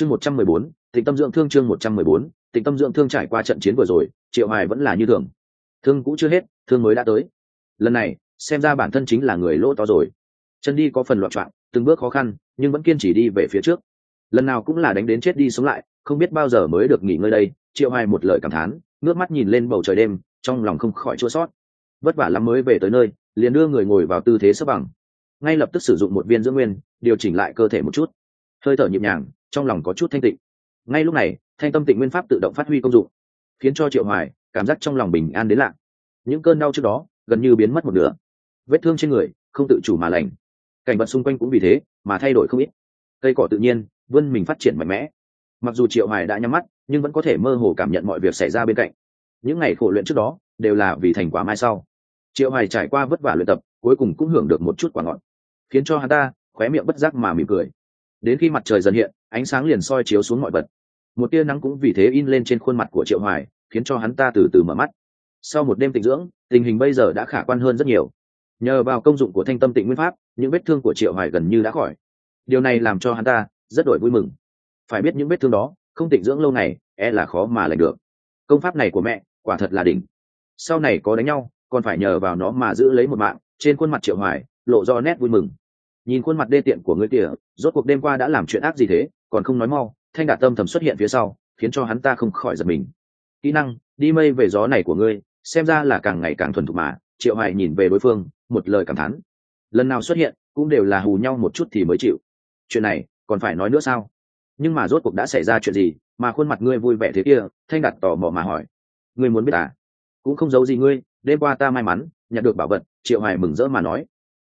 chương một trăm mười bốn, tịnh tâm dưỡng thương chương một trăm mười bốn, tịnh tâm dưỡng thương trải qua trận chiến vừa rồi, triệu hoài vẫn là như thường. Thương cũ chưa hết, thương mới đã tới. Lần này, xem ra bản thân chính là người lỗ to rồi. Chân đi có phần loạn trọng từng bước khó khăn, nhưng vẫn kiên trì đi về phía trước. Lần nào cũng là đánh đến chết đi sống lại, không biết bao giờ mới được nghỉ ngơi đây, triệu hoài một lời cảm thán, ngước mắt nhìn lên bầu trời đêm, trong lòng không khỏi chua sót vất vả lắm mới về tới nơi, liền đưa người ngồi vào tư thế sấp bằng. Ngay lập tức sử dụng một viên dưỡng nguyên, điều chỉnh lại cơ thể một chút. Hơi thở nhịp nhàng trong lòng có chút thanh tịnh. Ngay lúc này, thanh tâm tịnh nguyên pháp tự động phát huy công dụng, khiến cho triệu hoài cảm giác trong lòng bình an đến lạ. Những cơn đau trước đó gần như biến mất một nửa. Vết thương trên người không tự chủ mà lành. Cảnh vật xung quanh cũng vì thế mà thay đổi không ít. Cây cỏ tự nhiên, vươn mình phát triển mạnh mẽ. Mặc dù triệu hoài đã nhắm mắt, nhưng vẫn có thể mơ hồ cảm nhận mọi việc xảy ra bên cạnh. Những ngày khổ luyện trước đó đều là vì thành quả mai sau. Triệu hoài trải qua vất vả luyện tập, cuối cùng cũng hưởng được một chút quả ngọt, khiến cho hắn ta khóe miệng bất giác mà mỉm cười đến khi mặt trời dần hiện, ánh sáng liền soi chiếu xuống mọi vật. Một tia nắng cũng vì thế in lên trên khuôn mặt của triệu hoài, khiến cho hắn ta từ từ mở mắt. Sau một đêm tịnh dưỡng, tình hình bây giờ đã khả quan hơn rất nhiều. Nhờ vào công dụng của thanh tâm tịnh nguyên pháp, những vết thương của triệu hoài gần như đã khỏi. Điều này làm cho hắn ta rất đổi vui mừng. Phải biết những vết thương đó, không tịnh dưỡng lâu ngày e là khó mà lành được. Công pháp này của mẹ, quả thật là đỉnh. Sau này có đánh nhau, còn phải nhờ vào nó mà giữ lấy một mạng, trên khuôn mặt triệu hoài, lộ do nét vui mừng nhìn khuôn mặt đê tiện của ngươi tỉa rốt cuộc đêm qua đã làm chuyện ác gì thế, còn không nói mau, thanh đạt tâm thầm xuất hiện phía sau, khiến cho hắn ta không khỏi giật mình. Kỹ năng, đi mây về gió này của ngươi, xem ra là càng ngày càng thuần thục mà, triệu hoài nhìn về đối phương, một lời cảm thán. Lần nào xuất hiện, cũng đều là hù nhau một chút thì mới chịu. Chuyện này, còn phải nói nữa sao? Nhưng mà rốt cuộc đã xảy ra chuyện gì, mà khuôn mặt ngươi vui vẻ thế kia, thanh đạt tò mò mà hỏi. Ngươi muốn biết à? Cũng không giấu gì ngươi, đêm qua ta may mắn nhận được bảo vật, triệu hoài mừng rỡ mà nói.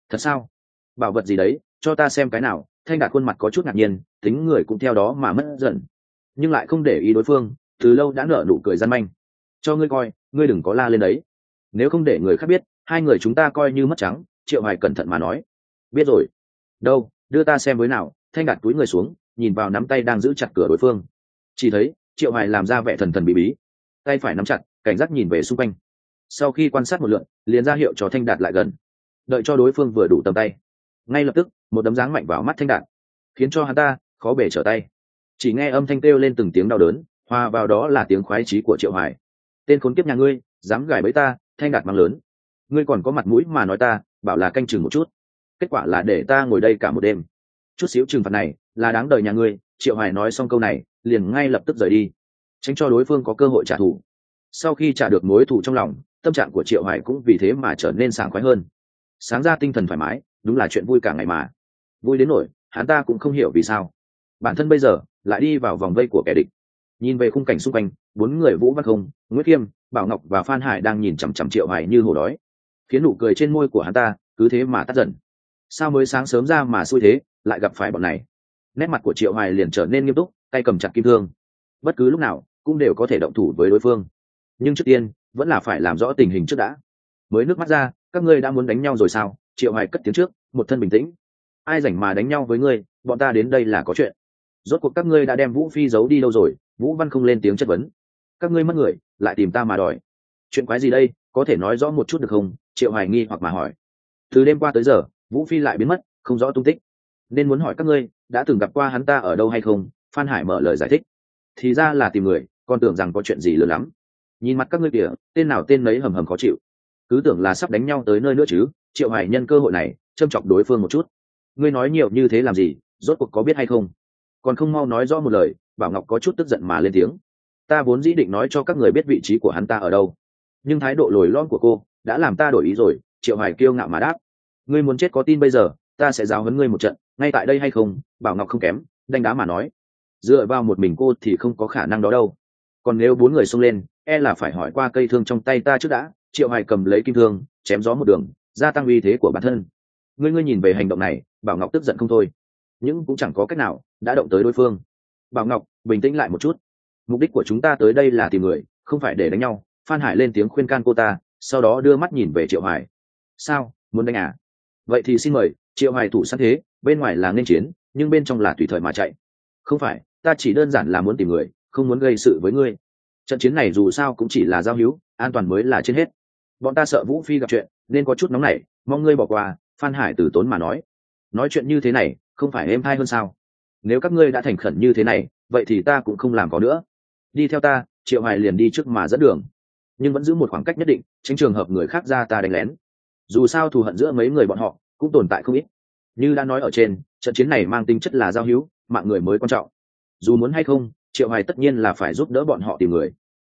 Thật sao? Bảo vật gì đấy, cho ta xem cái nào. Thanh đạt khuôn mặt có chút ngạc nhiên, tính người cũng theo đó mà mất dần. Nhưng lại không để ý đối phương, từ lâu đã nở nụ cười gian manh. Cho ngươi coi, ngươi đừng có la lên đấy. Nếu không để người khác biết, hai người chúng ta coi như mất trắng, triệu hoài cẩn thận mà nói. Biết rồi. Đâu, đưa ta xem với nào. Thanh đạt túi người xuống, nhìn vào nắm tay đang giữ chặt cửa đối phương. Chỉ thấy, triệu hoài làm ra vẻ thần thần bí bí. Tay phải nắm chặt, cảnh giác nhìn về xung quanh. Sau khi quan sát một lượn liền ra hiệu cho thanh đạt lại gần. Đợi cho đối phương vừa đủ tầm tay ngay lập tức, một đấm dáng mạnh vào mắt thanh đạt khiến cho hắn ta khó bể trở tay. Chỉ nghe âm thanh kêu lên từng tiếng đau đớn, hòa vào đó là tiếng khoái trí của triệu hoài tên khốn kiếp nhà ngươi, dám gài bẫy ta, thanh đạt mang lớn. Ngươi còn có mặt mũi mà nói ta, bảo là canh chừng một chút. Kết quả là để ta ngồi đây cả một đêm. Chút xíu trừng phạt này là đáng đời nhà ngươi. Triệu hoài nói xong câu này, liền ngay lập tức rời đi, tránh cho đối phương có cơ hội trả thù. Sau khi trả được mối thù trong lòng, tâm trạng của triệu hoài cũng vì thế mà trở nên sảng khoái hơn. Sáng ra tinh thần thoải mái đúng là chuyện vui cả ngày mà. Vui đến nổi, hắn ta cũng không hiểu vì sao. Bản thân bây giờ lại đi vào vòng vây của kẻ địch. Nhìn về khung cảnh xung quanh bốn người vũ văn không nguyễn khiêm bảo ngọc và phan hải đang nhìn chằm chằm triệu hải như hổ đói. Khiến nụ cười trên môi của hắn ta cứ thế mà tắt dần. Sao mới sáng sớm ra mà xui thế lại gặp phải bọn này? Nét mặt của triệu hải liền trở nên nghiêm túc tay cầm chặt kim thương. Bất cứ lúc nào cũng đều có thể động thủ với đối phương. Nhưng trước tiên vẫn là phải làm rõ tình hình trước đã. Mới nước mắt ra các ngươi đã muốn đánh nhau rồi sao? Triệu hoài cất tiếng trước, một thân bình tĩnh. Ai rảnh mà đánh nhau với ngươi, bọn ta đến đây là có chuyện. Rốt cuộc các ngươi đã đem vũ phi giấu đi đâu rồi? Vũ văn không lên tiếng chất vấn. Các ngươi mất người, lại tìm ta mà đòi. Chuyện quái gì đây? Có thể nói rõ một chút được không? Triệu hoài nghi hoặc mà hỏi. Từ đêm qua tới giờ, vũ phi lại biến mất, không rõ tung tích. Nên muốn hỏi các ngươi, đã từng gặp qua hắn ta ở đâu hay không? Phan hải mở lời giải thích. Thì ra là tìm người, còn tưởng rằng có chuyện gì lớn lắm. Nhìn mặt các ngươi kìa, tên nào tên nấy hầm hầm khó chịu cứ tưởng là sắp đánh nhau tới nơi nữa chứ, triệu hoài nhân cơ hội này, châm chọc đối phương một chút. Ngươi nói nhiều như thế làm gì, rốt cuộc có biết hay không? Còn không mau nói rõ một lời, bảo ngọc có chút tức giận mà lên tiếng. Ta vốn dĩ định nói cho các người biết vị trí của hắn ta ở đâu. Nhưng thái độ lồi lon của cô đã làm ta đổi ý rồi, triệu hoài kiêu ngạo mà đáp. Ngươi muốn chết có tin bây giờ, ta sẽ giáo huấn ngươi một trận, ngay tại đây hay không? Bảo ngọc không kém đánh đá mà nói. Dựa vào một mình cô thì không có khả năng đó đâu. Còn nếu bốn người xông lên e là phải hỏi qua cây thương trong tay ta trước đã triệu hoài cầm lấy kim thương, chém gió một đường, gia tăng uy thế của bản thân. Ngươi ngươi nhìn về hành động này, bảo ngọc tức giận không thôi. Nhưng cũng chẳng có cách nào, đã động tới đối phương. Bảo ngọc, bình tĩnh lại một chút. Mục đích của chúng ta tới đây là tìm người, không phải để đánh nhau. Phan hải lên tiếng khuyên can cô ta, sau đó đưa mắt nhìn về triệu hoài. Sao? Muốn đánh à? Vậy thì xin mời, triệu hoài thủ sẵn thế, bên ngoài là nên chiến, nhưng bên trong là tùy thời mà chạy. Không phải, ta chỉ đơn giản là muốn tìm người, không muốn gây sự với ngươi. Trận chiến này dù sao cũng chỉ là giao hữu, an toàn mới là trên hết bọn ta sợ vũ phi gặp chuyện, nên có chút nóng nảy, mong ngươi bỏ qua, phan hải từ tốn mà nói. Nói chuyện như thế này, không phải êm thai hơn sao? Nếu các ngươi đã thành khẩn như thế này, vậy thì ta cũng không làm có nữa. Đi theo ta, triệu hoài liền đi trước mà dẫn đường. Nhưng vẫn giữ một khoảng cách nhất định, tránh trường hợp người khác ra ta đánh lén. Dù sao thù hận giữa mấy người bọn họ, cũng tồn tại không ít. Như đã nói ở trên, trận chiến này mang tính chất là giao hữu, mạng người mới quan trọng. Dù muốn hay không, triệu hoài tất nhiên là phải giúp đỡ bọn họ tìm người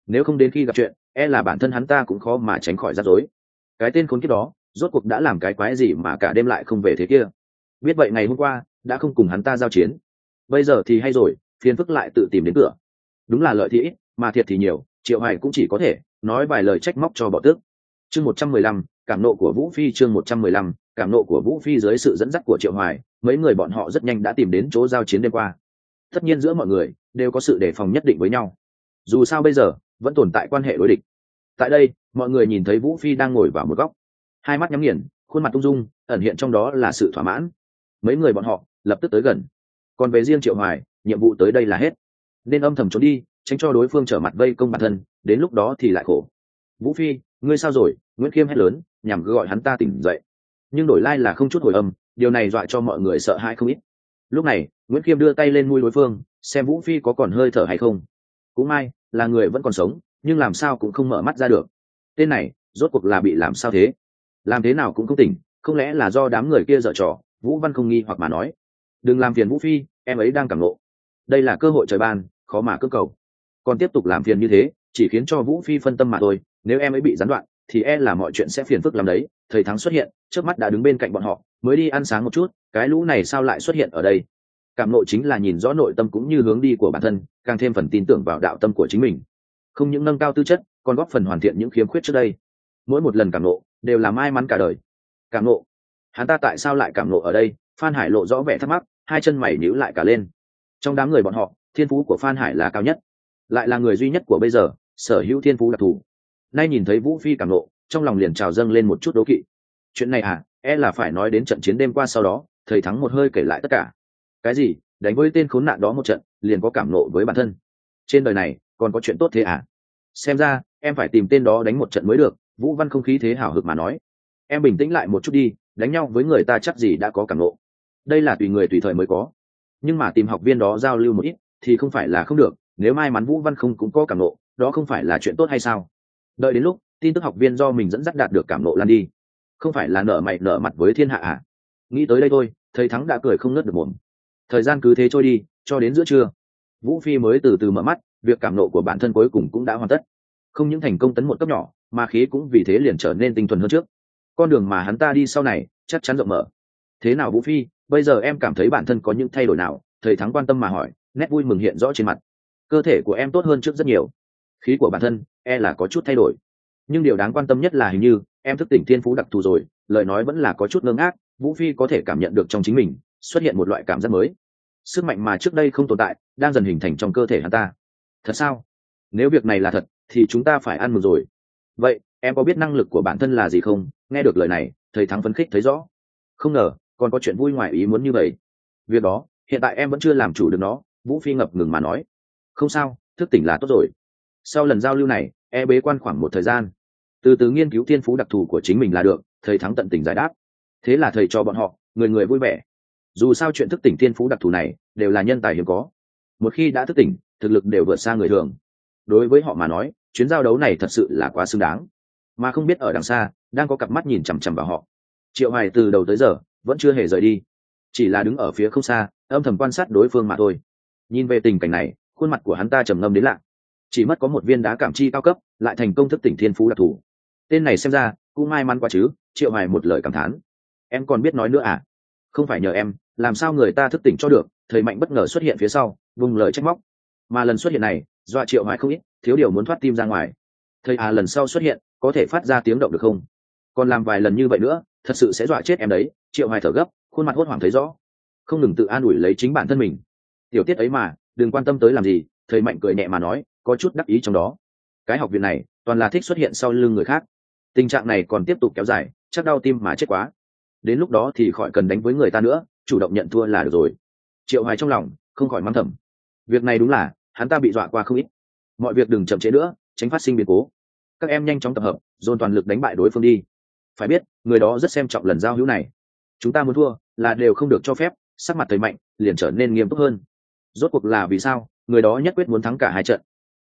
nếu không đến khi gặp chuyện e là bản thân hắn ta cũng khó mà tránh khỏi rắc rối. Cái tên khốn kiếp đó, rốt cuộc đã làm cái quái gì mà cả đêm lại không về thế kia? Biết vậy ngày hôm qua, đã không cùng hắn ta giao chiến. Bây giờ thì hay rồi, phiền phức lại tự tìm đến cửa. Đúng là lợi thì ít, mà thiệt thì nhiều, triệu hải cũng chỉ có thể nói vài lời trách móc cho bỏ tước. Chương một trăm mười lăm, cảm nộ của vũ phi chương một trăm mười lăm, cảm nộ của vũ phi dưới sự dẫn dắt của triệu hoài, mấy người bọn họ rất nhanh đã tìm đến chỗ giao chiến đêm qua. Tất nhiên giữa mọi người đều có sự đề phòng nhất định với nhau. Dù sao bây giờ vẫn tồn tại quan hệ đối địch. Tại đây, mọi người nhìn thấy vũ phi đang ngồi vào một góc. Hai mắt nhắm nghiền, khuôn mặt tung dung, ẩn hiện trong đó là sự thỏa mãn. Mấy người bọn họ lập tức tới gần. Còn về riêng triệu hoài, nhiệm vụ tới đây là hết. Nên âm thầm trốn đi, tránh cho đối phương trở mặt vây công bản thân, đến lúc đó thì lại khổ. Vũ phi, ngươi sao rồi? Nguyễn khiêm hét lớn, nhằm gọi hắn ta tỉnh dậy. Nhưng đổi lai là không chút hồi âm, điều này dọa cho mọi người sợ hãi không ít. Lúc này, nguyễn khiêm đưa tay lên mũi đối phương, xem vũ phi có còn hơi thở hay không. Cũng may là người vẫn còn sống, nhưng làm sao cũng không mở mắt ra được. Tên này, rốt cuộc là bị làm sao thế? Làm thế nào cũng không tỉnh, không lẽ là do đám người kia dở trò? Vũ văn không nghi hoặc mà nói. Đừng làm phiền vũ phi, em ấy đang cảm lộ đây là cơ hội trời ban, khó mà cơ cầu. Còn tiếp tục làm phiền như thế, chỉ khiến cho vũ phi phân tâm mà thôi. Nếu em ấy bị gián đoạn, thì e là mọi chuyện sẽ phiền phức làm đấy. Thầy thắng xuất hiện, trước mắt đã đứng bên cạnh bọn họ, mới đi ăn sáng một chút, cái lũ này sao lại xuất hiện ở đây? Cảm nội chính là nhìn rõ nội tâm cũng như hướng đi của bản thân, càng thêm phần tin tưởng vào đạo tâm của chính mình. Không những nâng cao tư chất, còn góp phần hoàn thiện những khiếm khuyết trước đây. Mỗi một lần cảm nộ, đều là may mắn cả đời. Cảm nộ. Hắn ta tại sao lại cảm nộ ở đây? Phan hải lộ rõ vẻ thắc mắc, hai chân mày nhíu lại cả lên. Trong đám người bọn họ, thiên phú của phan hải là cao nhất. Lại là người duy nhất của bây giờ, sở hữu thiên phú đặc thù. Nay nhìn thấy vũ phi cảm nộ, trong lòng liền trào dâng lên một chút đố kỵ. Chuyện này à e là phải nói đến trận chiến đêm qua sau đó, thầy thắng một hơi kể lại tất cả cái gì? Đánh với tên khốn nạn đó một trận, liền có cảm nộ với bản thân. Trên đời này, còn có chuyện tốt thế à? Xem ra, em phải tìm tên đó đánh một trận mới được, vũ văn không khí thế hào hực mà nói. Em bình tĩnh lại một chút đi, đánh nhau với người ta chắc gì đã có cảm nộ. Đây là tùy người tùy thời mới có. Nhưng mà tìm học viên đó giao lưu một ít, thì không phải là không được, nếu may mắn vũ văn không cũng có cảm nộ, đó không phải là chuyện tốt hay sao? Đợi đến lúc, tin tức học viên do mình dẫn dắt đạt được cảm nộ lan đi. Không phải là nở mày nở mặt với thiên hạ à? Nghĩ tới đây thôi, thầy thắng đã cười không ngớt được mồm thời gian cứ thế trôi đi, cho đến giữa trưa. Vũ phi mới từ từ mở mắt, việc cảm nộ của bản thân cuối cùng cũng đã hoàn tất. Không những thành công tấn một cấp nhỏ, mà khí cũng vì thế liền trở nên tinh thuần hơn trước. Con đường mà hắn ta đi sau này, chắc chắn rộng mở. Thế nào vũ phi, bây giờ em cảm thấy bản thân có những thay đổi nào? Thầy thắng quan tâm mà hỏi, nét vui mừng hiện rõ trên mặt. Cơ thể của em tốt hơn trước rất nhiều. Khí của bản thân e là có chút thay đổi. Nhưng điều đáng quan tâm nhất là hình như, em thức tỉnh thiên phú đặc thù rồi, lời nói vẫn là có chút ngưng ngác, vũ phi có thể cảm nhận được trong chính mình, xuất hiện một loại cảm giác mới sức mạnh mà trước đây không tồn tại, đang dần hình thành trong cơ thể hắn ta. Thật sao? Nếu việc này là thật, thì chúng ta phải ăn mừng rồi. Vậy, em có biết năng lực của bản thân là gì không? Nghe được lời này, thầy thắng phấn khích thấy rõ. Không ngờ, còn có chuyện vui ngoài ý muốn như vậy. Việc đó, hiện tại em vẫn chưa làm chủ được nó, vũ phi ngập ngừng mà nói. Không sao, thức tỉnh là tốt rồi. Sau lần giao lưu này e bế quan khoảng một thời gian. Từ từ nghiên cứu thiên phú đặc thù của chính mình là được, thầy thắng tận tình giải đáp. Thế là thầy cho bọn họ, người người vui vẻ dù sao chuyện thức tỉnh thiên phú đặc thù này đều là nhân tài hiếm có. Một khi đã thức tỉnh, thực lực đều vượt xa người thường. Đối với họ mà nói, chuyến giao đấu này thật sự là quá xứng đáng. Mà không biết ở đằng xa, đang có cặp mắt nhìn chằm chằm vào họ. Triệu hoài từ đầu tới giờ, vẫn chưa hề rời đi. Chỉ là đứng ở phía không xa, âm thầm quan sát đối phương mà thôi. Nhìn về tình cảnh này, khuôn mặt của hắn ta trầm ngâm đến lạ. Chỉ mất có một viên đá cảm chi cao cấp, lại thành công thức tỉnh thiên phú đặc thù. Tên này xem ra, cũng may mắn quá chứ, triệu hoài một lời cảm thán. Em còn biết nói nữa à? Không phải nhờ em làm sao người ta thức tỉnh cho được, thầy mạnh bất ngờ xuất hiện phía sau vùng lời trách móc. Mà lần xuất hiện này, dọa triệu hoài không ít, thiếu điều muốn thoát tim ra ngoài. Thầy à lần sau xuất hiện, có thể phát ra tiếng động được không? Còn làm vài lần như vậy nữa, thật sự sẽ dọa chết em đấy. Triệu hoài thở gấp, khuôn mặt hốt hoảng thấy rõ. Không ngừng tự an ủi lấy chính bản thân mình. Tiểu tiết ấy mà, đừng quan tâm tới làm gì, thầy mạnh cười nhẹ mà nói, có chút đắc ý trong đó. Cái học viện này, toàn là thích xuất hiện sau lưng người khác. Tình trạng này còn tiếp tục kéo dài, chắc đau tim mà chết quá. Đến lúc đó thì khỏi cần đánh với người ta nữa chủ động nhận thua là được rồi. Triệu hoài trong lòng không khỏi mắng thầm. Việc này đúng là, hắn ta bị dọa qua không ít. Mọi việc đừng chậm chế nữa, tránh phát sinh biến cố. Các em nhanh chóng tập hợp, dồn toàn lực đánh bại đối phương đi. Phải biết, người đó rất xem trọng lần giao hữu này. Chúng ta muốn thua, là đều không được cho phép, sắc mặt thầy mạnh, liền trở nên nghiêm túc hơn. Rốt cuộc là vì sao, người đó nhất quyết muốn thắng cả hai trận.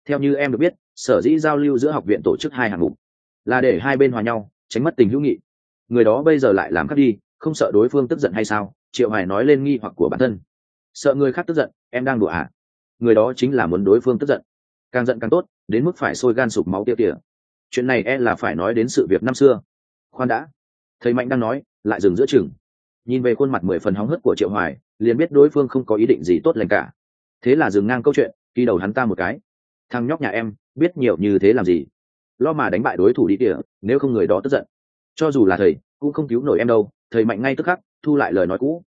Theo như em được biết, sở dĩ giao lưu giữa học viện tổ chức hai hạng mục, là để hai bên hòa nhau, tránh mất tình hữu nghị. Người đó bây giờ lại làm khác đi, không sợ đối phương tức giận hay sao? Triệu hoài nói lên nghi hoặc của bản thân. Sợ người khác tức giận, em đang đùa à? Người đó chính là muốn đối phương tức giận. Càng giận càng tốt, đến mức phải sôi gan sụp máu tiêu tỉa. chuyện này e là phải nói đến sự việc năm xưa. Khoan đã. Thầy mạnh đang nói, lại dừng giữa chừng. Nhìn về khuôn mặt mười phần hóng hớt của triệu hoài, liền biết đối phương không có ý định gì tốt lành cả. Thế là dừng ngang câu chuyện khi đầu hắn ta một cái. Thằng nhóc nhà em, biết nhiều như thế làm gì? Lo mà đánh bại đối thủ đi kìa, nếu không người đó tức giận. Cho dù là thầy, cũng không cứu nổi em đâu, thầy mạnh ngay tức khắc thu lại lời nói cũ.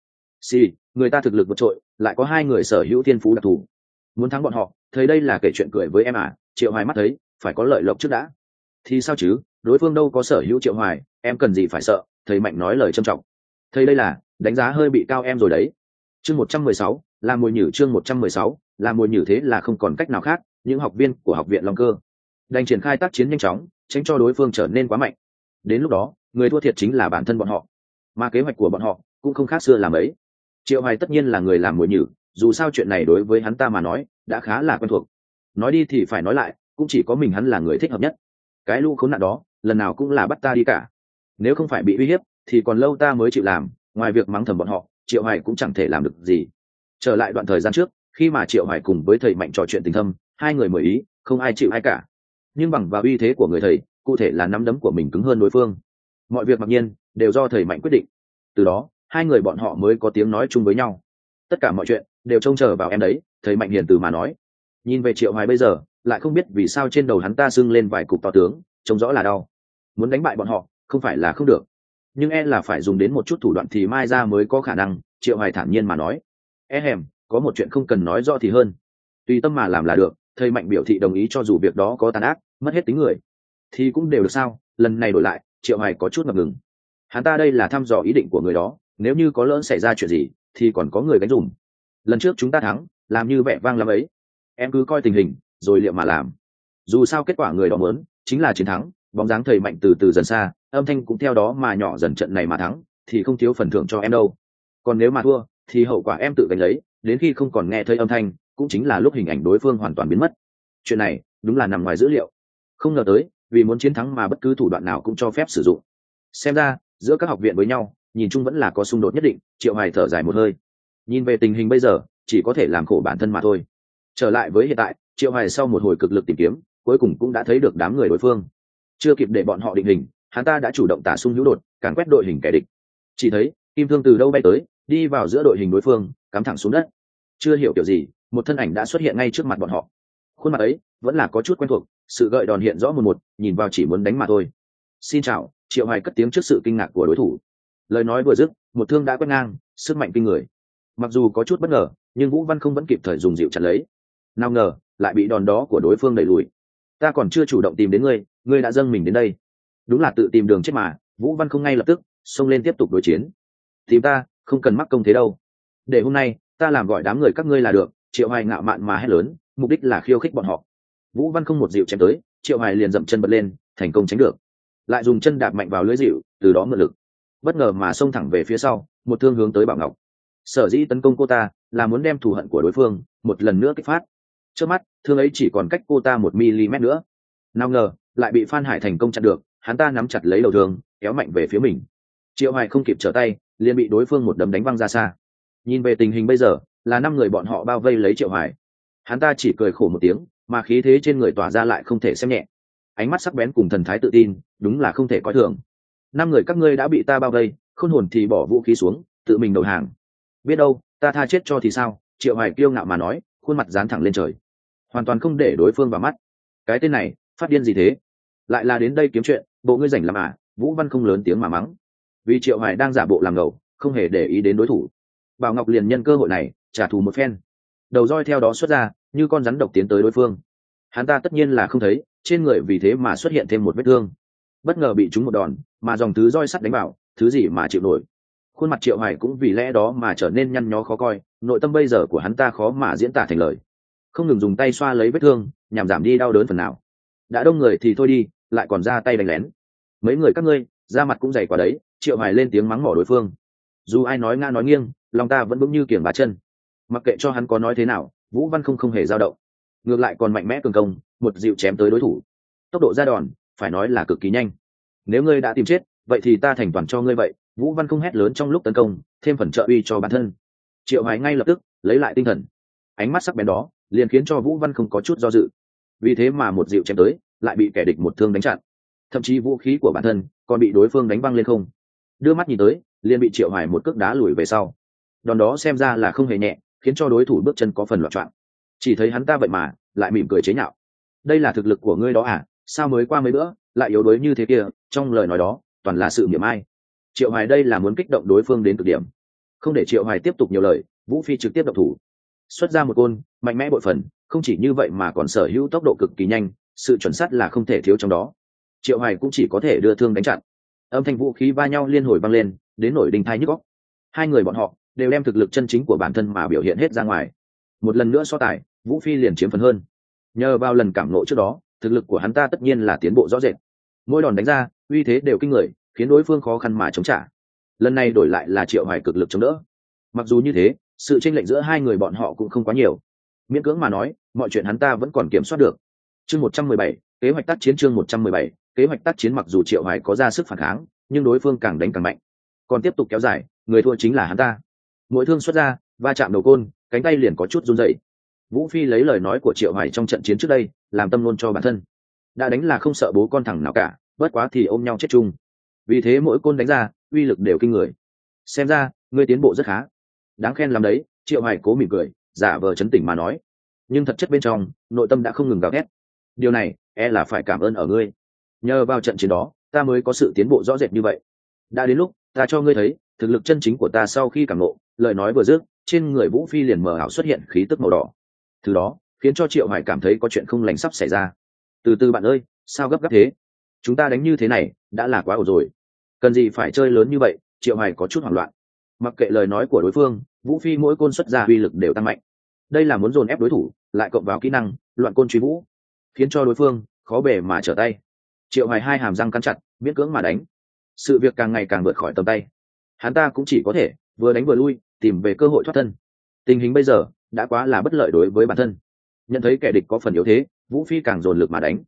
Xì người ta thực lực vượt trội, lại có hai người sở hữu thiên phú đặc thù. Muốn thắng bọn họ, thấy đây là kể chuyện cười với em à triệu hoài mắt thấy, phải có lợi lộc trước đã. Thì sao chứ, đối phương đâu có sở hữu triệu hoài, em cần gì phải sợ, thầy mạnh nói lời trâm trọng. Thầy đây là, đánh giá hơi bị cao em rồi đấy. Chương một trăm mười sáu, là mùi nhử chương một trăm mười sáu, là mùi nhử thế là không còn cách nào khác, những học viên của học viện long cơ. Đành triển khai tác chiến nhanh chóng, tránh cho đối phương trở nên quá mạnh. Đến lúc đó, người thua thiệt chính là bản thân bọn họ mà kế hoạch của bọn họ cũng không khác xưa làm ấy. Triệu hoài tất nhiên là người làm mồi nhử, dù sao chuyện này đối với hắn ta mà nói đã khá là quen thuộc. Nói đi thì phải nói lại, cũng chỉ có mình hắn là người thích hợp nhất. Cái lũ khốn nạn đó, lần nào cũng là bắt ta đi cả. Nếu không phải bị uy hiếp, thì còn lâu ta mới chịu làm, ngoài việc mắng thầm bọn họ, triệu hoài cũng chẳng thể làm được gì. Trở lại đoạn thời gian trước, khi mà triệu hoài cùng với thầy mạnh trò chuyện tình thâm, hai người mời ý, không ai chịu ai cả. Nhưng bằng vào uy thế của người thầy, cụ thể là nắm đấm của mình cứng hơn đối phương mọi việc mặc nhiên đều do thầy mạnh quyết định. Từ đó, hai người bọn họ mới có tiếng nói chung với nhau. Tất cả mọi chuyện đều trông chờ vào em đấy, thầy mạnh hiền từ mà nói. Nhìn về triệu hoài bây giờ, lại không biết vì sao trên đầu hắn ta sưng lên vài cục to tướng, trông rõ là đau. Muốn đánh bại bọn họ, không phải là không được. Nhưng e là phải dùng đến một chút thủ đoạn thì mai ra mới có khả năng, triệu hoài thản nhiên mà nói. E hèm, có một chuyện không cần nói rõ thì hơn. Tùy tâm mà làm là được, thầy mạnh biểu thị đồng ý cho dù việc đó có tàn ác, mất hết tính người. Thì cũng đều được sao, lần này đổi lại triệu hoài có chút ngập ngừng. Hắn ta đây là thăm dò ý định của người đó, nếu như có lỡ xảy ra chuyện gì, thì còn có người gánh dùm lần trước chúng ta thắng, làm như vẻ vang lắm ấy. Em cứ coi tình hình, rồi liệu mà làm. Dù sao kết quả người đó muốn, chính là chiến thắng, bóng dáng thầy mạnh từ từ dần xa, âm thanh cũng theo đó mà nhỏ dần trận này mà thắng, thì không thiếu phần thưởng cho em đâu. Còn nếu mà thua, thì hậu quả em tự gánh lấy, đến khi không còn nghe thấy âm thanh, cũng chính là lúc hình ảnh đối phương hoàn toàn biến mất. Chuyện này, đúng là nằm ngoài dữ liệu. Không ngờ tới vì muốn chiến thắng mà bất cứ thủ đoạn nào cũng cho phép sử dụng. Xem ra, giữa các học viện với nhau, nhìn chung vẫn là có xung đột nhất định, triệu hoài thở dài một hơi. Nhìn về tình hình bây giờ, chỉ có thể làm khổ bản thân mà thôi. Trở lại với hiện tại, triệu hoài sau một hồi cực lực tìm kiếm, cuối cùng cũng đã thấy được đám người đối phương. Chưa kịp để bọn họ định hình, hắn ta đã chủ động tả sung hữu đột, càn quét đội hình kẻ địch. Chỉ thấy, kim thương từ đâu bay tới, đi vào giữa đội hình đối phương, cắm thẳng xuống đất. Chưa hiểu kiểu gì, một thân ảnh đã xuất hiện ngay trước mặt bọn họ khuôn mặt ấy vẫn là có chút quen thuộc, sự gợi đòn hiện rõ một một, nhìn vào chỉ muốn đánh mà thôi. Xin chào, triệu hoài cất tiếng trước sự kinh ngạc của đối thủ. Lời nói vừa dứt, một thương đã quét ngang, sức mạnh kinh người. Mặc dù có chút bất ngờ, nhưng vũ văn không vẫn kịp thời dùng dịu chặt lấy. Nào ngờ, lại bị đòn đó của đối phương đẩy lùi. Ta còn chưa chủ động tìm đến ngươi ngươi đã dâng mình đến đây. Đúng là tự tìm đường chết mà, vũ văn không ngay lập tức, xông lên tiếp tục đối chiến. Tìm ta, không cần mắc công thế đâu. Để hôm nay, ta làm gọi đám người các ngươi là được, triệu hoài ngạo mạn mà hét lớn mục đích là khiêu khích bọn họ. Vũ văn không một dịu chém tới, triệu hoài liền dậm chân bật lên, thành công tránh được. Lại dùng chân đạp mạnh vào lưới dịu, từ đó mượn lực. Bất ngờ mà xông thẳng về phía sau, một thương hướng tới bảo ngọc. Sở dĩ tấn công cô ta, là muốn đem thù hận của đối phương, một lần nữa kích phát. Trước mắt, thương ấy chỉ còn cách cô ta một mm nữa. Nào ngờ, lại bị phan hải thành công chặn được, hắn ta nắm chặt lấy đầu thương, kéo mạnh về phía mình. Triệu hoài không kịp trở tay, liền bị đối phương một đấm đánh văng ra xa. Nhìn về tình hình bây giờ, là năm người bọn họ bao vây lấy triệu hoài hắn ta chỉ cười khổ một tiếng, mà khí thế trên người tỏa ra lại không thể xem nhẹ. Ánh mắt sắc bén cùng thần thái tự tin, đúng là không thể coi thường. Năm người các ngươi đã bị ta bao vây, khôn hồn thì bỏ vũ khí xuống, tự mình đầu hàng. Biết đâu, ta tha chết cho thì sao? Triệu hoài kiêu ngạo mà nói, khuôn mặt dán thẳng lên trời. Hoàn toàn không để đối phương vào mắt. Cái tên này, phát điên gì thế? Lại là đến đây kiếm chuyện, bộ ngươi rảnh làm à? Vũ văn không lớn tiếng mà mắng. Vì triệu hoài đang giả bộ làm ngầu, không hề để ý đến đối thủ. Bảo ngọc liền nhân cơ hội này, trả thù một phen đầu roi theo đó xuất ra, như con rắn độc tiến tới đối phương. Hắn ta tất nhiên là không thấy, trên người vì thế mà xuất hiện thêm một vết thương. Bất ngờ bị trúng một đòn, mà dòng thứ roi sắt đánh vào, thứ gì mà chịu nổi. Khuôn mặt triệu hải cũng vì lẽ đó mà trở nên nhăn nhó khó coi, nội tâm bây giờ của hắn ta khó mà diễn tả thành lời. Không ngừng dùng tay xoa lấy vết thương, nhằm giảm đi đau đớn phần nào. Đã đông người thì thôi đi, lại còn ra tay đánh lén. Mấy người các ngươi, da mặt cũng dày quá đấy, triệu hải lên tiếng mắng mỏ đối phương. Dù ai nói nga nói nghiêng, lòng ta vẫn vững như kiềng bá chân mặc kệ cho hắn có nói thế nào, vũ văn không không hề dao động. Ngược lại còn mạnh mẽ cường công, một dịu chém tới đối thủ. Tốc độ ra đòn, phải nói là cực kỳ nhanh. Nếu ngươi đã tìm chết, vậy thì ta thành toàn cho ngươi vậy. Vũ văn không hét lớn trong lúc tấn công, thêm phần trợ uy cho bản thân. Triệu hoài ngay lập tức, lấy lại tinh thần. Ánh mắt sắc bén đó, liền khiến cho vũ văn không có chút do dự. Vì thế mà một dịu chém tới, lại bị kẻ địch một thương đánh chặn. Thậm chí vũ khí của bản thân còn bị đối phương đánh văng lên không. Đưa mắt nhìn tới, liền bị triệu hoài một cước đá lùi về sau. Đòn đó xem ra là không hề nhẹ khiến cho đối thủ bước chân có phần loạn trọn chỉ thấy hắn ta vậy mà, lại mỉm cười chế nhạo. Đây là thực lực của ngươi đó à sao mới qua mấy bữa, lại yếu đuối như thế kia, trong lời nói đó, toàn là sự miệng ai. Triệu hoài đây là muốn kích động đối phương đến cực điểm. Không để triệu hoài tiếp tục nhiều lời, vũ phi trực tiếp độc thủ. Xuất ra một côn, mạnh mẽ bội phần, không chỉ như vậy mà còn sở hữu tốc độ cực kỳ nhanh, sự chuẩn xác là không thể thiếu trong đó. Triệu hoài cũng chỉ có thể đưa thương đánh chặn. Âm thanh vũ khí va nhau liên hồi vang lên, đến nổi đình thai nhức góc hai người bọn họ đều đem thực lực chân chính của bản thân mà biểu hiện hết ra ngoài. Một lần nữa so tài vũ phi liền chiếm phần hơn. Nhờ vào lần cảm nộ trước đó thực lực của hắn ta tất nhiên là tiến bộ rõ rệt. Mỗi đòn đánh ra uy thế đều kinh người khiến đối phương khó khăn mà chống trả. Lần này đổi lại là triệu hoài cực lực chống đỡ. Mặc dù như thế sự tranh lệch giữa hai người bọn họ cũng không quá nhiều. Miễn cưỡng mà nói mọi chuyện hắn ta vẫn còn kiểm soát được. Chương 117, kế hoạch tác chiến chương 117, kế hoạch tác chiến mặc dù triệu hoài có ra sức phản kháng nhưng đối phương càng đánh càng mạnh. Còn tiếp tục kéo dài người thua chính là hắn ta mỗi thương xuất ra, va chạm đầu côn, cánh tay liền có chút run rẩy. Vũ phi lấy lời nói của triệu hoài trong trận chiến trước đây, làm tâm luôn cho bản thân. Đã đánh là không sợ bố con thằng nào cả, bất quá thì ôm nhau chết chung. Vì thế mỗi côn đánh ra, uy lực đều kinh người. Xem ra, ngươi tiến bộ rất khá. Đáng khen làm đấy, triệu hoài cố mỉm cười, giả vờ chấn tỉnh mà nói. Nhưng thật chất bên trong, nội tâm đã không ngừng gào thét. Điều này e là phải cảm ơn ở ngươi. Nhờ vào trận chiến đó, ta mới có sự tiến bộ rõ rệt như vậy. Đã đến lúc, ta cho ngươi thấy thực lực chân chính của ta sau khi cảm nộ lời nói vừa dứt, trên người vũ phi liền mờ ảo xuất hiện khí tức màu đỏ. Từ đó, khiến cho triệu Hải cảm thấy có chuyện không lành sắp xảy ra. Từ từ bạn ơi, sao gấp gáp thế? Chúng ta đánh như thế này, đã là quá ổ rồi. Cần gì phải chơi lớn như vậy, triệu Hải có chút hoảng loạn. Mặc kệ lời nói của đối phương, vũ phi mỗi côn xuất ra uy lực đều tăng mạnh. Đây là muốn dồn ép đối thủ, lại cộng vào kỹ năng, loạn côn truy vũ, khiến cho đối phương khó bề mà trở tay. Triệu Hải hai hàm răng cắn chặt, miễn cưỡng mà đánh. Sự việc càng ngày càng vượt khỏi tầm tay hắn ta cũng chỉ có thể vừa đánh vừa lui, tìm về cơ hội thoát thân. Tình hình bây giờ đã quá là bất lợi đối với bản thân. Nhận thấy kẻ địch có phần yếu thế, vũ phi càng dồn lực mà đánh.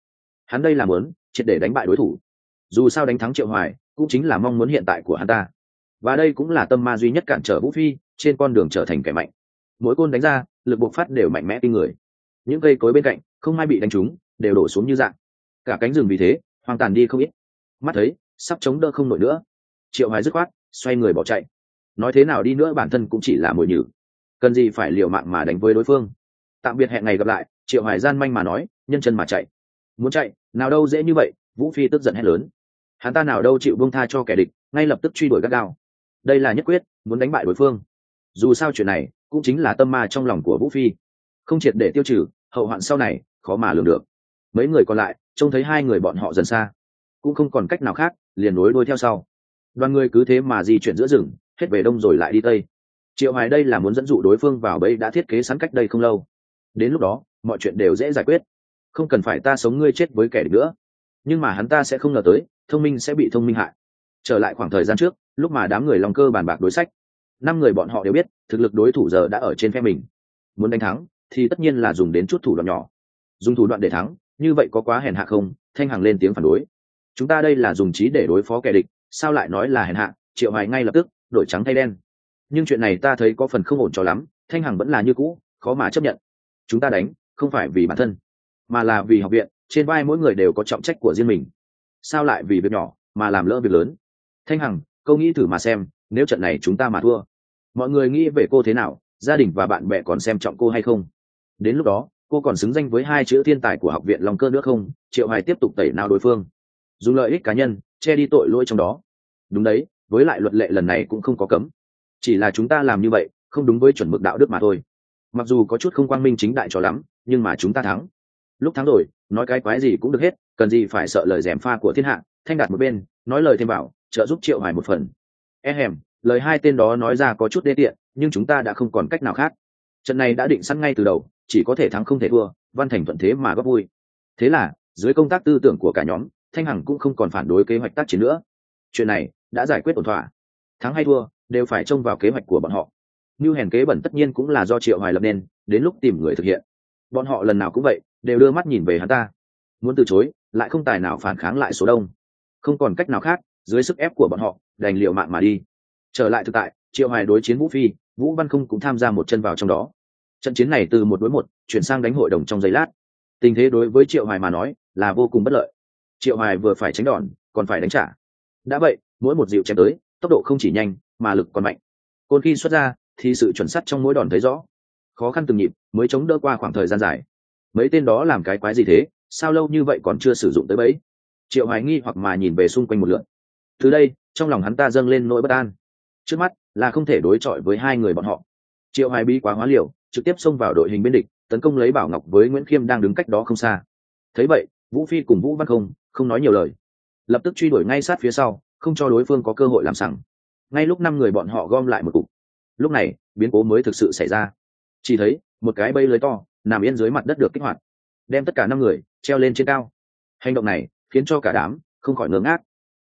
Hắn đây là muốn triệt để đánh bại đối thủ. Dù sao đánh thắng triệu hoài cũng chính là mong muốn hiện tại của hắn ta. Và đây cũng là tâm ma duy nhất cản trở vũ phi trên con đường trở thành kẻ mạnh. Mỗi côn đánh ra, lực bộc phát đều mạnh mẽ kinh người. Những cây cối bên cạnh, không ai bị đánh trúng, đều đổ xuống như dạng. Cả cánh rừng vì thế, hoang tàn đi không ít. Mắt thấy, sắp chống đỡ không nổi nữa. Triệu hoài dứt khoát xoay người bỏ chạy. Nói thế nào đi nữa bản thân cũng chỉ là mồi nhử. Cần gì phải liều mạng mà đánh với đối phương? Tạm biệt hẹn ngày gặp lại, triệu hoài gian manh mà nói, nhân chân mà chạy. Muốn chạy, nào đâu dễ như vậy, vũ phi tức giận hét lớn. Hắn ta nào đâu chịu buông tha cho kẻ địch, ngay lập tức truy đuổi gắt gao. Đây là nhất quyết, muốn đánh bại đối phương. Dù sao chuyện này, cũng chính là tâm ma trong lòng của vũ phi. Không triệt để tiêu trừ, hậu hoạn sau này, khó mà lường được. Mấy người còn lại, trông thấy hai người bọn họ dần xa. Cũng không còn cách nào khác, liền nối đuôi theo sau đoàn người cứ thế mà di chuyển giữa rừng, hết về đông rồi lại đi tây. Triệu hoài đây là muốn dẫn dụ đối phương vào bẫy đã thiết kế sẵn cách đây không lâu. Đến lúc đó, mọi chuyện đều dễ giải quyết. Không cần phải ta sống ngươi chết với kẻ địch nữa. Nhưng mà hắn ta sẽ không ngờ tới, thông minh sẽ bị thông minh hại. Trở lại khoảng thời gian trước, lúc mà đám người lòng cơ bàn bạc đối sách, năm người bọn họ đều biết, thực lực đối thủ giờ đã ở trên phe mình. Muốn đánh thắng, thì tất nhiên là dùng đến chút thủ đoạn nhỏ. Dùng thủ đoạn để thắng, như vậy có quá hèn hạ không, thanh hằng lên tiếng phản đối. Chúng ta đây là dùng trí để đối phó kẻ địch sao lại nói là hèn hạ, triệu hoài ngay lập tức, đổi trắng thay đen. Nhưng chuyện này ta thấy có phần không ổn cho lắm, thanh hằng vẫn là như cũ, khó mà chấp nhận. Chúng ta đánh, không phải vì bản thân, mà là vì học viện, trên vai mỗi người đều có trọng trách của riêng mình. Sao lại vì việc nhỏ, mà làm lỡ việc lớn? Thanh hằng, câu nghĩ thử mà xem, nếu trận này chúng ta mà thua, mọi người nghĩ về cô thế nào, gia đình và bạn bè còn xem trọng cô hay không? Đến lúc đó, cô còn xứng danh với hai chữ thiên tài của học viện long cơ nữa không? Triệu hoài tiếp tục tẩy nào đối phương. Dùng lợi ích cá nhân che đi tội lỗi trong đó. Đúng đấy, với lại luật lệ lần này cũng không có cấm. Chỉ là chúng ta làm như vậy, không đúng với chuẩn mực đạo đức mà thôi. Mặc dù có chút không quang minh chính đại cho lắm, nhưng mà chúng ta thắng. Lúc thắng rồi, nói cái quái gì cũng được hết, cần gì phải sợ lời dèm pha của thiên hạ, thanh đạt một bên, nói lời thêm bảo, trợ giúp triệu hải một phần. E hèm, lời hai tên đó nói ra có chút đê tiện, nhưng chúng ta đã không còn cách nào khác. Trận này đã định sẵn ngay từ đầu, chỉ có thể thắng không thể thua, văn thành thuận thế mà góp vui. Thế là, dưới công tác tư tưởng của cả nhóm thanh hằng cũng không còn phản đối kế hoạch tác chiến nữa. Chuyện này đã giải quyết ổn thỏa. Thắng hay thua đều phải trông vào kế hoạch của bọn họ. Như hèn kế bẩn tất nhiên cũng là do triệu hoài lập nên, đến lúc tìm người thực hiện. Bọn họ lần nào cũng vậy, đều đưa mắt nhìn về hắn ta. Muốn từ chối, lại không tài nào phản kháng lại số đông. Không còn cách nào khác, dưới sức ép của bọn họ, đành liệu mạng mà đi. Trở lại thực tại, triệu hoài đối chiến vũ phi, vũ văn không cũng tham gia một chân vào trong đó. Trận chiến này từ một đối một, chuyển sang đánh hội đồng trong giây lát. Tình thế đối với triệu hoài mà nói, là vô cùng bất lợi triệu hoài vừa phải tránh đòn, còn phải đánh trả. Đã vậy, mỗi một dịu chém tới, tốc độ không chỉ nhanh, mà lực còn mạnh. Côn khi xuất ra, thì sự chuẩn sắt trong mỗi đòn thấy rõ. Khó khăn từng nhịp, mới chống đỡ qua khoảng thời gian dài. Mấy tên đó làm cái quái gì thế? Sao lâu như vậy còn chưa sử dụng tới bẫy? Triệu hoài nghi hoặc mà nhìn về xung quanh một lượn. Từ đây, trong lòng hắn ta dâng lên nỗi bất an. Trước mắt, là không thể đối chọi với hai người bọn họ. Triệu hoài bí quá hóa liều, trực tiếp xông vào đội hình bên địch, tấn công lấy bảo ngọc với nguyễn khiêm đang đứng cách đó không xa. Thấy vậy, vũ phi cùng vũ văn không không nói nhiều lời. Lập tức truy đuổi ngay sát phía sau, không cho đối phương có cơ hội làm sẵn ngay lúc năm người bọn họ gom lại một cục. Lúc này, biến cố mới thực sự xảy ra. Chỉ thấy, một cái bây lưới to, nằm yên dưới mặt đất được kích hoạt. Đem tất cả năm người, treo lên trên cao. Hành động này, khiến cho cả đám, không khỏi ngớ ngác.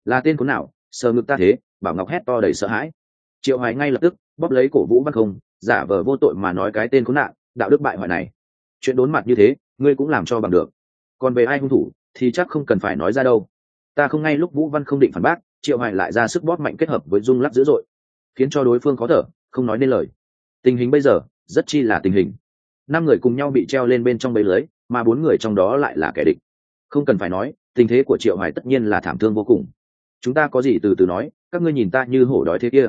Là tên cuốn nào, sờ ngực ta thế, bảo ngọc hét to đầy sợ hãi. Triệu hoài ngay lập tức, bóp lấy cổ vũ văn không, giả vờ vô tội mà nói cái tên khốn nạn, đạo đức bại hoại này. Chuyện đốn mặt như thế, ngươi cũng làm cho bằng được. Còn về ai hung thủ thì chắc không cần phải nói ra đâu. Ta không ngay lúc vũ văn không định phản bác, triệu hoài lại ra sức bóp mạnh kết hợp với rung lắc dữ dội, khiến cho đối phương khó thở, không nói nên lời. Tình hình bây giờ, rất chi là tình hình. Năm người cùng nhau bị treo lên bên trong bẫy lưới, mà bốn người trong đó lại là kẻ địch. Không cần phải nói, tình thế của triệu hoài tất nhiên là thảm thương vô cùng. Chúng ta có gì từ từ nói, các ngươi nhìn ta như hổ đói thế kia.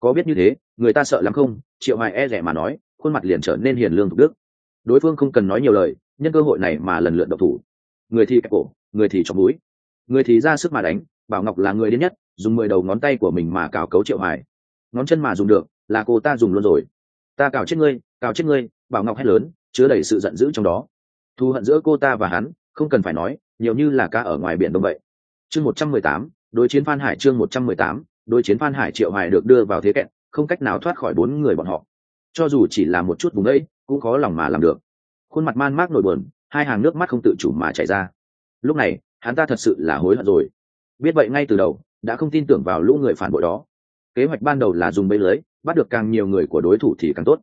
Có biết như thế, người ta sợ lắm không? Triệu hoài e rẻ mà nói, khuôn mặt liền trở nên hiền lương thục đức. Đối phương không cần nói nhiều lời, nhân cơ hội này mà lần lượt độc thủ người thì kẹp cổ, người thì chọc mũi. Người thì ra sức mà đánh, bảo ngọc là người đến nhất, dùng mười đầu ngón tay của mình mà cào cấu triệu hoài. Ngón chân mà dùng được, là cô ta dùng luôn rồi. Ta cào chết ngươi, cào chết ngươi, bảo ngọc hét lớn, chứa đầy sự giận dữ trong đó. Thù hận giữa cô ta và hắn, không cần phải nói, nhiều như là ca ở ngoài biển đông vậy. Chương một trăm mười tám, đối chiến phan hải chương một trăm mười tám, đối chiến phan hải triệu hoài được đưa vào thế kẹt, không cách nào thoát khỏi bốn người bọn họ. Cho dù chỉ là một chút vùng ấy, cũng khó lòng mà làm được. Khuôn mặt man mác nổi buồn hai hàng nước mắt không tự chủ mà chảy ra. Lúc này, hắn ta thật sự là hối hận rồi. Biết vậy ngay từ đầu, đã không tin tưởng vào lũ người phản bội đó. Kế hoạch ban đầu là dùng bẫy lưới, bắt được càng nhiều người của đối thủ thì càng tốt.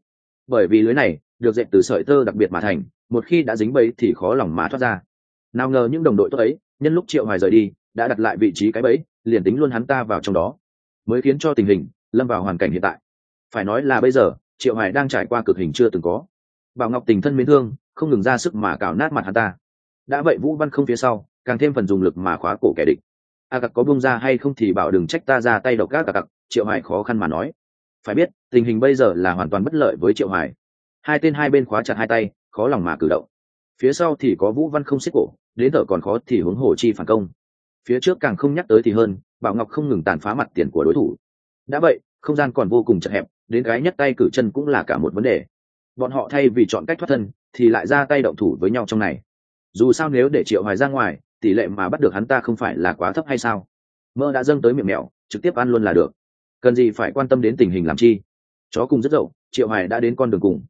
Bởi vì lưới này, được dệt từ sợi tơ đặc biệt mà thành, một khi đã dính bẫy thì khó lòng mà thoát ra. Nào ngờ những đồng đội tốt ấy, nhân lúc triệu hoài rời đi, đã đặt lại vị trí cái bẫy, liền tính luôn hắn ta vào trong đó. Mới khiến cho tình hình lâm vào hoàn cảnh hiện tại. Phải nói là bây giờ, triệu hoài đang trải qua cực hình chưa từng có. Bảo ngọc tình thân mến thương không ngừng ra sức mà cào nát mặt hắn ta. Đã vậy vũ văn không phía sau càng thêm phần dùng lực mà khóa cổ kẻ địch. A à, có bung ra hay không thì bảo đừng trách ta ra tay độc gác cặc triệu Hải khó khăn mà nói. Phải biết tình hình bây giờ là hoàn toàn bất lợi với triệu Hải. hai tên hai bên khóa chặt hai tay khó lòng mà cử động. Phía sau thì có vũ văn không xích cổ đến thở còn khó thì hướng hồ chi phản công. Phía trước càng không nhắc tới thì hơn bảo ngọc không ngừng tàn phá mặt tiền của đối thủ. Đã vậy không gian còn vô cùng chật hẹp đến cái nhất tay cử chân cũng là cả một vấn đề. Bọn họ thay vì chọn cách thoát thân thì lại ra tay động thủ với nhau trong này. Dù sao nếu để triệu hoài ra ngoài, tỷ lệ mà bắt được hắn ta không phải là quá thấp hay sao? Mơ đã dâng tới miệng mèo trực tiếp ăn luôn là được. Cần gì phải quan tâm đến tình hình làm chi? Chó cùng rất dậu, triệu hoài đã đến con đường cùng.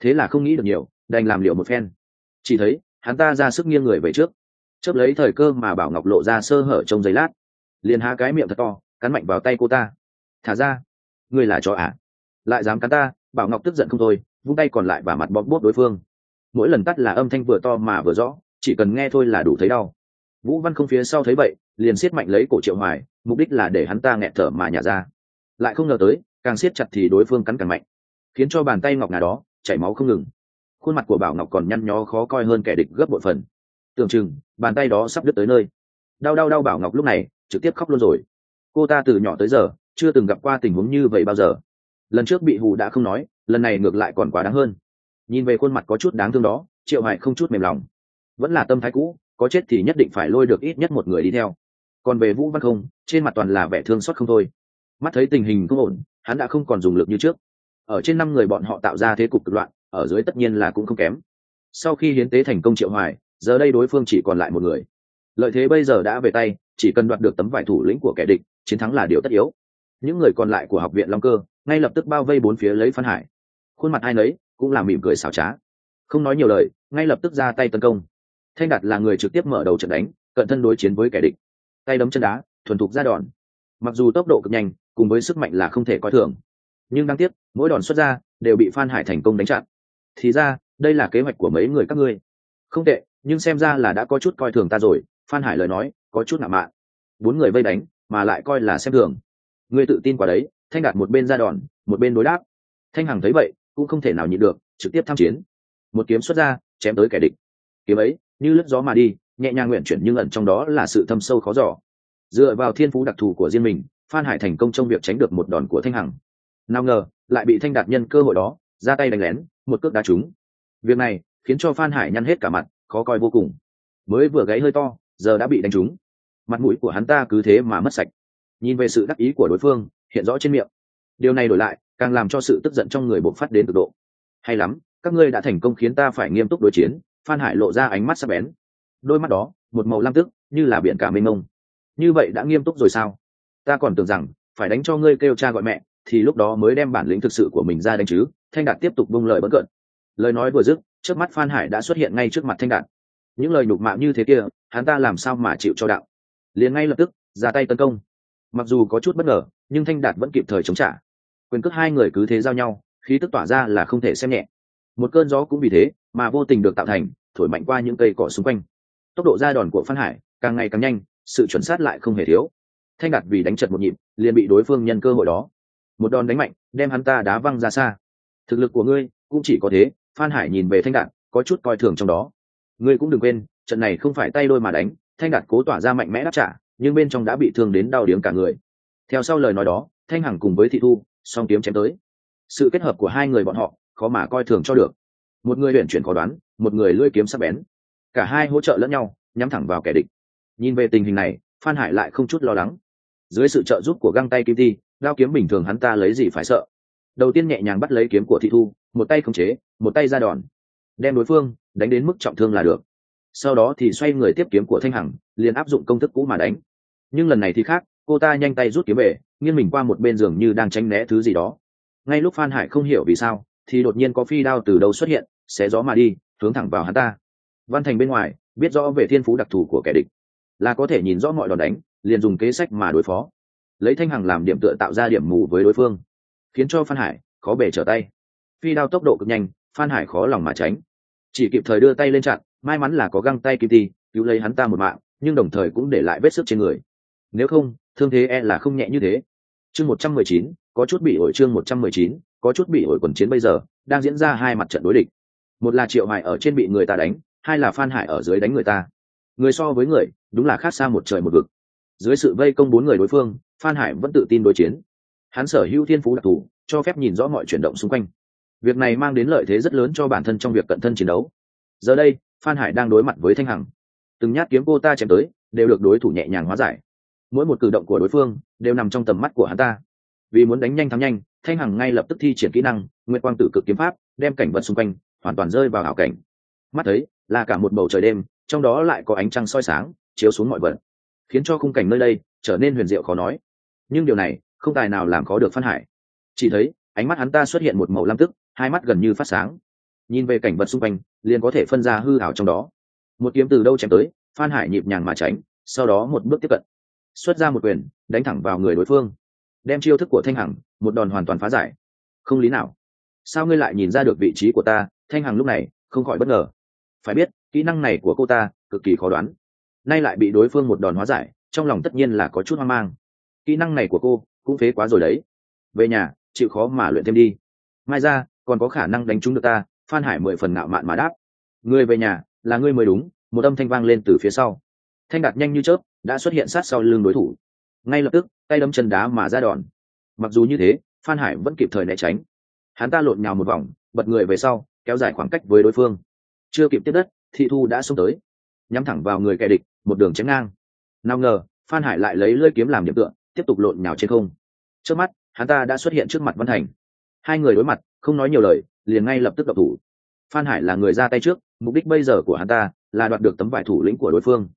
Thế là không nghĩ được nhiều, đành làm liệu một phen. Chỉ thấy, hắn ta ra sức nghiêng người về trước. Chớp lấy thời cơ mà bảo ngọc lộ ra sơ hở trong giấy lát. Liền há cái miệng thật to, cắn mạnh vào tay cô ta. Thả ra, ngươi là chó ạ à? lại dám cắn ta? Bảo ngọc tức giận không thôi, vung tay còn lại và mặt bóp bốt đối phương mỗi lần tắt là âm thanh vừa to mà vừa rõ, chỉ cần nghe thôi là đủ thấy đau. Vũ văn không phía sau thấy vậy, liền siết mạnh lấy cổ triệu hoài, mục đích là để hắn ta nghẹt thở mà nhả ra. Lại không ngờ tới, càng siết chặt thì đối phương cắn càng mạnh, khiến cho bàn tay ngọc ngà đó chảy máu không ngừng. Khuôn mặt của bảo ngọc còn nhăn nhó khó coi hơn kẻ địch gấp bội phần. Tưởng chừng, bàn tay đó sắp đứt tới nơi. Đau đau đau bảo ngọc lúc này trực tiếp khóc luôn rồi. Cô ta từ nhỏ tới giờ, chưa từng gặp qua tình huống như vậy bao giờ. Lần trước bị hù đã không nói, lần này ngược lại còn quá đáng hơn nhìn về khuôn mặt có chút đáng thương đó, triệu hải không chút mềm lòng. Vẫn là tâm thái cũ, có chết thì nhất định phải lôi được ít nhất một người đi theo. Còn về vũ văn không, trên mặt toàn là vẻ thương xót không thôi. Mắt thấy tình hình không ổn, hắn đã không còn dùng lực như trước. Ở trên năm người bọn họ tạo ra thế cục cực loạn, ở dưới tất nhiên là cũng không kém. Sau khi hiến tế thành công triệu hoài, giờ đây đối phương chỉ còn lại một người. Lợi thế bây giờ đã về tay, chỉ cần đoạt được tấm vải thủ lĩnh của kẻ địch, chiến thắng là điều tất yếu. Những người còn lại của học viện long cơ, ngay lập tức bao vây bốn phía lấy phan hải. Khuôn mặt ai nấy cũng là mỉm cười xảo trá. Không nói nhiều lời, ngay lập tức ra tay tấn công. Thanh đạt là người trực tiếp mở đầu trận đánh, cận thân đối chiến với kẻ địch. Tay đấm chân đá, thuần thục ra đòn. Mặc dù tốc độ cực nhanh, cùng với sức mạnh là không thể coi thường. Nhưng đáng tiếc, mỗi đòn xuất ra, đều bị phan hải thành công đánh chặn. Thì ra, đây là kế hoạch của mấy người các ngươi. Không tệ, nhưng xem ra là đã có chút coi thường ta rồi, phan hải lời nói, có chút nạ mạ bốn người vây đánh, mà lại coi là xem thường. Ngươi tự tin quả đấy, thanh đạt một bên ra đòn, một bên đối đáp. Thanh hằng thấy vậy cũng không thể nào nhịn được, trực tiếp tham chiến. Một kiếm xuất ra, chém tới kẻ địch. Kiếm ấy, như lướt gió mà đi, nhẹ nhàng nguyện chuyển nhưng ẩn trong đó là sự thâm sâu khó giỏ dựa vào thiên phú đặc thù của riêng mình, phan hải thành công trong việc tránh được một đòn của thanh hằng. Nào ngờ, lại bị thanh đạt nhân cơ hội đó, ra tay đánh lén, một cước đá trúng. Việc này, khiến cho phan hải nhăn hết cả mặt, khó coi vô cùng. Mới vừa gáy hơi to, giờ đã bị đánh trúng. Mặt mũi của hắn ta cứ thế mà mất sạch. Nhìn về sự đắc ý của đối phương, hiện rõ trên miệng. Điều này đổi lại càng làm cho sự tức giận trong người bộc phát đến cực độ. Hay lắm, các ngươi đã thành công khiến ta phải nghiêm túc đối chiến, phan hải lộ ra ánh mắt sắc bén. Đôi mắt đó, một màu lam tức như là biển cả mênh mông. Như vậy đã nghiêm túc rồi sao? Ta còn tưởng rằng, phải đánh cho ngươi kêu cha gọi mẹ, thì lúc đó mới đem bản lĩnh thực sự của mình ra đánh chứ, thanh đạt tiếp tục bung lời bất cận. Lời nói vừa dứt, trước mắt phan hải đã xuất hiện ngay trước mặt thanh đạt. Những lời nhục mạ như thế kia, hắn ta làm sao mà chịu cho đạo? Liền ngay lập tức, ra tay tấn công. Mặc dù có chút bất ngờ, nhưng thanh đạt vẫn kịp thời chống trả quyền cước hai người cứ thế giao nhau, khí tức tỏa ra là không thể xem nhẹ. Một cơn gió cũng vì thế mà vô tình được tạo thành, thổi mạnh qua những cây cỏ xung quanh. Tốc độ ra đòn của phan hải càng ngày càng nhanh, sự chuẩn sát lại không hề thiếu. Thanh đạt vì đánh chật một nhịp, liền bị đối phương nhân cơ hội đó. Một đòn đánh mạnh, đem hắn ta đá văng ra xa. Thực lực của ngươi cũng chỉ có thế, phan hải nhìn về thanh đạt, có chút coi thường trong đó. Ngươi cũng đừng quên, trận này không phải tay đôi mà đánh, thanh đạt cố tỏa ra mạnh mẽ đáp trả, nhưng bên trong đã bị thương đến đau điếng cả người. Theo sau lời nói đó, thanh hằng cùng với thị thu song kiếm chém tới. Sự kết hợp của hai người bọn họ, khó mà coi thường cho được. Một người luyện chuyển khó đoán, một người lưỡi kiếm sắc bén. Cả hai hỗ trợ lẫn nhau, nhắm thẳng vào kẻ địch. Nhìn về tình hình này, phan hải lại không chút lo lắng. Dưới sự trợ giúp của găng tay kim thi đao kiếm bình thường hắn ta lấy gì phải sợ? Đầu tiên nhẹ nhàng bắt lấy kiếm của thị thu, một tay khống chế, một tay ra đòn. Đem đối phương đánh đến mức trọng thương là được. Sau đó thì xoay người tiếp kiếm của thanh hằng, liền áp dụng công thức cũ mà đánh. Nhưng lần này thì khác cô ta nhanh tay rút kiếm về, nghiêng mình qua một bên giường như đang tránh né thứ gì đó. Ngay lúc phan hải không hiểu vì sao, thì đột nhiên có phi đao từ đâu xuất hiện, xé gió mà đi, hướng thẳng vào hắn ta. Văn thành bên ngoài, biết rõ về thiên phú đặc thù của kẻ địch, là có thể nhìn rõ mọi đòn đánh, liền dùng kế sách mà đối phó. Lấy thanh hằng làm điểm tựa tạo ra điểm mù với đối phương, khiến cho phan hải khó bể trở tay. Phi đao tốc độ cực nhanh, phan hải khó lòng mà tránh. Chỉ kịp thời đưa tay lên chặn, may mắn là có găng tay kim ti, cứu lấy hắn ta một mạng, nhưng đồng thời cũng để lại vết sức trên người. Nếu không thương thế e là không nhẹ như thế. Chương một trăm mười chín, có chút bị ổi chương một trăm mười chín, có chút bị ổi quần chiến bây giờ, đang diễn ra hai mặt trận đối địch. Một là triệu hải ở trên bị người ta đánh, hai là phan hải ở dưới đánh người ta. Người so với người, đúng là khác xa một trời một vực. Dưới sự vây công bốn người đối phương, phan hải vẫn tự tin đối chiến. Hắn sở hữu thiên phú đặc thù, cho phép nhìn rõ mọi chuyển động xung quanh. Việc này mang đến lợi thế rất lớn cho bản thân trong việc cận thân chiến đấu. Giờ đây, phan hải đang đối mặt với thanh hằng. Từng nhát kiếm cô ta chém tới, đều được đối thủ nhẹ nhàng hóa giải mỗi một cử động của đối phương đều nằm trong tầm mắt của hắn ta. Vì muốn đánh nhanh thắng nhanh, thanh hằng ngay lập tức thi triển kỹ năng nguyệt quang tử cực kiếm pháp, đem cảnh vật xung quanh hoàn toàn rơi vào ảo cảnh. Mắt thấy là cả một bầu trời đêm, trong đó lại có ánh trăng soi sáng chiếu xuống mọi vật, khiến cho khung cảnh nơi đây trở nên huyền diệu khó nói. Nhưng điều này không tài nào làm khó được phan hải. Chỉ thấy ánh mắt hắn ta xuất hiện một màu lam tức, hai mắt gần như phát sáng. Nhìn về cảnh vật xung quanh, liền có thể phân ra hư ảo trong đó. Một kiếm từ đâu chém tới, phan hải nhịp nhàng mà tránh, sau đó một bước tiếp cận xuất ra một quyền, đánh thẳng vào người đối phương. Đem chiêu thức của thanh hằng, một đòn hoàn toàn phá giải. Không lý nào. Sao ngươi lại nhìn ra được vị trí của ta? Thanh hằng lúc này, không khỏi bất ngờ. Phải biết, kỹ năng này của cô ta, cực kỳ khó đoán. Nay lại bị đối phương một đòn hóa giải, trong lòng tất nhiên là có chút hoang mang. Kỹ năng này của cô, cũng phế quá rồi đấy. Về nhà, chịu khó mà luyện thêm đi. Mai ra, còn có khả năng đánh trúng được ta, phan hải mười phần ngạo mạn mà đáp. Người về nhà, là ngươi mới đúng, một âm thanh vang lên từ phía sau. Thanh đạt nhanh như chớp đã xuất hiện sát sau lưng đối thủ. Ngay lập tức, tay đấm chân đá mà ra đòn. Mặc dù như thế, phan hải vẫn kịp thời né tránh. Hắn ta lộn nhào một vòng, bật người về sau, kéo dài khoảng cách với đối phương. Chưa kịp tiếp đất, thị thu đã xông tới. Nhắm thẳng vào người kẻ địch, một đường chém ngang. Nào ngờ, phan hải lại lấy lưỡi kiếm làm điểm tựa, tiếp tục lộn nhào trên không. Trước mắt, hắn ta đã xuất hiện trước mặt văn thành. Hai người đối mặt, không nói nhiều lời, liền ngay lập tức đập thủ. Phan hải là người ra tay trước, mục đích bây giờ của hắn ta là đoạt được tấm vải thủ lĩnh của đối phương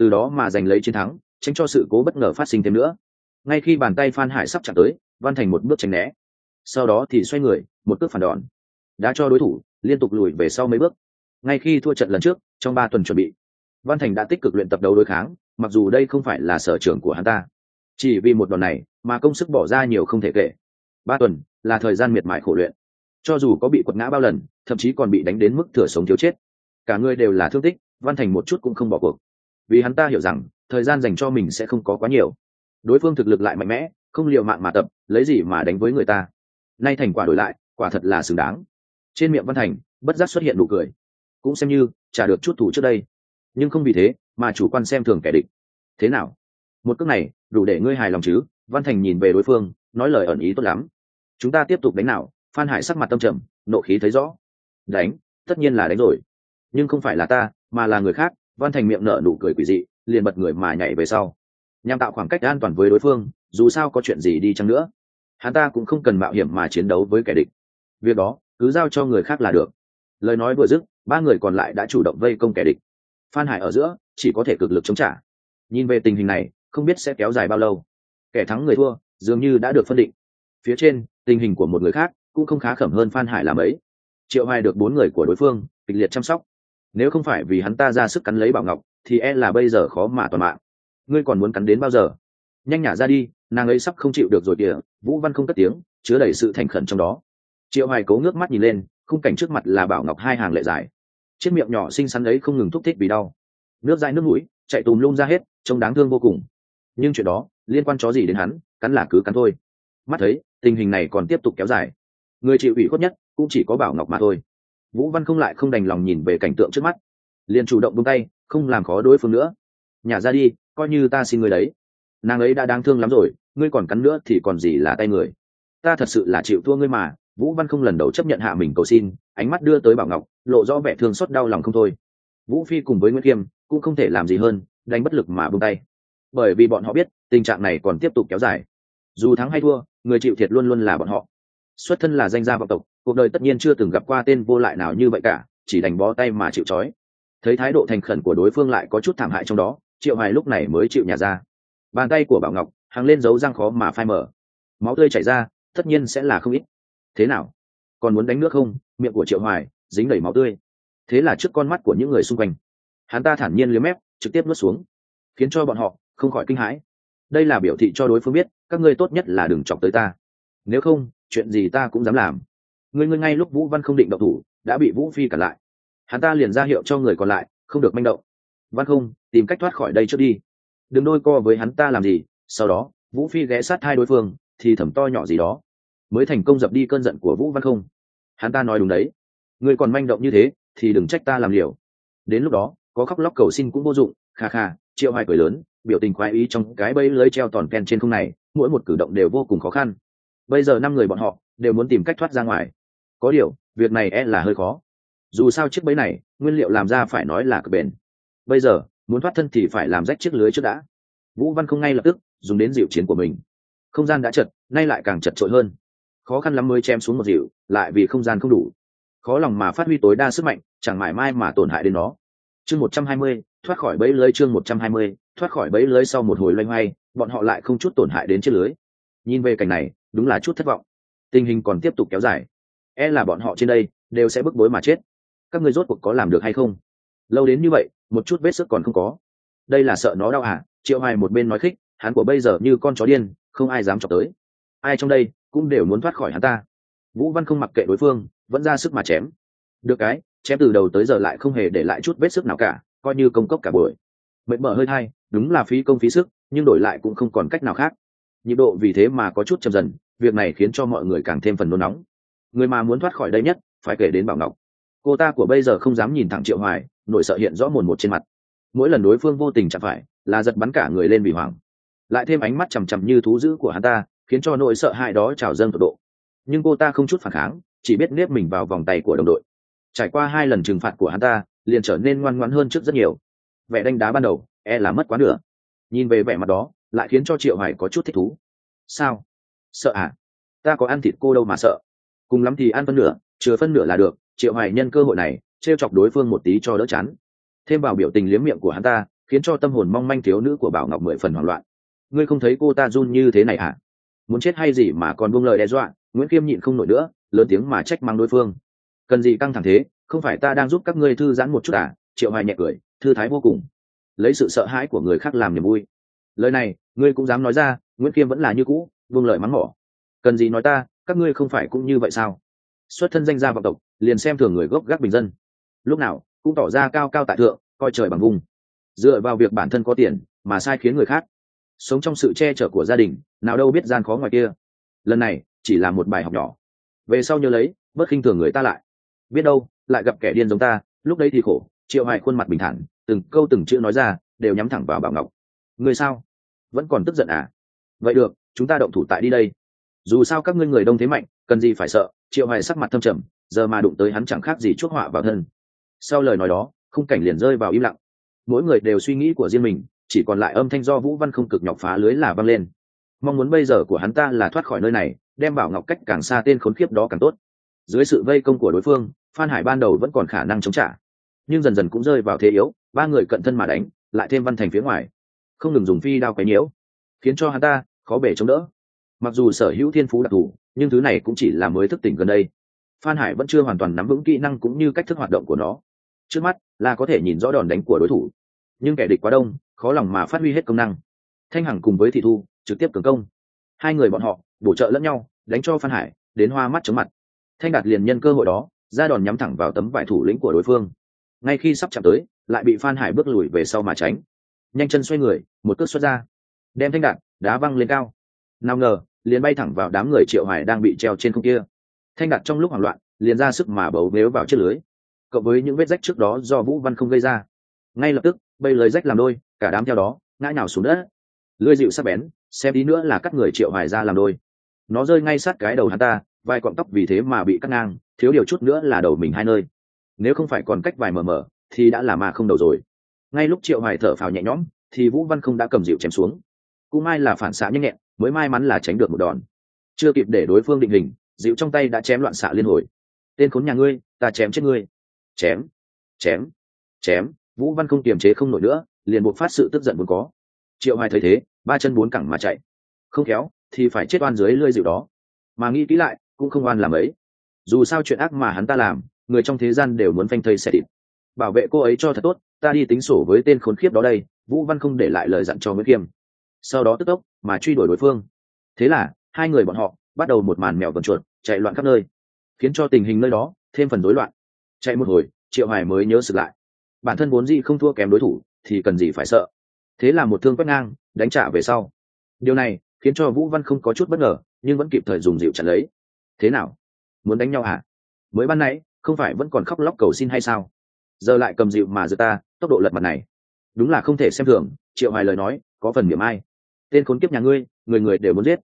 từ đó mà giành lấy chiến thắng, tránh cho sự cố bất ngờ phát sinh thêm nữa. Ngay khi bàn tay phan hải sắp chạm tới, văn thành một bước tránh né. Sau đó thì xoay người, một bước phản đòn. Đã cho đối thủ, liên tục lùi về sau mấy bước. Ngay khi thua trận lần trước, trong ba tuần chuẩn bị, văn thành đã tích cực luyện tập đấu đối kháng, mặc dù đây không phải là sở trường của hắn ta. Chỉ vì một đòn này mà công sức bỏ ra nhiều không thể kể. Ba tuần là thời gian miệt mài khổ luyện. Cho dù có bị quật ngã bao lần, thậm chí còn bị đánh đến mức thừa sống thiếu chết. Cả người đều là thương tích, văn thành một chút cũng không bỏ cuộc vì hắn ta hiểu rằng, thời gian dành cho mình sẽ không có quá nhiều. Đối phương thực lực lại mạnh mẽ, không l i ề u mạng mà tập, lấy gì mà đánh với người ta. Nay thành quả đổi lại, quả thật là xứng đáng. Trên miệng văn thành, bất giác xuất hiện nụ cười. Cũng xem như, trả được chút thủ trước đây. Nhưng không vì thế, mà chủ quan xem thường kẻ địch. Thế nào? Một cước này, đủ để ngươi hài lòng chứ? Văn thành nhìn về đối phương, nói lời ẩn ý tốt lắm. Chúng ta tiếp tục đánh nào. Phan hải sắc mặt tâm trầm, nộ khí thấy rõ. Đánh, tất nhiên là đánh rồi. Nhưng không phải là ta, mà là người khác văn thành miệng nở nụ cười quỷ dị, liền bật người mà nhảy về sau. Nhằm tạo khoảng cách an toàn với đối phương, dù sao có chuyện gì đi chăng nữa, hắn ta cũng không cần mạo hiểm mà chiến đấu với kẻ địch. Việc đó, cứ giao cho người khác là được. Lời nói vừa dứt, ba người còn lại đã chủ động vây công kẻ địch. Phan hải ở giữa, chỉ có thể cực lực chống trả. Nhìn về tình hình này, không biết sẽ kéo dài bao lâu. Kẻ thắng người thua, dường như đã được phân định. Phía trên, tình hình của một người khác cũng không khá khẩm hơn phan hải làm ấy triệu hoài được bốn người của đối phương kịch liệt chăm sóc nếu không phải vì hắn ta ra sức cắn lấy bảo ngọc, thì e là bây giờ khó mà toàn mạng. Ngươi còn muốn cắn đến bao giờ? Nhanh nhả ra đi, nàng ấy sắp không chịu được rồi kìa, vũ văn không cất tiếng, chứa đầy sự thành khẩn trong đó. Triệu hoài cố ngước mắt nhìn lên, khung cảnh trước mặt là bảo ngọc hai hàng lệ dài. Chiếc miệng nhỏ xinh xắn ấy không ngừng thúc thích vì đau. Nước dãi nước mũi, chạy tùm lung ra hết, trông đáng thương vô cùng. Nhưng chuyện đó, liên quan chó gì đến hắn, cắn là cứ cắn thôi. Mắt thấy, tình hình này còn tiếp tục kéo dài. Người chịu ủy khuất nhất, cũng chỉ có bảo ngọc mà thôi vũ văn không lại không đành lòng nhìn về cảnh tượng trước mắt. Liền chủ động buông tay, không làm khó đối phương nữa. Nhả ra đi, coi như ta xin người đấy. Nàng ấy đã đáng thương lắm rồi, ngươi còn cắn nữa thì còn gì là tay người. Ta thật sự là chịu thua ngươi mà. Vũ văn không lần đầu chấp nhận hạ mình cầu xin, ánh mắt đưa tới bảo ngọc, lộ rõ vẻ thương xót đau lòng không thôi. Vũ phi cùng với nguyễn kiêm cũng không thể làm gì hơn, đánh bất lực mà buông tay. Bởi vì bọn họ biết, tình trạng này còn tiếp tục kéo dài. Dù thắng hay thua, người chịu thiệt luôn luôn là bọn họ. Xuất thân là danh gia vọng tộc cuộc đời tất nhiên chưa từng gặp qua tên vô lại nào như vậy cả, chỉ đành bó tay mà chịu trói. Thấy thái độ thành khẩn của đối phương lại có chút thảm hại trong đó, triệu hoài lúc này mới chịu nhà ra. Bàn tay của bảo ngọc hàng lên dấu răng khó mà phai mở máu tươi chảy ra, tất nhiên sẽ là không ít. Thế nào? Còn muốn đánh nước không? Miệng của triệu hoài dính đầy máu tươi. Thế là trước con mắt của những người xung quanh, hắn ta thản nhiên liếm mép, trực tiếp nuốt xuống, khiến cho bọn họ không khỏi kinh hãi. Đây là biểu thị cho đối phương biết, các ngươi tốt nhất là đừng chọc tới ta. Nếu không, chuyện gì ta cũng dám làm ngươi ngươi ngay lúc vũ văn không định động thủ, đã bị vũ phi cản lại. Hắn ta liền ra hiệu cho người còn lại, không được manh động. Văn không, tìm cách thoát khỏi đây trước đi. Đừng đôi co với hắn ta làm gì, sau đó, vũ phi ghé sát hai đối phương, thì thầm to nhỏ gì đó. Mới thành công dập đi cơn giận của vũ văn không. Hắn ta nói đúng đấy. Ngươi còn manh động như thế, thì đừng trách ta làm liều. Đến lúc đó, có khóc lóc cầu xin cũng vô dụng, kha kha, triệu hai cười lớn, biểu tình khoái ý trong cái bẫy lưới treo toàn ken trên không này, mỗi một cử động đều vô cùng khó khăn. Bây giờ năm người bọn họ, đều muốn tìm cách thoát ra ngoài có điều, việc này e là hơi khó. Dù sao chiếc bẫy này, nguyên liệu làm ra phải nói là cực bền. Bây giờ, muốn thoát thân thì phải làm rách chiếc lưới trước đã. Vũ văn không ngay lập tức, dùng đến dịu chiến của mình. Không gian đã chật, nay lại càng chật trội hơn. Khó khăn lắm mới chém xuống một dịu, lại vì không gian không đủ. Khó lòng mà phát huy tối đa sức mạnh, chẳng mãi mai mà tổn hại đến nó. Chương một trăm hai mươi, thoát khỏi bẫy lưới chương một trăm hai mươi, thoát khỏi bẫy lưới sau một hồi loay hoay, bọn họ lại không chút tổn hại đến chiếc lưới. Nhìn về cảnh này, đúng là chút thất vọng. Tình hình còn tiếp tục kéo dài e là bọn họ trên đây đều sẽ bức bối mà chết. Các người rốt cuộc có làm được hay không? Lâu đến như vậy, một chút vết sức còn không có. Đây là sợ nó đau à? triệu hoài một bên nói khích, hắn của bây giờ như con chó điên, không ai dám chọc tới. Ai trong đây cũng đều muốn thoát khỏi hắn ta. Vũ văn không mặc kệ đối phương, vẫn ra sức mà chém. Được cái, chém từ đầu tới giờ lại không hề để lại chút vết sức nào cả, coi như công cốc cả buổi. Mệt mở hơi thai, đúng là phí công phí sức, nhưng đổi lại cũng không còn cách nào khác. Nhịp độ vì thế mà có chút chậm dần, việc này khiến cho mọi người càng thêm phần nôn nóng người mà muốn thoát khỏi đây nhất, phải kể đến bảo ngọc. Cô ta của bây giờ không dám nhìn thẳng triệu hoài nỗi sợ hiện rõ mồn một trên mặt. Mỗi lần đối phương vô tình chạm phải, là giật bắn cả người lên vì hoảng. Lại thêm ánh mắt chằm chằm như thú dữ của hắn ta, khiến cho nỗi sợ hãi đó trào dâng tột độ. Nhưng cô ta không chút phản kháng, chỉ biết nếp mình vào vòng tay của đồng đội. Trải qua hai lần trừng phạt của hắn ta, liền trở nên ngoan ngoãn hơn trước rất nhiều. Vẻ đánh đá ban đầu e là mất quá nửa. Nhìn về vẻ mặt đó, lại khiến cho triệu hoài có chút thích thú. Sao? Sợ à? Ta có ăn thịt cô đâu mà sợ cùng lắm thì ăn phân nửa, chừa phân nửa là được, triệu hoài nhân cơ hội này, trêu chọc đối phương một tí cho đỡ chán. Thêm vào biểu tình liếm miệng của hắn ta, khiến cho tâm hồn mong manh thiếu nữ của bảo ngọc mười phần hoảng loạn. Ngươi không thấy cô ta run như thế này à muốn chết hay gì mà còn buông lời đe dọa, nguyễn khiêm nhịn không nổi nữa, lớn tiếng mà trách mắng đối phương. Cần gì căng thẳng thế, không phải ta đang giúp các ngươi thư giãn một chút à? Triệu hoài nhẹ cười, thư thái vô cùng. Lấy sự sợ hãi của người khác làm niềm vui. Lời này, ngươi cũng dám nói ra, nguyễn khiêm vẫn là như cũ, buông lời mắng mỏ. Cần gì nói ta các ngươi không phải cũng như vậy sao? Xuất thân danh gia vọng tộc, liền xem thường người gốc gác bình dân. Lúc nào, cũng tỏ ra cao cao tại thượng, coi trời bằng vùng. Dựa vào việc bản thân có tiền, mà sai khiến người khác. Sống trong sự che chở của gia đình, nào đâu biết gian khó ngoài kia. Lần này, chỉ là một bài học nhỏ. Về sau nhớ lấy, bớt khinh thường người ta lại. Biết đâu, lại gặp kẻ điên giống ta, lúc đấy thì khổ, triệu hải khuôn mặt bình thản, từng câu từng chữ nói ra, đều nhắm thẳng vào bảo ngọc. Người sao? Vẫn còn tức giận à? Vậy được, chúng ta động thủ tại đi đây dù sao các ngươi người đông thế mạnh, cần gì phải sợ, triệu hoài sắc mặt thâm trầm, giờ mà đụng tới hắn chẳng khác gì chuốc họa vào thân. Sau lời nói đó, khung cảnh liền rơi vào im lặng. Mỗi người đều suy nghĩ của riêng mình, chỉ còn lại âm thanh do vũ văn không cực nhọc phá lưới là văng lên. Mong muốn bây giờ của hắn ta là thoát khỏi nơi này, đem bảo ngọc cách càng xa tên khốn kiếp đó càng tốt. Dưới sự vây công của đối phương, phan hải ban đầu vẫn còn khả năng chống trả. Nhưng dần dần cũng rơi vào thế yếu, ba người cận thân mà đánh, lại thêm văn thành phía ngoài. Không ngừng dùng phi đao quấy nhiễu, khiến cho hắn ta khó bể chống đỡ mặc dù sở hữu thiên phú đặc thù, nhưng thứ này cũng chỉ là mới thức tỉnh gần đây. Phan hải vẫn chưa hoàn toàn nắm vững kỹ năng cũng như cách thức hoạt động của nó. Trước mắt, là có thể nhìn rõ đòn đánh của đối thủ. Nhưng kẻ địch quá đông, khó lòng mà phát huy hết công năng. Thanh hằng cùng với thị thu, trực tiếp cường công. Hai người bọn họ, bổ trợ lẫn nhau, đánh cho phan hải, đến hoa mắt chóng mặt. Thanh đạt liền nhân cơ hội đó, ra đòn nhắm thẳng vào tấm vải thủ lĩnh của đối phương. Ngay khi sắp chạm tới, lại bị phan hải bước lùi về sau mà tránh. Nhanh chân xoay người, một cước xuất ra. Đem thanh đạt, đá văng lên cao. Nào ngờ liền bay thẳng vào đám người triệu hải đang bị treo trên không kia. Thanh đạt trong lúc hoảng loạn, liền ra sức mà bấu bếu vào chiếc lưới. Cộng với những vết rách trước đó do vũ văn không gây ra. Ngay lập tức bây lưới rách làm đôi, cả đám theo đó, ngã nhào xuống đất. Lưới dịu sắc bén, xem tí nữa là cắt người triệu hải ra làm đôi. Nó rơi ngay sát cái đầu hắn ta vài cọng tóc vì thế mà bị cắt ngang, thiếu điều chút nữa là đầu mình hai nơi. Nếu không phải còn cách vài mờ mờ, thì đã là mà không đầu rồi. Ngay lúc triệu hoài thở phào nhẹ nhõm, thì vũ văn không đã cầm dịu chém xuống. Cũng may là phản xạ nhanh nhẹn mới may mắn là tránh được một đòn. Chưa kịp để đối phương định hình, dịu trong tay đã chém loạn xạ liên hồi. Tên khốn nhà ngươi, ta chém chết ngươi. Chém chém chém. Vũ văn không kiềm chế không nổi nữa, liền buộc phát sự tức giận vốn có. Triệu hoài thấy thế, ba chân bốn cẳng mà chạy. Không khéo, thì phải chết oan dưới lơi dịu đó. Mà nghĩ kỹ lại, cũng không oan làm ấy. Dù sao chuyện ác mà hắn ta làm, người trong thế gian đều muốn phanh thây xẻ thịt. Bảo vệ cô ấy cho thật tốt, ta đi tính sổ với tên khốn khiếp đó đây, vũ văn không để lại lời dặn cho nguyễn kiêm. Sau đó tức tốc mà truy đuổi đối phương. Thế là, hai người bọn họ bắt đầu một màn mèo vần chuột chạy loạn khắp nơi, khiến cho tình hình nơi đó thêm phần rối loạn. Chạy một hồi, triệu hoài mới nhớ sự lại. Bản thân vốn gì không thua kém đối thủ, thì cần gì phải sợ. Thế là một thương quét ngang, đánh trả về sau. Điều này khiến cho vũ văn không có chút bất ngờ, nhưng vẫn kịp thời dùng dịu chặn lấy. Thế nào? Muốn đánh nhau hả? Mới ban nãy, không phải vẫn còn khóc lóc cầu xin hay sao? Giờ lại cầm dịu mà giật ta, tốc độ lật mặt này. Đúng là không thể xem thường, triệu hoài lời nói có phần miệng ai tên khốn kiếp nhà ngươi, người người đều muốn giết.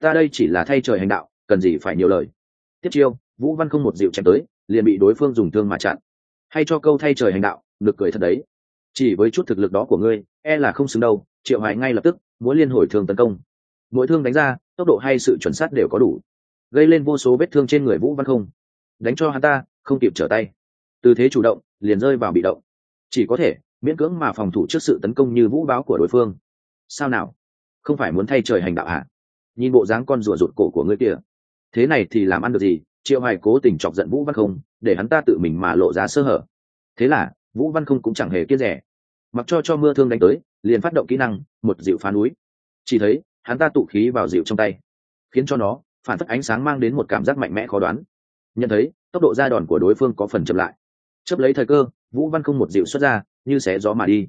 Ta đây chỉ là thay trời hành đạo, cần gì phải nhiều lời. Tiếp chiêu, vũ văn không một dịu chém tới, liền bị đối phương dùng thương mà chặn. Hay cho câu thay trời hành đạo, lực cười thật đấy. Chỉ với chút thực lực đó của ngươi e là không xứng đâu, triệu hoài ngay lập tức muốn liên hồi thương tấn công. Mỗi thương đánh ra, tốc độ hay sự chuẩn xác đều có đủ. Gây lên vô số vết thương trên người vũ văn không. Đánh cho hắn ta, không kịp trở tay. Từ thế chủ động, liền rơi vào bị động. Chỉ có thể, miễn cưỡng mà phòng thủ trước sự tấn công như vũ báo của đối phương. Sao nào? Không phải muốn thay trời hành đạo hả? Nhìn bộ dáng con rùa rụt cổ của ngươi kia thế này thì làm ăn được gì? Triệu hoài cố tình chọc giận vũ văn không, để hắn ta tự mình mà lộ ra sơ hở. Thế là, vũ văn không cũng chẳng hề kiết rẻ. Mặc cho cho mưa thương đánh tới, liền phát động kỹ năng, một dịu phá núi. Chỉ thấy, hắn ta tụ khí vào dịu trong tay, khiến cho nó phản phất ánh sáng mang đến một cảm giác mạnh mẽ khó đoán. Nhận thấy, tốc độ ra đòn của đối phương có phần chậm lại. Chấp lấy thời cơ, vũ văn không một dịu xuất ra, như xé gió mà đi.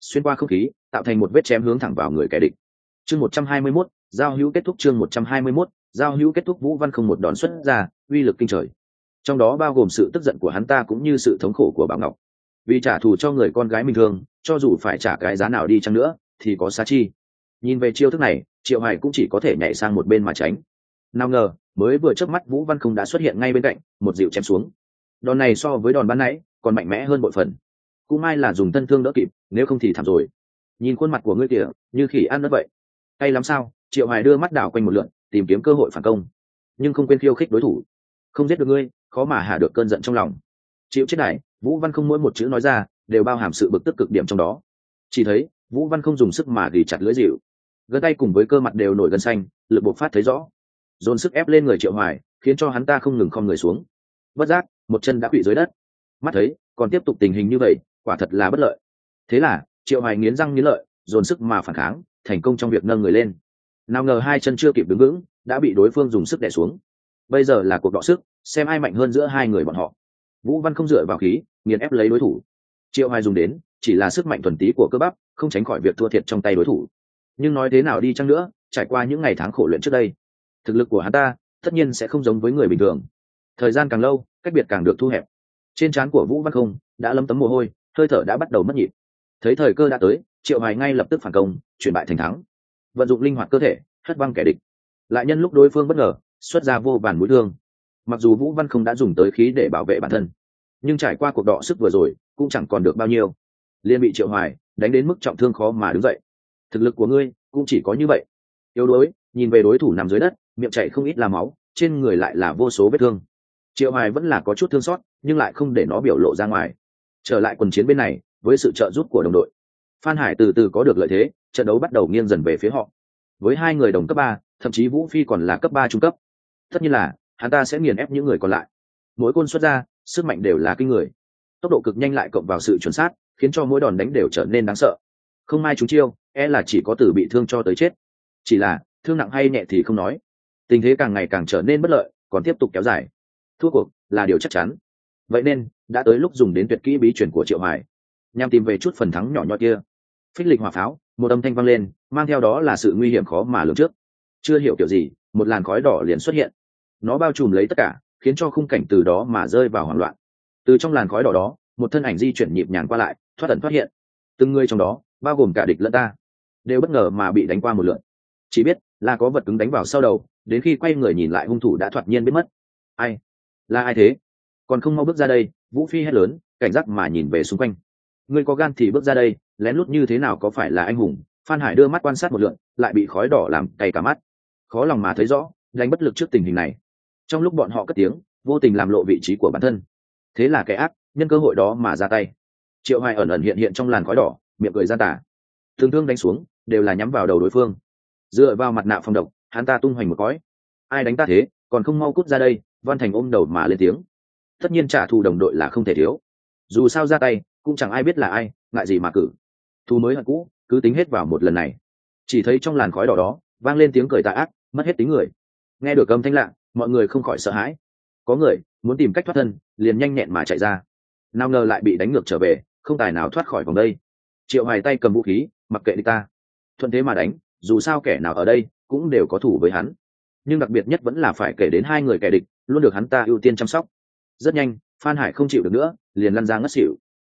Xuyên qua không khí, tạo thành một vết chém hướng thẳng vào người kẻ địch chương một trăm hai mươi 121, giao hữu kết thúc chương một trăm hai mươi 121, giao hữu kết thúc vũ văn không một đòn xuất ra uy lực kinh trời. Trong đó bao gồm sự tức giận của hắn ta cũng như sự thống khổ của bảo ngọc. Vì trả thù cho người con gái bình thường cho dù phải trả cái giá nào đi chăng nữa thì có xa chi. Nhìn về chiêu thức này triệu hải cũng chỉ có thể nhảy sang một bên mà tránh. Nào ngờ mới vừa trước mắt vũ văn không đã xuất hiện ngay bên cạnh một dịu chém xuống. Đòn này so với đòn ban nãy còn mạnh mẽ hơn bội phần. Cũng may là dùng thân thương đỡ kịp nếu không thì thảm rồi. Nhìn khuôn mặt của ngươi kìa như khỉ ăn đất vậy hay lắm sao? Triệu hoài đưa mắt đảo quanh một lượn, tìm kiếm cơ hội phản công. Nhưng không quên khiêu khích đối thủ. Không giết được ngươi, khó mà hạ được cơn giận trong lòng. Chịu chết này vũ văn không mỗi một chữ nói ra, đều bao hàm sự bực tức cực điểm trong đó. Chỉ thấy, vũ văn không dùng sức mà ghi chặt lưỡi dịu. Gân tay cùng với cơ mặt đều nổi gân xanh, lực bộc phát thấy rõ. Dồn sức ép lên người triệu hoài, khiến cho hắn ta không ngừng khom người xuống. Bất giác, một chân đã bị dưới đất. Mắt thấy, còn tiếp tục tình hình như vậy, quả thật là bất lợi. Thế là, triệu hoài nghiến răng nghiến lợi, dồn sức mà phản kháng thành công trong việc nâng người lên. Nào ngờ hai chân chưa kịp đứng vững, đã bị đối phương dùng sức đè xuống. Bây giờ là cuộc đọ sức, xem ai mạnh hơn giữa hai người bọn họ. Vũ văn không dựa vào khí, nghiền ép lấy đối thủ. Triệu hoài dùng đến, chỉ là sức mạnh thuần tí của cơ bắp, không tránh khỏi việc thua thiệt trong tay đối thủ. Nhưng nói thế nào đi chăng nữa, trải qua những ngày tháng khổ luyện trước đây, thực lực của hắn ta tất nhiên sẽ không giống với người bình thường. Thời gian càng lâu, cách biệt càng được thu hẹp. Trên trán của vũ văn không, đã lấm tấm mồ hôi, hơi thở đã bắt đầu mất nhịp. Thấy thời cơ đã tới, triệu hoài ngay lập tức phản công chuyển bại thành thắng. Vận dụng linh hoạt cơ thể, hất văng kẻ địch. Lại nhân lúc đối phương bất ngờ, xuất ra vô vàn mũi thương. Mặc dù vũ văn không đã dùng tới khí để bảo vệ bản thân, nhưng trải qua cuộc đọ sức vừa rồi, cũng chẳng còn được bao nhiêu. Liên bị triệu hoài, đánh đến mức trọng thương khó mà đứng dậy. Thực lực của ngươi cũng chỉ có như vậy. Yếu đuối, nhìn về đối thủ nằm dưới đất, miệng chảy không ít là máu, trên người lại là vô số vết thương. Triệu hoài vẫn là có chút thương xót, nhưng lại không để nó biểu lộ ra ngoài. Trở lại quần chiến bên này, với sự trợ giúp của đồng đội, phan hải từ từ có được lợi thế trận đấu bắt đầu nghiêng dần về phía họ. Với hai người đồng cấp ba, thậm chí vũ phi còn là cấp ba trung cấp. Tất nhiên là, hắn ta sẽ nghiền ép những người còn lại. Mỗi côn xuất ra, sức mạnh đều là kinh người. Tốc độ cực nhanh lại cộng vào sự chuẩn xác, khiến cho mỗi đòn đánh đều trở nên đáng sợ. Không ai chúng chiêu e là chỉ có từ bị thương cho tới chết. Chỉ là, thương nặng hay nhẹ thì không nói. Tình thế càng ngày càng trở nên bất lợi, còn tiếp tục kéo dài. Thua cuộc là điều chắc chắn. Vậy nên, đã tới lúc dùng đến tuyệt kỹ bí truyền của triệu hải nhằm tìm về chút phần thắng nhỏ nhoi kia. Phích lịch hỏa pháo một âm thanh vang lên, mang theo đó là sự nguy hiểm khó mà lường trước. Chưa hiểu kiểu gì, một làn khói đỏ liền xuất hiện. Nó bao trùm lấy tất cả, khiến cho khung cảnh từ đó mà rơi vào hoảng loạn. Từ trong làn khói đỏ đó, một thân ảnh di chuyển nhịp nhàng qua lại, thoát ẩn thoát hiện. Từng người trong đó, bao gồm cả địch lẫn ta, đều bất ngờ mà bị đánh qua một lượn. Chỉ biết là có vật cứng đánh vào sau đầu, đến khi quay người nhìn lại hung thủ đã thoạt nhiên biết mất. Ai? Là ai thế? Còn không mau bước ra đây, vũ phi hét lớn, cảnh giác mà nhìn về xung quanh. Ngươi có gan thì bước ra đây lén lút như thế nào có phải là anh hùng? Phan hải đưa mắt quan sát một lượn, lại bị khói đỏ làm cay cả mắt. Khó lòng mà thấy rõ, đánh bất lực trước tình hình này. Trong lúc bọn họ cất tiếng, vô tình làm lộ vị trí của bản thân. Thế là kẻ ác, nhân cơ hội đó mà ra tay. Triệu hoài ẩn ẩn hiện hiện trong làn khói đỏ, miệng cười gian tả thương thương đánh xuống, đều là nhắm vào đầu đối phương. Dựa vào mặt nạ phòng độc, hắn ta tung hoành một cõi. Ai đánh ta thế, còn không mau cút ra đây, văn thành ôm đầu mà lên tiếng. Tất nhiên trả thù đồng đội là không thể thiếu. Dù sao ra tay, cũng chẳng ai biết là ai, ngại gì mà cử thú mới hận cũ cứ tính hết vào một lần này. Chỉ thấy trong làn khói đỏ đó vang lên tiếng cười tà ác mất hết tính người. Nghe được âm thanh lạ mọi người không khỏi sợ hãi. Có người muốn tìm cách thoát thân liền nhanh nhẹn mà chạy ra. Nào ngờ lại bị đánh ngược trở về không tài nào thoát khỏi vòng đây. Triệu hoài tay cầm vũ khí mặc kệ đi ta. Thuận thế mà đánh dù sao kẻ nào ở đây cũng đều có thủ với hắn. Nhưng đặc biệt nhất vẫn là phải kể đến hai người kẻ địch luôn được hắn ta ưu tiên chăm sóc. Rất nhanh phan hải không chịu được nữa liền lăn ra ngất xỉu.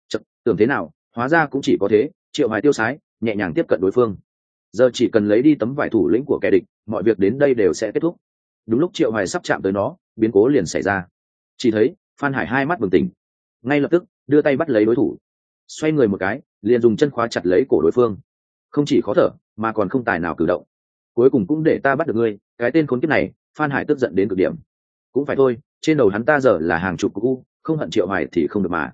Chật, tưởng thế nào hóa ra cũng chỉ có thế triệu hoài tiêu sái nhẹ nhàng tiếp cận đối phương. Giờ chỉ cần lấy đi tấm vải thủ lĩnh của kẻ địch mọi việc đến đây đều sẽ kết thúc. Đúng lúc triệu hoài sắp chạm tới nó biến cố liền xảy ra. Chỉ thấy phan hải hai mắt bừng tỉnh. Ngay lập tức đưa tay bắt lấy đối thủ. Xoay người một cái liền dùng chân khóa chặt lấy cổ đối phương. Không chỉ khó thở mà còn không tài nào cử động. Cuối cùng cũng để ta bắt được ngươi cái tên khốn kiếp này phan hải tức giận đến cực điểm. Cũng phải thôi trên đầu hắn ta giờ là hàng chục cú không hận triệu hoài thì không được mà.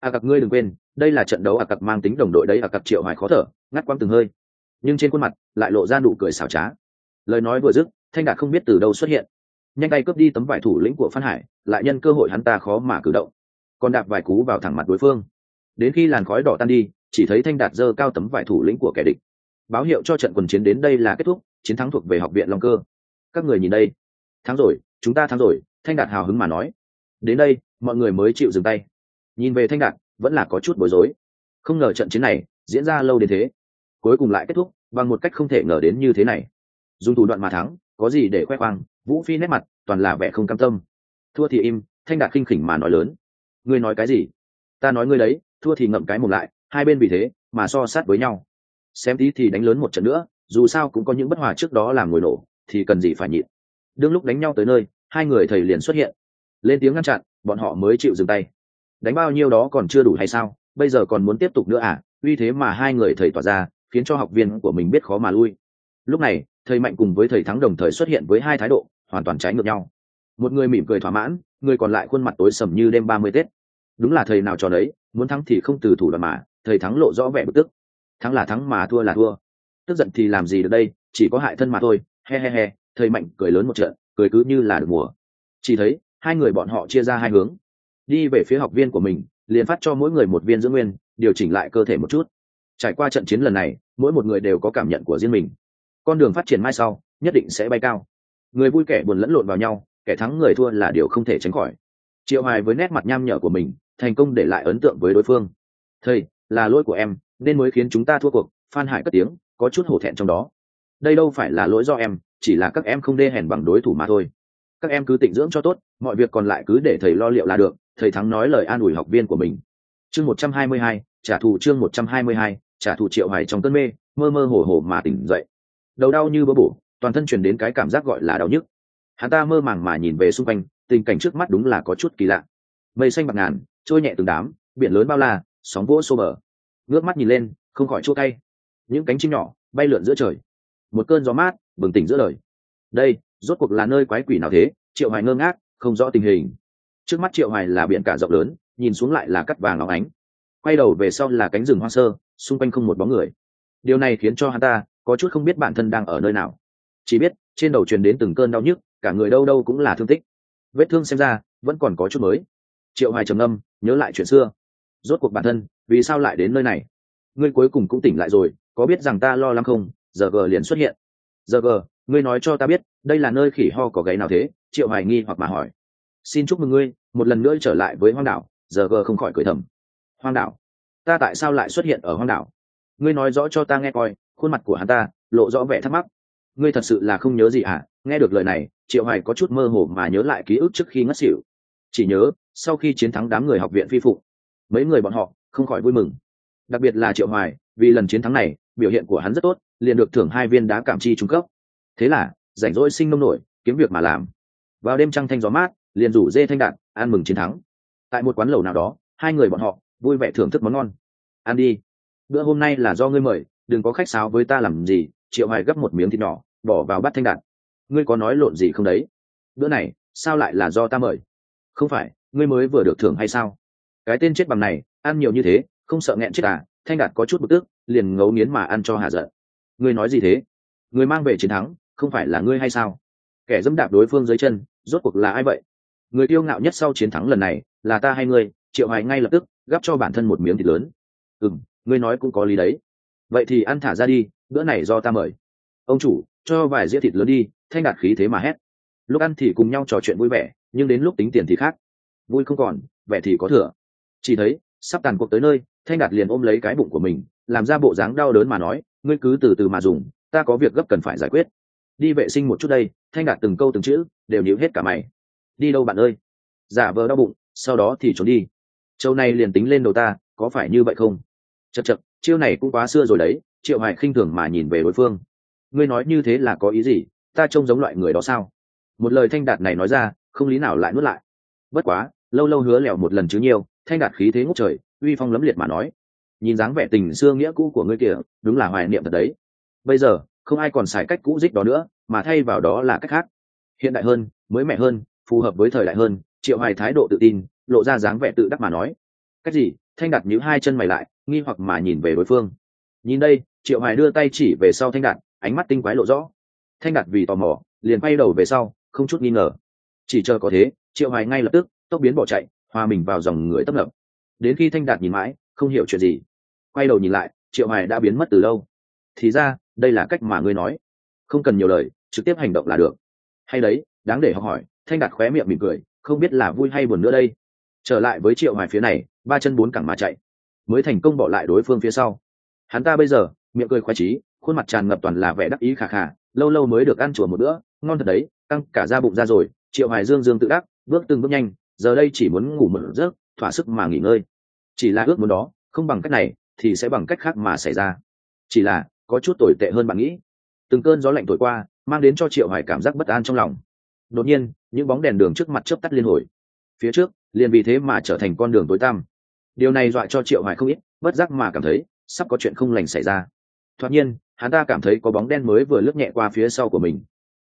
À, gặp ngươi đừng quên đây là trận đấu a à, cặp mang tính đồng đội đấy a à, cặp triệu hoài khó thở ngắt quăng từng hơi. Nhưng trên khuôn mặt lại lộ ra nụ cười xảo trá. Lời nói vừa dứt thanh đạt không biết từ đâu xuất hiện. Nhanh tay cướp đi tấm vải thủ lĩnh của phan hải lại nhân cơ hội hắn ta khó mà cử động. Còn đạp vài cú vào thẳng mặt đối phương. Đến khi làn khói đỏ tan đi chỉ thấy thanh đạt giơ cao tấm vải thủ lĩnh của kẻ địch. Báo hiệu cho trận quần chiến đến đây là kết thúc chiến thắng thuộc về học viện long cơ. Các người nhìn đây. Thắng rồi chúng ta thắng rồi thanh đạt hào hứng mà nói. Đến đây mọi người mới chịu dừng tay. Nhìn về thanh đạt vẫn là có chút bối rối. Không ngờ trận chiến này diễn ra lâu đến thế. Cuối cùng lại kết thúc bằng một cách không thể ngờ đến như thế này. Dùng thủ đoạn mà thắng, có gì để khoe khoang, vũ phi nét mặt toàn là vẻ không cam tâm. Thua thì im, thanh đạt khinh khỉnh mà nói lớn. Ngươi nói cái gì? Ta nói ngươi đấy, thua thì ngậm cái mồm lại, hai bên vì thế mà so sát với nhau. Xem tí thì đánh lớn một trận nữa, dù sao cũng có những bất hòa trước đó làm ngồi nổ, thì cần gì phải nhịn. Đương lúc đánh nhau tới nơi, hai người thầy liền xuất hiện. Lên tiếng ngăn chặn, bọn họ mới chịu dừng tay đánh bao nhiêu đó còn chưa đủ hay sao? Bây giờ còn muốn tiếp tục nữa à? Uy thế mà hai người thầy tỏa ra, khiến cho học viên của mình biết khó mà lui. Lúc này, thầy mạnh cùng với thầy thắng đồng thời xuất hiện với hai thái độ, hoàn toàn trái ngược nhau. Một người mỉm cười thỏa mãn, người còn lại khuôn mặt tối sầm như đêm ba mươi tết. Đúng là thầy nào cho đấy muốn thắng thì không từ thủ đoạn mà, thầy thắng lộ rõ vẻ bực tức. Thắng là thắng mà thua là thua. Tức giận thì làm gì được đây, chỉ có hại thân mà thôi. He he he, thầy mạnh cười lớn một trận, cười cứ như là được mùa. Chỉ thấy, hai người bọn họ chia ra hai hướng đi về phía học viên của mình, liền phát cho mỗi người một viên dưỡng nguyên, điều chỉnh lại cơ thể một chút. Trải qua trận chiến lần này, mỗi một người đều có cảm nhận của riêng mình. Con đường phát triển mai sau, nhất định sẽ bay cao. Người vui kẻ buồn lẫn lộn vào nhau, kẻ thắng người thua là điều không thể tránh khỏi. Triệu hoài với nét mặt nham nhở của mình, thành công để lại ấn tượng với đối phương. Thầy, là lỗi của em, nên mới khiến chúng ta thua cuộc, phan hải cất tiếng, có chút hổ thẹn trong đó. Đây đâu phải là lỗi do em, chỉ là các em không đê hèn bằng đối thủ mà thôi. Các em cứ tịnh dưỡng cho tốt, mọi việc còn lại cứ để thầy lo liệu là được thầy thắng nói lời an ủi học viên của mình. Chương một trăm hai mươi hai, trả thù chương một trăm hai mươi hai, trả thù triệu hoài trong cơn mê, mơ mơ hồ hồ mà tỉnh dậy. Đầu đau như bơ bổ, toàn thân truyền đến cái cảm giác gọi là đau nhức. Hắn ta mơ màng mà nhìn về xung quanh, tình cảnh trước mắt đúng là có chút kỳ lạ. Mây xanh bạc ngàn, trôi nhẹ từng đám, biển lớn bao la, sóng vỗ xô bờ. Ngước mắt nhìn lên, không khỏi chua tay những cánh chim nhỏ, bay lượn giữa trời. Một cơn gió mát, bừng tỉnh giữa đời. Đây, rốt cuộc là nơi quái quỷ nào thế? Triệu hoài ngơ ngác, không rõ tình hình trước mắt triệu hoài là biển cả rộng lớn nhìn xuống lại là cắt vàng óng ánh. Quay đầu về sau là cánh rừng hoang sơ xung quanh không một bóng người. Điều này khiến cho hắn ta có chút không biết bản thân đang ở nơi nào. Chỉ biết trên đầu truyền đến từng cơn đau nhức cả người đâu đâu cũng là thương tích. Vết thương xem ra vẫn còn có chút mới. Triệu hoài trầm ngâm, nhớ lại chuyện xưa. Rốt cuộc bản thân vì sao lại đến nơi này? Ngươi cuối cùng cũng tỉnh lại rồi có biết rằng ta lo lắng không? Giờ gờ liền xuất hiện. Giờ gờ ngươi nói cho ta biết đây là nơi khỉ ho có gáy nào thế? Triệu hoài nghi hoặc mà hỏi xin chúc mừng ngươi, một lần nữa trở lại với hoang đảo. Giờ gờ không khỏi cười thầm. Hoang đảo? Ta tại sao lại xuất hiện ở hoang đảo? Ngươi nói rõ cho ta nghe coi, khuôn mặt của hắn ta lộ rõ vẻ thắc mắc. Ngươi thật sự là không nhớ gì à nghe được lời này, triệu hoài có chút mơ hồ mà nhớ lại ký ức trước khi ngất xỉu. Chỉ nhớ, sau khi chiến thắng đám người học viện phi phụ mấy người bọn họ không khỏi vui mừng. Đặc biệt là triệu hoài, vì lần chiến thắng này, biểu hiện của hắn rất tốt, liền được thưởng hai viên đá cảm chi trung cấp. Thế là, rảnh rỗi sinh nông nổi, kiếm việc mà làm. Vào đêm trăng thanh gió mát liền rủ dê thanh đạn, ăn mừng chiến thắng. Tại một quán lẩu nào đó, hai người bọn họ vui vẻ thưởng thức món ngon. Ăn đi. Bữa hôm nay là do ngươi mời, đừng có khách sáo với ta làm gì, triệu hoài gấp một miếng thịt nhỏ, bỏ vào bát thanh đạn. Ngươi có nói lộn gì không đấy? Bữa này, sao lại là do ta mời? Không phải, ngươi mới vừa được thưởng hay sao? Cái tên chết bằng này, ăn nhiều như thế, không sợ nghẹn chết à? Thanh đạt có chút bực tức, liền ngấu nghiến mà ăn cho hà giận. Ngươi nói gì thế? Ngươi mang về chiến thắng, không phải là ngươi hay sao? Kẻ dẫm đạp đối phương dưới chân, rốt cuộc là ai vậy? Người tiêu ngạo nhất sau chiến thắng lần này là ta hay ngươi? Triệu hoài ngay lập tức gắp cho bản thân một miếng thịt lớn. Ừ ngươi nói cũng có lý đấy. Vậy thì ăn thả ra đi, bữa này do ta mời. Ông chủ, cho vài dĩa thịt lớn đi, thanh đạt khí thế mà hét. Lúc ăn thì cùng nhau trò chuyện vui vẻ, nhưng đến lúc tính tiền thì khác. Vui không còn, vẻ thì có thừa. Chỉ thấy, sắp tàn cuộc tới nơi, thanh đạt liền ôm lấy cái bụng của mình, làm ra bộ dáng đau đớn mà nói, ngươi cứ từ từ mà dùng, ta có việc gấp cần phải giải quyết. Đi vệ sinh một chút đây, thanh đạt từng câu từng chữ, đều níu hết cả mày đi đâu bạn ơi? Giả vờ đau bụng, sau đó thì trốn đi. Châu này liền tính lên đầu ta, có phải như vậy không? Chật chật chiêu này cũng quá xưa rồi đấy, triệu hải khinh thường mà nhìn về đối phương. Ngươi nói như thế là có ý gì? Ta trông giống loại người đó sao? Một lời thanh đạt này nói ra, không lý nào lại nuốt lại. Bất quá, lâu lâu hứa lèo một lần chứ nhiều, thanh đạt khí thế ngốc trời, uy phong lấm liệt mà nói. Nhìn dáng vẻ tình xưa nghĩa cũ của ngươi kìa, đúng là hoài niệm thật đấy. Bây giờ, không ai còn xài cách cũ dích đó nữa, mà thay vào đó là cách khác. Hiện đại hơn, mới mẻ hơn phù hợp với thời đại hơn, triệu hoài thái độ tự tin, lộ ra dáng vẻ tự đắc mà nói. Cách gì? Thanh đạt nhíu hai chân mày lại, nghi hoặc mà nhìn về đối phương. Nhìn đây, triệu hoài đưa tay chỉ về sau thanh đạt, ánh mắt tinh quái lộ rõ. Thanh đạt vì tò mò, liền quay đầu về sau, không chút nghi ngờ. Chỉ chờ có thế, triệu hoài ngay lập tức, tốc biến bỏ chạy, hòa mình vào dòng người tấp nập. Đến khi thanh đạt nhìn mãi, không hiểu chuyện gì. Quay đầu nhìn lại, triệu hoài đã biến mất từ lâu. Thì ra, đây là cách mà ngươi nói. Không cần nhiều lời, trực tiếp hành động là được. Hay đấy, đáng để học hỏi thanh đạt khóe miệng mỉm cười, không biết là vui hay buồn nữa đây. Trở lại với triệu hoài phía này, ba chân bốn cẳng mà chạy. Mới thành công bỏ lại đối phương phía sau. Hắn ta bây giờ, miệng cười khoái trí khuôn mặt tràn ngập toàn là vẻ đắc ý khả khả. lâu lâu mới được ăn chùa một bữa, ngon thật đấy, căng cả da bụng ra rồi, triệu hoài dương dương tự đắc, bước từng bước nhanh, giờ đây chỉ muốn ngủ một giấc, thỏa sức mà nghỉ ngơi. Chỉ là ước muốn đó, không bằng cách này, thì sẽ bằng cách khác mà xảy ra. Chỉ là, có chút tồi tệ hơn bạn nghĩ. Từng cơn gió lạnh thổi qua, mang đến cho triệu hoài cảm giác bất an trong lòng. Đột nhiên những bóng đèn đường trước mặt chớp tắt liên hồi. Phía trước, liền vì thế mà trở thành con đường tối tăm. Điều này dọa cho triệu hoài không ít, bất giác mà cảm thấy, sắp có chuyện không lành xảy ra. Thoạt nhiên, hắn ta cảm thấy có bóng đen mới vừa lướt nhẹ qua phía sau của mình.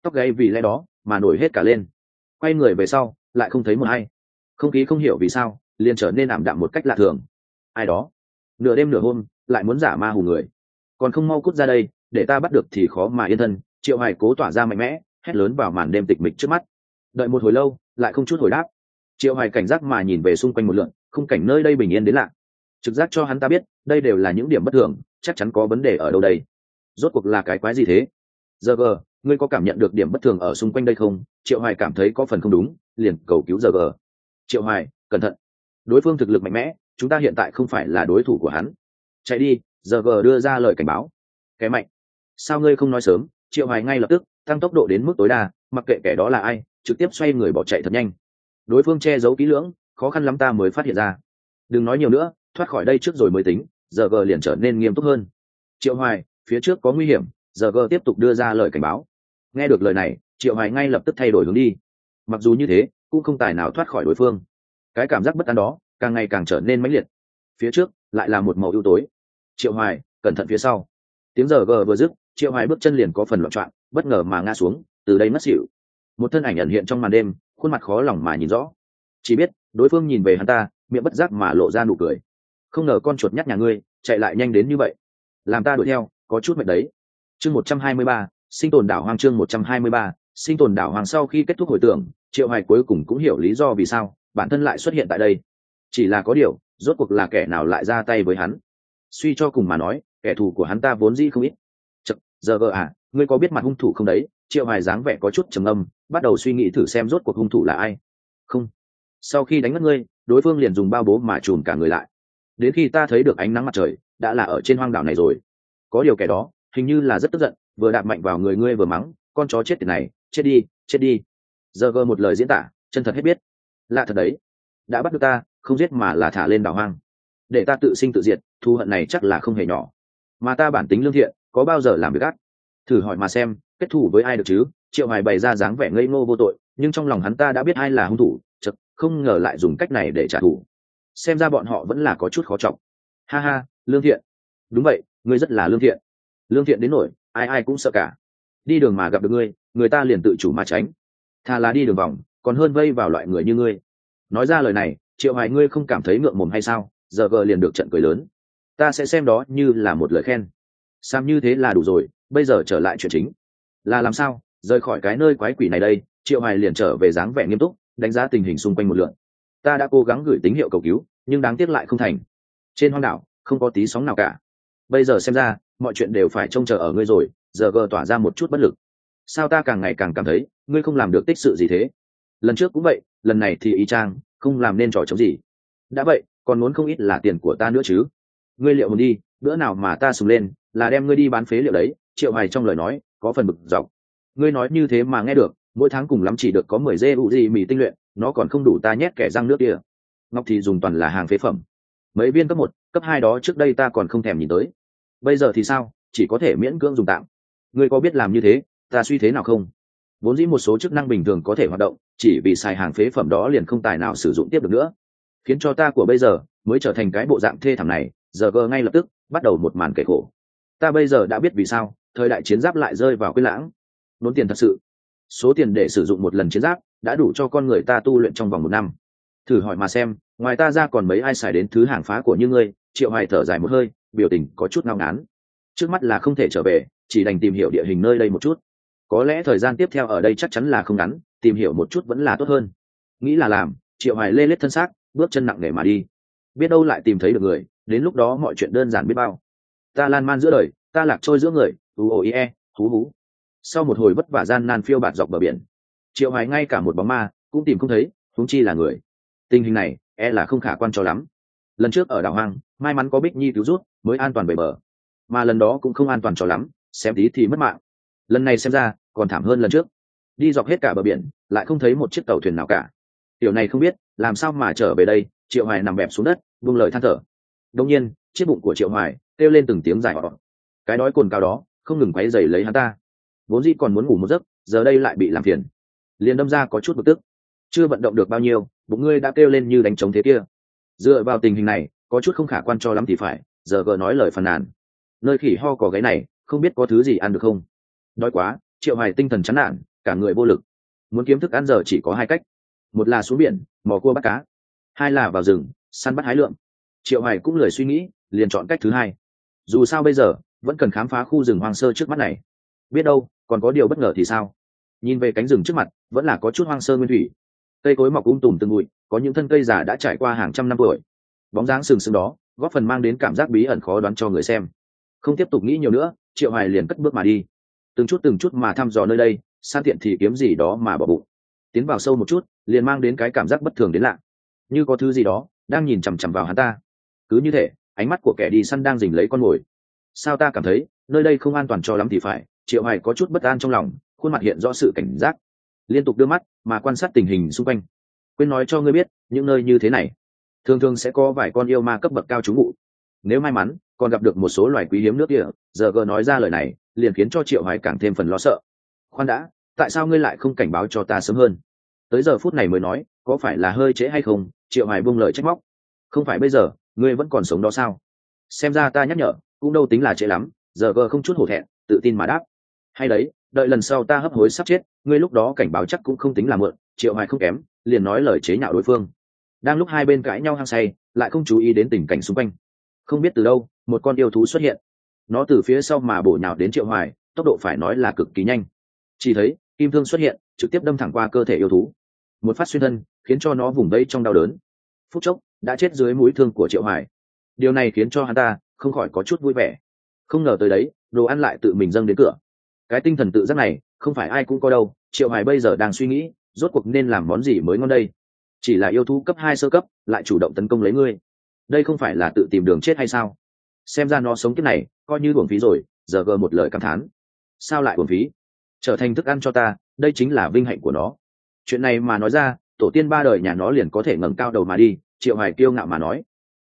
Tóc gáy vì lẽ đó mà nổi hết cả lên. Quay người về sau, lại không thấy một ai. Không khí không hiểu vì sao, liền trở nên ảm đạm một cách lạ thường. Ai đó? Nửa đêm nửa hôm, lại muốn giả ma hù người. Còn không mau cút ra đây, để ta bắt được thì khó mà yên thân, triệu hải cố tỏa ra mạnh mẽ, hét lớn vào màn đêm tịch mịch trước mắt đợi một hồi lâu, lại không chút hồi đáp. Triệu hải cảnh giác mà nhìn về xung quanh một lượn, khung cảnh nơi đây bình yên đến lạ. Trực giác cho hắn ta biết, đây đều là những điểm bất thường, chắc chắn có vấn đề ở đâu đây. Rốt cuộc là cái quái gì thế? Giờ gờ ngươi có cảm nhận được điểm bất thường ở xung quanh đây không? Triệu hoài cảm thấy có phần không đúng, liền cầu cứu giờ gờ triệu hoài, cẩn thận. Đối phương thực lực mạnh mẽ, chúng ta hiện tại không phải là đối thủ của hắn. Chạy đi giờ gờ đưa ra lời cảnh báo. Kẻ mạnh. Sao ngươi không nói sớm? Triệu hoài ngay lập tức, tăng tốc độ đến mức tối đa mặc kệ kẻ đó là ai, trực tiếp xoay người bỏ chạy thật nhanh. Đối phương che giấu kỹ lưỡng, khó khăn lắm ta mới phát hiện ra. Đừng nói nhiều nữa, thoát khỏi đây trước rồi mới tính, giờ gờ liền trở nên nghiêm túc hơn. Triệu hoài, phía trước có nguy hiểm, giờ gờ tiếp tục đưa ra lời cảnh báo. Nghe được lời này, triệu hoài ngay lập tức thay đổi hướng đi. Mặc dù như thế, cũng không tài nào thoát khỏi đối phương. Cái cảm giác bất an đó, càng ngày càng trở nên mãnh liệt. Phía trước, lại là một màu ưu tối. Triệu hoài, cẩn thận phía sau. Tiếng giờ gờ vừa dứt, triệu hoài bước chân liền có phần loạn trọn bất ngờ mà ngã xuống từ đây mất xỉu. Một thân ảnh ẩn hiện trong màn đêm, khuôn mặt khó lòng mà nhìn rõ. Chỉ biết, đối phương nhìn về hắn ta, miệng bất giác mà lộ ra nụ cười. Không ngờ con chuột nhắt nhà ngươi, chạy lại nhanh đến như vậy. Làm ta đuổi theo, có chút mệt đấy. Chương một trăm hai mươi ba, sinh tồn đảo hoang chương một trăm hai mươi ba, sinh tồn đảo hoàng sau khi kết thúc hồi tưởng, triệu hoài cuối cùng cũng hiểu lý do vì sao bản thân lại xuất hiện tại đây. Chỉ là có điều, rốt cuộc là kẻ nào lại ra tay với hắn? Suy cho cùng mà nói, kẻ thù của hắn ta vốn dĩ không ít. Chật giờ vợ à ngươi có biết mặt hung thủ không đấy? Triệu hoài dáng vẻ có chút trầm âm bắt đầu suy nghĩ thử xem rốt cuộc hung thủ là ai. Không. Sau khi đánh mất ngươi, đối phương liền dùng bao bố mà chùm cả người lại. Đến khi ta thấy được ánh nắng mặt trời, đã là ở trên hoang đảo này rồi. Có điều kẻ đó, hình như là rất tức giận, vừa đạp mạnh vào người ngươi vừa mắng, con chó chết tiệt này, chết đi chết đi. Giờ gờ một lời diễn tả, chân thật hết biết. Lạ thật đấy. Đã bắt được ta, không giết mà là thả lên đảo hoang. Để ta tự sinh tự diệt, thù hận này chắc là không hề nhỏ. Mà ta bản tính lương thiện, có bao giờ làm việc ác? Thử hỏi mà xem kết thủ với ai được chứ? Triệu hoài bày ra dáng vẻ ngây ngô vô tội, nhưng trong lòng hắn ta đã biết ai là hung thủ chật không ngờ lại dùng cách này để trả thù. Xem ra bọn họ vẫn là có chút khó trọng ha ha, lương thiện. Đúng vậy, ngươi rất là lương thiện. Lương thiện đến nổi, ai ai cũng sợ cả. Đi đường mà gặp được ngươi, người ta liền tự chủ mà tránh. Thà là đi đường vòng, còn hơn vây vào loại người như ngươi. Nói ra lời này, triệu hoài ngươi không cảm thấy ngượng mồm hay sao? Giờ vờ liền được trận cười lớn. Ta sẽ xem đó như là một lời khen. Sam như thế là đủ rồi, bây giờ trở lại chuyện chính là làm sao? Rời khỏi cái nơi quái quỷ này đây, triệu hoài liền trở về dáng vẻ nghiêm túc, đánh giá tình hình xung quanh một lượn. Ta đã cố gắng gửi tín hiệu cầu cứu, nhưng đáng tiếc lại không thành. Trên hoang đảo, không có tí sóng nào cả. Bây giờ xem ra, mọi chuyện đều phải trông chờ ở ngươi rồi, giờ gờ tỏa ra một chút bất lực. Sao ta càng ngày càng cảm thấy, ngươi không làm được tích sự gì thế? Lần trước cũng vậy, lần này thì y trang không làm nên trò chống gì. Đã vậy, còn muốn không ít là tiền của ta nữa chứ. Ngươi liệu muốn đi, bữa nào mà ta sùng lên, là đem ngươi đi bán phế liệu đấy, triệu hoài trong lời nói có phần bực dọc. Ngươi nói như thế mà nghe được, mỗi tháng cùng lắm chỉ được có mười dê u gì mì tinh luyện, nó còn không đủ ta nhét kẻ răng nước kia. Ngọc thì dùng toàn là hàng phế phẩm. Mấy viên cấp một, cấp hai đó trước đây ta còn không thèm nhìn tới. Bây giờ thì sao, chỉ có thể miễn cưỡng dùng tạm. Ngươi có biết làm như thế, ta suy thế nào không? Vốn dĩ một số chức năng bình thường có thể hoạt động, chỉ vì xài hàng phế phẩm đó liền không tài nào sử dụng tiếp được nữa. Khiến cho ta của bây giờ mới trở thành cái bộ dạng thê thảm này, giờ gờ ngay lập tức bắt đầu một màn kể khổ. Ta bây giờ đã biết vì sao thời đại chiến giáp lại rơi vào quên lãng. Nốn tiền thật sự. Số tiền để sử dụng một lần chiến giáp đã đủ cho con người ta tu luyện trong vòng một năm. Thử hỏi mà xem, ngoài ta ra còn mấy ai xài đến thứ hàng phá của như ngươi? Triệu hoài thở dài một hơi, biểu tình có chút ngao ngán. Trước mắt là không thể trở về, chỉ đành tìm hiểu địa hình nơi đây một chút. Có lẽ thời gian tiếp theo ở đây chắc chắn là không ngắn, tìm hiểu một chút vẫn là tốt hơn. Nghĩ là làm, triệu hoài lê lết thân xác, bước chân nặng nề mà đi. Biết đâu lại tìm thấy được người, đến lúc đó mọi chuyện đơn giản biết bao. Ta lan man giữa đời, ta lạc trôi giữa người uoie thú hú sau một hồi vất vả gian nan phiêu bạt dọc bờ biển, triệu hoài ngay cả một bóng ma cũng tìm không thấy, huống chi là người. Tình hình này e là không khả quan cho lắm. Lần trước ở đảo hoang, may mắn có bích nhi cứu rút mới an toàn về bờ. Mà lần đó cũng không an toàn cho lắm, xem tí thì mất mạng. Lần này xem ra, còn thảm hơn lần trước. Đi dọc hết cả bờ biển, lại không thấy một chiếc tàu thuyền nào cả. Tiểu này không biết, làm sao mà trở về đây, triệu hoài nằm bẹp xuống đất, buông lời than thở. Đông nhiên, chiếc bụng của triệu hoài kêu lên từng tiếng dài họ cái đói cồn cao đó không ngừng quấy dày lấy hắn ta. Vốn dĩ còn muốn ngủ một giấc, giờ đây lại bị làm phiền. Liền đâm ra có chút bực tức. Chưa vận động được bao nhiêu, bụng ngươi đã kêu lên như đánh trống thế kia. Dựa vào tình hình này, có chút không khả quan cho lắm thì phải, giờ vợ nói lời phàn nàn. Nơi khỉ ho có gáy này, không biết có thứ gì ăn được không? Đói quá, triệu hoài tinh thần chán nản, cả người vô lực. Muốn kiếm thức ăn giờ chỉ có hai cách. Một là xuống biển, mò cua bắt cá. Hai là vào rừng, săn bắt hái lượm. Triệu hoài cũng lười suy nghĩ, liền chọn cách thứ hai. Dù sao bây giờ vẫn cần khám phá khu rừng hoang sơ trước mắt này. Biết đâu, còn có điều bất ngờ thì sao? Nhìn về cánh rừng trước mặt, vẫn là có chút hoang sơ nguyên thủy. Cây cối mọc um tùm từng bụi, có những thân cây già đã trải qua hàng trăm năm tuổi. Bóng dáng sừng sững đó, góp phần mang đến cảm giác bí ẩn khó đoán cho người xem. Không tiếp tục nghĩ nhiều nữa, triệu hoài liền cất bước mà đi. Từng chút từng chút mà thăm dò nơi đây, san tiện thì kiếm gì đó mà bỏ bụng. Tiến vào sâu một chút, liền mang đến cái cảm giác bất thường đến lạ. Như có thứ gì đó, đang nhìn chằm chằm vào hắn ta. Cứ như thế ánh mắt của kẻ đi săn đang dình lấy con mồi sao ta cảm thấy, nơi đây không an toàn cho lắm thì phải, triệu hoài có chút bất an trong lòng, khuôn mặt hiện rõ sự cảnh giác. Liên tục đưa mắt, mà quan sát tình hình xung quanh. Quên nói cho ngươi biết, những nơi như thế này, thường thường sẽ có vài con yêu ma cấp bậc cao trú ngụ. Nếu may mắn, còn gặp được một số loài quý hiếm nước kia, giờ gờ nói ra lời này, liền khiến cho triệu hoài càng thêm phần lo sợ. Khoan đã, tại sao ngươi lại không cảnh báo cho ta sớm hơn? Tới giờ phút này mới nói, có phải là hơi trễ hay không? Triệu hoài buông lời trách móc. Không phải bây giờ, ngươi vẫn còn sống đó sao? Xem ra ta nhắc nhở cũng đâu tính là trễ lắm, giờ gờ không chút hổ thẹn, tự tin mà đáp. Hay đấy, đợi lần sau ta hấp hối sắp chết, ngươi lúc đó cảnh báo chắc cũng không tính là mượn triệu hoài không kém, liền nói lời chế nhạo đối phương. Đang lúc hai bên cãi nhau hăng say, lại không chú ý đến tình cảnh xung quanh. Không biết từ đâu, một con yêu thú xuất hiện. Nó từ phía sau mà bổ nhào đến triệu hoài, tốc độ phải nói là cực kỳ nhanh. Chỉ thấy, kim thương xuất hiện, trực tiếp đâm thẳng qua cơ thể yêu thú. Một phát xuyên thân, khiến cho nó vùng vây trong đau đớn. Phút chốc, đã chết dưới mũi thương của triệu hoài. Điều này khiến cho hắn ta không khỏi có chút vui vẻ. Không ngờ tới đấy, đồ ăn lại tự mình dâng đến cửa. Cái tinh thần tự giác này, không phải ai cũng có đâu, triệu Hải bây giờ đang suy nghĩ, rốt cuộc nên làm món gì mới ngon đây? Chỉ là yêu thú cấp hai sơ cấp, lại chủ động tấn công lấy ngươi. Đây không phải là tự tìm đường chết hay sao? Xem ra nó sống kiếp này, coi như buồng phí rồi, giờ gờ một lời cảm thán. Sao lại buồng phí? Trở thành thức ăn cho ta, đây chính là vinh hạnh của nó. Chuyện này mà nói ra, tổ tiên ba đời nhà nó liền có thể ngẩng cao đầu mà đi, triệu Hải kiêu ngạo mà nói.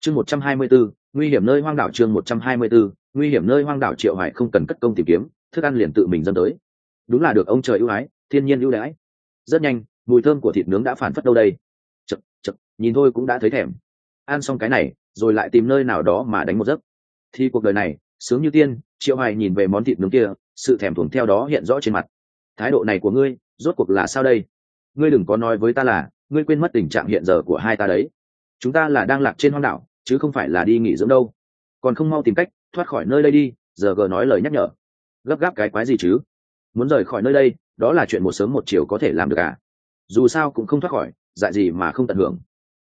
Chương một trăm hai mươi bốn nguy hiểm nơi hoang đảo chương một trăm hai mươi 124, nguy hiểm nơi hoang đảo triệu hải không cần cất công tìm kiếm thức ăn liền tự mình dâng tới. Đúng là được ông trời ưu ái thiên nhiên ưu đãi. Rất nhanh mùi thơm của thịt nướng đã phản phất đâu đây. Chật chật nhìn thôi cũng đã thấy thèm. Ăn xong cái này rồi lại tìm nơi nào đó mà đánh một giấc. Thì cuộc đời này sướng như tiên triệu hải nhìn về món thịt nướng kia sự thèm thuồng theo đó hiện rõ trên mặt. Thái độ này của ngươi rốt cuộc là sao đây? Ngươi đừng có nói với ta là ngươi quên mất tình trạng hiện giờ của hai ta đấy. Chúng ta là đang lạc trên hoang đảo chứ không phải là đi nghỉ dưỡng đâu. Còn không mau tìm cách, thoát khỏi nơi đây đi, giờ gờ nói lời nhắc nhở. Gấp gáp cái quái gì chứ? Muốn rời khỏi nơi đây, đó là chuyện một sớm một chiều có thể làm được à? Dù sao cũng không thoát khỏi, dại gì mà không tận hưởng.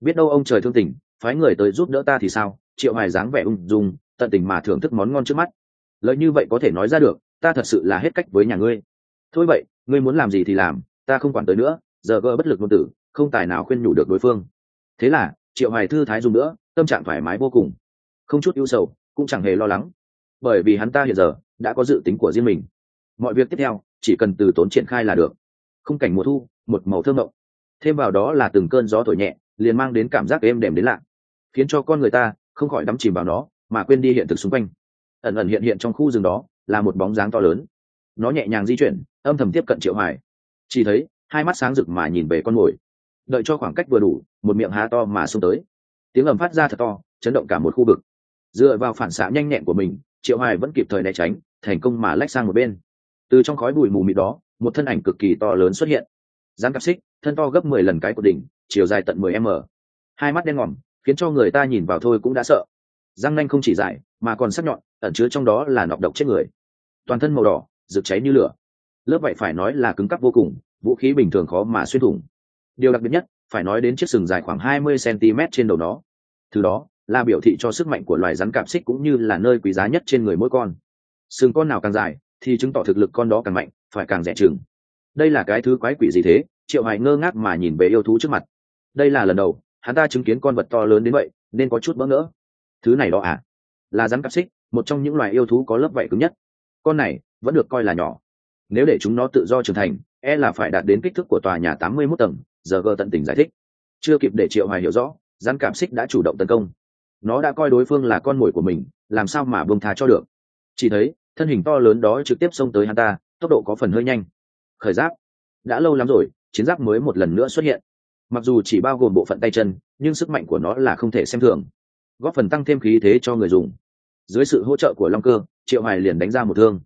Biết đâu ông trời thương tình, phái người tới giúp đỡ ta thì sao? Triệu hoài dáng vẻ ung dung, tận tình mà thưởng thức món ngon trước mắt. Lợi như vậy có thể nói ra được, ta thật sự là hết cách với nhà ngươi. Thôi vậy, ngươi muốn làm gì thì làm, ta không quản tới nữa, giờ gỡ bất lực ngôn tử không tài nào khuyên nhủ được đối phương. Thế là, triệu hoài thư thái dùng nữa tâm trạng thoải mái vô cùng. Không chút ưu sầu, cũng chẳng hề lo lắng. Bởi vì hắn ta hiện giờ đã có dự tính của riêng mình. Mọi việc tiếp theo, chỉ cần từ tốn triển khai là được. Khung cảnh mùa thu, một màu thơm mộng. Thêm vào đó là từng cơn gió thổi nhẹ, liền mang đến cảm giác êm đềm đến lạ. Khiến cho con người ta không khỏi đắm chìm vào nó, mà quên đi hiện thực xung quanh. Ẩn ẩn hiện hiện trong khu rừng đó là một bóng dáng to lớn. Nó nhẹ nhàng di chuyển, âm thầm tiếp cận triệu hoài. Chỉ thấy hai mắt sáng rực mà nhìn về con mồi. Đợi cho khoảng cách vừa đủ, một miệng há to mà xông tới tiếng ầm phát ra thật to, chấn động cả một khu vực. Dựa vào phản xạ nhanh nhẹn của mình, triệu hoài vẫn kịp thời né tránh, thành công mà lách sang một bên. Từ trong khói bụi mù mịt đó, một thân ảnh cực kỳ to lớn xuất hiện. Dáng cặp xích, thân to gấp mười lần cái của đỉnh, chiều dài tận mười m. Hai mắt đen ngòm, khiến cho người ta nhìn vào thôi cũng đã sợ. Răng nanh không chỉ dài, mà còn sắc nhọn, ẩn chứa trong đó là nọc độc chết người. Toàn thân màu đỏ, rực cháy như lửa. Lớp vậy phải nói là cứng cắp vô cùng, vũ khí bình thường khó mà xuyên thủng. Điều đặc biệt nhất phải nói đến chiếc sừng dài khoảng hai mươi cm trên đầu nó. Thứ đó, là biểu thị cho sức mạnh của loài rắn cạp xích cũng như là nơi quý giá nhất trên người mỗi con. Sừng con nào càng dài, thì chứng tỏ thực lực con đó càng mạnh, phải càng rẻ chừng. Đây là cái thứ quái quỷ gì thế? Triệu Hải ngơ ngác mà nhìn về yêu thú trước mặt. Đây là lần đầu, hắn ta chứng kiến con vật to lớn đến vậy, nên có chút bỡ ngỡ. Thứ này đó à? Là rắn cạp xích, một trong những loài yêu thú có lớp vảy cứng nhất. Con này, vẫn được coi là nhỏ. Nếu để chúng nó tự do trưởng thành e là phải đạt đến kích thước của tòa nhà tám mươi 81 tầng, giờ gờ tận tình giải thích. Chưa kịp để triệu hoài hiểu rõ, rắn cảm xích đã chủ động tấn công. Nó đã coi đối phương là con mồi của mình, làm sao mà buông tha cho được? Chỉ thấy, thân hình to lớn đó trực tiếp xông tới hắn ta, tốc độ có phần hơi nhanh. Khởi giáp. Đã lâu lắm rồi, chiến giáp mới một lần nữa xuất hiện. Mặc dù chỉ bao gồm bộ phận tay chân, nhưng sức mạnh của nó là không thể xem thường. Góp phần tăng thêm khí thế cho người dùng. Dưới sự hỗ trợ của long cơ, triệu hoài liền đánh ra một thương.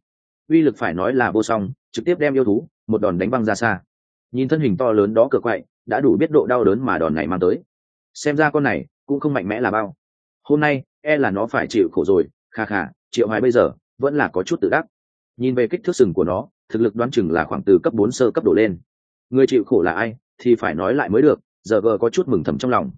Uy lực phải nói là vô song, trực tiếp đem yêu thú một đòn đánh băng ra xa. Nhìn thân hình to lớn đó cờ quậy, đã đủ biết độ đau đớn mà đòn này mang tới. Xem ra con này cũng không mạnh mẽ là bao. Hôm nay e là nó phải chịu khổ rồi, kha kha, triệu hoài bây giờ vẫn là có chút tự đắc. Nhìn về kích thước sừng của nó, thực lực đoán chừng là khoảng từ cấp bốn sơ cấp độ lên. Người chịu khổ là ai, thì phải nói lại mới được, giờ gờ có chút mừng thầm trong lòng.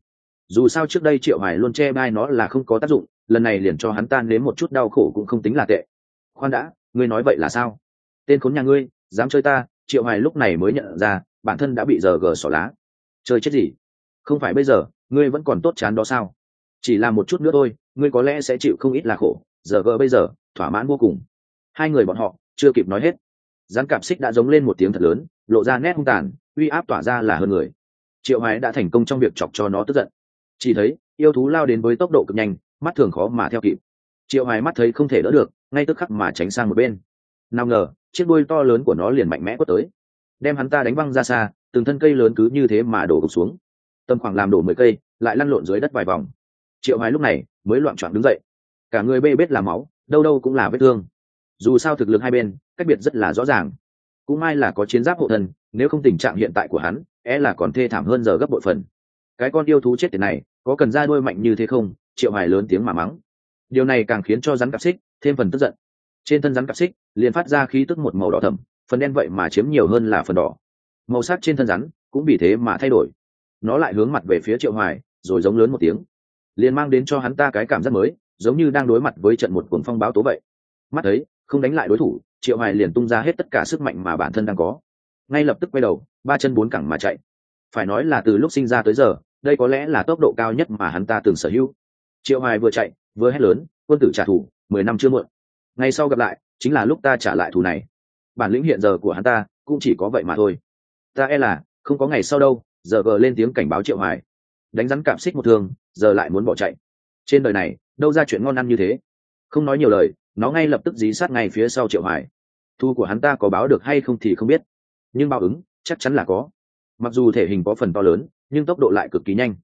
Dù sao trước đây triệu hải luôn che bai nó là không có tác dụng, lần này liền cho hắn tan đến một chút đau khổ cũng không tính là tệ. Khoan đã, ngươi nói vậy là sao? Tên khốn nhà ngươi, dám chơi ta triệu hoài lúc này mới nhận ra, bản thân đã bị giờ gờ xỏ lá. Chơi chết gì? Không phải bây giờ, ngươi vẫn còn tốt chán đó sao? Chỉ là một chút nữa thôi, ngươi có lẽ sẽ chịu không ít là khổ, giờ gờ bây giờ, thỏa mãn vô cùng. Hai người bọn họ, chưa kịp nói hết. Rắn cạp xích đã giống lên một tiếng thật lớn, lộ ra nét hung tàn, uy áp tỏa ra là hơn người. Triệu hoài đã thành công trong việc chọc cho nó tức giận. Chỉ thấy, yêu thú lao đến với tốc độ cực nhanh, mắt thường khó mà theo kịp. Triệu hoài mắt thấy không thể đỡ được, ngay tức khắc mà tránh sang một bên. Nào ngờ chiếc đuôi to lớn của nó liền mạnh mẽ quất tới. Đem hắn ta đánh văng ra xa, từng thân cây lớn cứ như thế mà đổ gục xuống. Tầm khoảng làm đổ mười cây, lại lăn lộn dưới đất vài vòng. Triệu hoài lúc này mới loạn choạng đứng dậy. Cả người bê bết là máu, đâu đâu cũng là vết thương. Dù sao thực lực hai bên, cách biệt rất là rõ ràng. Cũng may là có chiến giáp hộ thân, nếu không tình trạng hiện tại của hắn é e là còn thê thảm hơn giờ gấp bội phần. Cái con yêu thú chết tiền này, có cần ra đuôi mạnh như thế không? Triệu hoài lớn tiếng mà mắng. Điều này càng khiến cho rắn cặp xích, thêm phần tức giận trên thân rắn cặp xích, liền phát ra khí tức một màu đỏ thẫm, phần đen vậy mà chiếm nhiều hơn là phần đỏ. Màu sắc trên thân rắn cũng vì thế mà thay đổi. Nó lại hướng mặt về phía triệu hoài, rồi giống lớn một tiếng. Liền mang đến cho hắn ta cái cảm giác mới, giống như đang đối mặt với trận một cuồng phong báo tố vậy. Mắt thấy, không đánh lại đối thủ, triệu hoài liền tung ra hết tất cả sức mạnh mà bản thân đang có. Ngay lập tức quay đầu, ba chân bốn cẳng mà chạy. Phải nói là từ lúc sinh ra tới giờ, đây có lẽ là tốc độ cao nhất mà hắn ta từng sở hữu. Triệu hoài vừa chạy, vừa hét lớn, quân tử trả thù, mười năm chưa muộn ngay sau gặp lại, chính là lúc ta trả lại thù này. Bản lĩnh hiện giờ của hắn ta cũng chỉ có vậy mà thôi. Ta e là, không có ngày sau đâu, giờ gờ lên tiếng cảnh báo triệu hoài. Đánh rắn cảm xích một thương, giờ lại muốn bỏ chạy. Trên đời này, đâu ra chuyện ngon ăn như thế. Không nói nhiều lời, nó ngay lập tức dí sát ngay phía sau triệu hoài. Thu của hắn ta có báo được hay không thì không biết. Nhưng báo ứng, chắc chắn là có. Mặc dù thể hình có phần to lớn, nhưng tốc độ lại cực kỳ nhanh.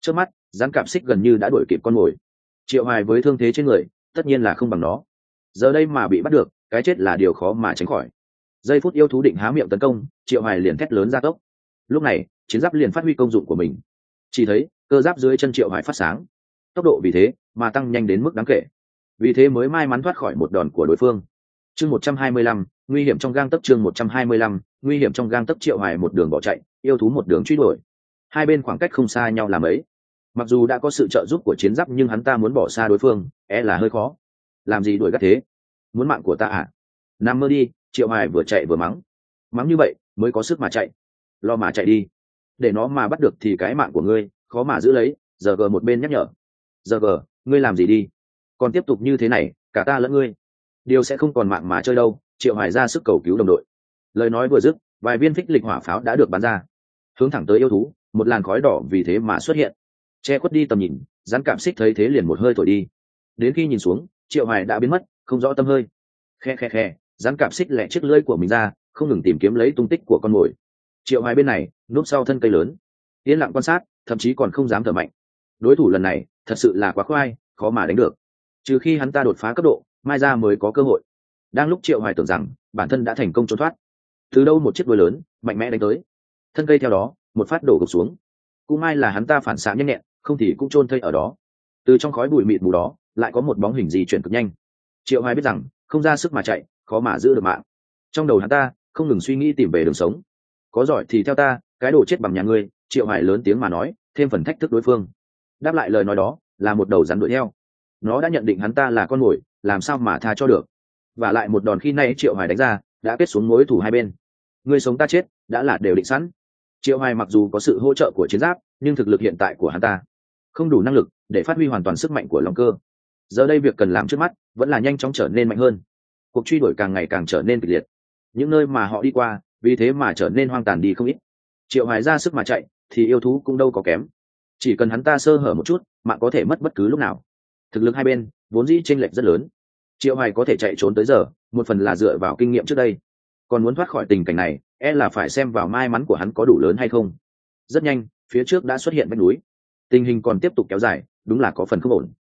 Trước mắt, rắn cảm xích gần như đã đuổi kịp con mồi. Triệu hoài với thương thế trên người, tất nhiên là không bằng nó giờ đây mà bị bắt được cái chết là điều khó mà tránh khỏi. Giây phút yêu thú định há miệng tấn công triệu hoài liền thét lớn ra tốc. Lúc này chiến giáp liền phát huy công dụng của mình. Chỉ thấy cơ giáp dưới chân triệu hoài phát sáng. Tốc độ vì thế mà tăng nhanh đến mức đáng kể. Vì thế mới may mắn thoát khỏi một đòn của đối phương. Chương 125, nguy hiểm trong gang tấc chương 125, nguy hiểm trong gang tấc triệu hoài một đường bỏ chạy yêu thú một đường truy đuổi. Hai bên khoảng cách không xa nhau làm ấy mặc dù đã có sự trợ giúp của chiến giáp nhưng hắn ta muốn bỏ xa đối phương e là hơi khó làm gì đuổi gắt thế? Muốn mạng của ta à? Nằm mơ đi, triệu hoài vừa chạy vừa mắng. Mắng như vậy, mới có sức mà chạy. Lo mà chạy đi. Để nó mà bắt được thì cái mạng của ngươi, khó mà giữ lấy. Giờ gờ một bên nhắc nhở. Giờ gờ, ngươi làm gì đi? Còn tiếp tục như thế này, cả ta lẫn ngươi. Điều sẽ không còn mạng mà chơi đâu. Triệu hoài ra sức cầu cứu đồng đội. Lời nói vừa dứt, vài viên phích lịch hỏa pháo đã được bắn ra. Hướng thẳng tới yêu thú, một làn khói đỏ vì thế mà xuất hiện. Che khuất đi tầm nhìn, rắn cảm xích thấy thế liền một hơi thổi đi. Đến khi nhìn xuống triệu hoài đã biến mất, không rõ tâm hơi. Khe khe khe rắn cảm xích lẹ chiếc lưỡi của mình ra, không ngừng tìm kiếm lấy tung tích của con mồi. Triệu hoài bên này, núp sau thân cây lớn. Yên lặng quan sát, thậm chí còn không dám thở mạnh. Đối thủ lần này, thật sự là quá khoai, khó mà đánh được. Trừ khi hắn ta đột phá cấp độ, mai ra mới có cơ hội. Đang lúc triệu hoài tưởng rằng, bản thân đã thành công trốn thoát. Từ đâu một chiếc đuôi lớn, mạnh mẽ đánh tới. Thân cây theo đó, một phát đổ gục xuống. Cũng may là hắn ta phản xạ nhanh nhẹn, không thì cũng chôn thây ở đó. Từ trong khói bụi mịt mù đó lại có một bóng hình di chuyển cực nhanh. Triệu hoài biết rằng, không ra sức mà chạy, khó mà giữ được mạng. Trong đầu hắn ta, không ngừng suy nghĩ tìm về đường sống. Có giỏi thì theo ta, cái đồ chết bằng nhà ngươi, triệu hoài lớn tiếng mà nói, thêm phần thách thức đối phương. Đáp lại lời nói đó, là một đầu rắn đuổi theo. Nó đã nhận định hắn ta là con mồi, làm sao mà tha cho được? Và lại một đòn khi nay triệu hoài đánh ra, đã kết xuống mối thủ hai bên. Người sống ta chết, đã là đều định sẵn. Triệu hoài mặc dù có sự hỗ trợ của chiến giáp, nhưng thực lực hiện tại của hắn ta không đủ năng lực để phát huy hoàn toàn sức mạnh của lòng cơ giờ đây việc cần làm trước mắt vẫn là nhanh chóng trở nên mạnh hơn. Cuộc truy đuổi càng ngày càng trở nên kịch liệt. Những nơi mà họ đi qua, vì thế mà trở nên hoang tàn đi không ít. Triệu hoài ra sức mà chạy, thì yêu thú cũng đâu có kém. Chỉ cần hắn ta sơ hở một chút, mạng có thể mất bất cứ lúc nào. Thực lực hai bên, vốn dĩ chênh lệch rất lớn. Triệu hoài có thể chạy trốn tới giờ, một phần là dựa vào kinh nghiệm trước đây. Còn muốn thoát khỏi tình cảnh này e là phải xem vào may mắn của hắn có đủ lớn hay không. Rất nhanh, phía trước đã xuất hiện vách núi. Tình hình còn tiếp tục kéo dài, đúng là có phần không ổn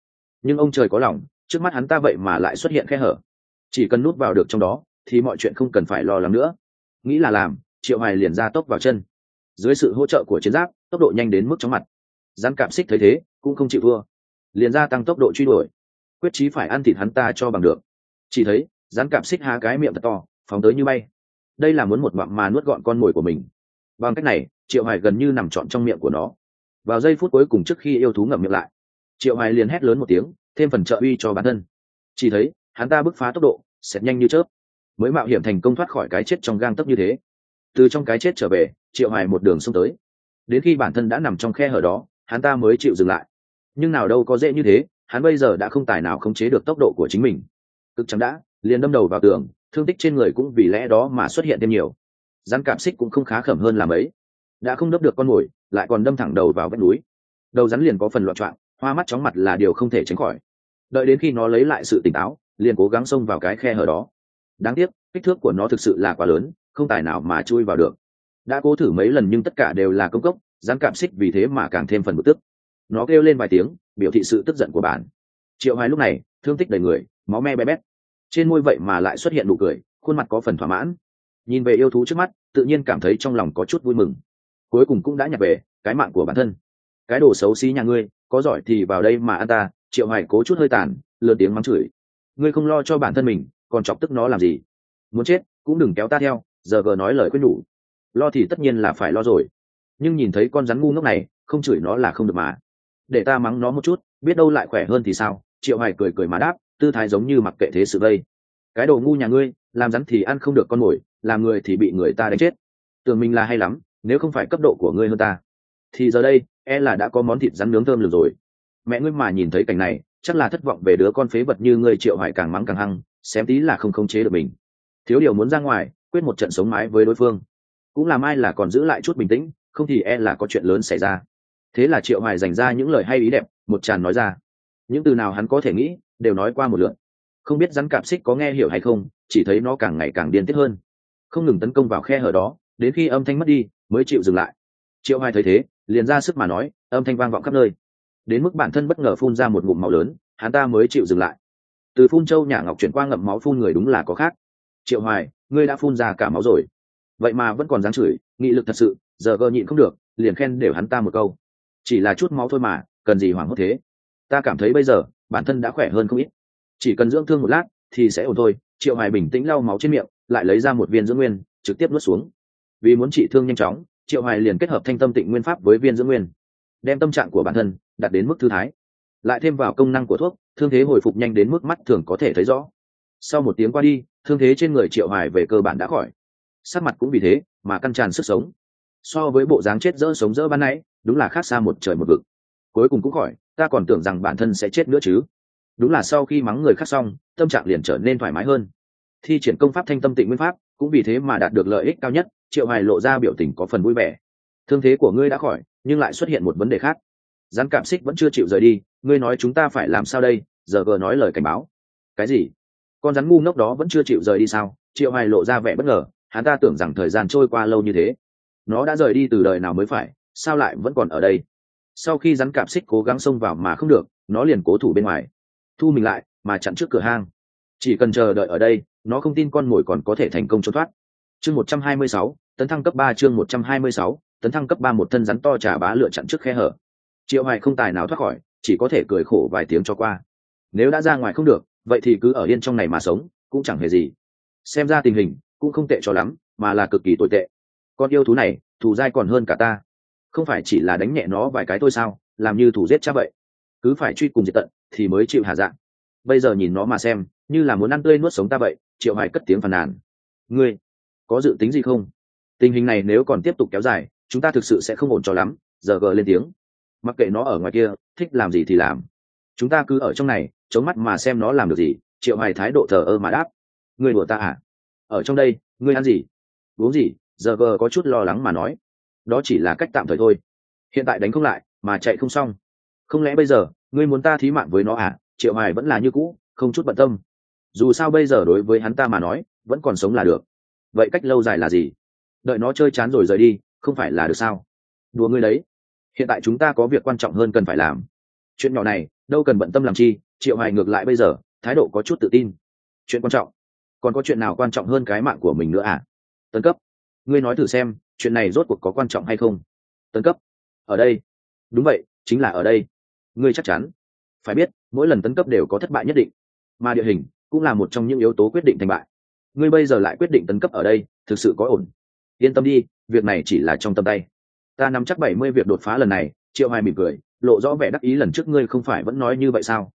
nhưng ông trời có lòng, trước mắt hắn ta vậy mà lại xuất hiện khe hở. Chỉ cần nút vào được trong đó, thì mọi chuyện không cần phải lo lắng nữa. Nghĩ là làm, triệu hoài liền ra tốc vào chân. Dưới sự hỗ trợ của chiến giáp, tốc độ nhanh đến mức chóng mặt. Rắn cảm xích thấy thế, cũng không chịu thua. Liền ra tăng tốc độ truy đuổi. Quyết chí phải ăn thịt hắn ta cho bằng được. Chỉ thấy rắn cảm xích há cái miệng thật to, phóng tới như bay. Đây là muốn một mạng mà nuốt gọn con mồi của mình. Bằng cách này, triệu hoài gần như nằm trọn trong miệng của nó. Vào giây phút cuối cùng trước khi yêu thú ngậm miệng lại triệu hoài liền hét lớn một tiếng, thêm phần trợ uy cho bản thân. Chỉ thấy, hắn ta bứt phá tốc độ xẹt nhanh như chớp. Mới mạo hiểm thành công thoát khỏi cái chết trong gang tấc như thế. Từ trong cái chết trở về, triệu hoài một đường xông tới. Đến khi bản thân đã nằm trong khe hở đó, hắn ta mới chịu dừng lại. Nhưng nào đâu có dễ như thế, hắn bây giờ đã không tài nào khống chế được tốc độ của chính mình. Cực chẳng đã, liền đâm đầu vào tường, thương tích trên người cũng vì lẽ đó mà xuất hiện thêm nhiều. Rắn cảm xích cũng không khá khẩm hơn làm ấy. Đã không đấp được con mồi, lại còn đâm thẳng đầu vào vách núi. Đầu rắn liền có phần loạn trọng hoa mắt chóng mặt là điều không thể tránh khỏi. Đợi đến khi nó lấy lại sự tỉnh táo, liền cố gắng xông vào cái khe hở đó. Đáng tiếc, kích thước của nó thực sự là quá lớn, không tài nào mà chui vào được. Đã cố thử mấy lần nhưng tất cả đều là công cốc dán cảm xích vì thế mà càng thêm phần bực tức. Nó kêu lên vài tiếng, biểu thị sự tức giận của bạn. Triệu hoài lúc này, thương tích đầy người, máu me bé bét. Trên môi vậy mà lại xuất hiện nụ cười, khuôn mặt có phần thỏa mãn. Nhìn về yêu thú trước mắt, tự nhiên cảm thấy trong lòng có chút vui mừng. Cuối cùng cũng đã nhặt về, cái mạng của bản thân cái đồ xấu xí nhà ngươi, có giỏi thì vào đây mà ăn ta, triệu hoài cố chút hơi tàn, lớn tiếng mắng chửi. Ngươi không lo cho bản thân mình, còn chọc tức nó làm gì? Muốn chết, cũng đừng kéo ta theo, giờ gờ nói lời quyết nhủ lo thì tất nhiên là phải lo rồi. Nhưng nhìn thấy con rắn ngu ngốc này, không chửi nó là không được mà. Để ta mắng nó một chút, biết đâu lại khỏe hơn thì sao? Triệu hoài cười cười mà đáp, tư thái giống như mặc kệ thế sự vây cái đồ ngu nhà ngươi, làm rắn thì ăn không được con mồi, làm người thì bị người ta đánh chết. Tưởng mình là hay lắm, nếu không phải cấp độ của ngươi hơn ta thì giờ đây e là đã có món thịt rắn nướng thơm được rồi. Mẹ ngươi mà nhìn thấy cảnh này, chắc là thất vọng về đứa con phế vật như ngươi triệu hoài càng mắng càng hăng, xém tí là không khống chế được mình. Thiếu điều muốn ra ngoài, quyết một trận sống mái với đối phương. Cũng làm ai là còn giữ lại chút bình tĩnh, không thì e là có chuyện lớn xảy ra. Thế là triệu hoài dành ra những lời hay ý đẹp, một tràn nói ra. Những từ nào hắn có thể nghĩ, đều nói qua một lượt. Không biết rắn cạp xích có nghe hiểu hay không, chỉ thấy nó càng ngày càng điên tiết hơn. Không ngừng tấn công vào khe hở đó, đến khi âm thanh mất đi, mới chịu dừng lại triệu hoài thấy thế, liền ra sức mà nói, âm thanh vang vọng khắp nơi. Đến mức bản thân bất ngờ phun ra một ngụm máu lớn, hắn ta mới chịu dừng lại. Từ phun châu nhà ngọc chuyển qua ngậm máu phun người đúng là có khác. Triệu hoài, ngươi đã phun ra cả máu rồi. Vậy mà vẫn còn dám chửi, nghị lực thật sự, giờ gờ nhịn không được, liền khen đều hắn ta một câu. Chỉ là chút máu thôi mà, cần gì hoảng hốt thế? Ta cảm thấy bây giờ, bản thân đã khỏe hơn không ít. Chỉ cần dưỡng thương một lát, thì sẽ ổn thôi. Triệu hoài bình tĩnh lau máu trên miệng, lại lấy ra một viên dưỡng nguyên, trực tiếp nuốt xuống. Vì muốn trị thương nhanh chóng triệu hoài liền kết hợp thanh tâm tịnh nguyên pháp với viên dưỡng nguyên, đem tâm trạng của bản thân đặt đến mức thư thái. Lại thêm vào công năng của thuốc, thương thế hồi phục nhanh đến mức mắt thường có thể thấy rõ. Sau một tiếng qua đi, thương thế trên người triệu hoài về cơ bản đã khỏi. Sắc mặt cũng vì thế mà căn tràn sức sống. So với bộ dáng chết dỡ sống dỡ ban nãy, đúng là khác xa một trời một vực. Cuối cùng cũng khỏi, ta còn tưởng rằng bản thân sẽ chết nữa chứ. Đúng là sau khi mắng người khác xong, tâm trạng liền trở nên thoải mái hơn. Thi triển công pháp thanh tâm tịnh nguyên pháp cũng vì thế mà đạt được lợi ích cao nhất triệu hoài lộ ra biểu tình có phần vui vẻ. Thương thế của ngươi đã khỏi, nhưng lại xuất hiện một vấn đề khác. Gián cảm xích vẫn chưa chịu rời đi, ngươi nói chúng ta phải làm sao đây? Giờ gờ nói lời cảnh báo. Cái gì? Con rắn ngu ngốc đó vẫn chưa chịu rời đi sao? Triệu hoài lộ ra vẻ bất ngờ, hắn ta tưởng rằng thời gian trôi qua lâu như thế. Nó đã rời đi từ đời nào mới phải, sao lại vẫn còn ở đây? Sau khi rắn cạp xích cố gắng xông vào mà không được, nó liền cố thủ bên ngoài. Thu mình lại, mà chặn trước cửa hang. Chỉ cần chờ đợi ở đây, nó không tin con mồi còn có thể thành công trốn thoát chương một trăm hai mươi sáu, tấn thăng cấp ba chương một trăm hai mươi sáu, tấn thăng cấp ba một thân rắn to trà bá lựa chặn trước khe hở. Triệu hoài không tài nào thoát khỏi, chỉ có thể cười khổ vài tiếng cho qua. Nếu đã ra ngoài không được, vậy thì cứ ở yên trong này mà sống, cũng chẳng hề gì. Xem ra tình hình, cũng không tệ cho lắm, mà là cực kỳ tồi tệ. Con yêu thú này, thù dai còn hơn cả ta. Không phải chỉ là đánh nhẹ nó vài cái thôi sao, làm như thủ giết cha vậy. Cứ phải truy cùng diệt tận, thì mới chịu hạ dạng. Bây giờ nhìn nó mà xem, như là muốn ăn tươi nuốt sống ta vậy, triệu hoài cất tiếng phàn nàn. Ngươi có dự tính gì không? Tình hình này nếu còn tiếp tục kéo dài, chúng ta thực sự sẽ không ổn cho lắm, giờ gờ lên tiếng. Mặc kệ nó ở ngoài kia, thích làm gì thì làm. Chúng ta cứ ở trong này, chống mắt mà xem nó làm được gì, triệu hoài thái độ thờ ơ mà đáp. Người đùa ta à? Ở trong đây, ngươi ăn gì? Uống gì? Giờ gờ có chút lo lắng mà nói. Đó chỉ là cách tạm thời thôi. Hiện tại đánh không lại, mà chạy không xong. Không lẽ bây giờ, ngươi muốn ta thí mạng với nó à? Triệu hoài vẫn là như cũ, không chút bận tâm. Dù sao bây giờ đối với hắn ta mà nói, vẫn còn sống là được vậy cách lâu dài là gì? Đợi nó chơi chán rồi rời đi, không phải là được sao? Đùa ngươi đấy. Hiện tại chúng ta có việc quan trọng hơn cần phải làm. Chuyện nhỏ này, đâu cần bận tâm làm chi, triệu hoài ngược lại bây giờ, thái độ có chút tự tin. Chuyện quan trọng. Còn có chuyện nào quan trọng hơn cái mạng của mình nữa à? Tấn cấp. Ngươi nói thử xem, chuyện này rốt cuộc có quan trọng hay không? Tấn cấp. Ở đây. Đúng vậy, chính là ở đây. Ngươi chắc chắn. Phải biết, mỗi lần tấn cấp đều có thất bại nhất định. Mà địa hình cũng là một trong những yếu tố quyết định thành bại ngươi bây giờ lại quyết định tấn cấp ở đây, thực sự có ổn. Yên tâm đi, việc này chỉ là trong tầm tay. Ta nắm chắc bảy mươi việc đột phá lần này, triệu hai mỉm cười, lộ rõ vẻ đắc ý lần trước ngươi không phải vẫn nói như vậy sao?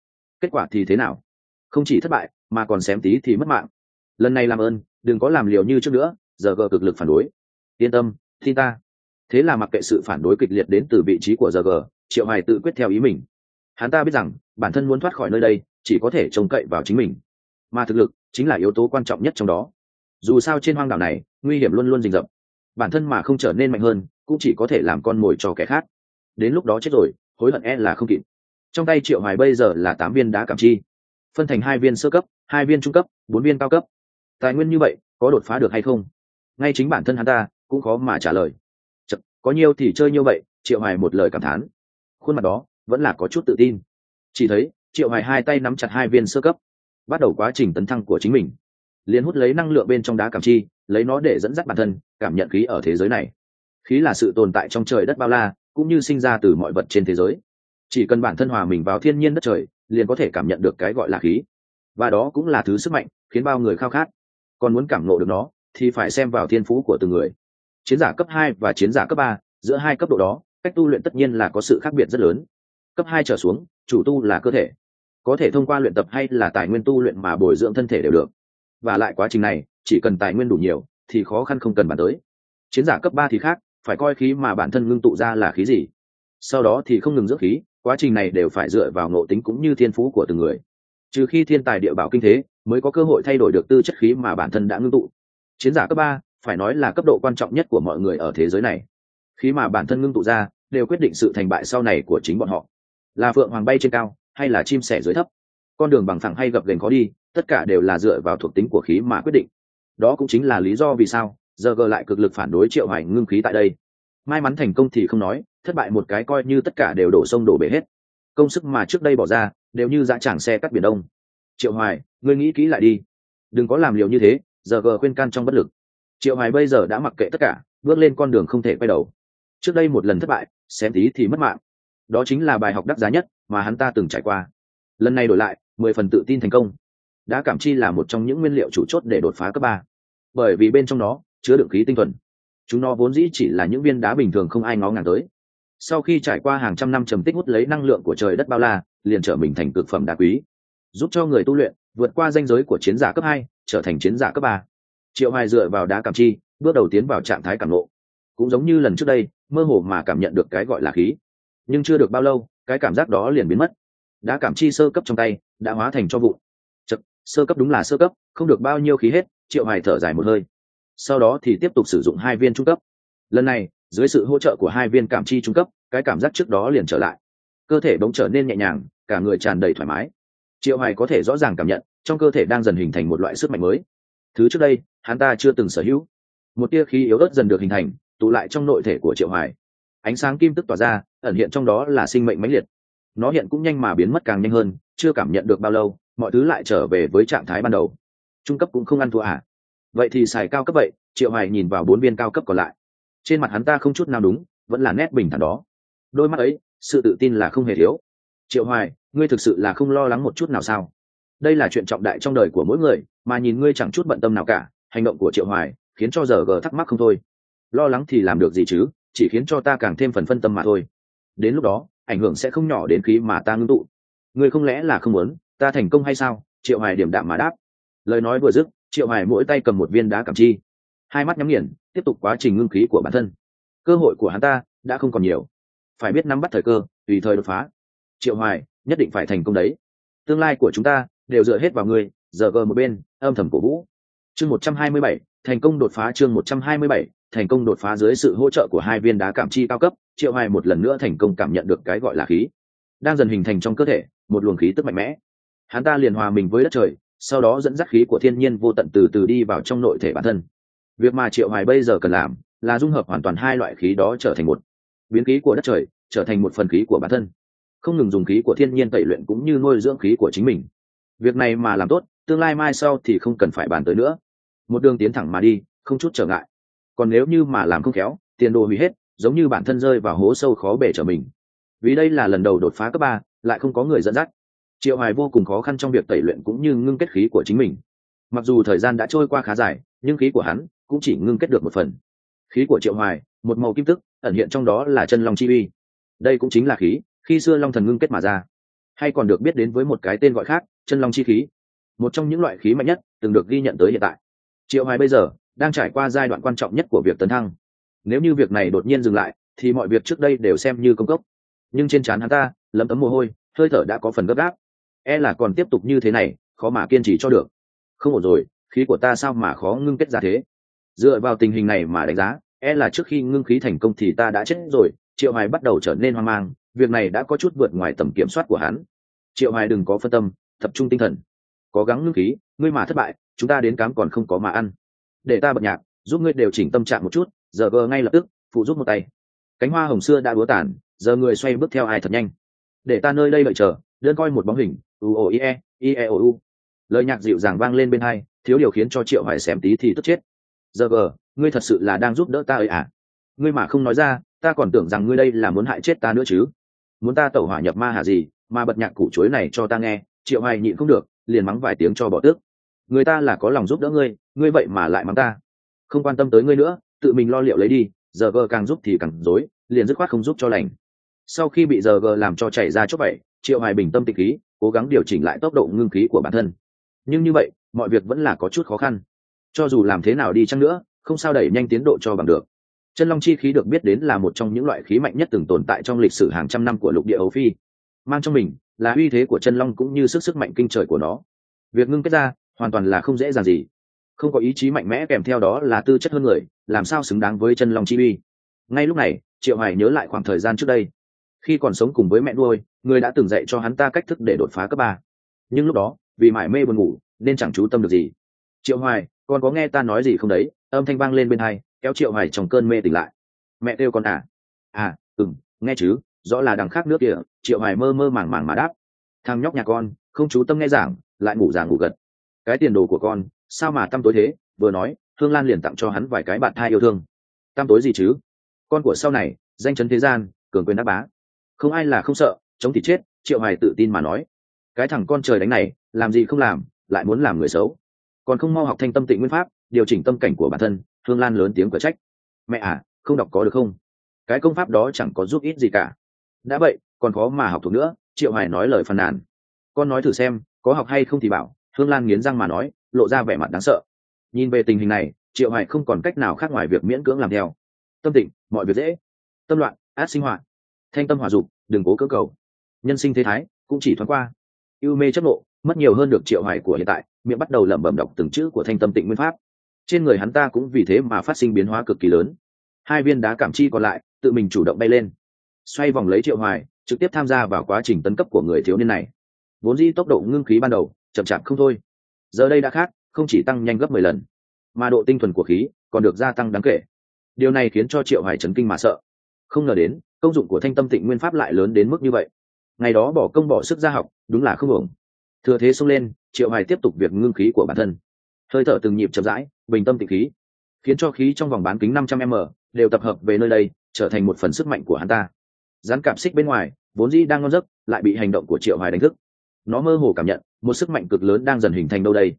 Kết quả thì thế nào? Không chỉ thất bại, mà còn xém tí thì mất mạng. Lần này làm ơn, đừng có làm liều như trước nữa, giờ gờ cực lực phản đối. Yên tâm tin ta. Thế là mặc kệ sự phản đối kịch liệt đến từ vị trí của giờ g triệu hoài tự quyết theo ý mình. Hắn ta biết rằng, bản thân muốn thoát khỏi nơi đây, chỉ có thể trông cậy vào chính mình mà thực lực chính là yếu tố quan trọng nhất trong đó. Dù sao trên hoang đảo này nguy hiểm luôn luôn rình rập. Bản thân mà không trở nên mạnh hơn cũng chỉ có thể làm con mồi cho kẻ khác. Đến lúc đó chết rồi hối hận e là không kịp. Trong tay triệu hoài bây giờ là tám viên đá cảm chi. Phân thành hai viên sơ cấp hai viên trung cấp bốn viên cao cấp. Tài nguyên như vậy có đột phá được hay không? Ngay chính bản thân hắn ta cũng khó mà trả lời. Chật, có nhiều thì chơi như vậy triệu hoài một lời cảm thán. Khuôn mặt đó vẫn là có chút tự tin. Chỉ thấy triệu hoài hai tay nắm chặt hai viên sơ cấp bắt đầu quá trình tấn thăng của chính mình. Liền hút lấy năng lượng bên trong đá cảm chi, lấy nó để dẫn dắt bản thân, cảm nhận khí ở thế giới này. Khí là sự tồn tại trong trời đất bao la, cũng như sinh ra từ mọi vật trên thế giới. Chỉ cần bản thân hòa mình vào thiên nhiên đất trời, liền có thể cảm nhận được cái gọi là khí. Và đó cũng là thứ sức mạnh, khiến bao người khao khát. Còn muốn cảm ngộ được nó, thì phải xem vào thiên phú của từng người. Chiến giả cấp hai và chiến giả cấp ba, giữa hai cấp độ đó, cách tu luyện tất nhiên là có sự khác biệt rất lớn. Cấp hai trở xuống, chủ tu là cơ thể có thể thông qua luyện tập hay là tài nguyên tu luyện mà bồi dưỡng thân thể đều được. Và lại quá trình này, chỉ cần tài nguyên đủ nhiều, thì khó khăn không cần bàn tới. Chiến giả cấp ba thì khác, phải coi khí mà bản thân ngưng tụ ra là khí gì. Sau đó thì không ngừng dưỡng khí, quá trình này đều phải dựa vào ngộ tính cũng như thiên phú của từng người. Trừ khi thiên tài địa bảo kinh thế, mới có cơ hội thay đổi được tư chất khí mà bản thân đã ngưng tụ. Chiến giả cấp ba, phải nói là cấp độ quan trọng nhất của mọi người ở thế giới này. Khí mà bản thân ngưng tụ ra, đều quyết định sự thành bại sau này của chính bọn họ. Là phượng hoàng bay trên cao hay là chim sẻ dưới thấp. Con đường bằng thẳng hay gập ghềnh khó đi, tất cả đều là dựa vào thuộc tính của khí mà quyết định. Đó cũng chính là lý do vì sao giờ gờ lại cực lực phản đối triệu hoài ngưng khí tại đây. May mắn thành công thì không nói, thất bại một cái coi như tất cả đều đổ sông đổ bể hết. Công sức mà trước đây bỏ ra, đều như dã tràng xe cắt biển đông. Triệu hoài, ngươi nghĩ kỹ lại đi. Đừng có làm liều như thế giờ gờ khuyên can trong bất lực. Triệu hoài bây giờ đã mặc kệ tất cả, bước lên con đường không thể quay đầu. Trước đây một lần thất bại, xém tí thì mất mạng. Đó chính là bài học đắt giá nhất mà hắn ta từng trải qua. Lần này đổi lại, mười phần tự tin thành công. Đã cảm chi là một trong những nguyên liệu chủ chốt để đột phá cấp ba. Bởi vì bên trong nó chứa đựng khí tinh thuần. Chúng nó vốn dĩ chỉ là những viên đá bình thường không ai ngó ngàng tới. Sau khi trải qua hàng trăm năm trầm tích hút lấy năng lượng của trời đất bao la, liền trở mình thành cực phẩm đá quý. Giúp cho người tu luyện vượt qua danh giới của chiến giả cấp hai, trở thành chiến giả cấp ba. Triệu hoài dựa vào đá cảm chi, bước đầu tiến vào trạng thái cảm lộ cũng giống như lần trước đây, mơ hồ mà cảm nhận được cái gọi là khí. Nhưng chưa được bao lâu cái cảm giác đó liền biến mất. Đã cảm chi sơ cấp trong tay đã hóa thành cho vụ Chật, sơ cấp đúng là sơ cấp không được bao nhiêu khí hết triệu hoài thở dài một hơi. Sau đó thì tiếp tục sử dụng hai viên trung cấp. Lần này dưới sự hỗ trợ của hai viên cảm chi trung cấp cái cảm giác trước đó liền trở lại. Cơ thể bỗng trở nên nhẹ nhàng cả người tràn đầy thoải mái. Triệu hoài có thể rõ ràng cảm nhận trong cơ thể đang dần hình thành một loại sức mạnh mới. Thứ trước đây hắn ta chưa từng sở hữu. Một tia khí yếu ớt dần được hình thành tụ lại trong nội thể của triệu hoài ánh sáng kim tức tỏa ra, ẩn hiện trong đó là sinh mệnh mãnh liệt. Nó hiện cũng nhanh mà biến mất càng nhanh hơn, chưa cảm nhận được bao lâu, mọi thứ lại trở về với trạng thái ban đầu. Trung cấp cũng không ăn thua à? Vậy thì xài cao cấp vậy, triệu hoài nhìn vào bốn viên cao cấp còn lại. Trên mặt hắn ta không chút nào đúng, vẫn là nét bình thản đó. Đôi mắt ấy, sự tự tin là không hề thiếu. Triệu hoài, ngươi thực sự là không lo lắng một chút nào sao? Đây là chuyện trọng đại trong đời của mỗi người, mà nhìn ngươi chẳng chút bận tâm nào cả, hành động của triệu hoài khiến cho giờ gờ thắc mắc không thôi. Lo lắng thì làm được gì chứ? Chỉ khiến cho ta càng thêm phần phân tâm mà thôi. Đến lúc đó ảnh hưởng sẽ không nhỏ đến khí mà ta ngưng tụ. Ngươi không lẽ là không muốn ta thành công hay sao? Triệu hoài điểm đạm mà đáp. Lời nói vừa dứt triệu hoài mỗi tay cầm một viên đá cảm chi. Hai mắt nhắm nghiền tiếp tục quá trình ngưng khí của bản thân. Cơ hội của hắn ta đã không còn nhiều. Phải biết nắm bắt thời cơ tùy thời đột phá. Triệu hoài nhất định phải thành công đấy. Tương lai của chúng ta đều dựa hết vào ngươi giờ gờ một bên âm thầm cổ vũ. Chương 127, thành công đột phá chương 127, thành công đột phá dưới sự hỗ trợ của hai viên đá cảm chi cao cấp, triệu hoài một lần nữa thành công cảm nhận được cái gọi là khí. Đang dần hình thành trong cơ thể, một luồng khí tức mạnh mẽ. Hắn ta liền hòa mình với đất trời, sau đó dẫn dắt khí của thiên nhiên vô tận từ từ đi vào trong nội thể bản thân. Việc mà triệu hoài bây giờ cần làm, là dung hợp hoàn toàn hai loại khí đó trở thành một. Biến khí của đất trời, trở thành một phần khí của bản thân. Không ngừng dùng khí của thiên nhiên tẩy luyện cũng như nuôi dưỡng khí của chính mình. Việc này mà làm tốt, tương lai mai sau thì không cần phải bàn tới nữa. Một đường tiến thẳng mà đi, không chút trở ngại còn nếu như mà làm không khéo, tiền đồ hủy hết, giống như bản thân rơi vào hố sâu khó bể trở mình. Vì đây là lần đầu đột phá cấp ba, lại không có người dẫn dắt. Triệu hoài vô cùng khó khăn trong việc tẩy luyện cũng như ngưng kết khí của chính mình. Mặc dù thời gian đã trôi qua khá dài, nhưng khí của hắn cũng chỉ ngưng kết được một phần. Khí của triệu hoài, một màu kim tức, ẩn hiện trong đó là chân long chi uy. Đây cũng chính là khí, khi xưa long thần ngưng kết mà ra. Hay còn được biết đến với một cái tên gọi khác, chân long chi khí. Một trong những loại khí mạnh nhất, từng được ghi nhận tới hiện tại. Triệu hoài bây giờ đang trải qua giai đoạn quan trọng nhất của việc tấn thăng. Nếu như việc này đột nhiên dừng lại, thì mọi việc trước đây đều xem như công cốc. Nhưng trên trán hắn ta, lấm tấm mồ hôi, hơi thở đã có phần gấp gáp. E là còn tiếp tục như thế này, khó mà kiên trì cho được. Không ổn rồi, khí của ta sao mà khó ngưng kết ra thế? Dựa vào tình hình này mà đánh giá e là trước khi ngưng khí thành công thì ta đã chết rồi, triệu hoài bắt đầu trở nên hoang mang, việc này đã có chút vượt ngoài tầm kiểm soát của hắn. Triệu hoài đừng có phân tâm, tập trung tinh thần. Cố gắng ngưng khí, ngươi mà thất bại, chúng ta đến cám còn không có mà ăn để ta bật nhạc, giúp ngươi điều chỉnh tâm trạng một chút, giờ vờ ngay lập tức, phụ giúp một tay. Cánh hoa hồng xưa đã đúa tàn, giờ người xoay bước theo ai thật nhanh. Để ta nơi đây đợi chờ, đơn coi một bóng hình, u o ie ie o u. Lời nhạc dịu dàng vang lên bên hai, thiếu điều khiến cho triệu hoài xém tí thì tức chết. Giờ vờ, ngươi thật sự là đang giúp đỡ ta ấy à? Ngươi mà không nói ra, ta còn tưởng rằng ngươi đây là muốn hại chết ta nữa chứ. Muốn ta tẩu hỏa nhập ma hả gì, mà bật nhạc củ chuối này cho ta nghe, triệu hoài nhịn không được, liền mắng vài tiếng cho bỏ tước người ta là có lòng giúp đỡ ngươi ngươi vậy mà lại mắng ta. Không quan tâm tới ngươi nữa, tự mình lo liệu lấy đi, giờ vờ càng giúp thì càng dối liền dứt khoát không giúp cho lành. Sau khi bị giờ vờ làm cho chảy ra chốc vậy, triệu hoài bình tâm tịch khí, cố gắng điều chỉnh lại tốc độ ngưng khí của bản thân. Nhưng như vậy, mọi việc vẫn là có chút khó khăn. Cho dù làm thế nào đi chăng nữa, không sao đẩy nhanh tiến độ cho bằng được. Chân long chi khí được biết đến là một trong những loại khí mạnh nhất từng tồn tại trong lịch sử hàng trăm năm của lục địa âu phi. Mang trong mình là uy thế của chân long cũng như sức sức mạnh kinh trời của nó. Việc ngưng kết ra hoàn toàn là không dễ dàng gì. Không có ý chí mạnh mẽ kèm theo đó là tư chất hơn người, làm sao xứng đáng với chân lòng chi uy? Ngay lúc này, triệu hải nhớ lại khoảng thời gian trước đây. Khi còn sống cùng với mẹ nuôi, người đã từng dạy cho hắn ta cách thức để đột phá cấp ba. Nhưng lúc đó, vì mải mê buồn ngủ, nên chẳng chú tâm được gì. Triệu hoài con có nghe ta nói gì không đấy? Âm thanh vang lên bên hai, kéo triệu hoài trong cơn mê tỉnh lại. Mẹ kêu con à. À ừm, nghe chứ, rõ là đằng khác nước kìa. Triệu hoài mơ mơ màng màng mà đáp. Thằng nhóc nhà con, không chú tâm nghe giảng, lại ngủ già ngủ gật cái tiền đồ của con, sao mà tăm tối thế? Vừa nói hương lan liền tặng cho hắn vài cái bạn thai yêu thương. Tăm tối gì chứ? Con của sau này, danh chấn thế gian, cường quyền đáp bá. Không ai là không sợ, chống thì chết, triệu hoài tự tin mà nói. Cái thằng con trời đánh này, làm gì không làm, lại muốn làm người xấu. Còn không mau học thanh tâm tịnh nguyên pháp, điều chỉnh tâm cảnh của bản thân hương lan lớn tiếng cửa trách. Mẹ à không đọc có được không? Cái công pháp đó chẳng có giúp ít gì cả. Đã vậy, còn khó mà học thuộc nữa, triệu hoài nói lời phàn nàn. Con nói thử xem, có học hay không thì bảo Hương lan nghiến răng mà nói, lộ ra vẻ mặt đáng sợ. Nhìn về tình hình này, triệu Hải không còn cách nào khác ngoài việc miễn cưỡng làm theo. Tâm tịnh mọi việc dễ. Tâm loạn, át sinh hoạt. Thanh tâm hòa dục, đừng cố cơ cầu. Nhân sinh thế thái, cũng chỉ thoáng qua. Yêu mê chấp nộ mất nhiều hơn được triệu Hải của hiện tại, miệng bắt đầu lẩm bẩm đọc từng chữ của thanh tâm tịnh nguyên pháp. Trên người hắn ta cũng vì thế mà phát sinh biến hóa cực kỳ lớn. Hai viên đá cảm chi còn lại, tự mình chủ động bay lên. Xoay vòng lấy triệu hoài, trực tiếp tham gia vào quá trình tấn cấp của người thiếu niên này. Vốn dĩ tốc độ ngưng khí ban đầu chậm chạp không thôi. Giờ đây đã khác, không chỉ tăng nhanh gấp 10 lần, mà độ tinh thuần của khí còn được gia tăng đáng kể. Điều này khiến cho triệu hải chấn kinh mà sợ. Không ngờ đến, công dụng của thanh tâm tịnh nguyên pháp lại lớn đến mức như vậy. Ngày đó bỏ công bỏ sức ra học, đúng là không ổn. Thừa thế xông lên, triệu hải tiếp tục việc ngưng khí của bản thân. Hơi thở từng nhịp chậm rãi, bình tâm tịnh khí, khiến cho khí trong vòng bán kính 500 m đều tập hợp về nơi đây, trở thành một phần sức mạnh của hắn ta. Gián cạp xích bên ngoài, vốn dĩ đang ngon giấc, lại bị hành động của triệu hải đánh thức. Nó mơ hồ cảm nhận một sức mạnh cực lớn đang dần hình thành đâu đây.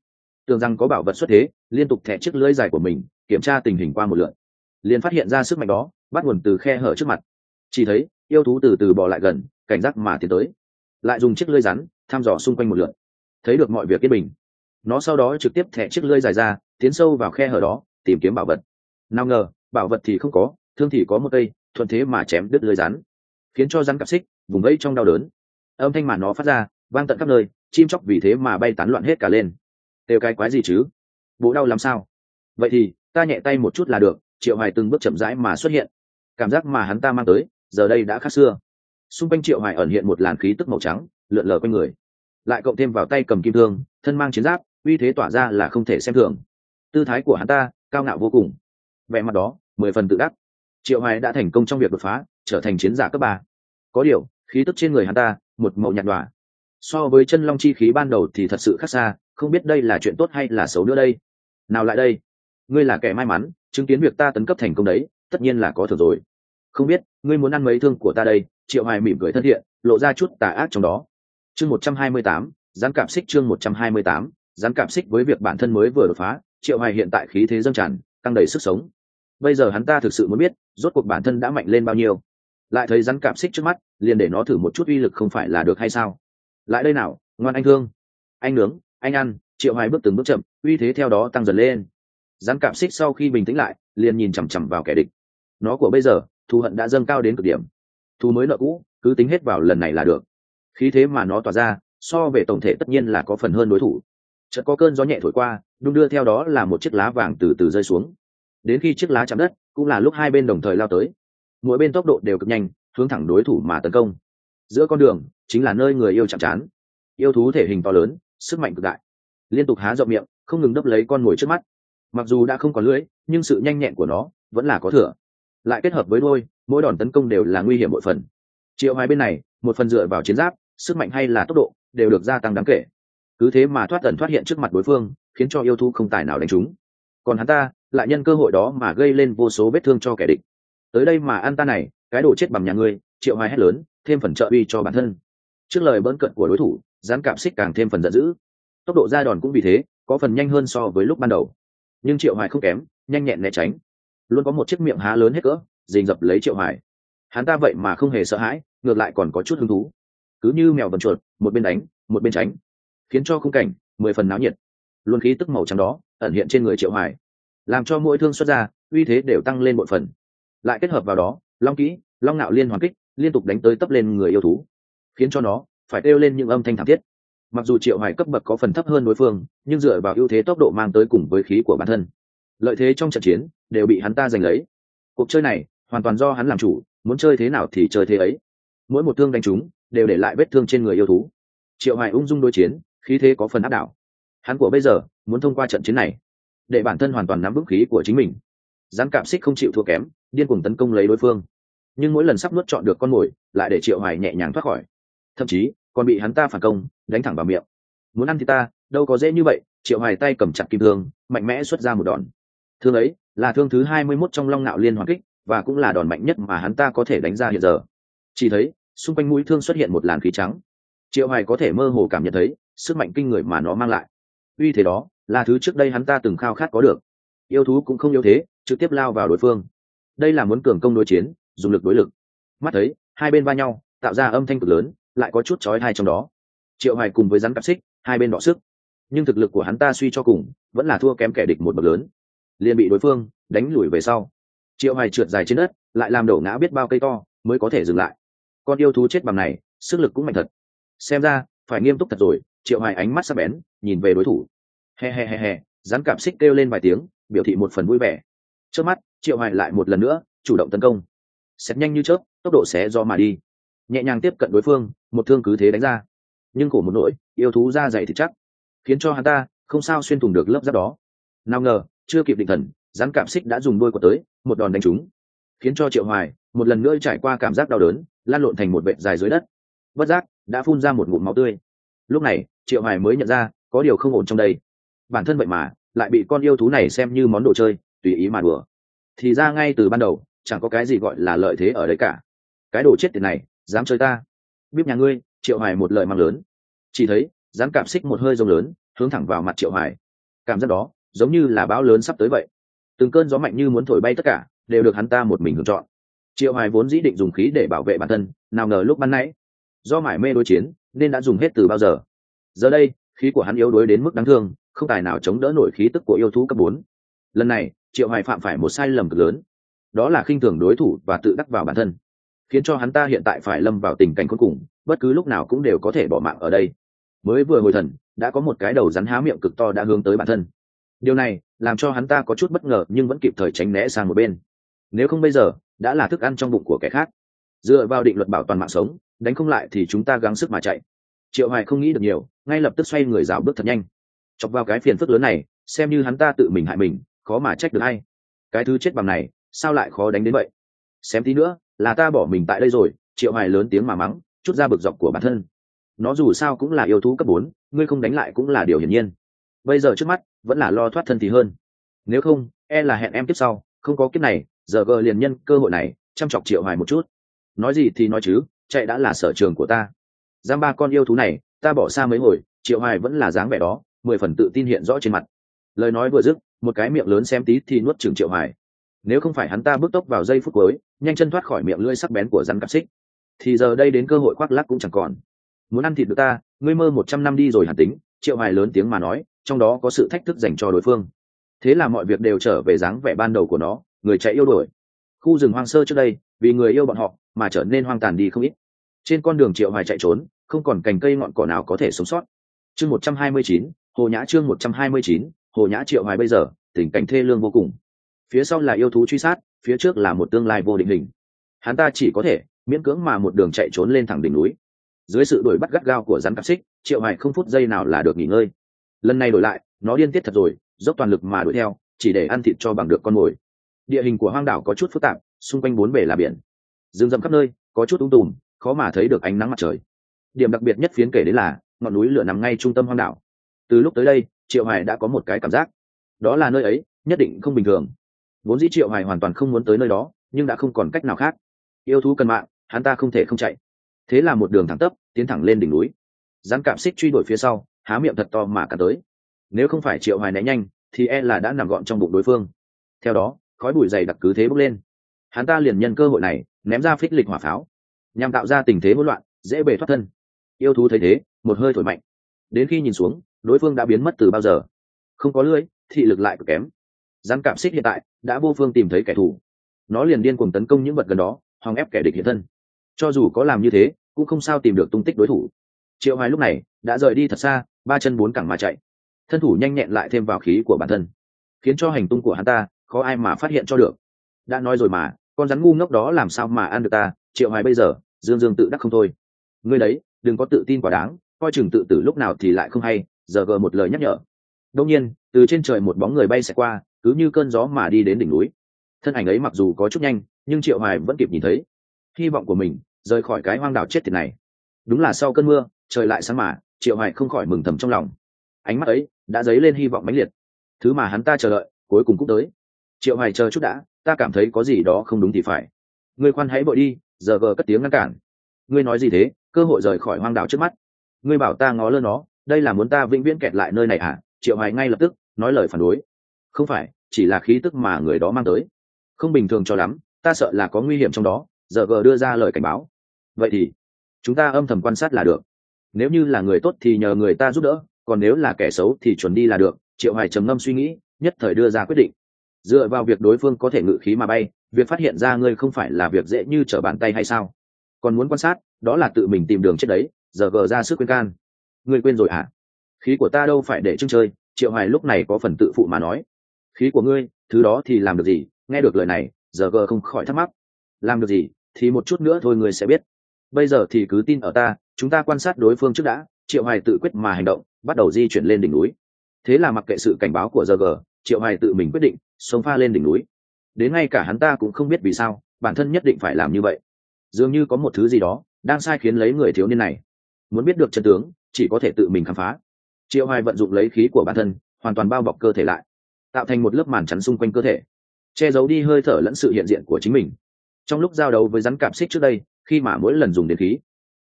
Tưởng rằng có bảo vật xuất thế, liên tục thẻ chiếc lưỡi dài của mình, kiểm tra tình hình qua một lượt. Liền phát hiện ra sức mạnh đó, bắt nguồn từ khe hở trước mặt. Chỉ thấy, yêu thú từ từ bỏ lại gần, cảnh giác mà tiến tới. Lại dùng chiếc lưỡi rắn, thăm dò xung quanh một lượt. Thấy được mọi việc yên bình. Nó sau đó trực tiếp thẻ chiếc lưỡi dài ra, tiến sâu vào khe hở đó, tìm kiếm bảo vật. Nào ngờ, bảo vật thì không có, thương thì có một cây, thuận thế mà chém đứt lưỡi rắn. Khiến cho rắn cặp xích, vùng vẫy trong đau đớn. Âm thanh mà nó phát ra vang tận khắp nơi, chim chóc vì thế mà bay tán loạn hết cả lên. Đều cái quái gì chứ? Bố đau làm sao? Vậy thì, ta nhẹ tay một chút là được, triệu hoài từng bước chậm rãi mà xuất hiện. Cảm giác mà hắn ta mang tới, giờ đây đã khác xưa. Xung quanh triệu hoài ẩn hiện một làn khí tức màu trắng, lượn lờ quanh người. Lại cộng thêm vào tay cầm kim thương, thân mang chiến giáp, uy thế tỏa ra là không thể xem thường. Tư thái của hắn ta, cao ngạo vô cùng. Vẻ mặt đó, mười phần tự đắc. Triệu hoài đã thành công trong việc đột phá, trở thành chiến giả cấp ba. Có điều, khí tức trên người hắn ta, một màu nhạt đòa so với chân long chi khí ban đầu thì thật sự khác xa, không biết đây là chuyện tốt hay là xấu nữa đây. Nào lại đây. Ngươi là kẻ may mắn, chứng kiến việc ta tấn cấp thành công đấy, tất nhiên là có thừa rồi. Không biết, ngươi muốn ăn mấy thương của ta đây? Triệu hoài mỉm cười thân thiện, lộ ra chút tà ác trong đó. Chương một trăm hai mươi tám gián cảm xích chương một trăm hai mươi tám gián cảm xích với việc bản thân mới vừa đột phá, triệu hoài hiện tại khí thế dâng tràn tăng đầy sức sống. Bây giờ hắn ta thực sự muốn biết, rốt cuộc bản thân đã mạnh lên bao nhiêu. Lại thấy rắn cảm xích trước mắt, liền để nó thử một chút uy lực không phải là được hay sao? Lại đây nào, ngoan anh thương. Anh nướng, anh ăn, triệu hoài bước từng bước chậm, uy thế theo đó tăng dần lên. Rắn cạp xích sau khi bình tĩnh lại, liền nhìn chằm chằm vào kẻ địch. Nó của bây giờ, thù hận đã dâng cao đến cực điểm. Thù mới nợ cũ, cứ tính hết vào lần này là được. Khí thế mà nó tỏa ra, so về tổng thể tất nhiên là có phần hơn đối thủ. Chợt có cơn gió nhẹ thổi qua, đung đưa theo đó là một chiếc lá vàng từ từ rơi xuống. Đến khi chiếc lá chạm đất, cũng là lúc hai bên đồng thời lao tới. Mỗi bên tốc độ đều cực nhanh, hướng thẳng đối thủ mà tấn công giữa con đường chính là nơi người yêu chạm trán. Yêu thú thể hình to lớn, sức mạnh cực đại. Liên tục há rộng miệng, không ngừng đấp lấy con mồi trước mắt. Mặc dù đã không còn lưỡi, nhưng sự nhanh nhẹn của nó vẫn là có thừa. Lại kết hợp với đôi, mỗi đòn tấn công đều là nguy hiểm mỗi phần. Triệu hoài bên này, một phần dựa vào chiến giáp, sức mạnh hay là tốc độ, đều được gia tăng đáng kể. Cứ thế mà thoát tần thoát hiện trước mặt đối phương, khiến cho yêu thú không tài nào đánh chúng còn hắn ta, lại nhân cơ hội đó mà gây lên vô số vết thương cho kẻ địch. Tới đây mà ăn ta này, cái đồ chết bằng nhà ngươi, triệu hoài hét lớn thêm phần trợ uy cho bản thân. Trước lời bỡn cận của đối thủ dán cảm xích càng thêm phần giận dữ. Tốc độ ra đòn cũng vì thế, có phần nhanh hơn so với lúc ban đầu. Nhưng triệu hoài không kém, nhanh nhẹn né tránh. Luôn có một chiếc miệng há lớn hết cỡ dình dập lấy triệu hoài. Hắn ta vậy mà không hề sợ hãi, ngược lại còn có chút hứng thú. Cứ như mèo vần chuột, một bên đánh, một bên tránh, khiến cho khung cảnh mười phần náo nhiệt. Luôn khí tức màu trắng đó, ẩn hiện trên người triệu hoài, làm cho mỗi thương xuất ra, uy thế đều tăng lên bội phần. Lại kết hợp vào đó, long kỹ, long nạo liên hoàn kích liên tục đánh tới tấp lên người yêu thú, khiến cho nó phải kêu lên những âm thanh thảm thiết. Mặc dù triệu hoài cấp bậc có phần thấp hơn đối phương, nhưng dựa vào ưu thế tốc độ mang tới cùng với khí của bản thân, lợi thế trong trận chiến đều bị hắn ta giành lấy. Cuộc chơi này hoàn toàn do hắn làm chủ, muốn chơi thế nào thì chơi thế ấy. Mỗi một thương đánh trúng đều để lại vết thương trên người yêu thú. Triệu hoài ung dung đối chiến, khí thế có phần áp đảo. Hắn của bây giờ muốn thông qua trận chiến này để bản thân hoàn toàn nắm vững khí của chính mình. Gián cảm xích không chịu thua kém, điên cuồng tấn công lấy đối phương nhưng mỗi lần sắp nuốt chọn được con mồi, lại để triệu hoài nhẹ nhàng thoát khỏi. Thậm chí, còn bị hắn ta phản công, đánh thẳng vào miệng. Muốn ăn thì ta, đâu có dễ như vậy, triệu hoài tay cầm chặt kim thương, mạnh mẽ xuất ra một đòn. Thương ấy, là thương thứ hai mươi 21 trong long nạo liên hoàn kích, và cũng là đòn mạnh nhất mà hắn ta có thể đánh ra hiện giờ. Chỉ thấy, xung quanh mũi thương xuất hiện một làn khí trắng. Triệu hoài có thể mơ hồ cảm nhận thấy, sức mạnh kinh người mà nó mang lại. Uy thế đó, là thứ trước đây hắn ta từng khao khát có được. Yêu thú cũng không yếu thế, trực tiếp lao vào đối phương. Đây là muốn cường công đối chiến dùng lực đối lực. Mắt thấy, hai bên va nhau, tạo ra âm thanh cực lớn, lại có chút chói tai trong đó. Triệu hoài cùng với rắn cặp xích, hai bên đọ sức. Nhưng thực lực của hắn ta suy cho cùng, vẫn là thua kém kẻ địch một bậc lớn. Liền bị đối phương, đánh lùi về sau. Triệu hoài trượt dài trên đất, lại làm đổ ngã biết bao cây to, mới có thể dừng lại. Con yêu thú chết bằng này, sức lực cũng mạnh thật. Xem ra, phải nghiêm túc thật rồi, triệu hoài ánh mắt sắc bén, nhìn về đối thủ. He he he he, rắn cạp xích kêu lên vài tiếng, biểu thị một phần vui vẻ. Trước mắt, triệu hoài lại một lần nữa, chủ động tấn công xét nhanh như chớp, tốc độ xé do mà đi. Nhẹ nhàng tiếp cận đối phương, một thương cứ thế đánh ra. Nhưng cổ một nỗi, yêu thú ra dày thì chắc. Khiến cho hắn ta không sao xuyên thủng được lớp giáp đó. Nào ngờ, chưa kịp định thần, rắn cảm xích đã dùng đôi của tới, một đòn đánh trúng. Khiến cho triệu hoài, một lần nữa trải qua cảm giác đau đớn, lan lộn thành một vệt dài dưới đất. Bất giác, đã phun ra một ngụm máu tươi. Lúc này, triệu hoài mới nhận ra, có điều không ổn trong đây. Bản thân vậy mà, lại bị con yêu thú này xem như món đồ chơi, tùy ý mà đùa. Thì ra ngay từ ban đầu chẳng có cái gì gọi là lợi thế ở đấy cả. Cái đồ chết tiệt này, dám chơi ta. Biết nhà ngươi, triệu hoài một lời mang lớn. Chỉ thấy, dám cảm xích một hơi rông lớn, hướng thẳng vào mặt triệu hoài. Cảm giác đó, giống như là bão lớn sắp tới vậy. Từng cơn gió mạnh như muốn thổi bay tất cả, đều được hắn ta một mình hưởng chọn. Triệu hoài vốn dĩ định dùng khí để bảo vệ bản thân, nào ngờ lúc ban nãy, do mải mê đối chiến, nên đã dùng hết từ bao giờ. Giờ đây, khí của hắn yếu đuối đến mức đáng thương, không tài nào chống đỡ nổi khí tức của yêu thú cấp bốn. Lần này, triệu hoài phạm phải một sai lầm cực lớn đó là khinh thường đối thủ và tự đắc vào bản thân, khiến cho hắn ta hiện tại phải lâm vào tình cảnh cuối cùng, bất cứ lúc nào cũng đều có thể bỏ mạng ở đây. Mới vừa hồi thần, đã có một cái đầu rắn há miệng cực to đã hướng tới bản thân. Điều này làm cho hắn ta có chút bất ngờ nhưng vẫn kịp thời tránh né sang một bên. Nếu không bây giờ, đã là thức ăn trong bụng của kẻ khác. Dựa vào định luật bảo toàn mạng sống, đánh không lại thì chúng ta gắng sức mà chạy. Triệu hoài không nghĩ được nhiều, ngay lập tức xoay người rào bước thật nhanh. Chọc vào cái phiền phức lớn này, xem như hắn ta tự mình hại mình, khó mà trách được hay cái thứ chết bằng này sao lại khó đánh đến vậy? Xem tí nữa, là ta bỏ mình tại đây rồi, triệu hoài lớn tiếng mà mắng, chút ra bực dọc của bản thân. Nó dù sao cũng là yêu thú cấp bốn, ngươi không đánh lại cũng là điều hiển nhiên. Bây giờ trước mắt, vẫn là lo thoát thân thì hơn. Nếu không e là hẹn em tiếp sau, không có kiếp này, giờ gờ liền nhân cơ hội này, chăm chọc triệu hoài một chút. Nói gì thì nói chứ, chạy đã là sở trường của ta. Giam ba con yêu thú này, ta bỏ xa mấy hồi, triệu hoài vẫn là dáng vẻ đó, mười phần tự tin hiện rõ trên mặt. Lời nói vừa dứt, một cái miệng lớn xem tí thì nuốt chừng triệu hoài nếu không phải hắn ta bước tốc vào giây phút cuối, nhanh chân thoát khỏi miệng lưỡi sắc bén của rắn cặp xích, thì giờ đây đến cơ hội khoác lắc cũng chẳng còn. Muốn ăn thịt được ta, ngươi mơ một trăm năm đi rồi hẳn tính, triệu hoài lớn tiếng mà nói, trong đó có sự thách thức dành cho đối phương. Thế là mọi việc đều trở về dáng vẻ ban đầu của nó, người chạy yêu đuổi. Khu rừng hoang sơ trước đây, vì người yêu bọn họ mà trở nên hoang tàn đi không ít. Trên con đường triệu hoài chạy trốn, không còn cành cây ngọn cỏ nào có thể sống sót. Chương một trăm hai mươi chín, hồ nhã chương một trăm hai mươi chín, hồ nhã triệu hoài bây giờ, tình cảnh thê lương vô cùng phía sau là yêu thú truy sát, phía trước là một tương lai vô định hình. Hắn ta chỉ có thể miễn cưỡng mà một đường chạy trốn lên thẳng đỉnh núi. Dưới sự đuổi bắt gắt gao của rắn cặp xích, triệu hải không phút giây nào là được nghỉ ngơi. Lần này đổi lại, nó điên tiết thật rồi, dốc toàn lực mà đuổi theo, chỉ để ăn thịt cho bằng được con mồi. Địa hình của hoang đảo có chút phức tạp, xung quanh bốn bể là biển. Rừng rậm khắp nơi, có chút ung tùm, khó mà thấy được ánh nắng mặt trời. Điểm đặc biệt nhất phiến kể đến là, ngọn núi lửa nằm ngay trung tâm hoang đảo. Từ lúc tới đây, triệu hải đã có một cái cảm giác. Đó là nơi ấy, nhất định không bình thường vốn dĩ triệu hoài hoàn toàn không muốn tới nơi đó, nhưng đã không còn cách nào khác. Yêu thú cần mạng, hắn ta không thể không chạy. Thế là một đường thẳng tắp, tiến thẳng lên đỉnh núi. Rắn cảm xích truy đuổi phía sau, há miệng thật to mà cả tới. Nếu không phải triệu hoài né nhanh, thì e là đã nằm gọn trong bụng đối phương. Theo đó, khói bụi dày đặc cứ thế bốc lên. Hắn ta liền nhân cơ hội này, ném ra phích lịch hỏa pháo. Nhằm tạo ra tình thế hỗn loạn, dễ bề thoát thân. Yêu thú thấy thế, một hơi thổi mạnh. Đến khi nhìn xuống, đối phương đã biến mất từ bao giờ. Không có lưỡi, thị lực lại cực kém rắn cảm xích hiện tại đã vô phương tìm thấy kẻ thù. Nó liền điên cuồng tấn công những vật gần đó, hòng ép kẻ địch hiện thân. Cho dù có làm như thế, cũng không sao tìm được tung tích đối thủ. Triệu hoài lúc này đã rời đi thật xa, ba chân bốn cẳng mà chạy. Thân thủ nhanh nhẹn lại thêm vào khí của bản thân, khiến cho hành tung của hắn ta khó ai mà phát hiện cho được. Đã nói rồi mà, con rắn ngu ngốc đó làm sao mà ăn được ta? Triệu hoài bây giờ, dương dương tự đắc không thôi. Ngươi đấy, đừng có tự tin quá đáng, coi chừng tự tử lúc nào thì lại không hay, giờ gờ một lời nhắc nhở. Đông nhiên, từ trên trời một bóng người bay sẽ qua cứ như cơn gió mà đi đến đỉnh núi. Thân ảnh ấy mặc dù có chút nhanh, nhưng triệu hoài vẫn kịp nhìn thấy. Hy vọng của mình rời khỏi cái hoang đảo chết tiệt này. Đúng là sau cơn mưa, trời lại sáng mà, triệu hoài không khỏi mừng thầm trong lòng. Ánh mắt ấy đã dấy lên hy vọng mãnh liệt. Thứ mà hắn ta chờ đợi, cuối cùng cũng tới. Triệu hoài chờ chút đã, ta cảm thấy có gì đó không đúng thì phải. Ngươi khoan hãy bội đi, giờ vờ cất tiếng ngăn cản. Ngươi nói gì thế, cơ hội rời khỏi hoang đảo trước mắt. Ngươi bảo ta ngó lơ nó, đây là muốn ta vĩnh viễn kẹt lại nơi này à triệu hoài ngay lập tức nói lời phản đối. Không phải chỉ là khí tức mà người đó mang tới. Không bình thường cho lắm, ta sợ là có nguy hiểm trong đó, giờ vờ đưa ra lời cảnh báo. Vậy thì, chúng ta âm thầm quan sát là được. Nếu như là người tốt thì nhờ người ta giúp đỡ, còn nếu là kẻ xấu thì chuẩn đi là được, triệu hoài trầm ngâm suy nghĩ, nhất thời đưa ra quyết định. Dựa vào việc đối phương có thể ngự khí mà bay, việc phát hiện ra ngươi không phải là việc dễ như trở bàn tay hay sao? Còn muốn quan sát, đó là tự mình tìm đường chết đấy, giờ gờ ra sức quên can. Ngươi quên rồi hả? Khí của ta đâu phải để trưng chơi, triệu hoài lúc này có phần tự phụ mà nói khí của ngươi, thứ đó thì làm được gì? Nghe được lời này giờ gờ không khỏi thắc mắc. Làm được gì? Thì một chút nữa thôi ngươi sẽ biết. Bây giờ thì cứ tin ở ta, chúng ta quan sát đối phương trước đã. Triệu hoài tự quyết mà hành động, bắt đầu di chuyển lên đỉnh núi. Thế là mặc kệ sự cảnh báo của giờ gờ triệu hoài tự mình quyết định sống pha lên đỉnh núi. Đến ngay cả hắn ta cũng không biết vì sao, bản thân nhất định phải làm như vậy. Dường như có một thứ gì đó đang sai khiến lấy người thiếu niên này. Muốn biết được chân tướng, chỉ có thể tự mình khám phá. Triệu hoài vận dụng lấy khí của bản thân, hoàn toàn bao bọc cơ thể lại tạo thành một lớp màn chắn xung quanh cơ thể, che giấu đi hơi thở lẫn sự hiện diện của chính mình. Trong lúc giao đấu với rắn cạp xích trước đây, khi mà mỗi lần dùng đến khí,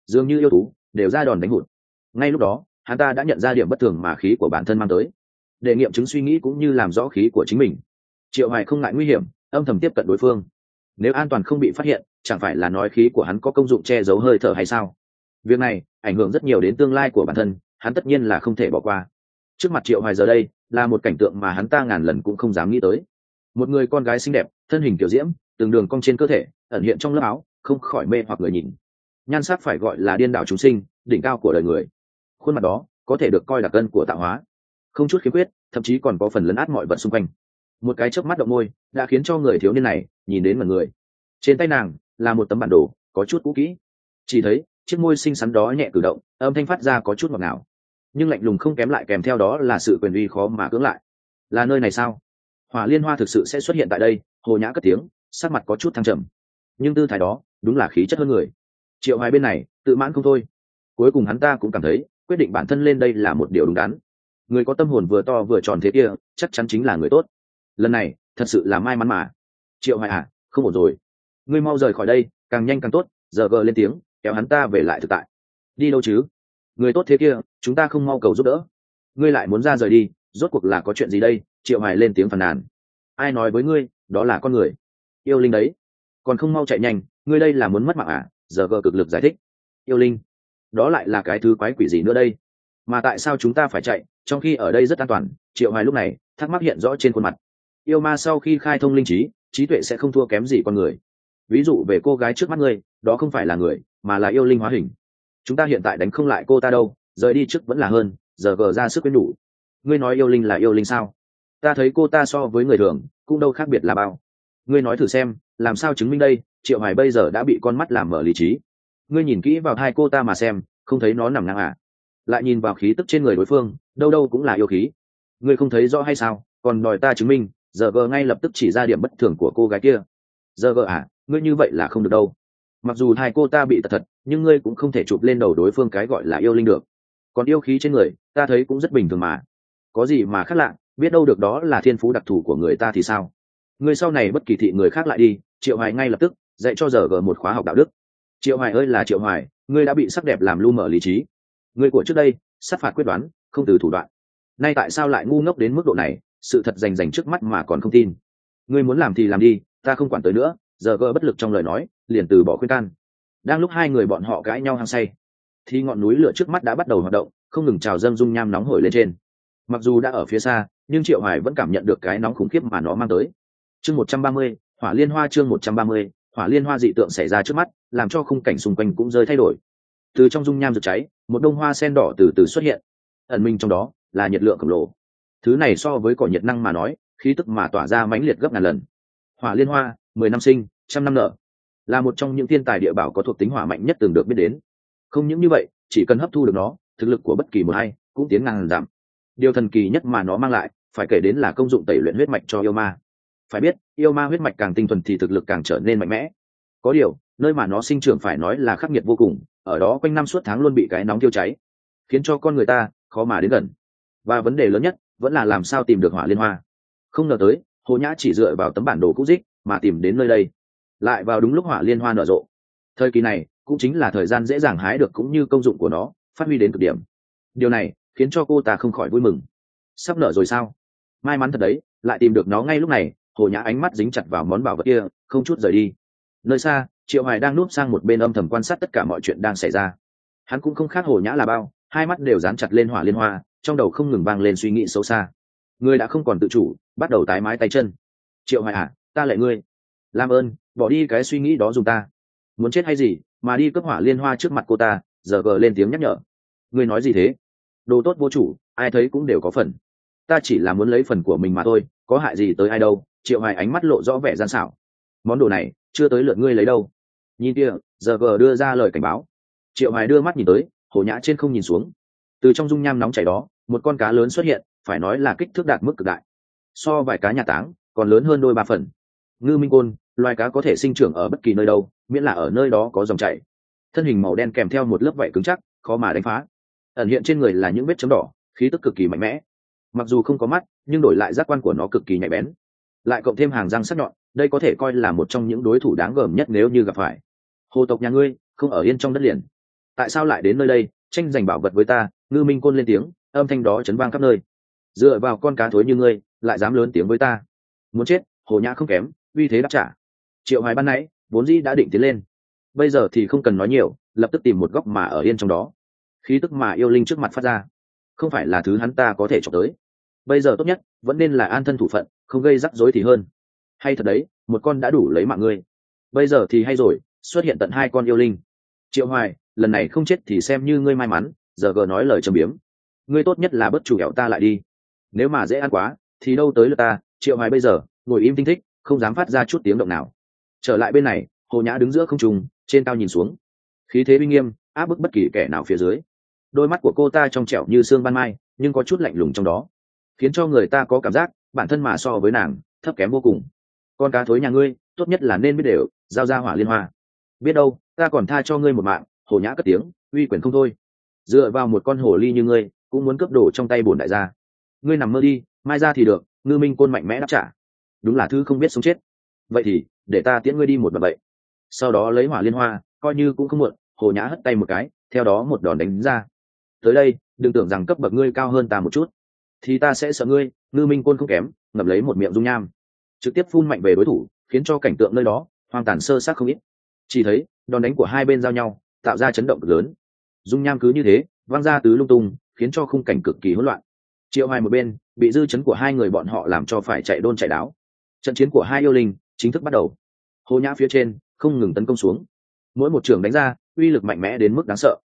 dường như yêu thú đều ra đòn đánh hụt. Ngay lúc đó, hắn ta đã nhận ra điểm bất thường mà khí của bản thân mang tới. Để nghiệm chứng suy nghĩ cũng như làm rõ khí của chính mình. Triệu hoài không ngại nguy hiểm, âm thầm tiếp cận đối phương. Nếu an toàn không bị phát hiện, chẳng phải là nói khí của hắn có công dụng che giấu hơi thở hay sao? Việc này ảnh hưởng rất nhiều đến tương lai của bản thân, hắn tất nhiên là không thể bỏ qua. Trước mặt triệu hoài giờ đây là một cảnh tượng mà hắn ta ngàn lần cũng không dám nghĩ tới. Một người con gái xinh đẹp, thân hình kiểu diễm, từng đường cong trên cơ thể, ẩn hiện trong lớp áo, không khỏi mê hoặc người nhìn. Nhan sắc phải gọi là điên đảo chúng sinh, đỉnh cao của đời người. Khuôn mặt đó, có thể được coi là cân của tạo hóa. Không chút khiếm khuyết, thậm chí còn có phần lấn át mọi vật xung quanh. Một cái chớp mắt động môi, đã khiến cho người thiếu niên này nhìn đến mà người. Trên tay nàng, là một tấm bản đồ, có chút cũ kỹ. Chỉ thấy, chiếc môi xinh xắn đó nhẹ cử động, âm thanh phát ra có chút ngọt ngào nhưng lạnh lùng không kém lại kèm theo đó là sự quyền uy khó mà cưỡng lại. Là nơi này sao? Hỏa liên hoa thực sự sẽ xuất hiện tại đây, hồ nhã cất tiếng, sắc mặt có chút thăng trầm. Nhưng tư thái đó, đúng là khí chất hơn người. Triệu hoài bên này, tự mãn không thôi. Cuối cùng hắn ta cũng cảm thấy, quyết định bản thân lên đây là một điều đúng đắn. Người có tâm hồn vừa to vừa tròn thế kia, chắc chắn chính là người tốt. Lần này, thật sự là may mắn mà. Triệu hoài à không ổn rồi. Ngươi mau rời khỏi đây, càng nhanh càng tốt giờ gờ lên tiếng, kéo hắn ta về lại thực tại. Đi đâu chứ? Người tốt thế kia, chúng ta không mau cầu giúp đỡ. Ngươi lại muốn ra rời đi, rốt cuộc là có chuyện gì đây? Triệu hoài lên tiếng phàn nàn. Ai nói với ngươi, đó là con người. Yêu linh đấy. Còn không mau chạy nhanh, ngươi đây là muốn mất mạng à? Giờ gờ cực lực giải thích. Yêu linh, đó lại là cái thứ quái quỷ gì nữa đây? Mà tại sao chúng ta phải chạy, trong khi ở đây rất an toàn? Triệu hoài lúc này, thắc mắc hiện rõ trên khuôn mặt. Yêu ma sau khi khai thông linh trí trí tuệ sẽ không thua kém gì con người. Ví dụ về cô gái trước mắt ngươi, đó không phải là người, mà là yêu linh hóa hình chúng ta hiện tại đánh không lại cô ta đâu, rời đi trước vẫn là hơn, giờ gờ ra sức quyến đủ. Ngươi nói yêu linh là yêu linh sao? Ta thấy cô ta so với người thường, cũng đâu khác biệt là bao. Ngươi nói thử xem, làm sao chứng minh đây, triệu hoài bây giờ đã bị con mắt làm mở lý trí. Ngươi nhìn kỹ vào hai cô ta mà xem, không thấy nó nằm ngang à? Lại nhìn vào khí tức trên người đối phương, đâu đâu cũng là yêu khí. Ngươi không thấy rõ hay sao? Còn đòi ta chứng minh, giờ gờ ngay lập tức chỉ ra điểm bất thường của cô gái kia. Giờ gờ à ngươi như vậy là không được đâu mặc dù hai cô ta bị tật thật, nhưng ngươi cũng không thể chụp lên đầu đối phương cái gọi là yêu linh được. Còn yêu khí trên người, ta thấy cũng rất bình thường mà. Có gì mà khác lạ, biết đâu được đó là thiên phú đặc thù của người ta thì sao? Người sau này bất kỳ thị người khác lại đi, triệu hoài ngay lập tức dạy cho giờ gờ một khóa học đạo đức. Triệu hoài ơi là triệu hoài, ngươi đã bị sắc đẹp làm lu mở lý trí. Người của trước đây sát phạt quyết đoán, không từ thủ đoạn. Nay tại sao lại ngu ngốc đến mức độ này, sự thật rành rành trước mắt mà còn không tin. Ngươi muốn làm thì làm đi, ta không quản tới nữa giờ gờ bất lực trong lời nói liền từ bỏ khuyên can. Đang lúc hai người bọn họ cãi nhau hăng say, thì ngọn núi lửa trước mắt đã bắt đầu hoạt động, không ngừng trào dâng dung nham nóng hổi lên trên. Mặc dù đã ở phía xa, nhưng triệu hoài vẫn cảm nhận được cái nóng khủng khiếp mà nó mang tới. Chương một trăm ba mươi, hỏa liên hoa chương một trăm ba mươi, hỏa liên hoa dị tượng xảy ra trước mắt, làm cho khung cảnh xung quanh cũng rơi thay đổi. Từ trong dung nham rực cháy, một đông hoa sen đỏ từ từ xuất hiện, ẩn minh trong đó là nhiệt lượng khổng lồ. Thứ này so với cỏ nhiệt năng mà nói, khí tức mà tỏa ra mãnh liệt gấp ngàn lần. Hỏa liên hoa, mười năm sinh, trăm năm nở là một trong những thiên tài địa bảo có thuộc tính hỏa mạnh nhất từng được biết đến. Không những như vậy, chỉ cần hấp thu được nó, thực lực của bất kỳ một hay cũng tiến ngang giảm. Điều thần kỳ nhất mà nó mang lại, phải kể đến là công dụng tẩy luyện huyết mạch cho yêu ma. Phải biết, yêu ma huyết mạch càng tinh thuần thì thực lực càng trở nên mạnh mẽ. Có điều, nơi mà nó sinh trưởng phải nói là khắc nghiệt vô cùng, ở đó quanh năm suốt tháng luôn bị cái nóng tiêu cháy, khiến cho con người ta khó mà đến gần. Và vấn đề lớn nhất, vẫn là làm sao tìm được hỏa liên hoa. Không ngờ tới, hồ nhã chỉ dựa vào tấm bản đồ cũ dích mà tìm đến nơi đây lại vào đúng lúc hỏa liên hoa nở rộ. Thời kỳ này, cũng chính là thời gian dễ dàng hái được cũng như công dụng của nó, phát huy đến cực điểm. Điều này khiến cho cô ta không khỏi vui mừng. Sắp nở rồi sao? May mắn thật đấy, lại tìm được nó ngay lúc này, hồ nhã ánh mắt dính chặt vào món bảo vật kia, không chút rời đi. Nơi xa, triệu hoài đang núp sang một bên âm thầm quan sát tất cả mọi chuyện đang xảy ra. Hắn cũng không khác hồ nhã là bao, hai mắt đều dán chặt lên hỏa liên hoa, trong đầu không ngừng vang lên suy nghĩ xấu xa. Người đã không còn tự chủ, bắt đầu tái mái tay chân. Triệu hoài à ta lại ngươi. Làm ơn bỏ đi cái suy nghĩ đó dùng ta. Muốn chết hay gì, mà đi cướp hỏa liên hoa trước mặt cô ta, giờ gờ lên tiếng nhắc nhở. Ngươi nói gì thế? Đồ tốt vô chủ, ai thấy cũng đều có phần. Ta chỉ là muốn lấy phần của mình mà thôi, có hại gì tới ai đâu, triệu hoài ánh mắt lộ rõ vẻ gian xảo. Món đồ này, chưa tới lượt ngươi lấy đâu. Nhìn kia, giờ gờ đưa ra lời cảnh báo. Triệu hoài đưa mắt nhìn tới hồ nhã trên không nhìn xuống. Từ trong dung nham nóng chảy đó, một con cá lớn xuất hiện, phải nói là kích thước đạt mức cực đại. So vài cá nhà táng, còn lớn hơn đôi ba phần. Ngư minh côn loài cá có thể sinh trưởng ở bất kỳ nơi đâu, miễn là ở nơi đó có dòng chảy. Thân hình màu đen kèm theo một lớp vảy cứng chắc, khó mà đánh phá. Ẩn hiện trên người là những vết chấm đỏ, khí tức cực kỳ mạnh mẽ. Mặc dù không có mắt, nhưng đổi lại giác quan của nó cực kỳ nhạy bén. Lại cộng thêm hàng răng sắc nhọn, đây có thể coi là một trong những đối thủ đáng gờm nhất nếu như gặp phải. Hồ tộc nhà ngươi, không ở yên trong đất liền. Tại sao lại đến nơi đây, tranh giành bảo vật với ta, ngư minh côn lên tiếng, âm thanh đó chấn vang khắp nơi. Dựa vào con cá thối như ngươi, lại dám lớn tiếng với ta. Muốn chết, hồ nhã không kém, uy thế đáp trả triệu hoài ban nãy, vốn dĩ đã định tiến lên. Bây giờ thì không cần nói nhiều, lập tức tìm một góc mà ở yên trong đó. Khí tức mà yêu linh trước mặt phát ra. Không phải là thứ hắn ta có thể chọc tới. Bây giờ tốt nhất, vẫn nên là an thân thủ phận, không gây rắc rối thì hơn. Hay thật đấy, một con đã đủ lấy mạng ngươi. Bây giờ thì hay rồi, xuất hiện tận hai con yêu linh. Triệu hoài, lần này không chết thì xem như ngươi may mắn, giờ gờ nói lời trầm biếm. Ngươi tốt nhất là bất chủ kẹo ta lại đi. Nếu mà dễ ăn quá, thì đâu tới lượt ta. Triệu hoài bây giờ, ngồi im tinh thích, không dám phát ra chút tiếng động nào trở lại bên này, hồ nhã đứng giữa không trùng trên cao nhìn xuống. Khí thế uy nghiêm, áp bức bất kỳ kẻ nào phía dưới. Đôi mắt của cô ta trong trẻo như xương ban mai, nhưng có chút lạnh lùng trong đó. Khiến cho người ta có cảm giác, bản thân mà so với nàng, thấp kém vô cùng. Con cá thối nhà ngươi, tốt nhất là nên biết đều, giao ra hỏa liên hoa. Biết đâu, ta còn tha cho ngươi một mạng, hồ nhã cất tiếng, uy quyền không thôi. Dựa vào một con hồ ly như ngươi, cũng muốn cướp đồ trong tay bổn đại gia. Ngươi nằm mơ đi, mai ra thì được, ngư minh côn mạnh mẽ đáp trả. Đúng là thứ không biết sống chết vậy thì, để ta tiễn ngươi đi một bậc vậy. Sau đó lấy hỏa liên hoa, coi như cũng không muộn, hồ nhã hất tay một cái, theo đó một đòn đánh ra. Tới đây, đừng tưởng rằng cấp bậc ngươi cao hơn ta một chút, thì ta sẽ sợ ngươi, ngư minh côn không kém ngập lấy một miệng dung nham. Trực tiếp phun mạnh về đối thủ, khiến cho cảnh tượng nơi đó, hoang tàn sơ sát không ít. Chỉ thấy, đòn đánh của hai bên giao nhau, tạo ra chấn động cực lớn. Dung nham cứ như thế, văng ra tứ lung tung, khiến cho khung cảnh cực kỳ hỗn loạn. Triệu hoài một bên, bị dư chấn của hai người bọn họ làm cho phải chạy đôn chạy đáo. Trận chiến của hai yêu linh chính thức bắt đầu. Hồ nhã phía trên, không ngừng tấn công xuống. Mỗi một trường đánh ra, uy lực mạnh mẽ đến mức đáng sợ.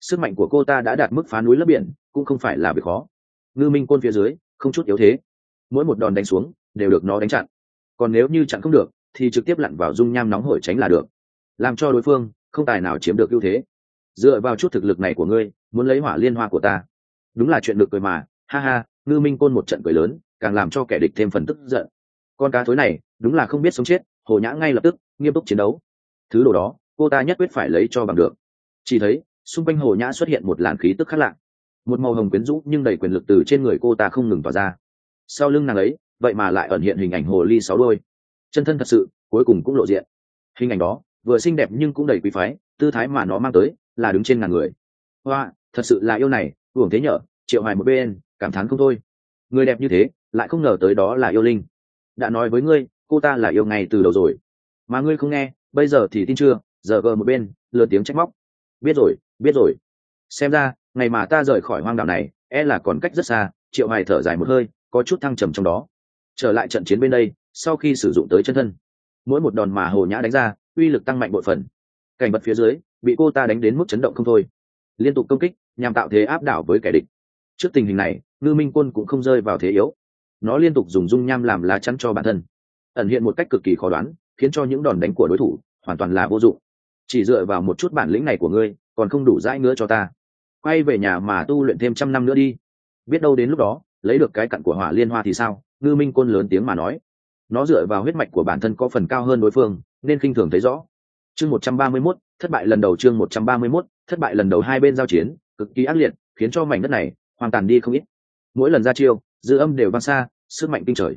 Sức mạnh của cô ta đã đạt mức phá núi lấp biển, cũng không phải là việc khó. Ngư minh côn phía dưới, không chút yếu thế. Mỗi một đòn đánh xuống, đều được nó đánh chặn. Còn nếu như chặn không được, thì trực tiếp lặn vào dung nham nóng hổi tránh là được. Làm cho đối phương, không tài nào chiếm được ưu thế. Dựa vào chút thực lực này của ngươi, muốn lấy hỏa liên hoa của ta. Đúng là chuyện được cười mà. Ha ha, ngư minh côn một trận cười lớn, càng làm cho kẻ địch thêm phần tức giận. Con cá thối này đúng là không biết sống chết, hồ nhã ngay lập tức, nghiêm túc chiến đấu. Thứ đồ đó, cô ta nhất quyết phải lấy cho bằng được. Chỉ thấy, xung quanh hồ nhã xuất hiện một làn khí tức khác lạ. Một màu hồng quyến rũ nhưng đầy quyền lực từ trên người cô ta không ngừng tỏa ra. Sau lưng nàng ấy, vậy mà lại ẩn hiện hình ảnh hồ ly sáu đôi. Chân thân thật sự, cuối cùng cũng lộ diện. Hình ảnh đó, vừa xinh đẹp nhưng cũng đầy quý phái, tư thái mà nó mang tới, là đứng trên ngàn người. Hoa, thật sự là yêu này hưởng thế nhở, triệu hoài một bên, cảm thán không thôi. Người đẹp như thế, lại không ngờ tới đó là yêu linh. Đã nói với ngươi cô ta là yêu ngay từ đầu rồi. Mà ngươi không nghe, bây giờ thì tin chưa? Giờ gờ một bên lừa tiếng trách móc. Biết rồi biết rồi. Xem ra, ngày mà ta rời khỏi hoang đảo này e là còn cách rất xa, triệu hoài thở dài một hơi, có chút thăng trầm trong đó. Trở lại trận chiến bên đây, sau khi sử dụng tới chân thân, mỗi một đòn mà hồ nhã đánh ra, uy lực tăng mạnh bội phần. Cảnh vật phía dưới, bị cô ta đánh đến mức chấn động không thôi. Liên tục công kích, nhằm tạo thế áp đảo với kẻ địch. Trước tình hình này, ngư minh quân cũng không rơi vào thế yếu. Nó liên tục dùng dung nham làm lá chắn cho bản thân ẩn hiện một cách cực kỳ khó đoán khiến cho những đòn đánh của đối thủ hoàn toàn là vô dụng. Chỉ dựa vào một chút bản lĩnh này của ngươi còn không đủ dãi nữa cho ta. Quay về nhà mà tu luyện thêm trăm năm nữa đi. Biết đâu đến lúc đó lấy được cái cặn của hỏa liên hoa thì sao? Ngư minh côn lớn tiếng mà nói. Nó dựa vào huyết mạch của bản thân có phần cao hơn đối phương nên khinh thường thấy rõ. Chương một trăm ba mươi 131, thất bại lần đầu chương một trăm ba mươi 131, thất bại lần đầu hai bên giao chiến cực kỳ ác liệt khiến cho mảnh đất này hoàn tàn đi không ít. Mỗi lần ra chiêu dư âm đều vang xa sức mạnh kinh trời.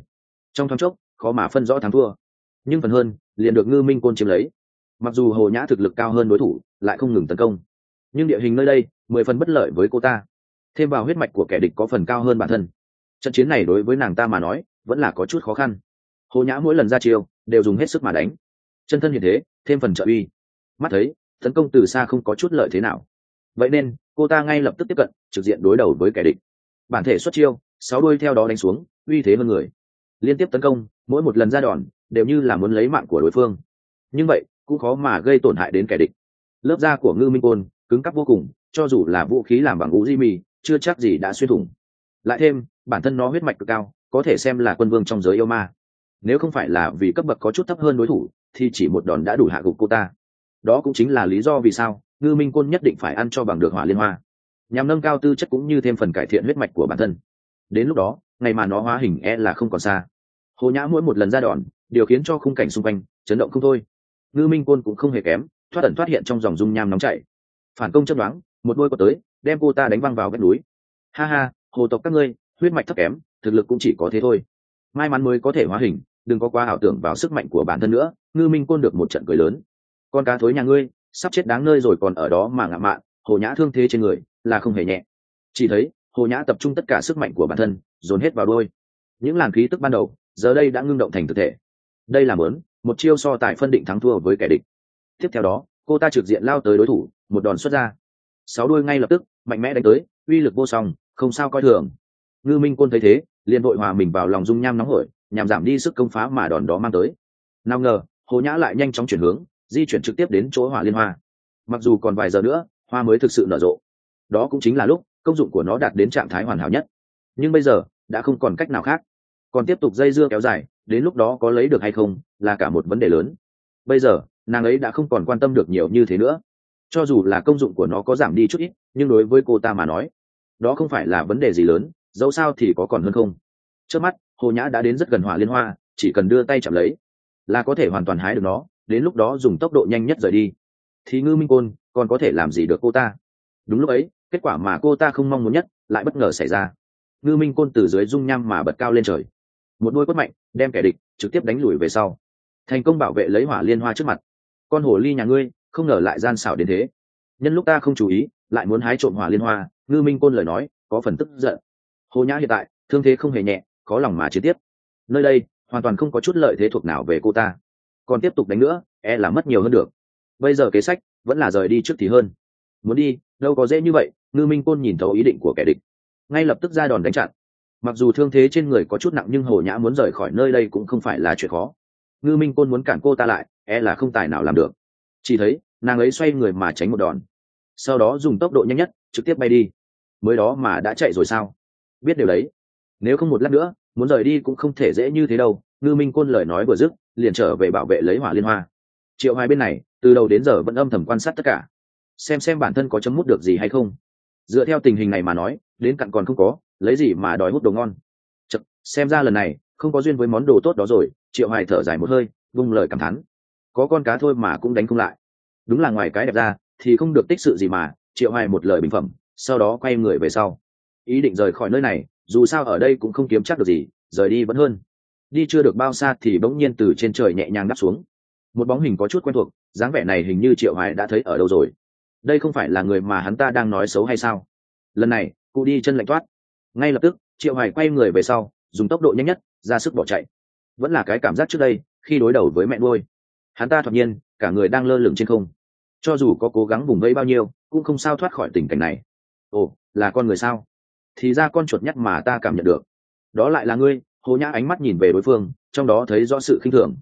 Trong thoáng chốc khó mà phân rõ thắng thua. Nhưng phần hơn, liền được ngư minh côn chiếm lấy. Mặc dù hồ nhã thực lực cao hơn đối thủ, lại không ngừng tấn công. Nhưng địa hình nơi đây, mười phần bất lợi với cô ta. Thêm vào huyết mạch của kẻ địch có phần cao hơn bản thân. Trận chiến này đối với nàng ta mà nói, vẫn là có chút khó khăn. Hồ nhã mỗi lần ra chiêu, đều dùng hết sức mà đánh. Chân thân như thế, thêm phần trợ uy. Mắt thấy, tấn công từ xa không có chút lợi thế nào. Vậy nên, cô ta ngay lập tức tiếp cận, trực diện đối đầu với kẻ địch. Bản thể xuất chiêu, sáu đuôi theo đó đánh xuống, uy thế hơn người. Liên tiếp tấn công mỗi một lần ra đòn đều như là muốn lấy mạng của đối phương. Nhưng vậy, cũng khó mà gây tổn hại đến kẻ địch. Lớp da của ngư minh côn cứng cắp vô cùng, cho dù là vũ khí làm bằng ngũ di mì, chưa chắc gì đã xuyên thủng. Lại thêm, bản thân nó huyết mạch cực cao, có thể xem là quân vương trong giới yêu ma. Nếu không phải là vì cấp bậc có chút thấp hơn đối thủ, thì chỉ một đòn đã đủ hạ gục cô ta. Đó cũng chính là lý do vì sao ngư minh côn nhất định phải ăn cho bằng được hỏa liên hoa. Nhằm nâng cao tư chất cũng như thêm phần cải thiện huyết mạch của bản thân. Đến lúc đó, ngày mà nó hóa hình e là không còn xa hồ nhã mỗi một lần ra đòn điều khiến cho khung cảnh xung quanh chấn động không thôi. Ngư minh côn cũng không hề kém, thoát ẩn thoát hiện trong dòng dung nham nóng chảy. Phản công chấp đoán một đôi có tới, đem cô ta đánh văng vào vách núi. Ha ha, hồ tộc các ngươi, huyết mạch thấp kém, thực lực cũng chỉ có thế thôi. May mắn mới có thể hóa hình, đừng có quá ảo tưởng vào sức mạnh của bản thân nữa, ngư minh côn được một trận cười lớn. Con cá thối nhà ngươi, sắp chết đáng nơi rồi còn ở đó mà ngạ mạn, hồ nhã thương thế trên người là không hề nhẹ. Chỉ thấy, hồ nhã tập trung tất cả sức mạnh của bản thân, dồn hết vào đôi. Những làn khí tức ban đầu giờ đây đã ngưng động thành thực thể. Đây là mớn, một chiêu so tài phân định thắng thua với kẻ địch. Tiếp theo đó, cô ta trực diện lao tới đối thủ, một đòn xuất ra. Sáu đôi ngay lập tức, mạnh mẽ đánh tới, uy lực vô song, không sao coi thường. Ngư minh côn thấy thế, liền vội hòa mình vào lòng dung nham nóng hổi, nhằm giảm đi sức công phá mà đòn đó mang tới. Nào ngờ, hồ nhã lại nhanh chóng chuyển hướng, di chuyển trực tiếp đến chỗ hỏa liên hoa. Mặc dù còn vài giờ nữa, hoa mới thực sự nở rộ. Đó cũng chính là lúc, công dụng của nó đạt đến trạng thái hoàn hảo nhất. Nhưng bây giờ, đã không còn cách nào khác còn tiếp tục dây dưa kéo dài, đến lúc đó có lấy được hay không, là cả một vấn đề lớn. Bây giờ, nàng ấy đã không còn quan tâm được nhiều như thế nữa. Cho dù là công dụng của nó có giảm đi chút ít, nhưng đối với cô ta mà nói, đó không phải là vấn đề gì lớn, dẫu sao thì có còn hơn không. Trước mắt, hồ nhã đã đến rất gần hỏa liên hoa, chỉ cần đưa tay chạm lấy, là có thể hoàn toàn hái được nó, đến lúc đó dùng tốc độ nhanh nhất rời đi. Thì ngư minh côn, còn có thể làm gì được cô ta? Đúng lúc ấy, kết quả mà cô ta không mong muốn nhất, lại bất ngờ xảy ra. Ngư minh côn từ dưới dung nham mà bật cao lên trời một đôi quất mạnh, đem kẻ địch trực tiếp đánh lùi về sau. Thành công bảo vệ lấy hỏa liên hoa trước mặt. Con hồ ly nhà ngươi, không ngờ lại gian xảo đến thế. Nhân lúc ta không chú ý, lại muốn hái trộm hỏa liên hoa, ngư minh côn lời nói, có phần tức giận. Hồ nhã hiện tại, thương thế không hề nhẹ có lòng mà chiến tiếp. Nơi đây, hoàn toàn không có chút lợi thế thuộc nào về cô ta. Còn tiếp tục đánh nữa e là mất nhiều hơn được. Bây giờ kế sách, vẫn là rời đi trước thì hơn. Muốn đi, đâu có dễ như vậy, ngư minh côn nhìn thấu ý định của kẻ địch. Ngay lập tức ra đòn đánh chặn mặc dù thương thế trên người có chút nặng nhưng hồ nhã muốn rời khỏi nơi đây cũng không phải là chuyện khó. Ngư minh côn muốn cản cô ta lại e là không tài nào làm được. Chỉ thấy, nàng ấy xoay người mà tránh một đòn. Sau đó dùng tốc độ nhanh nhất, trực tiếp bay đi. Mới đó mà đã chạy rồi sao? Biết điều đấy. Nếu không một lát nữa, muốn rời đi cũng không thể dễ như thế đâu. Ngư minh côn lời nói vừa dứt, liền trở về bảo vệ lấy hỏa liên hoa. Triệu hai bên này, từ đầu đến giờ vẫn âm thầm quan sát tất cả. Xem xem bản thân có chấm mút được gì hay không. Dựa theo tình hình này mà nói, đến cặn còn không có lấy gì mà đòi hút đồ ngon? Chật, xem ra lần này không có duyên với món đồ tốt đó rồi triệu hoài thở dài một hơi vung lời cảm thán. Có con cá thôi mà cũng đánh không lại. Đúng là ngoài cái đẹp ra thì không được tích sự gì mà triệu hoài một lời bình phẩm sau đó quay người về sau. Ý định rời khỏi nơi này dù sao ở đây cũng không kiếm chắc được gì rời đi vẫn hơn. Đi chưa được bao xa thì bỗng nhiên từ trên trời nhẹ nhàng đáp xuống. Một bóng hình có chút quen thuộc dáng vẻ này hình như triệu hoài đã thấy ở đâu rồi. Đây không phải là người mà hắn ta đang nói xấu hay sao? Lần này cụ đi chân lạnh toát ngay lập tức, triệu hoài quay người về sau, dùng tốc độ nhanh nhất, ra sức bỏ chạy. Vẫn là cái cảm giác trước đây, khi đối đầu với mẹ nuôi. Hắn ta thoạt nhiên, cả người đang lơ lửng trên không. Cho dù có cố gắng vùng vẫy bao nhiêu, cũng không sao thoát khỏi tình cảnh này. Ồ, là con người sao? Thì ra con chuột nhắt mà ta cảm nhận được. Đó lại là ngươi, hồ nhã ánh mắt nhìn về đối phương, trong đó thấy rõ sự khinh thường.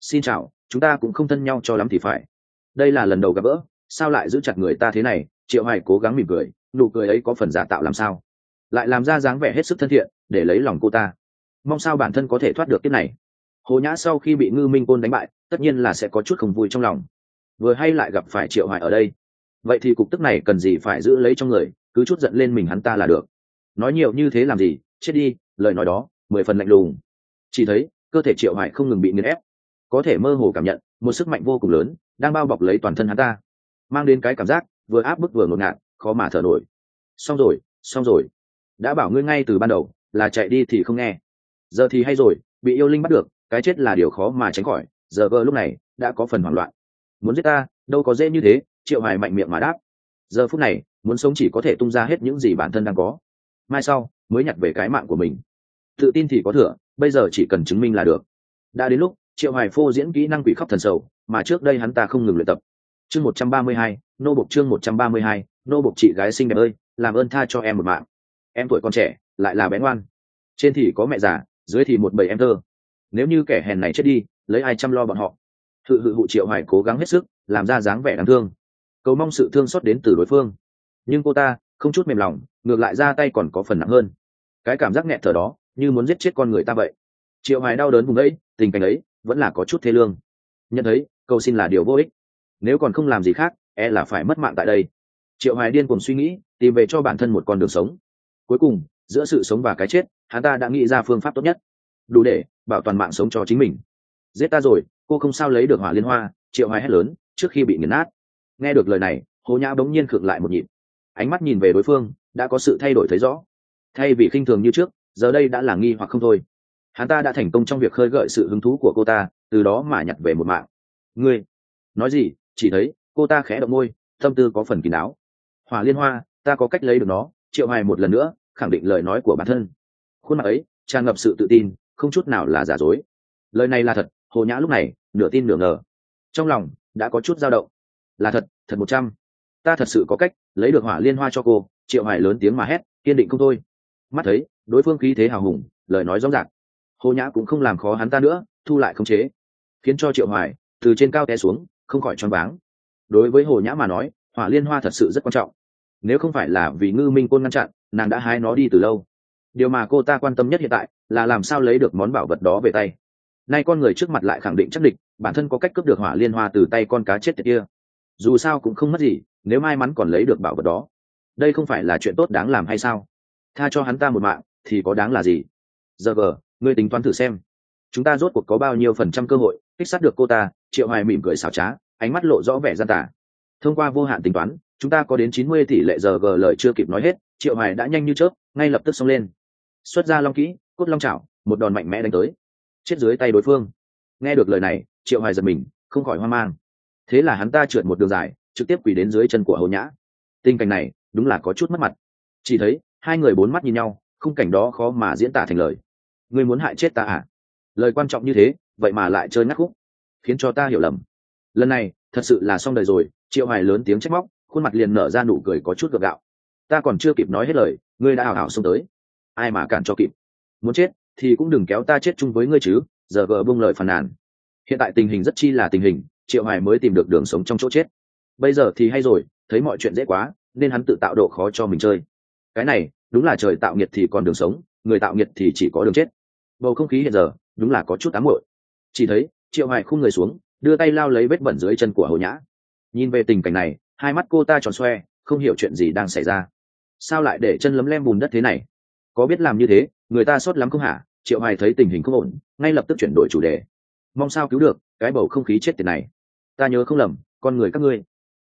Xin chào, chúng ta cũng không thân nhau cho lắm thì phải. Đây là lần đầu gặp gỡ, sao lại giữ chặt người ta thế này? Triệu hoài cố gắng mỉm cười, nụ cười ấy có phần giả tạo làm sao? Lại làm ra dáng vẻ hết sức thân thiện, để lấy lòng cô ta. Mong sao bản thân có thể thoát được kiếp này. Hồ nhã sau khi bị ngư minh côn đánh bại, tất nhiên là sẽ có chút không vui trong lòng. Vừa hay lại gặp phải triệu hoài ở đây. Vậy thì cục tức này cần gì phải giữ lấy trong người, cứ chút giận lên mình hắn ta là được. Nói nhiều như thế làm gì, chết đi, lời nói đó, mười phần lạnh lùng. Chỉ thấy, cơ thể triệu hoài không ngừng bị nghiền ép. Có thể mơ hồ cảm nhận, một sức mạnh vô cùng lớn, đang bao bọc lấy toàn thân hắn ta. Mang đến cái cảm giác, vừa áp bức vừa ngột ngạt, khó mà thở nổi. Xong rồi xong rồi đã bảo ngươi ngay từ ban đầu là chạy đi thì không nghe. Giờ thì hay rồi bị yêu linh bắt được cái chết là điều khó mà tránh khỏi giờ vợ lúc này đã có phần hoảng loạn. Muốn giết ta đâu có dễ như thế triệu hoài mạnh miệng mà đáp. Giờ phút này muốn sống chỉ có thể tung ra hết những gì bản thân đang có. Mai sau mới nhặt về cái mạng của mình. Tự tin thì có thừa bây giờ chỉ cần chứng minh là được. Đã đến lúc triệu hoài phô diễn kỹ năng quỷ khóc thần sầu mà trước đây hắn ta không ngừng luyện tập. Chương một trăm ba mươi hai, nô bộc chương một trăm ba mươi hai, nô bộc chị gái xinh đẹp ơi làm ơn tha cho em một mạng em tuổi còn trẻ, lại là bé ngoan. Trên thì có mẹ già, dưới thì một bầy em thơ. Nếu như kẻ hèn này chết đi, lấy ai chăm lo bọn họ? Hự hự hụ triệu hoài cố gắng hết sức, làm ra dáng vẻ đáng thương. Cầu mong sự thương xót đến từ đối phương. Nhưng cô ta, không chút mềm lòng, ngược lại ra tay còn có phần nặng hơn. Cái cảm giác nghẹt thở đó, như muốn giết chết con người ta vậy. Triệu hoài đau đớn vùng ấy, tình cảnh ấy, vẫn là có chút thê lương. Nhận thấy, cầu xin là điều vô ích. Nếu còn không làm gì khác e là phải mất mạng tại đây. Triệu hoài điên cùng suy nghĩ, tìm về cho bản thân một con đường sống cuối cùng, giữa sự sống và cái chết, hắn ta đã nghĩ ra phương pháp tốt nhất. Đủ để bảo toàn mạng sống cho chính mình. Giết ta rồi, cô không sao lấy được hỏa liên hoa, triệu hoài hét lớn, trước khi bị nghiền nát. Nghe được lời này, hồ nhã bỗng nhiên khựng lại một nhịp. Ánh mắt nhìn về đối phương, đã có sự thay đổi thấy rõ. Thay vì khinh thường như trước, giờ đây đã là nghi hoặc không thôi. Hắn ta đã thành công trong việc khơi gợi sự hứng thú của cô ta, từ đó mà nhặt về một mạng. Ngươi, nói gì, chỉ thấy, cô ta khẽ động môi, tâm tư có phần kín đáo. Hỏa liên hoa, ta có cách lấy được nó triệu hoài một lần nữa khẳng định lời nói của bản thân. Khuôn mặt ấy, tràn ngập sự tự tin, không chút nào là giả dối. Lời này là thật, hồ nhã lúc này, nửa tin nửa ngờ. Trong lòng, đã có chút dao động. Là thật thật một trăm. Ta thật sự có cách, lấy được hỏa liên hoa cho cô, triệu hoài lớn tiếng mà hét, kiên định không thôi. Mắt thấy, đối phương khí thế hào hùng, lời nói rõ ràng. Hồ nhã cũng không làm khó hắn ta nữa, thu lại không chế. Khiến cho triệu hoài, từ trên cao té xuống, không khỏi choáng váng. Đối với hồ nhã mà nói, hỏa liên hoa thật sự rất quan trọng nếu không phải là vì ngư minh côn ngăn chặn, nàng đã hái nó đi từ lâu. Điều mà cô ta quan tâm nhất hiện tại là làm sao lấy được món bảo vật đó về tay. Nay con người trước mặt lại khẳng định chắc định bản thân có cách cướp được hỏa liên hoa từ tay con cá chết tiệt kia. Dù sao cũng không mất gì, nếu may mắn còn lấy được bảo vật đó. Đây không phải là chuyện tốt đáng làm hay sao? Tha cho hắn ta một mạng, thì có đáng là gì? Giờ vờ, ngươi tính toán thử xem. Chúng ta rốt cuộc có bao nhiêu phần trăm cơ hội kích sát được cô ta? Triệu hoài mỉm cười xảo trá, ánh mắt lộ rõ vẻ gian tả thông qua vô hạn tính toán chúng ta có đến chín mươi tỷ lệ giờ g lời chưa kịp nói hết, triệu hoài đã nhanh như chớp, ngay lập tức xông lên. Xuất ra long kỹ, cốt long chảo, một đòn mạnh mẽ đánh tới. Chết dưới tay đối phương. Nghe được lời này, triệu hoài giật mình, không khỏi hoang mang. Thế là hắn ta trượt một đường dài, trực tiếp quỳ đến dưới chân của hầu nhã. Tình cảnh này, đúng là có chút mất mặt. Chỉ thấy, hai người bốn mắt nhìn nhau, khung cảnh đó khó mà diễn tả thành lời. Ngươi muốn hại chết ta à? Lời quan trọng như thế, vậy mà lại chơi ngắt khúc, khiến cho ta hiểu lầm. Lần này, thật sự là xong đời rồi, triệu hoài lớn tiếng trách móc khuôn mặt liền nở ra nụ cười có chút gượng gạo. Ta còn chưa kịp nói hết lời, ngươi đã ảo ảo xông tới. Ai mà cản cho kịp? Muốn chết thì cũng đừng kéo ta chết chung với ngươi chứ, giờ vừa bông lời phàn nàn. Hiện tại tình hình rất chi là tình hình, triệu Hải mới tìm được đường sống trong chỗ chết. Bây giờ thì hay rồi, thấy mọi chuyện dễ quá, nên hắn tự tạo độ khó cho mình chơi. Cái này, đúng là trời tạo nghiệt thì còn đường sống, người tạo nghiệt thì chỉ có đường chết. Bầu không khí hiện giờ, đúng là có chút ám muội. Chỉ thấy, triệu Hải khung người xuống, đưa tay lao lấy vết bẩn dưới chân của hồ nhã. Nhìn về tình cảnh này hai mắt cô ta tròn xoe, không hiểu chuyện gì đang xảy ra. Sao lại để chân lấm lem bùn đất thế này? Có biết làm như thế, người ta sốt lắm không hả? Triệu hoài thấy tình hình không ổn, ngay lập tức chuyển đổi chủ đề. Mong sao cứu được, cái bầu không khí chết tiệt này. Ta nhớ không lầm, con người các ngươi.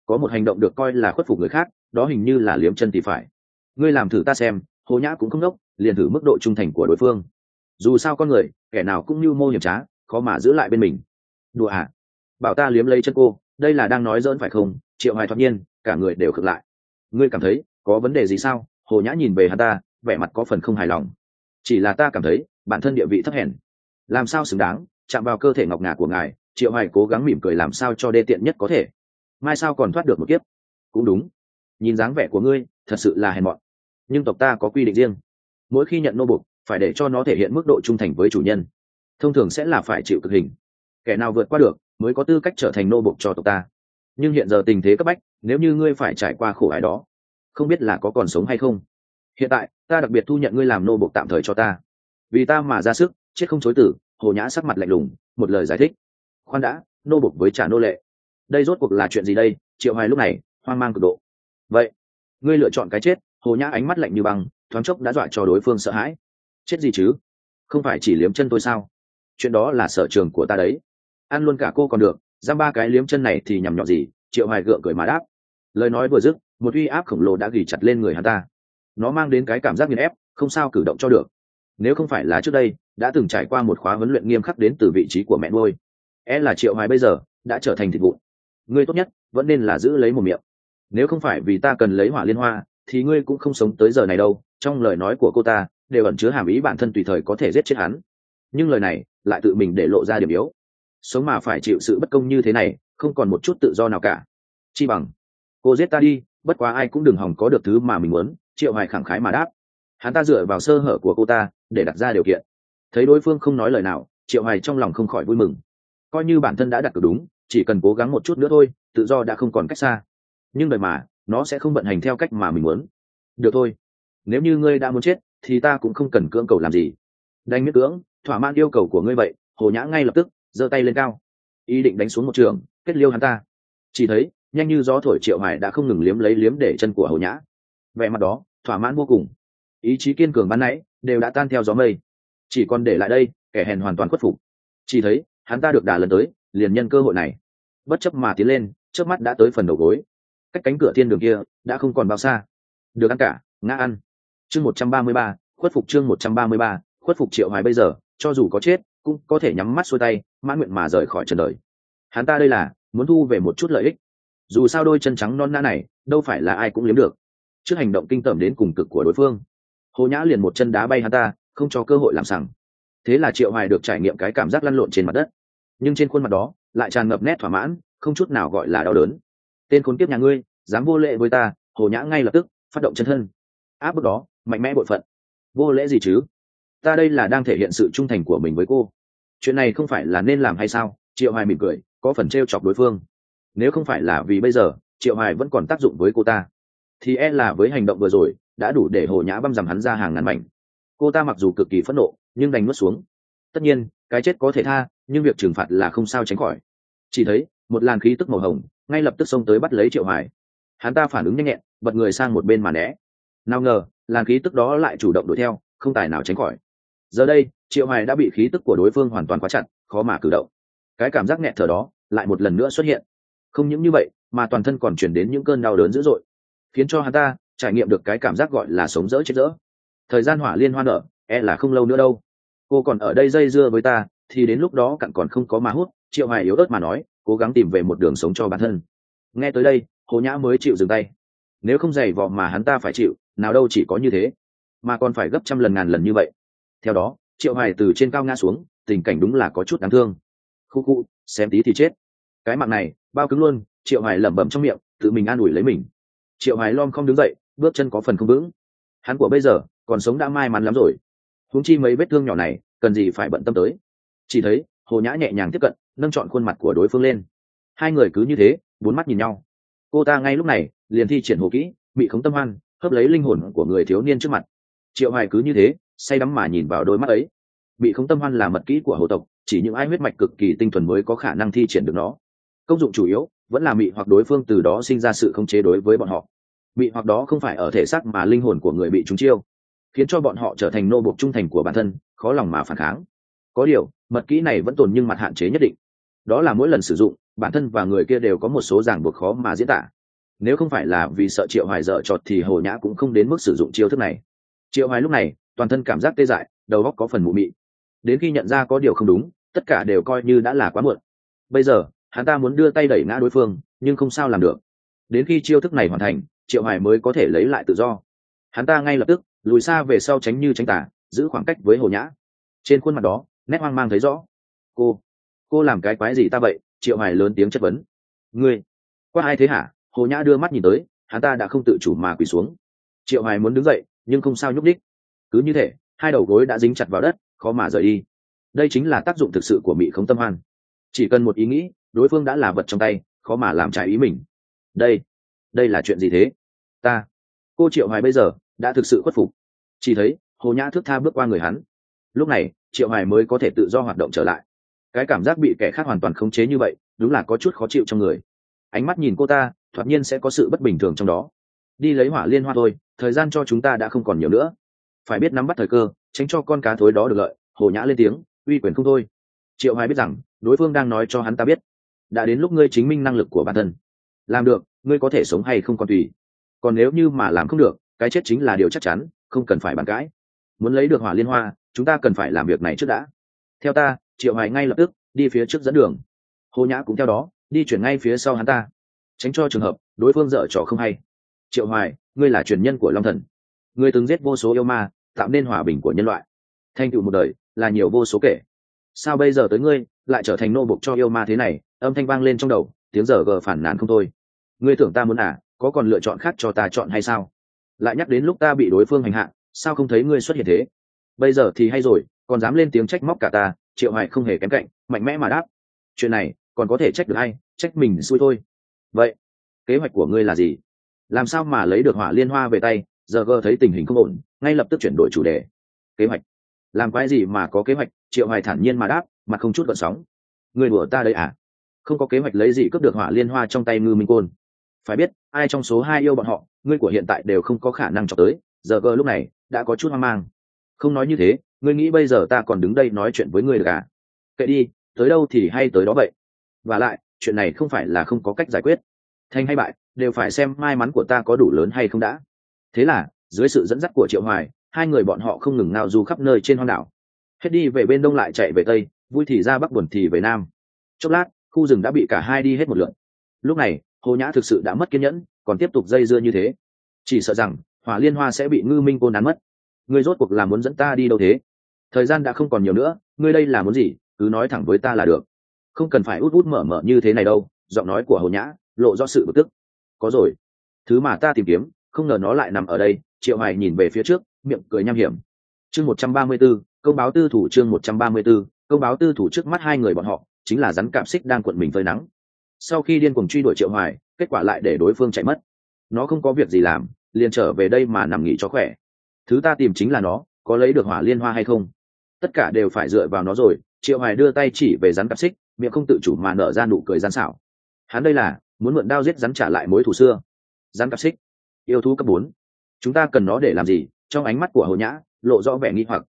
Có một hành động được coi là khuất phục người khác, đó hình như là liếm chân thì phải. Ngươi làm thử ta xem, hồ nhã cũng không đốc, liền thử mức độ trung thành của đối phương. Dù sao con người, kẻ nào cũng như mô hiểm trá, khó mà giữ lại bên mình. Đùa à? Bảo ta liếm lấy chân cô, đây là đang nói dỡn phải không? Triệu hoài thoát nhiên, cả người đều khựng lại. Ngươi cảm thấy, có vấn đề gì sao? Hồ nhã nhìn về hắn ta, vẻ mặt có phần không hài lòng. Chỉ là ta cảm thấy, bản thân địa vị thấp hèn. Làm sao xứng đáng, chạm vào cơ thể ngọc ngà của ngài, triệu hoài cố gắng mỉm cười làm sao cho đê tiện nhất có thể. Mai sao còn thoát được một kiếp? Cũng đúng. Nhìn dáng vẻ của ngươi, thật sự là hèn mọn. Nhưng tộc ta có quy định riêng. Mỗi khi nhận nô bục, phải để cho nó thể hiện mức độ trung thành với chủ nhân. Thông thường sẽ là phải chịu cực hình. Kẻ nào vượt qua được, mới có tư cách trở thành nô bục cho tộc ta nhưng hiện giờ tình thế cấp bách, nếu như ngươi phải trải qua khổ ải đó, không biết là có còn sống hay không. Hiện tại, ta đặc biệt thu nhận ngươi làm nô bộc tạm thời cho ta. Vì ta mà ra sức, chết không chối tử hồ nhã sắc mặt lạnh lùng, một lời giải thích. Khoan đã, nô bộc với trả nô lệ. Đây rốt cuộc là chuyện gì đây? Triệu hoài lúc này, hoang mang cực độ. Vậy, ngươi lựa chọn cái chết, hồ nhã ánh mắt lạnh như băng, thoáng chốc đã dọa cho đối phương sợ hãi. Chết gì chứ? Không phải chỉ liếm chân tôi sao? Chuyện đó là sở trường của ta đấy. Ăn luôn cả cô còn được giam ba cái liếm chân này thì nhằm nhọn gì? Triệu hoài gượng cười mà đáp. Lời nói vừa dứt, một uy áp khổng lồ đã gỉ chặt lên người hắn ta. Nó mang đến cái cảm giác nghiền ép, không sao cử động cho được. Nếu không phải là trước đây, đã từng trải qua một khóa huấn luyện nghiêm khắc đến từ vị trí của mẹ nuôi. E là triệu hoài bây giờ, đã trở thành thịt vụn. Ngươi tốt nhất, vẫn nên là giữ lấy một miệng. Nếu không phải vì ta cần lấy hỏa liên hoa, thì ngươi cũng không sống tới giờ này đâu. Trong lời nói của cô ta, đều ẩn chứa hàm ý bản thân tùy thời có thể giết chết hắn. Nhưng lời này, lại tự mình để lộ ra điểm yếu sống mà phải chịu sự bất công như thế này, không còn một chút tự do nào cả. Chi bằng, cô giết ta đi, bất quá ai cũng đừng hòng có được thứ mà mình muốn, triệu hoài khẳng khái mà đáp. Hắn ta dựa vào sơ hở của cô ta, để đặt ra điều kiện. Thấy đối phương không nói lời nào, triệu hoài trong lòng không khỏi vui mừng. Coi như bản thân đã đặt cược đúng, chỉ cần cố gắng một chút nữa thôi, tự do đã không còn cách xa. Nhưng đời mà, nó sẽ không vận hành theo cách mà mình muốn. Được thôi. Nếu như ngươi đã muốn chết, thì ta cũng không cần cưỡng cầu làm gì. Đành miết cưỡng, thỏa mãn yêu cầu của ngươi vậy, hồ nhã ngay lập tức giơ tay lên cao. Ý định đánh xuống một trường, kết liêu hắn ta. Chỉ thấy, nhanh như gió thổi triệu hải đã không ngừng liếm lấy liếm để chân của hầu nhã. Vẻ mặt đó, thỏa mãn vô cùng. Ý chí kiên cường ban nãy, đều đã tan theo gió mây. Chỉ còn để lại đây, kẻ hèn hoàn toàn khuất phục. Chỉ thấy, hắn ta được đà lần tới, liền nhân cơ hội này. Bất chấp mà tiến lên trước mắt đã tới phần đầu gối. Cách cánh cửa thiên đường kia, đã không còn bao xa. Được ăn cả, ngã ăn. Chương một trăm ba mươi ba, khuất phục chương một trăm ba mươi ba, khuất phục triệu hoài bây giờ, cho dù có chết cũng có thể nhắm mắt xuôi tay, mãn nguyện mà rời khỏi trần đời. Hắn ta đây là, muốn thu về một chút lợi ích. Dù sao đôi chân trắng non nã này, đâu phải là ai cũng liếm được. Trước hành động kinh tởm đến cùng cực của đối phương. Hồ nhã liền một chân đá bay hắn ta, không cho cơ hội làm sằng. Thế là triệu hoài được trải nghiệm cái cảm giác lăn lộn trên mặt đất. Nhưng trên khuôn mặt đó, lại tràn ngập nét thỏa mãn, không chút nào gọi là đau đớn. Tên khốn kiếp nhà ngươi, dám vô lệ với ta, hồ nhã ngay lập tức, phát động chân thân. Áp bức đó, mạnh mẽ bội phận. Vô lễ gì chứ? Ta đây là đang thể hiện sự trung thành của mình với cô chuyện này không phải là nên làm hay sao? Triệu hoài mỉm cười, có phần t chọc đối phương. Nếu không phải là vì bây giờ, triệu hoài vẫn còn tác dụng với cô ta. Thì e là với hành động vừa rồi, đã đủ để hồ nhã băm dằm hắn ra hàng ngàn mảnh. Cô ta mặc dù cực kỳ phẫn nộ, nhưng đành nuốt xuống. Tất nhiên, cái chết có thể tha, nhưng việc trừng phạt là không sao tránh khỏi. Chỉ thấy, một làn khí tức màu hồng, ngay lập tức xông tới bắt lấy triệu hoài. Hắn ta phản ứng nhanh nhẹn, bật người sang một bên mà né. Nào ngờ, làn khí tức đó lại chủ động đuổi theo, không tài nào tránh khỏi giờ đây, triệu hoài đã bị khí tức của đối phương hoàn toàn quá chặt, khó mà cử động. Cái cảm giác nghẹt thở đó lại một lần nữa xuất hiện. Không những như vậy, mà toàn thân còn chuyển đến những cơn đau đớn dữ dội, khiến cho hắn ta trải nghiệm được cái cảm giác gọi là sống dỡ chết dỡ. Thời gian hỏa liên hoa nở e là không lâu nữa đâu. Cô còn ở đây dây dưa với ta, thì đến lúc đó cặn còn không có mà hút, triệu hoài yếu ớt mà nói, cố gắng tìm về một đường sống cho bản thân. Nghe tới đây, hồ nhã mới chịu dừng tay. Nếu không dày vò mà hắn ta phải chịu, nào đâu chỉ có như thế. Mà còn phải gấp trăm lần ngàn lần như vậy theo đó, triệu hoài từ trên cao ngã xuống, tình cảnh đúng là có chút đáng thương. Khu khu, xem tí thì chết. Cái mạng này, bao cứng luôn, triệu hoài lẩm bẩm trong miệng, tự mình an ủi lấy mình. Triệu hoài lom không đứng dậy, bước chân có phần không vững. Hắn của bây giờ, còn sống đã may mắn lắm rồi. Huống chi mấy vết thương nhỏ này, cần gì phải bận tâm tới. Chỉ thấy, hồ nhã nhẹ nhàng tiếp cận, nâng trọn khuôn mặt của đối phương lên. Hai người cứ như thế, bốn mắt nhìn nhau. Cô ta ngay lúc này, liền thi triển hồ kỹ bị khống tâm hoan, hấp lấy linh hồn của người thiếu niên trước mặt. Triệu hoài cứ như thế say đắm mà nhìn vào đôi mắt ấy. Bị không tâm hoan là mật kỹ của hồ tộc, chỉ những ai huyết mạch cực kỳ tinh thuần mới có khả năng thi triển được nó. Công dụng chủ yếu, vẫn là mị hoặc đối phương từ đó sinh ra sự khống chế đối với bọn họ. Mị hoặc đó không phải ở thể xác mà linh hồn của người bị trúng chiêu, khiến cho bọn họ trở thành nô bộc trung thành của bản thân, khó lòng mà phản kháng. Có điều, mật kỹ này vẫn tồn nhưng mặt hạn chế nhất định. Đó là mỗi lần sử dụng, bản thân và người kia đều có một số ràng buộc khó mà diễn tả. Nếu không phải là vì sợ triệu hoài dở trọt thì hồ nhã cũng không đến mức sử dụng chiêu thức này. Triệu hoài lúc này toàn thân cảm giác tê dại, đầu óc có phần mụ mị. Đến khi nhận ra có điều không đúng, tất cả đều coi như đã là quá muộn. Bây giờ, hắn ta muốn đưa tay đẩy ngã đối phương, nhưng không sao làm được. Đến khi chiêu thức này hoàn thành, triệu hải mới có thể lấy lại tự do. Hắn ta ngay lập tức, lùi xa về sau tránh như tránh tả giữ khoảng cách với hồ nhã. Trên khuôn mặt đó, nét hoang mang thấy rõ. Cô cô làm cái quái gì ta vậy? Triệu hải lớn tiếng chất vấn. Ngươi, qua ai thế hả? Hồ nhã đưa mắt nhìn tới, hắn ta đã không tự chủ mà quỳ xuống. Triệu hải muốn đứng dậy, nhưng không sao nhúc đích cứ như thể hai đầu gối đã dính chặt vào đất, khó mà rời đi. Đây chính là tác dụng thực sự của mỹ không tâm hoan. Chỉ cần một ý nghĩ, đối phương đã là vật trong tay, khó mà làm trái ý mình. Đây đây là chuyện gì thế? Ta, cô triệu hoài bây giờ đã thực sự khuất phục. Chỉ thấy, hồ nhã thước tha bước qua người hắn. Lúc này, triệu hoài mới có thể tự do hoạt động trở lại. Cái cảm giác bị kẻ khác hoàn toàn khống chế như vậy, đúng là có chút khó chịu trong người. Ánh mắt nhìn cô ta, thoạt nhiên sẽ có sự bất bình thường trong đó. Đi lấy hỏa liên hoa thôi, thời gian cho chúng ta đã không còn nhiều nữa phải biết nắm bắt thời cơ, tránh cho con cá thối đó được lợi, hồ nhã lên tiếng, uy quyền không thôi. Triệu hoài biết rằng, đối phương đang nói cho hắn ta biết, đã đến lúc ngươi chứng minh năng lực của bản thân. Làm được, ngươi có thể sống hay không còn tùy. Còn nếu như mà làm không được, cái chết chính là điều chắc chắn, không cần phải bàn cãi. Muốn lấy được hỏa liên hoa, chúng ta cần phải làm việc này trước đã. Theo ta, triệu hoài ngay lập tức, đi phía trước dẫn đường. Hồ nhã cũng theo đó, đi chuyển ngay phía sau hắn ta. Tránh cho trường hợp, đối phương dở trò không hay. Triệu hoài, ngươi là truyền nhân của long thần. Ngươi từng giết vô số yêu ma tạo nên hòa bình của nhân loại. Thành tựu một đời là nhiều vô số kể. Sao bây giờ tới ngươi lại trở thành nô bộc cho yêu ma thế này? Âm thanh vang lên trong đầu, tiếng giờ gờ phản nàn không thôi. Ngươi tưởng ta muốn à có còn lựa chọn khác cho ta chọn hay sao? Lại nhắc đến lúc ta bị đối phương hành hạ, sao không thấy ngươi xuất hiện thế? Bây giờ thì hay rồi, còn dám lên tiếng trách móc cả ta, triệu hoài không hề kém cạnh, mạnh mẽ mà đáp. Chuyện này, còn có thể trách được ai? trách mình xui thôi. Vậy, kế hoạch của ngươi là gì? Làm sao mà lấy được hỏa liên hoa về tay? Giờ gờ thấy tình hình không ổn ngay lập tức chuyển đổi chủ đề. Kế hoạch. Làm quái gì mà có kế hoạch, triệu hoài thản nhiên mà đáp mà không chút gợn sóng. Người đùa ta đây à? Không có kế hoạch lấy gì cướp được hỏa liên hoa trong tay ngư minh côn. Phải biết, ai trong số hai yêu bọn họ, ngươi của hiện tại đều không có khả năng cho tới, giờ cơ lúc này, đã có chút hoang mang. Không nói như thế, ngươi nghĩ bây giờ ta còn đứng đây nói chuyện với ngươi được à? Kệ đi, tới đâu thì hay tới đó vậy? Và lại, chuyện này không phải là không có cách giải quyết. Thành hay bại, đều phải xem may mắn của ta có đủ lớn hay không đã. Thế là dưới sự dẫn dắt của triệu hoài, hai người bọn họ không ngừng ngao du khắp nơi trên hoang đảo. Hết đi về bên đông lại chạy về tây, vui thì ra bắc buồn thì về nam. Chốc lát, khu rừng đã bị cả hai đi hết một lượt lúc này, hồ nhã thực sự đã mất kiên nhẫn, còn tiếp tục dây dưa như thế. Chỉ sợ rằng, hỏa liên hoa sẽ bị ngư minh côn nán mất. Ngươi rốt cuộc là muốn dẫn ta đi đâu thế? Thời gian đã không còn nhiều nữa, ngươi đây là muốn gì, cứ nói thẳng với ta là được. Không cần phải út út mở mở như thế này đâu, giọng nói của hồ nhã lộ do sự bực tức. Có rồi. Thứ mà ta tìm kiếm, không ngờ nó lại nằm ở đây triệu hoài nhìn về phía trước miệng cười nham hiểm. Chương một trăm ba mươi 134, công báo tư thủ chương một trăm ba mươi 134, công báo tư thủ trước mắt hai người bọn họ chính là rắn cạm xích đang cuộn mình phơi nắng. Sau khi điên cuồng truy đuổi triệu hoài kết quả lại để đối phương chạy mất. Nó không có việc gì làm liền trở về đây mà nằm nghỉ cho khỏe. Thứ ta tìm chính là nó có lấy được hỏa liên hoa hay không? Tất cả đều phải dựa vào nó rồi triệu hoài đưa tay chỉ về rắn cặp xích miệng không tự chủ mà nở ra nụ cười gian xảo. Hắn đây là muốn mượn đao giết rắn trả lại mối thù xưa. Rắn cặp xích yêu thú cấp bốn chúng ta cần nó để làm gì? Trong ánh mắt của hồ nhã, lộ rõ vẻ nghi hoặc.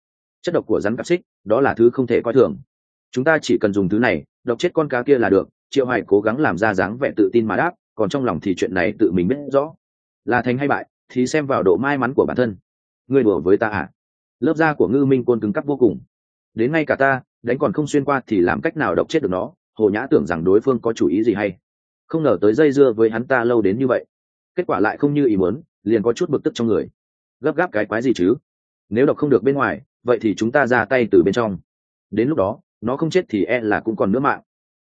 Chất độc của rắn cặp xích, đó là thứ không thể coi thường. Chúng ta chỉ cần dùng thứ này, độc chết con cá kia là được. Triệu hoài cố gắng làm ra dáng vẻ tự tin mà đáp, còn trong lòng thì chuyện này tự mình biết rõ. Là thành hay bại, thì xem vào độ may mắn của bản thân. Ngươi đùa với ta à? Lớp da của ngư minh côn cứng cắp vô cùng. Đến ngay cả ta, đánh còn không xuyên qua thì làm cách nào độc chết được nó? Hồ nhã tưởng rằng đối phương có chủ ý gì hay. Không ngờ tới dây dưa với hắn ta lâu đến như vậy. Kết quả lại không như ý muốn liền có chút bực tức trong người. Gấp gáp cái quái gì chứ? Nếu độc không được bên ngoài, vậy thì chúng ta ra tay từ bên trong. Đến lúc đó, nó không chết thì e là cũng còn nữa mạng.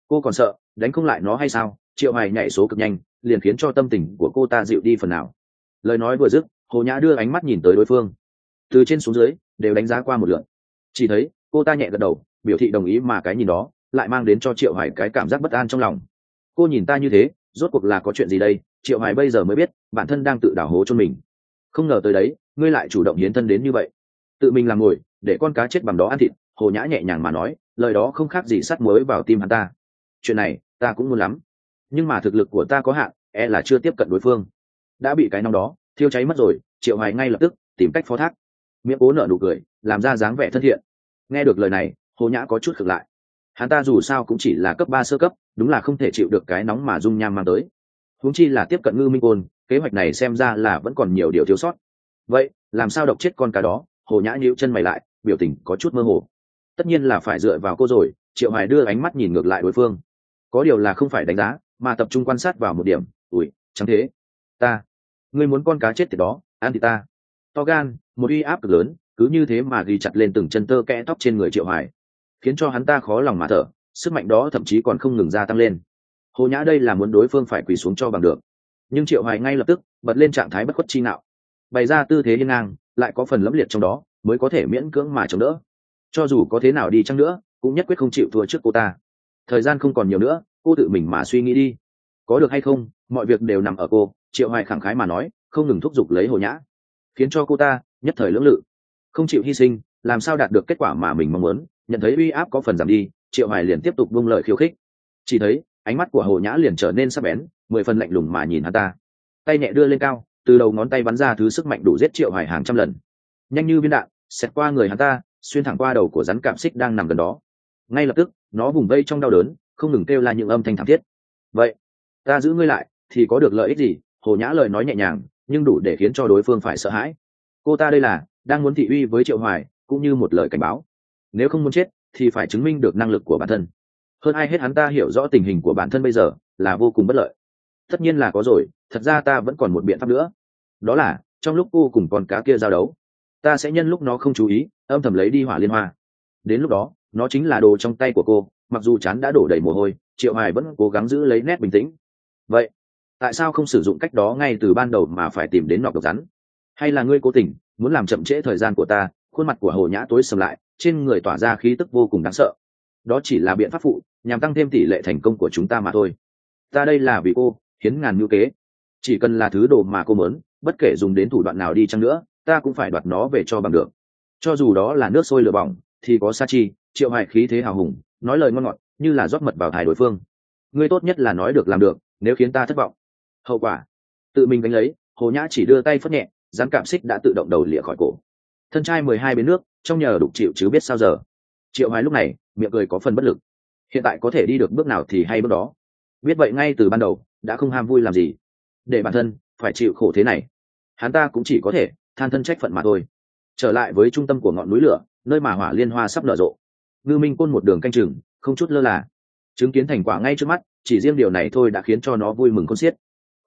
Cô còn sợ, đánh không lại nó hay sao? Triệu hoài nhảy số cực nhanh, liền khiến cho tâm tình của cô ta dịu đi phần nào. Lời nói vừa dứt, hồ nhã đưa ánh mắt nhìn tới đối phương. Từ trên xuống dưới, đều đánh giá qua một lượt. Chỉ thấy, cô ta nhẹ gật đầu, biểu thị đồng ý mà cái nhìn đó, lại mang đến cho triệu hoài cái cảm giác bất an trong lòng. Cô nhìn ta như thế, rốt cuộc là có chuyện gì đây? Triệu hoài bây giờ mới biết bản thân đang tự đào hố cho mình. Không ngờ tới đấy, ngươi lại chủ động hiến thân đến như vậy. Tự mình làm ngồi, để con cá chết bằng đó ăn thịt, hồ nhã nhẹ nhàng mà nói, lời đó không khác gì sắt muối vào tim hắn ta. Chuyện này, ta cũng muốn lắm. Nhưng mà thực lực của ta có hạn e là chưa tiếp cận đối phương. Đã bị cái nóng đó, thiêu cháy mất rồi, triệu hoài ngay lập tức tìm cách phó thác. Miệng cố nở nụ cười, làm ra dáng vẻ thân thiện. Nghe được lời này, hồ nhã có chút khực lại. Hắn ta dù sao cũng chỉ là cấp ba sơ cấp, đúng là không thể chịu được cái nóng mà dung nham mang tới huống chi là tiếp cận ngư minh côn, kế hoạch này xem ra là vẫn còn nhiều điều thiếu sót. Vậy, làm sao độc chết con cá đó? Hồ nhã nhíu chân mày lại, biểu tình có chút mơ hồ. Tất nhiên là phải dựa vào cô rồi, triệu hoài đưa ánh mắt nhìn ngược lại đối phương. Có điều là không phải đánh giá, mà tập trung quan sát vào một điểm. Ủi, chẳng thế. Ta, ngươi muốn con cá chết thì đó, ăn thì ta. To gan, một uy áp cực lớn, cứ như thế mà ghi chặt lên từng chân tơ kẽ tóc trên người triệu hoài, khiến cho hắn ta khó lòng mà thở, sức mạnh đó thậm chí còn không ngừng gia tăng lên hồ nhã đây là muốn đối phương phải quỳ xuống cho bằng được. Nhưng triệu hoài ngay lập tức bật lên trạng thái bất khuất chi nạo. Bày ra tư thế hiên ngang, lại có phần lẫm liệt trong đó, mới có thể miễn cưỡng mà chống đỡ. Cho dù có thế nào đi chăng nữa, cũng nhất quyết không chịu thua trước cô ta. Thời gian không còn nhiều nữa, cô tự mình mà suy nghĩ đi. Có được hay không, mọi việc đều nằm ở cô, triệu hoài khẳng khái mà nói, không ngừng thúc giục lấy hồ nhã. Khiến cho cô ta nhất thời lưỡng lự. Không chịu hy sinh, làm sao đạt được kết quả mà mình mong muốn, nhận thấy uy áp có phần giảm đi, triệu hoài liền tiếp tục buông lời khiêu khích. Chỉ thấy ánh mắt của hồ nhã liền trở nên sắc bén, mười phần lạnh lùng mà nhìn hắn ta. Tay nhẹ đưa lên cao, từ đầu ngón tay bắn ra thứ sức mạnh đủ giết triệu hoài hàng trăm lần. Nhanh như viên đạn, xẹt qua người hắn ta, xuyên thẳng qua đầu của rắn cảm xích đang nằm gần đó. Ngay lập tức, nó vùng vây trong đau đớn, không ngừng kêu la những âm thanh thảm thiết. Vậy, ta giữ ngươi lại, thì có được lợi ích gì? Hồ nhã lời nói nhẹ nhàng, nhưng đủ để khiến cho đối phương phải sợ hãi. Cô ta đây là, đang muốn thị uy với triệu hoài, cũng như một lời cảnh báo. Nếu không muốn chết, thì phải chứng minh được năng lực của bản thân hơn ai hết hắn ta hiểu rõ tình hình của bản thân bây giờ, là vô cùng bất lợi. Tất nhiên là có rồi, thật ra ta vẫn còn một biện pháp nữa. Đó là, trong lúc cô cùng con cá kia giao đấu, ta sẽ nhân lúc nó không chú ý, âm thầm lấy đi hỏa liên hoa. Đến lúc đó, nó chính là đồ trong tay của cô, mặc dù chán đã đổ đầy mồ hôi, triệu hải vẫn cố gắng giữ lấy nét bình tĩnh. Vậy, tại sao không sử dụng cách đó ngay từ ban đầu mà phải tìm đến nọc độc rắn? Hay là ngươi cố tình, muốn làm chậm trễ thời gian của ta, khuôn mặt của hồ nhã tối sầm lại, trên người tỏa ra khí tức vô cùng đáng sợ đó chỉ là biện pháp phụ, nhằm tăng thêm tỷ lệ thành công của chúng ta mà thôi. Ta đây là vì cô, hiến ngàn ngữ kế. Chỉ cần là thứ đồ mà cô mớn bất kể dùng đến thủ đoạn nào đi chăng nữa, ta cũng phải đoạt nó về cho bằng được. Cho dù đó là nước sôi lửa bỏng, thì có sa chi, triệu hoài khí thế hào hùng, nói lời ngon ngọt, như là rót mật vào thải đối phương. Ngươi tốt nhất là nói được làm được, nếu khiến ta thất vọng. Hậu quả. Tự mình đánh lấy, hồ nhã chỉ đưa tay phất nhẹ, rắn cảm xích đã tự động đầu lịa khỏi cổ. Thân trai mười hai bên nước, trong nhờ đục chịu chứ biết sao giờ triệu hoài lúc này, miệng cười có phần bất lực. Hiện tại có thể đi được bước nào thì hay bước đó. Biết vậy ngay từ ban đầu, đã không ham vui làm gì. Để bản thân phải chịu khổ thế này, hắn ta cũng chỉ có thể than thân trách phận mà thôi. Trở lại với trung tâm của ngọn núi lửa, nơi mà hỏa liên hoa sắp nở rộ. Ngư minh côn một đường canh chừng, không chút lơ là. Chứng kiến thành quả ngay trước mắt, chỉ riêng điều này thôi đã khiến cho nó vui mừng con xiết.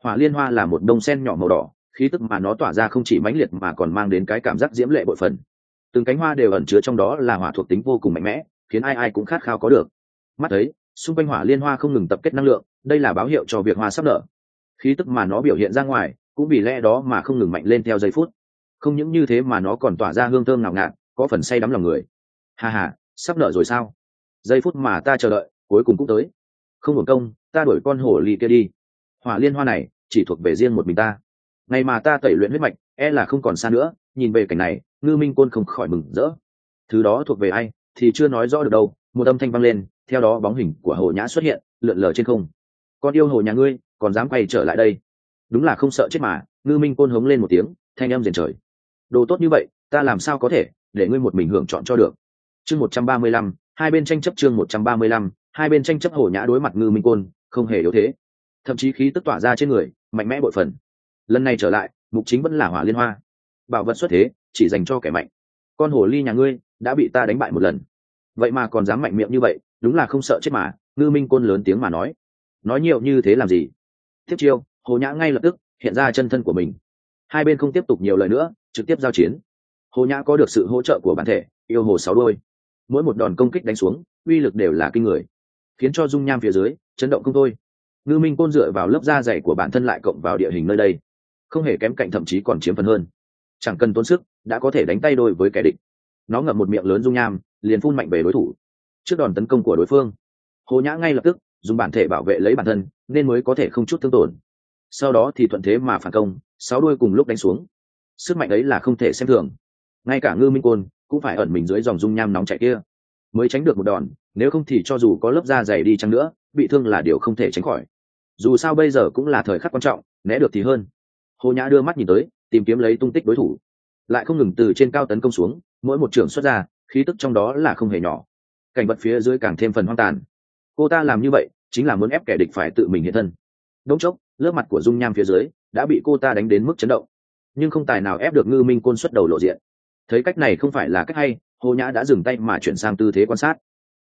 Hỏa liên hoa là một đông sen nhỏ màu đỏ, khí tức mà nó tỏa ra không chỉ mãnh liệt mà còn mang đến cái cảm giác diễm lệ bội phần từng cánh hoa đều ẩn chứa trong đó là hỏa thuộc tính vô cùng mạnh mẽ, khiến ai ai cũng khát khao có được. Mắt thấy, xung quanh hỏa liên hoa không ngừng tập kết năng lượng, đây là báo hiệu cho việc hoa sắp nở. Khí tức mà nó biểu hiện ra ngoài, cũng vì lẽ đó mà không ngừng mạnh lên theo giây phút. Không những như thế mà nó còn tỏa ra hương thơm ngào ngạt, có phần say đắm lòng người. Hà hà sắp nở rồi sao? Giây phút mà ta chờ đợi, cuối cùng cũng tới. Không hưởng công, ta đuổi con hổ ly kia đi. Hỏa liên hoa này, chỉ thuộc về riêng một mình ta. Ngày mà ta tẩy luyện huyết mạch e là không còn xa nữa, nhìn về cảnh này ngư minh côn không khỏi mừng rỡ. Thứ đó thuộc về ai, thì chưa nói rõ được đâu, một âm thanh vang lên, theo đó bóng hình của hồ nhã xuất hiện, lượn lờ trên không. Con yêu hồ nhà ngươi, còn dám quay trở lại đây? Đúng là không sợ chết mà, ngư minh côn hống lên một tiếng, thanh âm rền trời. Đồ tốt như vậy, ta làm sao có thể, để ngươi một mình hưởng chọn cho được? Chương một trăm ba mươi lăm, hai bên tranh chấp chương một trăm ba mươi lăm, hai bên tranh chấp hồ nhã đối mặt ngư minh côn, không hề yếu thế. Thậm chí khí tức tỏa ra trên người, mạnh mẽ bội phần. Lần này trở lại, mục chính vẫn là hỏa liên hoa bảo vật xuất thế, chỉ dành cho kẻ mạnh. Con hồ ly nhà ngươi đã bị ta đánh bại một lần. Vậy mà còn dám mạnh miệng như vậy, đúng là không sợ chết mà, ngư minh côn lớn tiếng mà nói. Nói nhiều như thế làm gì? Tiếp chiêu, hồ nhã ngay lập tức hiện ra chân thân của mình. Hai bên không tiếp tục nhiều lời nữa, trực tiếp giao chiến. Hồ nhã có được sự hỗ trợ của bản thể, yêu hồ sáu đôi. Mỗi một đòn công kích đánh xuống, uy lực đều là kinh người. Khiến cho dung nham phía dưới, chấn động không thôi. Ngư minh côn dựa vào lớp da dày của bản thân lại cộng vào địa hình nơi đây. Không hề kém cạnh thậm chí còn chiếm phần hơn chẳng cần tốn sức, đã có thể đánh tay đôi với kẻ địch. Nó ngậm một miệng lớn dung nham, liền phun mạnh về đối thủ. Trước đòn tấn công của đối phương, hồ nhã ngay lập tức dùng bản thể bảo vệ lấy bản thân, nên mới có thể không chút thương tổn. Sau đó thì thuận thế mà phản công, sáu đuôi cùng lúc đánh xuống. Sức mạnh ấy là không thể xem thường. Ngay cả ngư minh côn cũng phải ẩn mình dưới dòng dung nham nóng chảy kia. Mới tránh được một đòn, nếu không thì cho dù có lớp da dày đi chăng nữa, bị thương là điều không thể tránh khỏi. Dù sao bây giờ cũng là thời khắc quan trọng, né được thì hơn. Hồ nhã đưa mắt nhìn tới tìm kiếm lấy tung tích đối thủ. Lại không ngừng từ trên cao tấn công xuống, mỗi một trường xuất ra, khí tức trong đó là không hề nhỏ. Cảnh vật phía dưới càng thêm phần hoang tàn. Cô ta làm như vậy, chính là muốn ép kẻ địch phải tự mình hiện thân. Đống chốc, lớp mặt của dung nham phía dưới, đã bị cô ta đánh đến mức chấn động. Nhưng không tài nào ép được ngư minh côn xuất đầu lộ diện. Thấy cách này không phải là cách hay, hồ nhã đã dừng tay mà chuyển sang tư thế quan sát.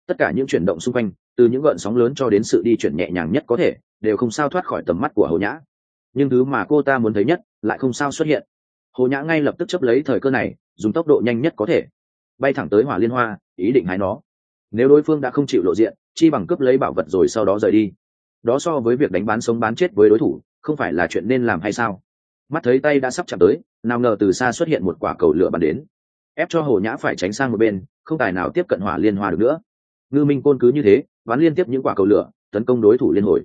Tất cả những chuyển động xung quanh, từ những gợn sóng lớn cho đến sự đi chuyển nhẹ nhàng nhất có thể, đều không sao thoát khỏi tầm mắt của hồ nhã. Nhưng thứ mà cô ta muốn thấy nhất lại không sao xuất hiện. Hồ nhã ngay lập tức chấp lấy thời cơ này, dùng tốc độ nhanh nhất có thể. Bay thẳng tới hỏa liên hoa, ý định hái nó. Nếu đối phương đã không chịu lộ diện, chi bằng cướp lấy bảo vật rồi sau đó rời đi. Đó so với việc đánh bán sống bán chết với đối thủ, không phải là chuyện nên làm hay sao? Mắt thấy tay đã sắp chạm tới, nào ngờ từ xa xuất hiện một quả cầu lửa bắn đến. Ép cho hồ nhã phải tránh sang một bên, không tài nào tiếp cận hỏa liên hoa được nữa. Ngư minh côn cứ như thế, bắn liên tiếp những quả cầu lửa, tấn công đối thủ liên hồi.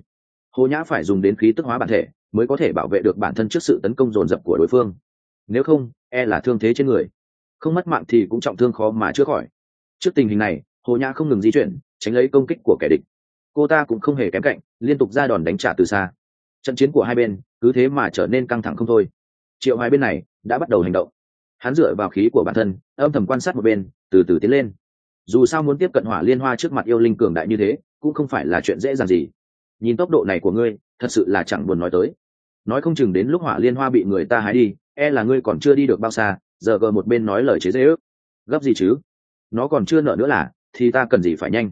Hồ nhã phải dùng đến khí tức hóa bản thể mới có thể bảo vệ được bản thân trước sự tấn công dồn dập của đối phương. Nếu không e là thương thế trên người. Không mất mạng thì cũng trọng thương khó mà chữa khỏi. Trước tình hình này, hồ nhã không ngừng di chuyển, tránh lấy công kích của kẻ địch. Cô ta cũng không hề kém cạnh, liên tục ra đòn đánh trả từ xa. Trận chiến của hai bên, cứ thế mà trở nên căng thẳng không thôi. Triệu hoài bên này đã bắt đầu hành động. Hắn dựa vào khí của bản thân, âm thầm quan sát một bên, từ từ tiến lên. Dù sao muốn tiếp cận hỏa liên hoa trước mặt yêu linh cường đại như thế, cũng không phải là chuyện dễ dàng gì nhìn tốc độ này của ngươi thật sự là chẳng buồn nói tới. Nói không chừng đến lúc hỏa liên hoa bị người ta hái đi e là ngươi còn chưa đi được bao xa giờ gờ một bên nói lời chế dễ ước gấp gì chứ? Nó còn chưa nợ nữa là thì ta cần gì phải nhanh?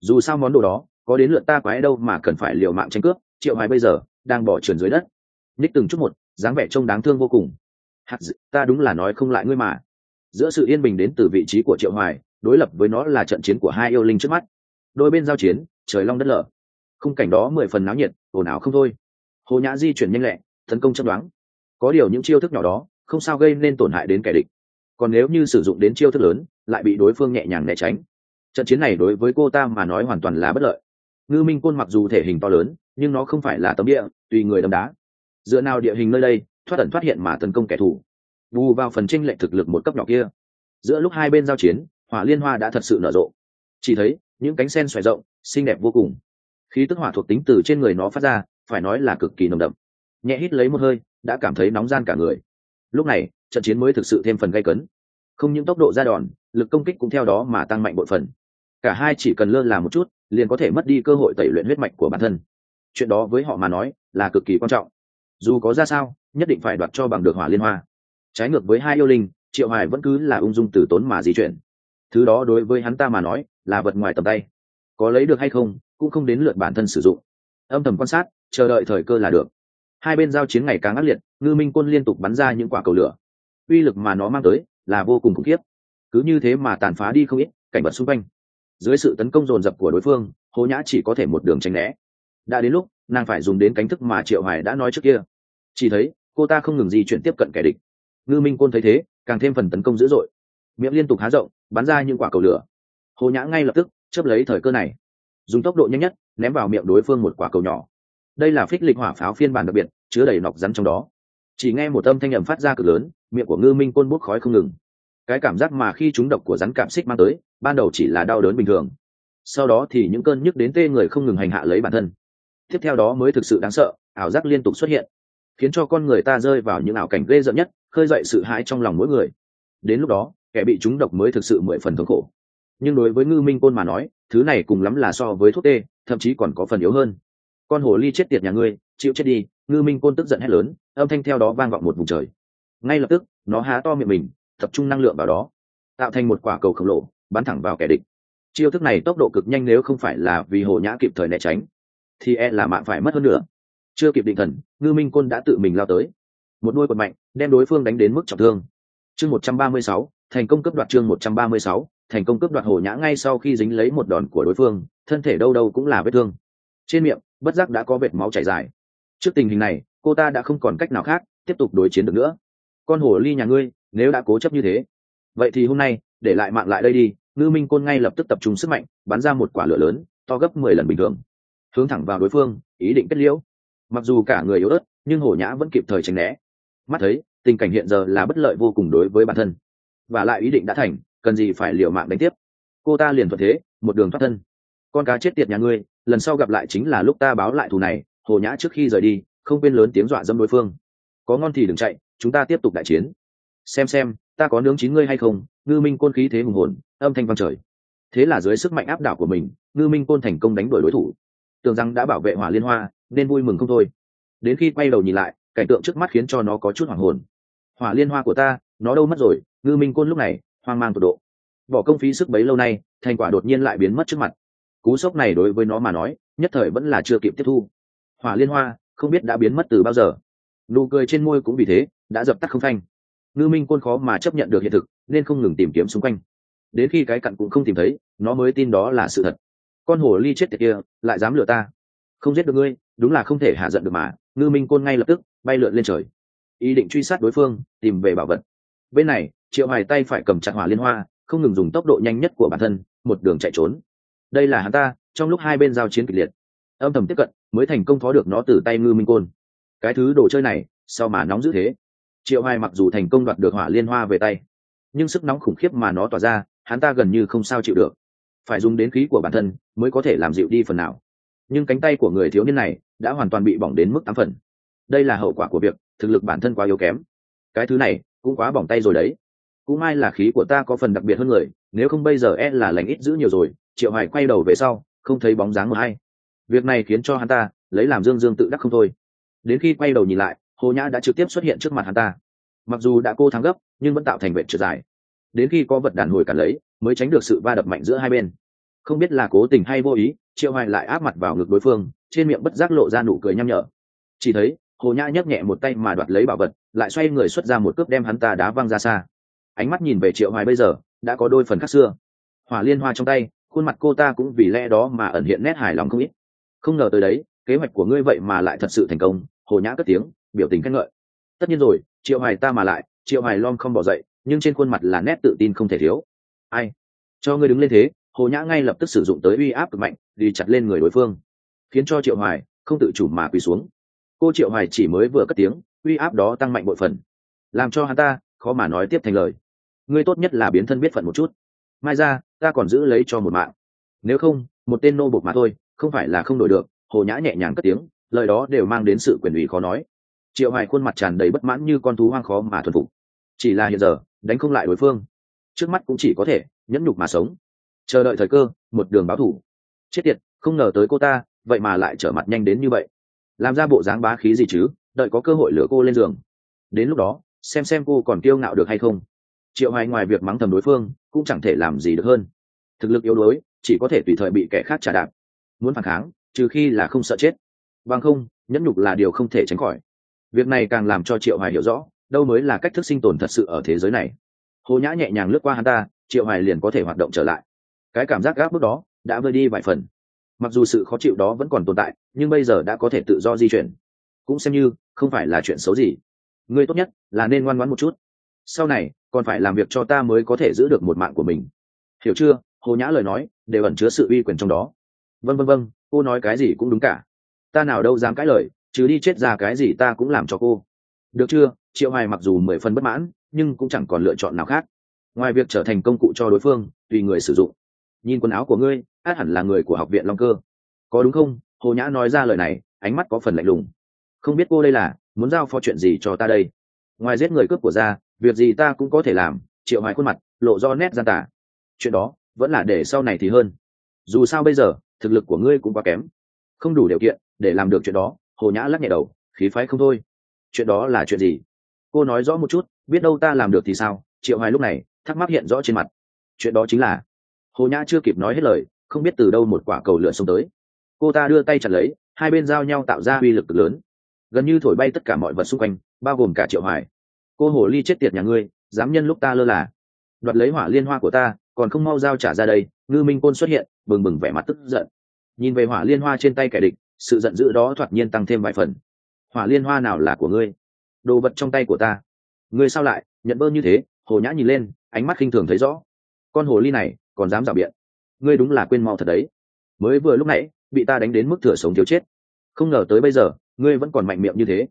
Dù sao món đồ đó có đến lượt ta quái đâu mà cần phải liều mạng tranh cướp triệu hoài bây giờ đang bỏ trườn dưới đất. Ních từng chút một dáng vẻ trông đáng thương vô cùng. Hạt dự, ta đúng là nói không lại ngươi mà. Giữa sự yên bình đến từ vị trí của triệu hoài đối lập với nó là trận chiến của hai yêu linh trước mắt. Đôi bên giao chiến trời long đất lở khung cảnh đó mười phần náo nhiệt, ồn ào không thôi. Hồ nhã di chuyển nhanh lẹ, tấn công chấp đoán. Có điều những chiêu thức nhỏ đó, không sao gây nên tổn hại đến kẻ địch. Còn nếu như sử dụng đến chiêu thức lớn, lại bị đối phương nhẹ nhàng né tránh. Trận chiến này đối với cô ta mà nói hoàn toàn là bất lợi. Ngư minh côn mặc dù thể hình to lớn, nhưng nó không phải là tấm địa, tùy người đấm đá. Dựa nào địa hình nơi đây, thoát ẩn thoát hiện mà tấn công kẻ thù. Bù vào phần tranh lệch thực lực một cấp nhỏ kia. Giữa lúc hai bên giao chiến, hỏa liên hoa đã thật sự nở rộ. Chỉ thấy, những cánh sen xoài rộng, xinh đẹp vô cùng khí tức hỏa thuộc tính từ trên người nó phát ra, phải nói là cực kỳ nồng đậm. Nhẹ hít lấy một hơi, đã cảm thấy nóng gian cả người. Lúc này, trận chiến mới thực sự thêm phần gây cấn. Không những tốc độ ra đòn, lực công kích cũng theo đó mà tăng mạnh bội phần. Cả hai chỉ cần lơ là một chút, liền có thể mất đi cơ hội tẩy luyện huyết mạch của bản thân. Chuyện đó với họ mà nói, là cực kỳ quan trọng. Dù có ra sao, nhất định phải đoạt cho bằng được hỏa liên hoa. Trái ngược với hai yêu linh, triệu hoài vẫn cứ là ung dung từ tốn mà di chuyển. Thứ đó đối với hắn ta mà nói, là vật ngoài tầm tay. Có lấy được hay không cũng không đến lượt bản thân sử dụng. Âm thầm quan sát, chờ đợi thời cơ là được. Hai bên giao chiến ngày càng ác liệt, ngư minh quân liên tục bắn ra những quả cầu lửa. Uy lực mà nó mang tới là vô cùng khủng khiếp. Cứ như thế mà tàn phá đi không ít cảnh vật xung quanh. Dưới sự tấn công dồn dập của đối phương hồ nhã chỉ có thể một đường tránh né. Đã đến lúc, nàng phải dùng đến cánh thức mà triệu hoài đã nói trước kia. Chỉ thấy, cô ta không ngừng di chuyển tiếp cận kẻ địch. Ngư minh côn thấy thế, càng thêm phần tấn công dữ dội. Miệng liên tục há rộng, bắn ra những quả cầu lửa. Hồ nhã ngay lập tức chấp lấy thời cơ này dùng tốc độ nhanh nhất, ném vào miệng đối phương một quả cầu nhỏ. Đây là phích lịch hỏa pháo phiên bản đặc biệt, chứa đầy nọc rắn trong đó. Chỉ nghe một âm thanh ẩm phát ra cực lớn, miệng của ngư minh côn bút khói không ngừng. Cái cảm giác mà khi chúng độc của rắn cảm xích mang tới, ban đầu chỉ là đau đớn bình thường. Sau đó thì những cơn nhức đến tê người không ngừng hành hạ lấy bản thân. Tiếp theo đó mới thực sự đáng sợ, ảo giác liên tục xuất hiện, khiến cho con người ta rơi vào những ảo cảnh ghê rợn nhất, khơi dậy sự hãi trong lòng mỗi người. Đến lúc đó, kẻ bị trúng độc mới thực sự mười phần thống khổ. Nhưng đối với ngư minh côn mà nói thứ này cùng lắm là so với thuốc tê, thậm chí còn có phần yếu hơn. Con hồ ly chết tiệt nhà ngươi, chịu chết đi, ngư minh côn tức giận hét lớn, âm thanh theo đó vang vọng một vùng trời. Ngay lập tức, nó há to miệng mình, tập trung năng lượng vào đó, tạo thành một quả cầu khổng lồ, bắn thẳng vào kẻ địch. Chiêu thức này tốc độ cực nhanh nếu không phải là vì hồ nhã kịp thời né tránh, thì e là mạng phải mất hơn nữa. Chưa kịp định thần, ngư minh côn đã tự mình lao tới. Một đuôi quật mạnh, đem đối phương đánh đến mức trọng thương. Chương một trăm ba mươi sáu, thành công cấp đoạt chương một trăm ba mươi sáu thành công cướp đoạt hồ nhã ngay sau khi dính lấy một đòn của đối phương, thân thể đâu đâu cũng là vết thương. Trên miệng, bất giác đã có vệt máu chảy dài. Trước tình hình này, cô ta đã không còn cách nào khác, tiếp tục đối chiến được nữa. Con hồ ly nhà ngươi, nếu đã cố chấp như thế. Vậy thì hôm nay, để lại mạng lại đây đi, ngư minh côn ngay lập tức tập trung sức mạnh, bắn ra một quả lửa lớn, to gấp mười lần bình thường. Hướng thẳng vào đối phương, ý định kết liễu. Mặc dù cả người yếu ớt, nhưng hổ nhã vẫn kịp thời tránh né. Mắt thấy, tình cảnh hiện giờ là bất lợi vô cùng đối với bản thân. Và lại ý định đã thành cần gì phải liều mạng đánh tiếp. Cô ta liền thuận thế, một đường thoát thân. Con cá chết tiệt nhà ngươi, lần sau gặp lại chính là lúc ta báo lại thù này, hồ nhã trước khi rời đi, không quên lớn tiếng dọa dâm đối phương. Có ngon thì đừng chạy, chúng ta tiếp tục đại chiến. Xem xem, ta có nướng chín ngươi hay không? Ngư minh côn khí thế hùng hồn, âm thanh vang trời. Thế là dưới sức mạnh áp đảo của mình, ngư minh côn thành công đánh đuổi đối thủ. Tưởng rằng đã bảo vệ hỏa liên hoa, nên vui mừng không thôi. Đến khi quay đầu nhìn lại, cảnh tượng trước mắt khiến cho nó có chút hoảng hồn. Hỏa liên hoa của ta, nó đâu mất rồi, ngư minh côn lúc này hoang mang tột độ. Bỏ công phí sức bấy lâu nay, thành quả đột nhiên lại biến mất trước mặt. Cú sốc này đối với nó mà nói, nhất thời vẫn là chưa kịp tiếp thu. Hỏa liên hoa, không biết đã biến mất từ bao giờ. Nụ cười trên môi cũng vì thế, đã dập tắt không thanh ngư minh côn khó mà chấp nhận được hiện thực, nên không ngừng tìm kiếm xung quanh. Đến khi cái cặn cũng không tìm thấy, nó mới tin đó là sự thật. Con hổ ly chết tiệt kia, lại dám lừa ta? Không giết được ngươi, đúng là không thể hạ giận được mà. Ngư minh côn ngay lập tức bay lượn lên trời. Ý định truy sát đối phương, tìm về bảo vật bên này, triệu hoài tay phải cầm chặt hỏa liên hoa, không ngừng dùng tốc độ nhanh nhất của bản thân, một đường chạy trốn. Đây là hắn ta, trong lúc hai bên giao chiến kịch liệt. Âm thầm tiếp cận, mới thành công thó được nó từ tay ngư minh côn. Cái thứ đồ chơi này, sao mà nóng dữ thế? Triệu hoài mặc dù thành công đoạt được hỏa liên hoa về tay, nhưng sức nóng khủng khiếp mà nó tỏa ra, hắn ta gần như không sao chịu được. Phải dùng đến khí của bản thân, mới có thể làm dịu đi phần nào. Nhưng cánh tay của người thiếu niên này, đã hoàn toàn bị bỏng đến mức tám phần. Đây là hậu quả của việc thực lực bản thân quá yếu kém. Cái thứ này cũng quá bỏng tay rồi đấy. Cũng may là khí của ta có phần đặc biệt hơn người, nếu không bây giờ e là lành ít giữ nhiều rồi, triệu hoài quay đầu về sau, không thấy bóng dáng một hay. Việc này khiến cho hắn ta lấy làm dương dương tự đắc không thôi. Đến khi quay đầu nhìn lại, hồ nhã đã trực tiếp xuất hiện trước mặt hắn ta. Mặc dù đã cô thắng gấp, nhưng vẫn tạo thành vệ trượt dài. Đến khi có vật đàn hồi cả lấy, mới tránh được sự va đập mạnh giữa hai bên. Không biết là cố tình hay vô ý, triệu hoài lại áp mặt vào ngực đối phương, trên miệng bất giác lộ ra nụ cười nhăm nhở. Chỉ thấy hồ nhã nhấc nhẹ một tay mà đoạt lấy bảo vật, lại xoay người xuất ra một cướp đem hắn ta đá văng ra xa. Ánh mắt nhìn về triệu hoài bây giờ, đã có đôi phần khác xưa. Hỏa liên hoa trong tay, khuôn mặt cô ta cũng vì lẽ đó mà ẩn hiện nét hài lòng không ít. Không ngờ tới đấy, kế hoạch của ngươi vậy mà lại thật sự thành công, hồ nhã cất tiếng, biểu tình khen ngợi. Tất nhiên rồi, triệu hoài ta mà lại, triệu hoài lom không bỏ dậy, nhưng trên khuôn mặt là nét tự tin không thể thiếu. Ai? Cho ngươi đứng lên thế, hồ nhã ngay lập tức sử dụng tới uy áp cực mạnh, đi chặt lên người đối phương. Khiến cho triệu hoài không tự chủ mà quỳ xuống cô triệu hoài chỉ mới vừa cất tiếng, uy áp đó tăng mạnh bội phần. Làm cho hắn ta, khó mà nói tiếp thành lời. Ngươi tốt nhất là biến thân biết phận một chút. Mai ra, ta còn giữ lấy cho một mạng. Nếu không, một tên nô bộc mà thôi, không phải là không đổi được. Hồ nhã nhẹ nhàng cất tiếng, lời đó đều mang đến sự quyền ủy khó nói. Triệu hoài khuôn mặt tràn đầy bất mãn như con thú hoang khó mà thuần phục. Chỉ là hiện giờ, đánh không lại đối phương. Trước mắt cũng chỉ có thể nhẫn nhục mà sống. Chờ đợi thời cơ, một đường báo thủ. Chết tiệt, không ngờ tới cô ta, vậy mà lại trở mặt nhanh đến như vậy làm ra bộ dáng bá khí gì chứ, đợi có cơ hội lửa cô lên giường. Đến lúc đó, xem xem cô còn kiêu ngạo được hay không. Triệu hoài ngoài việc mắng thầm đối phương, cũng chẳng thể làm gì được hơn. Thực lực yếu đuối, chỉ có thể tùy thời bị kẻ khác trả đạp. Muốn phản kháng, trừ khi là không sợ chết. Bằng không, nhẫn nhục là điều không thể tránh khỏi. Việc này càng làm cho triệu hoài hiểu rõ, đâu mới là cách thức sinh tồn thật sự ở thế giới này. Hồ nhã nhẹ nhàng lướt qua hắn ta, triệu hoài liền có thể hoạt động trở lại. Cái cảm giác gáp bước đó, đã vơi đi vài phần mặc dù sự khó chịu đó vẫn còn tồn tại, nhưng bây giờ đã có thể tự do di chuyển. Cũng xem như, không phải là chuyện xấu gì. Ngươi tốt nhất là nên ngoan ngoãn một chút. Sau này, còn phải làm việc cho ta mới có thể giữ được một mạng của mình. Hiểu chưa? Hồ nhã lời nói, đều ẩn chứa sự uy quyền trong đó. Vân vân vân cô nói cái gì cũng đúng cả. Ta nào đâu dám cãi lời, chứ đi chết ra cái gì ta cũng làm cho cô. Được chưa? Triệu hoài mặc dù mười phần bất mãn, nhưng cũng chẳng còn lựa chọn nào khác. Ngoài việc trở thành công cụ cho đối phương, tùy người sử dụng nhìn quần áo của ngươi, át hẳn là người của học viện long cơ. Có đúng không? Hồ nhã nói ra lời này, ánh mắt có phần lạnh lùng. Không biết cô đây là, muốn giao phó chuyện gì cho ta đây? Ngoài giết người cướp của ra việc gì ta cũng có thể làm, triệu hoài khuôn mặt, lộ do nét gian tả. Chuyện đó, vẫn là để sau này thì hơn. Dù sao bây giờ, thực lực của ngươi cũng quá kém. Không đủ điều kiện, để làm được chuyện đó, hồ nhã lắc nhẹ đầu, khí phái không thôi. Chuyện đó là chuyện gì? Cô nói rõ một chút, biết đâu ta làm được thì sao? Triệu hoài lúc này, thắc mắc hiện rõ trên mặt. Chuyện đó chính là hồ nhã chưa kịp nói hết lời, không biết từ đâu một quả cầu lửa xông tới. Cô ta đưa tay chặt lấy, hai bên giao nhau tạo ra uy lực cực lớn. Gần như thổi bay tất cả mọi vật xung quanh, bao gồm cả triệu hoài. Cô hồ ly chết tiệt nhà ngươi, dám nhân lúc ta lơ là. Đoạt lấy hỏa liên hoa của ta, còn không mau giao trả ra đây, ngư minh côn xuất hiện, bừng bừng vẻ mặt tức giận. Nhìn về hỏa liên hoa trên tay kẻ địch, sự giận dữ đó thoạt nhiên tăng thêm vài phần. Hỏa liên hoa nào là của ngươi? Đồ vật trong tay của ta. Ngươi sao lại, nhận bơ như thế? Hồ nhã nhìn lên, ánh mắt khinh thường thấy rõ. Con hồ ly này còn dám rào biện. Ngươi đúng là quên mau thật đấy. Mới vừa lúc nãy, bị ta đánh đến mức thừa sống thiếu chết. Không ngờ tới bây giờ, ngươi vẫn còn mạnh miệng như thế.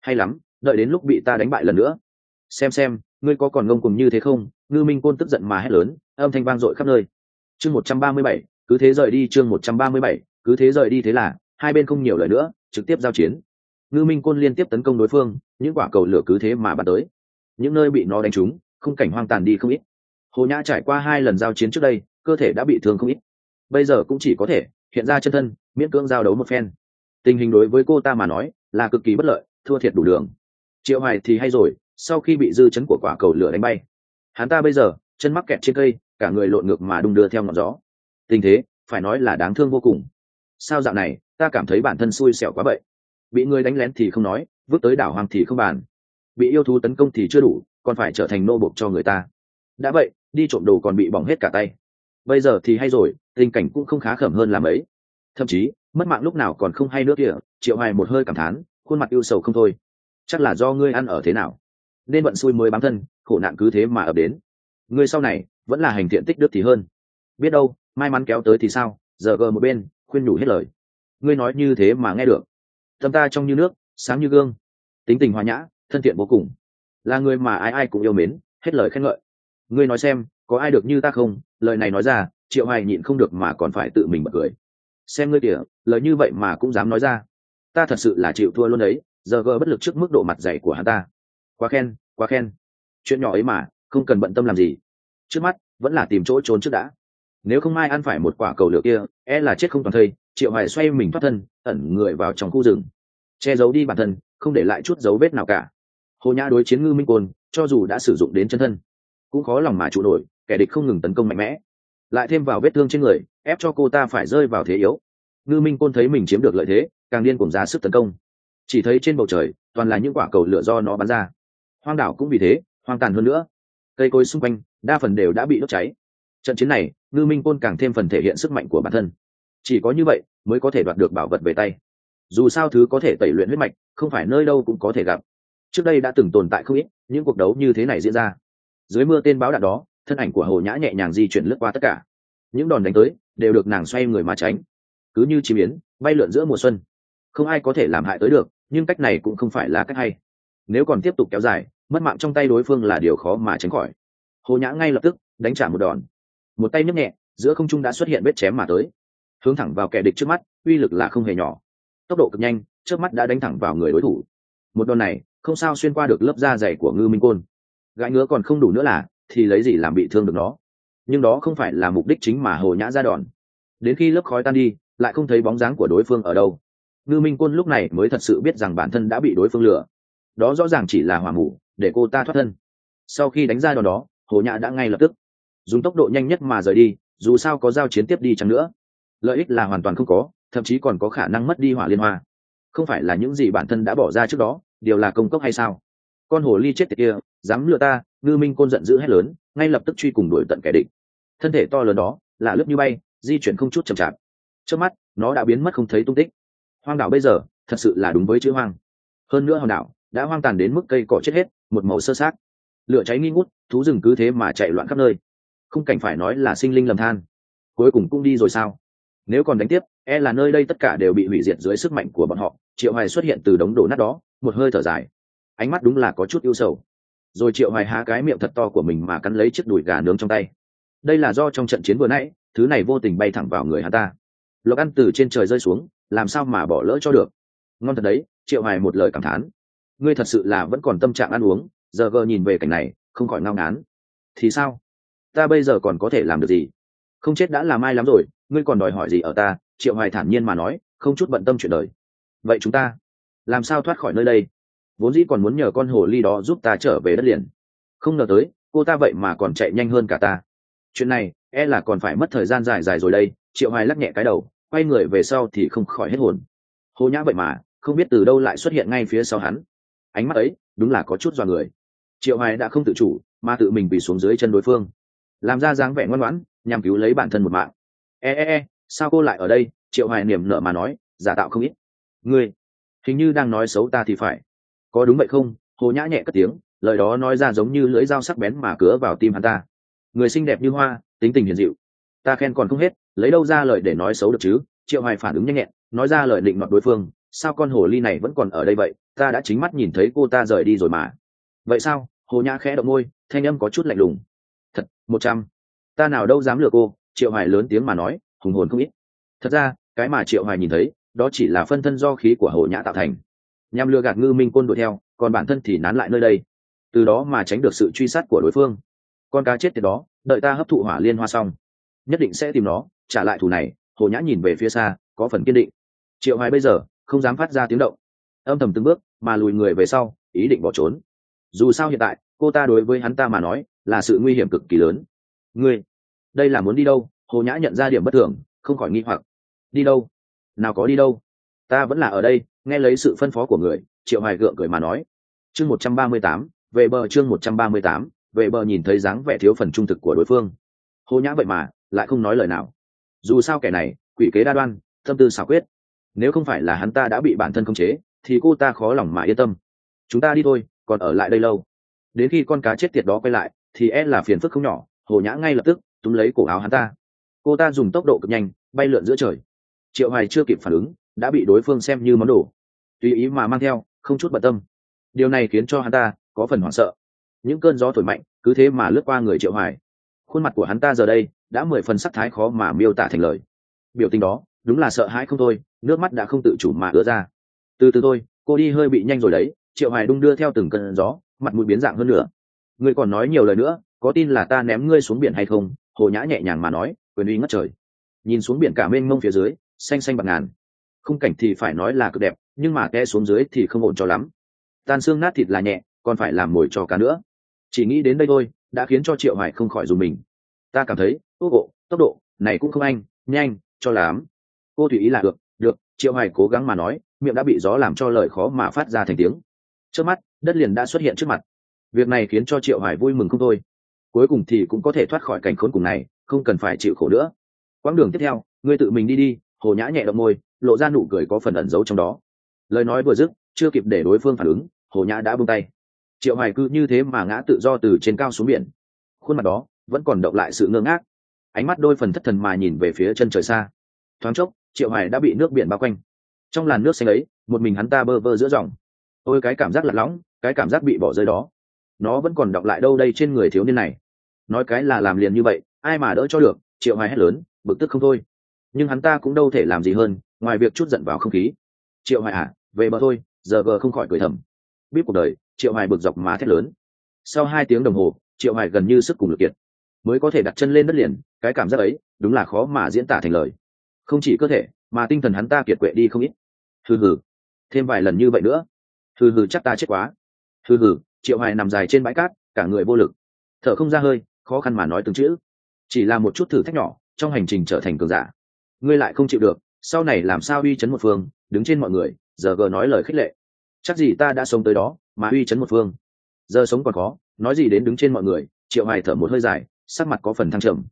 Hay lắm, đợi đến lúc bị ta đánh bại lần nữa. Xem xem, ngươi có còn ngông cùng như thế không? Ngư minh côn tức giận mà hét lớn, âm thanh vang dội khắp nơi. Chương một trăm ba mươi bảy, cứ thế rời đi chương một trăm ba mươi bảy, cứ thế rời đi thế là, hai bên không nhiều lời nữa, trực tiếp giao chiến. Ngư minh côn liên tiếp tấn công đối phương, những quả cầu lửa cứ thế mà bắn tới. Những nơi bị nó đánh trúng, khung cảnh hoang tàn đi không ít hồ nhã trải qua hai lần giao chiến trước đây, cơ thể đã bị thương không ít. Bây giờ cũng chỉ có thể hiện ra chân thân, miễn cưỡng giao đấu một phen. Tình hình đối với cô ta mà nói là cực kỳ bất lợi, thua thiệt đủ đường. Triệu hoài thì hay rồi, sau khi bị dư chấn của quả cầu lửa đánh bay. Hắn ta bây giờ, chân mắc kẹt trên cây, cả người lộn ngược mà đung đưa theo ngọn gió. Tình thế, phải nói là đáng thương vô cùng. Sao dạo này, ta cảm thấy bản thân xui xẻo quá vậy? Bị người đánh lén thì không nói, vứt tới đảo hoàng thì không bàn. Bị yêu thú tấn công thì chưa đủ, còn phải trở thành nô bộc cho người ta. Đã vậy đi trộm đồ còn bị bỏng hết cả tay. Bây giờ thì hay rồi, tình cảnh cũng không khá khẩm hơn làm ấy thậm chí, mất mạng lúc nào còn không hay nữa kìa. triệu hoài một hơi cảm thán, khuôn mặt ưu sầu không thôi. Chắc là do ngươi ăn ở thế nào? Nên vận xui mới bám thân, khổ nạn cứ thế mà ập đến. Ngươi sau này, vẫn là hành thiện tích đức thì hơn. Biết đâu, may mắn kéo tới thì sao, giờ gờ một bên, khuyên nhủ hết lời. Ngươi nói như thế mà nghe được. Tâm ta trong như nước, sáng như gương. Tính tình hòa nhã, thân thiện vô cùng. Là người mà ai ai cũng yêu mến, hết lời khen ngợi ngươi nói xem, có ai được như ta không? Lời này nói ra, triệu hoài nhịn không được mà còn phải tự mình bật cười. Xem ngươi kìa, lời như vậy mà cũng dám nói ra. Ta thật sự là chịu thua luôn đấy, giờ gờ bất lực trước mức độ mặt dày của hắn ta. Quá khen quá khen. Chuyện nhỏ ấy mà, không cần bận tâm làm gì. Trước mắt, vẫn là tìm chỗ trốn trước đã. Nếu không ai ăn phải một quả cầu lửa kia e là chết không toàn thây, triệu hoài xoay mình thoát thân, ẩn người vào trong khu rừng. Che giấu đi bản thân, không để lại chút dấu vết nào cả. Hồ nhã đối chiến ngư minh côn, cho dù đã sử dụng đến chân thân cũng khó lòng mà trụ nổi, kẻ địch không ngừng tấn công mạnh mẽ. Lại thêm vào vết thương trên người, ép cho cô ta phải rơi vào thế yếu. Ngư minh côn thấy mình chiếm được lợi thế, càng điên cùng ra sức tấn công. Chỉ thấy trên bầu trời, toàn là những quả cầu lửa do nó bắn ra. Hoang đảo cũng vì thế, hoang tàn hơn nữa. Cây cối xung quanh, đa phần đều đã bị đốt cháy. Trận chiến này, ngư minh côn càng thêm phần thể hiện sức mạnh của bản thân. Chỉ có như vậy, mới có thể đoạt được bảo vật về tay. Dù sao thứ có thể tẩy luyện huyết mạch, không phải nơi đâu cũng có thể gặp. Trước đây đã từng tồn tại không ít, những cuộc đấu như thế này diễn ra dưới mưa tên báo đạn đó, thân ảnh của hồ nhã nhẹ nhàng di chuyển lướt qua tất cả. Những đòn đánh tới đều được nàng xoay người mà tránh. Cứ như chim yến, bay lượn giữa mùa xuân. Không ai có thể làm hại tới được, nhưng cách này cũng không phải là cách hay. Nếu còn tiếp tục kéo dài, mất mạng trong tay đối phương là điều khó mà tránh khỏi. Hồ nhã ngay lập tức đánh trả một đòn. Một tay nhấc nhẹ, giữa không trung đã xuất hiện vết chém mà tới. Hướng thẳng vào kẻ địch trước mắt, uy lực là không hề nhỏ. Tốc độ cực nhanh, trước mắt đã đánh thẳng vào người đối thủ. Một đòn này, không sao xuyên qua được lớp da dày của ngư minh côn gãi ngứa còn không đủ nữa là, thì lấy gì làm bị thương được nó? Nhưng đó không phải là mục đích chính mà hồ nhã ra đòn. Đến khi lớp khói tan đi, lại không thấy bóng dáng của đối phương ở đâu. Ngư minh quân lúc này mới thật sự biết rằng bản thân đã bị đối phương lừa. Đó rõ ràng chỉ là hỏa mù để cô ta thoát thân. Sau khi đánh ra đòn đó, hồ nhã đã ngay lập tức dùng tốc độ nhanh nhất mà rời đi, dù sao có giao chiến tiếp đi chăng nữa. Lợi ích là hoàn toàn không có, thậm chí còn có khả năng mất đi hỏa liên hoa. Không phải là những gì bản thân đã bỏ ra trước đó, điều là công cốc hay sao? Con hồ ly chết tiệt kia dám lừa ta, ngư minh côn giận dữ hét lớn, ngay lập tức truy cùng đuổi tận kẻ địch. Thân thể to lớn đó, là lướt như bay, di chuyển không chút chậm chạp. Trước mắt, nó đã biến mất không thấy tung tích. Hoang đảo bây giờ, thật sự là đúng với chữ hoang. Hơn nữa hòn đảo đã hoang tàn đến mức cây cỏ chết hết, một màu sơ sát lửa cháy nghi ngút, thú rừng cứ thế mà chạy loạn khắp nơi. Không cảnh phải nói là sinh linh lầm than. Cuối cùng cũng đi rồi sao? Nếu còn đánh tiếp e là nơi đây tất cả đều bị hủy diệt dưới sức mạnh của bọn họ. Triệu hoài xuất hiện từ đống đổ nát đó, một hơi thở dài. Ánh mắt đúng là có chút ưu sầu rồi triệu hoài há cái miệng thật to của mình mà cắn lấy chiếc đùi gà nướng trong tay. Đây là do trong trận chiến vừa nãy, thứ này vô tình bay thẳng vào người hắn ta. Lộc ăn từ trên trời rơi xuống, làm sao mà bỏ lỡ cho được? Ngon thật đấy, triệu hoài một lời cảm thán. Ngươi thật sự là vẫn còn tâm trạng ăn uống, giờ gờ nhìn về cảnh này, không khỏi ngao ngán. Thì sao? Ta bây giờ còn có thể làm được gì? Không chết đã làm ai lắm rồi, ngươi còn đòi hỏi gì ở ta? Triệu hoài thản nhiên mà nói, không chút bận tâm chuyện đời. Vậy chúng ta, làm sao thoát khỏi nơi đây? Vốn dĩ còn muốn nhờ con hồ ly đó giúp ta trở về đất liền. Không ngờ tới, cô ta vậy mà còn chạy nhanh hơn cả ta. Chuyện này e là còn phải mất thời gian dài dài rồi đây, triệu hoài lắc nhẹ cái đầu, quay người về sau thì không khỏi hết hồn. Hồ nhã vậy mà, không biết từ đâu lại xuất hiện ngay phía sau hắn. Ánh mắt ấy, đúng là có chút dọa người. Triệu hoài đã không tự chủ, mà tự mình bị xuống dưới chân đối phương. Làm ra dáng vẻ ngoan ngoãn, nhằm cứu lấy bản thân một mạng. E e e sao cô lại ở đây? Triệu hoài niềm nở mà nói, giả tạo không ít. Ngươi, hình như đang nói xấu ta thì phải có đúng vậy không? Hồ nhã nhẹ cất tiếng, lời đó nói ra giống như lưỡi dao sắc bén mà cứa vào tim hắn ta. Người xinh đẹp như hoa, tính tình hiền dịu. Ta khen còn không hết, lấy đâu ra lời để nói xấu được chứ? Triệu hoài phản ứng nhanh nhẹn, nói ra lời định mặt đối phương, sao con hồ ly này vẫn còn ở đây vậy? Ta đã chính mắt nhìn thấy cô ta rời đi rồi mà. Vậy sao? Hồ nhã khẽ động môi, thanh âm có chút lạnh lùng. Thật, một trăm. Ta nào đâu dám lừa cô, triệu hoài lớn tiếng mà nói, hùng hồn không ít. Thật ra, cái mà triệu hoài nhìn thấy, đó chỉ là phân thân do khí của hồ nhã tạo thành nhằm lừa gạt ngư minh côn đuổi theo, còn bản thân thì nán lại nơi đây. Từ đó mà tránh được sự truy sát của đối phương. Con cá chết thì đó, đợi ta hấp thụ hỏa liên hoa xong, nhất định sẽ tìm nó, trả lại thù này, hồ nhã nhìn về phía xa, có phần kiên định. Triệu hoài bây giờ, không dám phát ra tiếng động. Âm thầm từng bước, mà lùi người về sau, ý định bỏ trốn. Dù sao hiện tại, cô ta đối với hắn ta mà nói, là sự nguy hiểm cực kỳ lớn. Ngươi, đây là muốn đi đâu? Hồ nhã nhận ra điểm bất thường, không khỏi nghi hoặc. Đi đâu? Nào có đi đâu? Ta vẫn là ở đây nghe lấy sự phân phó của người, triệu hoài gượng cười mà nói. Chương một trăm ba mươi tám, về bờ chương một trăm ba mươi tám, về bờ nhìn thấy dáng vẻ thiếu phần trung thực của đối phương. Hồ nhã vậy mà, lại không nói lời nào. Dù sao kẻ này, quỷ kế đa đoan tâm tư xảo quyết. Nếu không phải là hắn ta đã bị bản thân khống chế, thì cô ta khó lòng mà yên tâm. Chúng ta đi thôi, còn ở lại đây lâu. Đến khi con cá chết tiệt đó quay lại, thì e là phiền phức không nhỏ, hồ nhã ngay lập tức túm lấy cổ áo hắn ta. Cô ta dùng tốc độ cực nhanh, bay lượn giữa trời. Triệu hoài chưa kịp phản ứng, đã bị đối phương xem như món đồ tùy ý mà mang theo, không chút bận tâm. Điều này khiến cho hắn ta có phần hoảng sợ. Những cơn gió thổi mạnh, cứ thế mà lướt qua người triệu hoài. Khuôn mặt của hắn ta giờ đây đã mười phần sắc thái khó mà miêu tả thành lời. Biểu tình đó, đúng là sợ hãi không thôi, nước mắt đã không tự chủ mà ứa ra. Từ từ thôi, cô đi hơi bị nhanh rồi đấy, triệu hoài đung đưa theo từng cơn gió, mặt mũi biến dạng hơn nữa. Ngươi còn nói nhiều lời nữa, có tin là ta ném ngươi xuống biển hay không? Hồ nhã nhẹ nhàng mà nói, quyền uy ngất trời. Nhìn xuống biển cả mênh mông phía dưới, xanh xanh bạc ngàn. Khung cảnh thì phải nói là cực đẹp nhưng mà té xuống dưới thì không ổn cho lắm. Tan xương nát thịt là nhẹ, còn phải làm mồi cho cá nữa. Chỉ nghĩ đến đây thôi, đã khiến cho triệu hoài không khỏi dùng mình. Ta cảm thấy, tốc độ tốc độ, này cũng không anh, nhanh, cho lắm. Cô tùy ý là được được, triệu hoài cố gắng mà nói, miệng đã bị gió làm cho lời khó mà phát ra thành tiếng. Trước mắt, đất liền đã xuất hiện trước mặt. Việc này khiến cho triệu hoài vui mừng không thôi. Cuối cùng thì cũng có thể thoát khỏi cảnh khốn cùng này, không cần phải chịu khổ nữa. Quãng đường tiếp theo, ngươi tự mình đi đi, hồ nhã nhẹ động môi, lộ ra nụ cười có phần ẩn giấu trong đó lời nói vừa dứt, chưa kịp để đối phương phản ứng, hồ nhã đã buông tay. Triệu hoài cứ như thế mà ngã tự do từ trên cao xuống biển. Khuôn mặt đó vẫn còn động lại sự ngơ ngác. Ánh mắt đôi phần thất thần mà nhìn về phía chân trời xa. Thoáng chốc, triệu hoài đã bị nước biển bao quanh. Trong làn nước xanh ấy, một mình hắn ta bơ vơ giữa dòng. Ôi, cái cảm giác lạc lõng cái cảm giác bị bỏ rơi đó. Nó vẫn còn đọng lại đâu đây trên người thiếu niên này. Nói cái là làm liền như vậy, ai mà đỡ cho được, triệu hoài hét lớn, bực tức không thôi. Nhưng hắn ta cũng đâu thể làm gì hơn, ngoài việc chút giận vào không khí. Triệu hoài à về bờ thôi, giờ vờ không khỏi cười thầm. Biết cuộc đời, triệu hoài bực dọc má thét lớn. Sau hai tiếng đồng hồ, triệu hoài gần như sức cùng lực kiệt. Mới có thể đặt chân lên đất liền, cái cảm giác ấy, đúng là khó mà diễn tả thành lời. Không chỉ cơ thể, mà tinh thần hắn ta kiệt quệ đi không ít. Hừ hừ. Thêm vài lần như vậy nữa. Hừ hừ chắc ta chết quá. Hừ hừ, triệu hoài nằm dài trên bãi cát, cả người vô lực. Thở không ra hơi, khó khăn mà nói từng chữ. Chỉ là một chút thử thách nhỏ, trong hành trình trở thành cường giả. Ngươi lại không chịu được, sau này làm sao uy chấn một phương, đứng trên mọi người giờ gờ nói lời khích lệ. Chắc gì ta đã sống tới đó, mà uy chấn một phương. Giờ sống còn khó nói gì đến đứng trên mọi người, triệu hoài thở một hơi dài, sắc mặt có phần thăng trầm.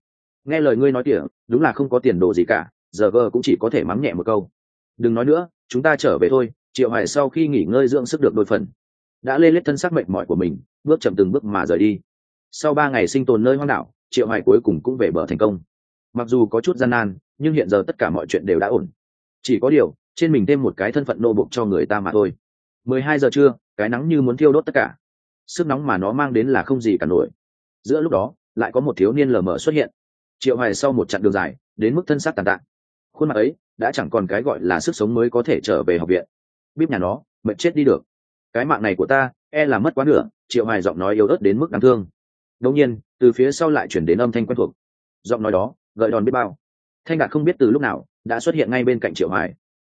Nghe lời ngươi nói kìa, đúng là không có tiền đồ gì cả, giờ gờ cũng chỉ có thể mắng nhẹ một câu. Đừng nói nữa, chúng ta trở về thôi, triệu hoài sau khi nghỉ ngơi dưỡng sức được đôi phần. Đã lê lết thân xác mệnh mỏi của mình, bước chậm từng bước mà rời đi. Sau ba ngày sinh tồn nơi hoang đảo, triệu hoài cuối cùng cũng về bờ thành công. Mặc dù có chút gian nan, nhưng hiện giờ tất cả mọi chuyện đều đã ổn. Chỉ có điều trên mình thêm một cái thân phận nô bộc cho người ta mà thôi. Mười hai giờ trưa, cái nắng như muốn thiêu đốt tất cả. Sức nóng mà nó mang đến là không gì cả nổi. Giữa lúc đó, lại có một thiếu niên lờ mờ xuất hiện. Triệu hoài sau một chặng đường dài, đến mức thân xác tàn tạ khuôn mặt ấy, đã chẳng còn cái gọi là sức sống mới có thể trở về học viện. Bíp nhà nó, mệt chết đi được. Cái mạng này của ta e là mất quá nửa, triệu hoài giọng nói yếu ớt đến mức đáng thương. Đột nhiên, từ phía sau lại chuyển đến âm thanh quen thuộc. Giọng nói đó, gợi đòn biết bao. Thanh đạt không biết từ lúc nào, đã xuất hiện ngay bên cạnh triệu hoài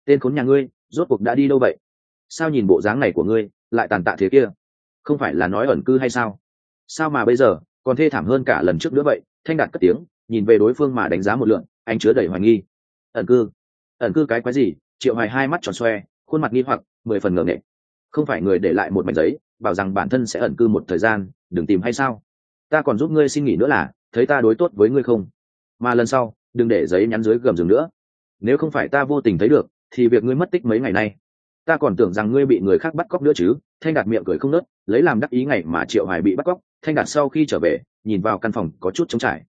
tên khốn nhà ngươi, rốt cuộc đã đi đâu vậy? Sao nhìn bộ dáng này của ngươi lại tàn tạ thế kia? Không phải là nói ẩn cư hay sao? Sao mà bây giờ còn thê thảm hơn cả lần trước nữa vậy? Thanh đạt cất tiếng, nhìn về đối phương mà đánh giá một lượng anh chứa đầy hoài nghi. Ẩn cư? Ẩn cư cái quái gì? Triệu hoài hai mắt tròn xoe, khuôn mặt nghi hoặc, mười phần ngờ nghệ không phải người để lại một mảnh giấy, bảo rằng bản thân sẽ ẩn cư một thời gian, đừng tìm hay sao? Ta còn giúp ngươi xin nghỉ nữa là, thấy ta đối tốt với ngươi không? Mà lần sau, đừng để giấy nhắn dưới gầm giường nữa. Nếu không phải ta vô tình thấy được thì việc ngươi mất tích mấy ngày nay. Ta còn tưởng rằng ngươi bị người khác bắt cóc nữa chứ. Thanh đạt miệng cười không nớt, lấy làm đắc ý ngày mà triệu hoài bị bắt cóc, thanh đạt sau khi trở về, nhìn vào căn phòng có chút trống trải.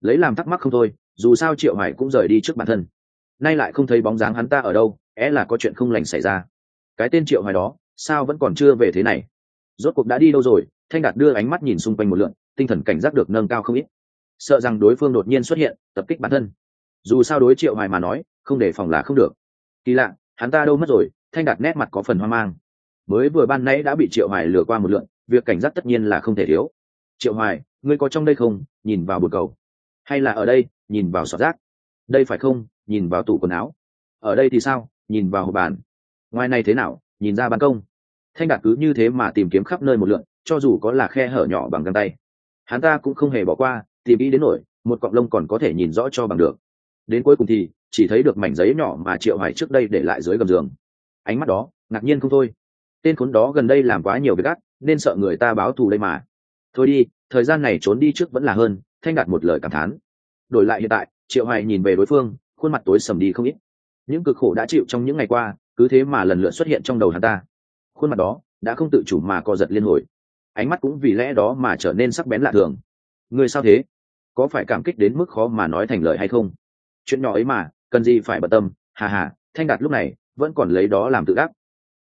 Lấy làm thắc mắc không thôi, dù sao triệu hoài cũng rời đi trước bản thân. Nay lại không thấy bóng dáng hắn ta ở đâu, é là có chuyện không lành xảy ra. Cái tên triệu hoài đó, sao vẫn còn chưa về thế này? Rốt cuộc đã đi đâu rồi? Thanh đạt đưa ánh mắt nhìn xung quanh một lượn, tinh thần cảnh giác được nâng cao không ít. Sợ rằng đối phương đột nhiên xuất hiện, tập kích bản thân. Dù sao đối triệu hoài mà nói, không để phòng là không được kỳ lạ, hắn ta đâu mất rồi, thanh đạt nét mặt có phần hoang mang. Mới vừa ban nãy đã bị triệu hoài lừa qua một lượn, việc cảnh giác tất nhiên là không thể thiếu. Triệu hoài, ngươi có trong đây không? Nhìn vào bồn cầu. Hay là ở đây, nhìn vào sọt rác? Đây phải không? Nhìn vào tủ quần áo. Ở đây thì sao? Nhìn vào hộp bàn. Ngoài này thế nào? Nhìn ra ban công. Thanh đạt cứ như thế mà tìm kiếm khắp nơi một lượn, cho dù có là khe hở nhỏ bằng găng tay. Hắn ta cũng không hề bỏ qua, tìm ý đến nổi, một cọng lông còn có thể nhìn rõ cho bằng được đến cuối cùng thì chỉ thấy được mảnh giấy nhỏ mà triệu hải trước đây để lại dưới gầm giường. Ánh mắt đó, ngạc nhiên không thôi. Tên khốn đó gần đây làm quá nhiều việc gắt, nên sợ người ta báo thù đây mà. Thôi đi, thời gian này trốn đi trước vẫn là hơn, thanh đạt một lời cảm thán. Đổi lại hiện tại, triệu hải nhìn về đối phương, khuôn mặt tối sầm đi không ít. Những cực khổ đã chịu trong những ngày qua, cứ thế mà lần lượt xuất hiện trong đầu hắn ta. Khuôn mặt đó, đã không tự chủ mà co giật liên hồi. Ánh mắt cũng vì lẽ đó mà trở nên sắc bén lạ thường. Người sao thế? Có phải cảm kích đến mức khó mà nói thành lời hay không? Chuyện nhỏ ấy mà, cần gì phải bận tâm, hà hà, thanh đạt lúc này vẫn còn lấy đó làm tự gác.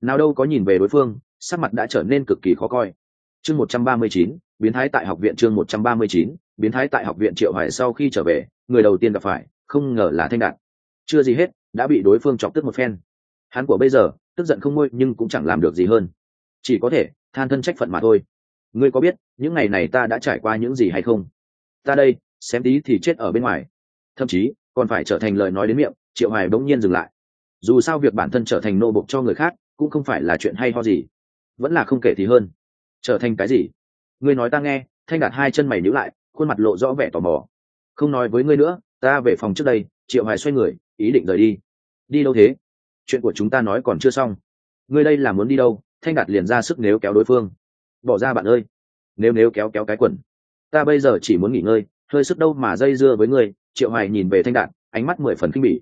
Nào đâu có nhìn về đối phương, sắc mặt đã trở nên cực kỳ khó coi. Chương một trăm ba mươi chín, biến thái tại học viện chương một trăm ba mươi chín, biến thái tại học viện triệu hoài sau khi trở về, người đầu tiên gặp phải, không ngờ là thanh đạt. Chưa gì hết, đã bị đối phương chọc tức một phen. Hắn của bây giờ, tức giận không ngôi, nhưng cũng chẳng làm được gì hơn. Chỉ có thể than thân trách phận mà thôi. Ngươi có biết, những ngày này ta đã trải qua những gì hay không? Ta đây, xém tí thì chết ở bên ngoài. Thậm chí còn phải trở thành lời nói đến miệng, triệu hoài bỗng nhiên dừng lại. Dù sao việc bản thân trở thành nô bộc cho người khác, cũng không phải là chuyện hay ho gì. Vẫn là không kể thì hơn. Trở thành cái gì? Ngươi nói ta nghe, thanh đạt hai chân mày nhíu lại, khuôn mặt lộ rõ vẻ tò mò. Không nói với ngươi nữa, ta về phòng trước đây, triệu hoài xoay người, ý định rời đi. Đi đâu thế? Chuyện của chúng ta nói còn chưa xong. Ngươi đây là muốn đi đâu? Thanh đạt liền ra sức nếu kéo đối phương. Bỏ ra bạn ơi. Nếu nếu kéo kéo cái quần. Ta bây giờ chỉ muốn nghỉ ngơi, hơi sức đâu mà dây dưa với ngươi triệu hoài nhìn về thanh đạn, ánh mắt mười phần kinh bỉ.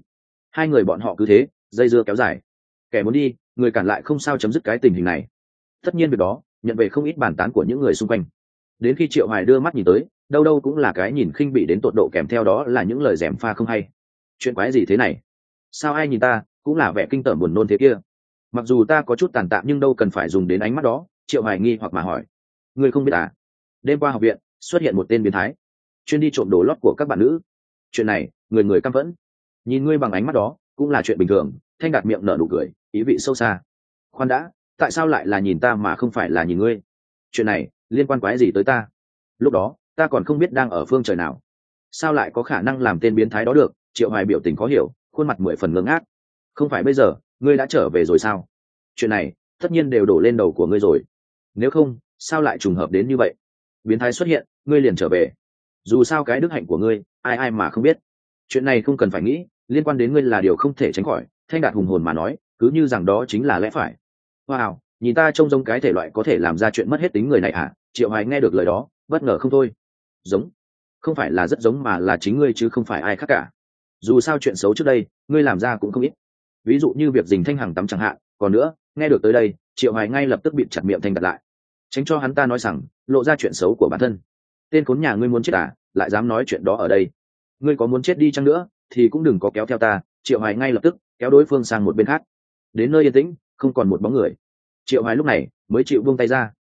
Hai người bọn họ cứ thế dây dưa kéo dài. Kẻ muốn đi người cản lại không sao chấm dứt cái tình hình này. Tất nhiên việc đó nhận về không ít bàn tán của những người xung quanh. Đến khi triệu hoài đưa mắt nhìn tới đâu đâu cũng là cái nhìn khinh bị đến tột độ kèm theo đó là những lời dèm pha không hay. Chuyện quái gì thế này? Sao ai nhìn ta cũng là vẻ kinh tởm buồn nôn thế kia? Mặc dù ta có chút tàn tạm nhưng đâu cần phải dùng đến ánh mắt đó triệu hoài nghi hoặc mà hỏi. Người không biết à? Đêm qua học viện xuất hiện một tên biến thái. Chuyên đi trộm đồ lót của các bạn nữ chuyện này, người người căm phẫn. Nhìn ngươi bằng ánh mắt đó, cũng là chuyện bình thường. Thanh đạt miệng nở nụ cười, ý vị sâu xa. Khoan đã, tại sao lại là nhìn ta mà không phải là nhìn ngươi? Chuyện này, liên quan quái gì tới ta? Lúc đó, ta còn không biết đang ở phương trời nào. Sao lại có khả năng làm tên biến thái đó được? Triệu hoài biểu tình khó hiểu, khuôn mặt mười phần ngưng ác không phải bây giờ, ngươi đã trở về rồi sao? Chuyện này, tất nhiên đều đổ lên đầu của ngươi rồi. Nếu không, sao lại trùng hợp đến như vậy? Biến thái xuất hiện, ngươi liền trở về. Dù sao cái đức hạnh của ngươi ai ai mà không biết. Chuyện này không cần phải nghĩ, liên quan đến ngươi là điều không thể tránh khỏi, thanh đạt hùng hồn mà nói, cứ như rằng đó chính là lẽ phải. Wow, nhìn ta trông giống cái thể loại có thể làm ra chuyện mất hết tính người này à triệu hoài nghe được lời đó, bất ngờ không thôi. Giống. Không phải là rất giống mà là chính ngươi chứ không phải ai khác cả. Dù sao chuyện xấu trước đây, ngươi làm ra cũng không ít. Ví dụ như việc dình thanh hằng tắm chẳng hạn, còn nữa, nghe được tới đây, triệu hoài ngay lập tức bị chặt miệng thanh đặt lại. Tránh cho hắn ta nói rằng, lộ ra chuyện xấu của bản thân. Tên khốn nhà ngươi muốn chết à? Lại dám nói chuyện đó ở đây. Ngươi có muốn chết đi chăng nữa, thì cũng đừng có kéo theo ta, triệu hoài ngay lập tức kéo đối phương sang một bên khác. Đến nơi yên tĩnh, không còn một bóng người. Triệu hoài lúc này mới chịu buông tay ra.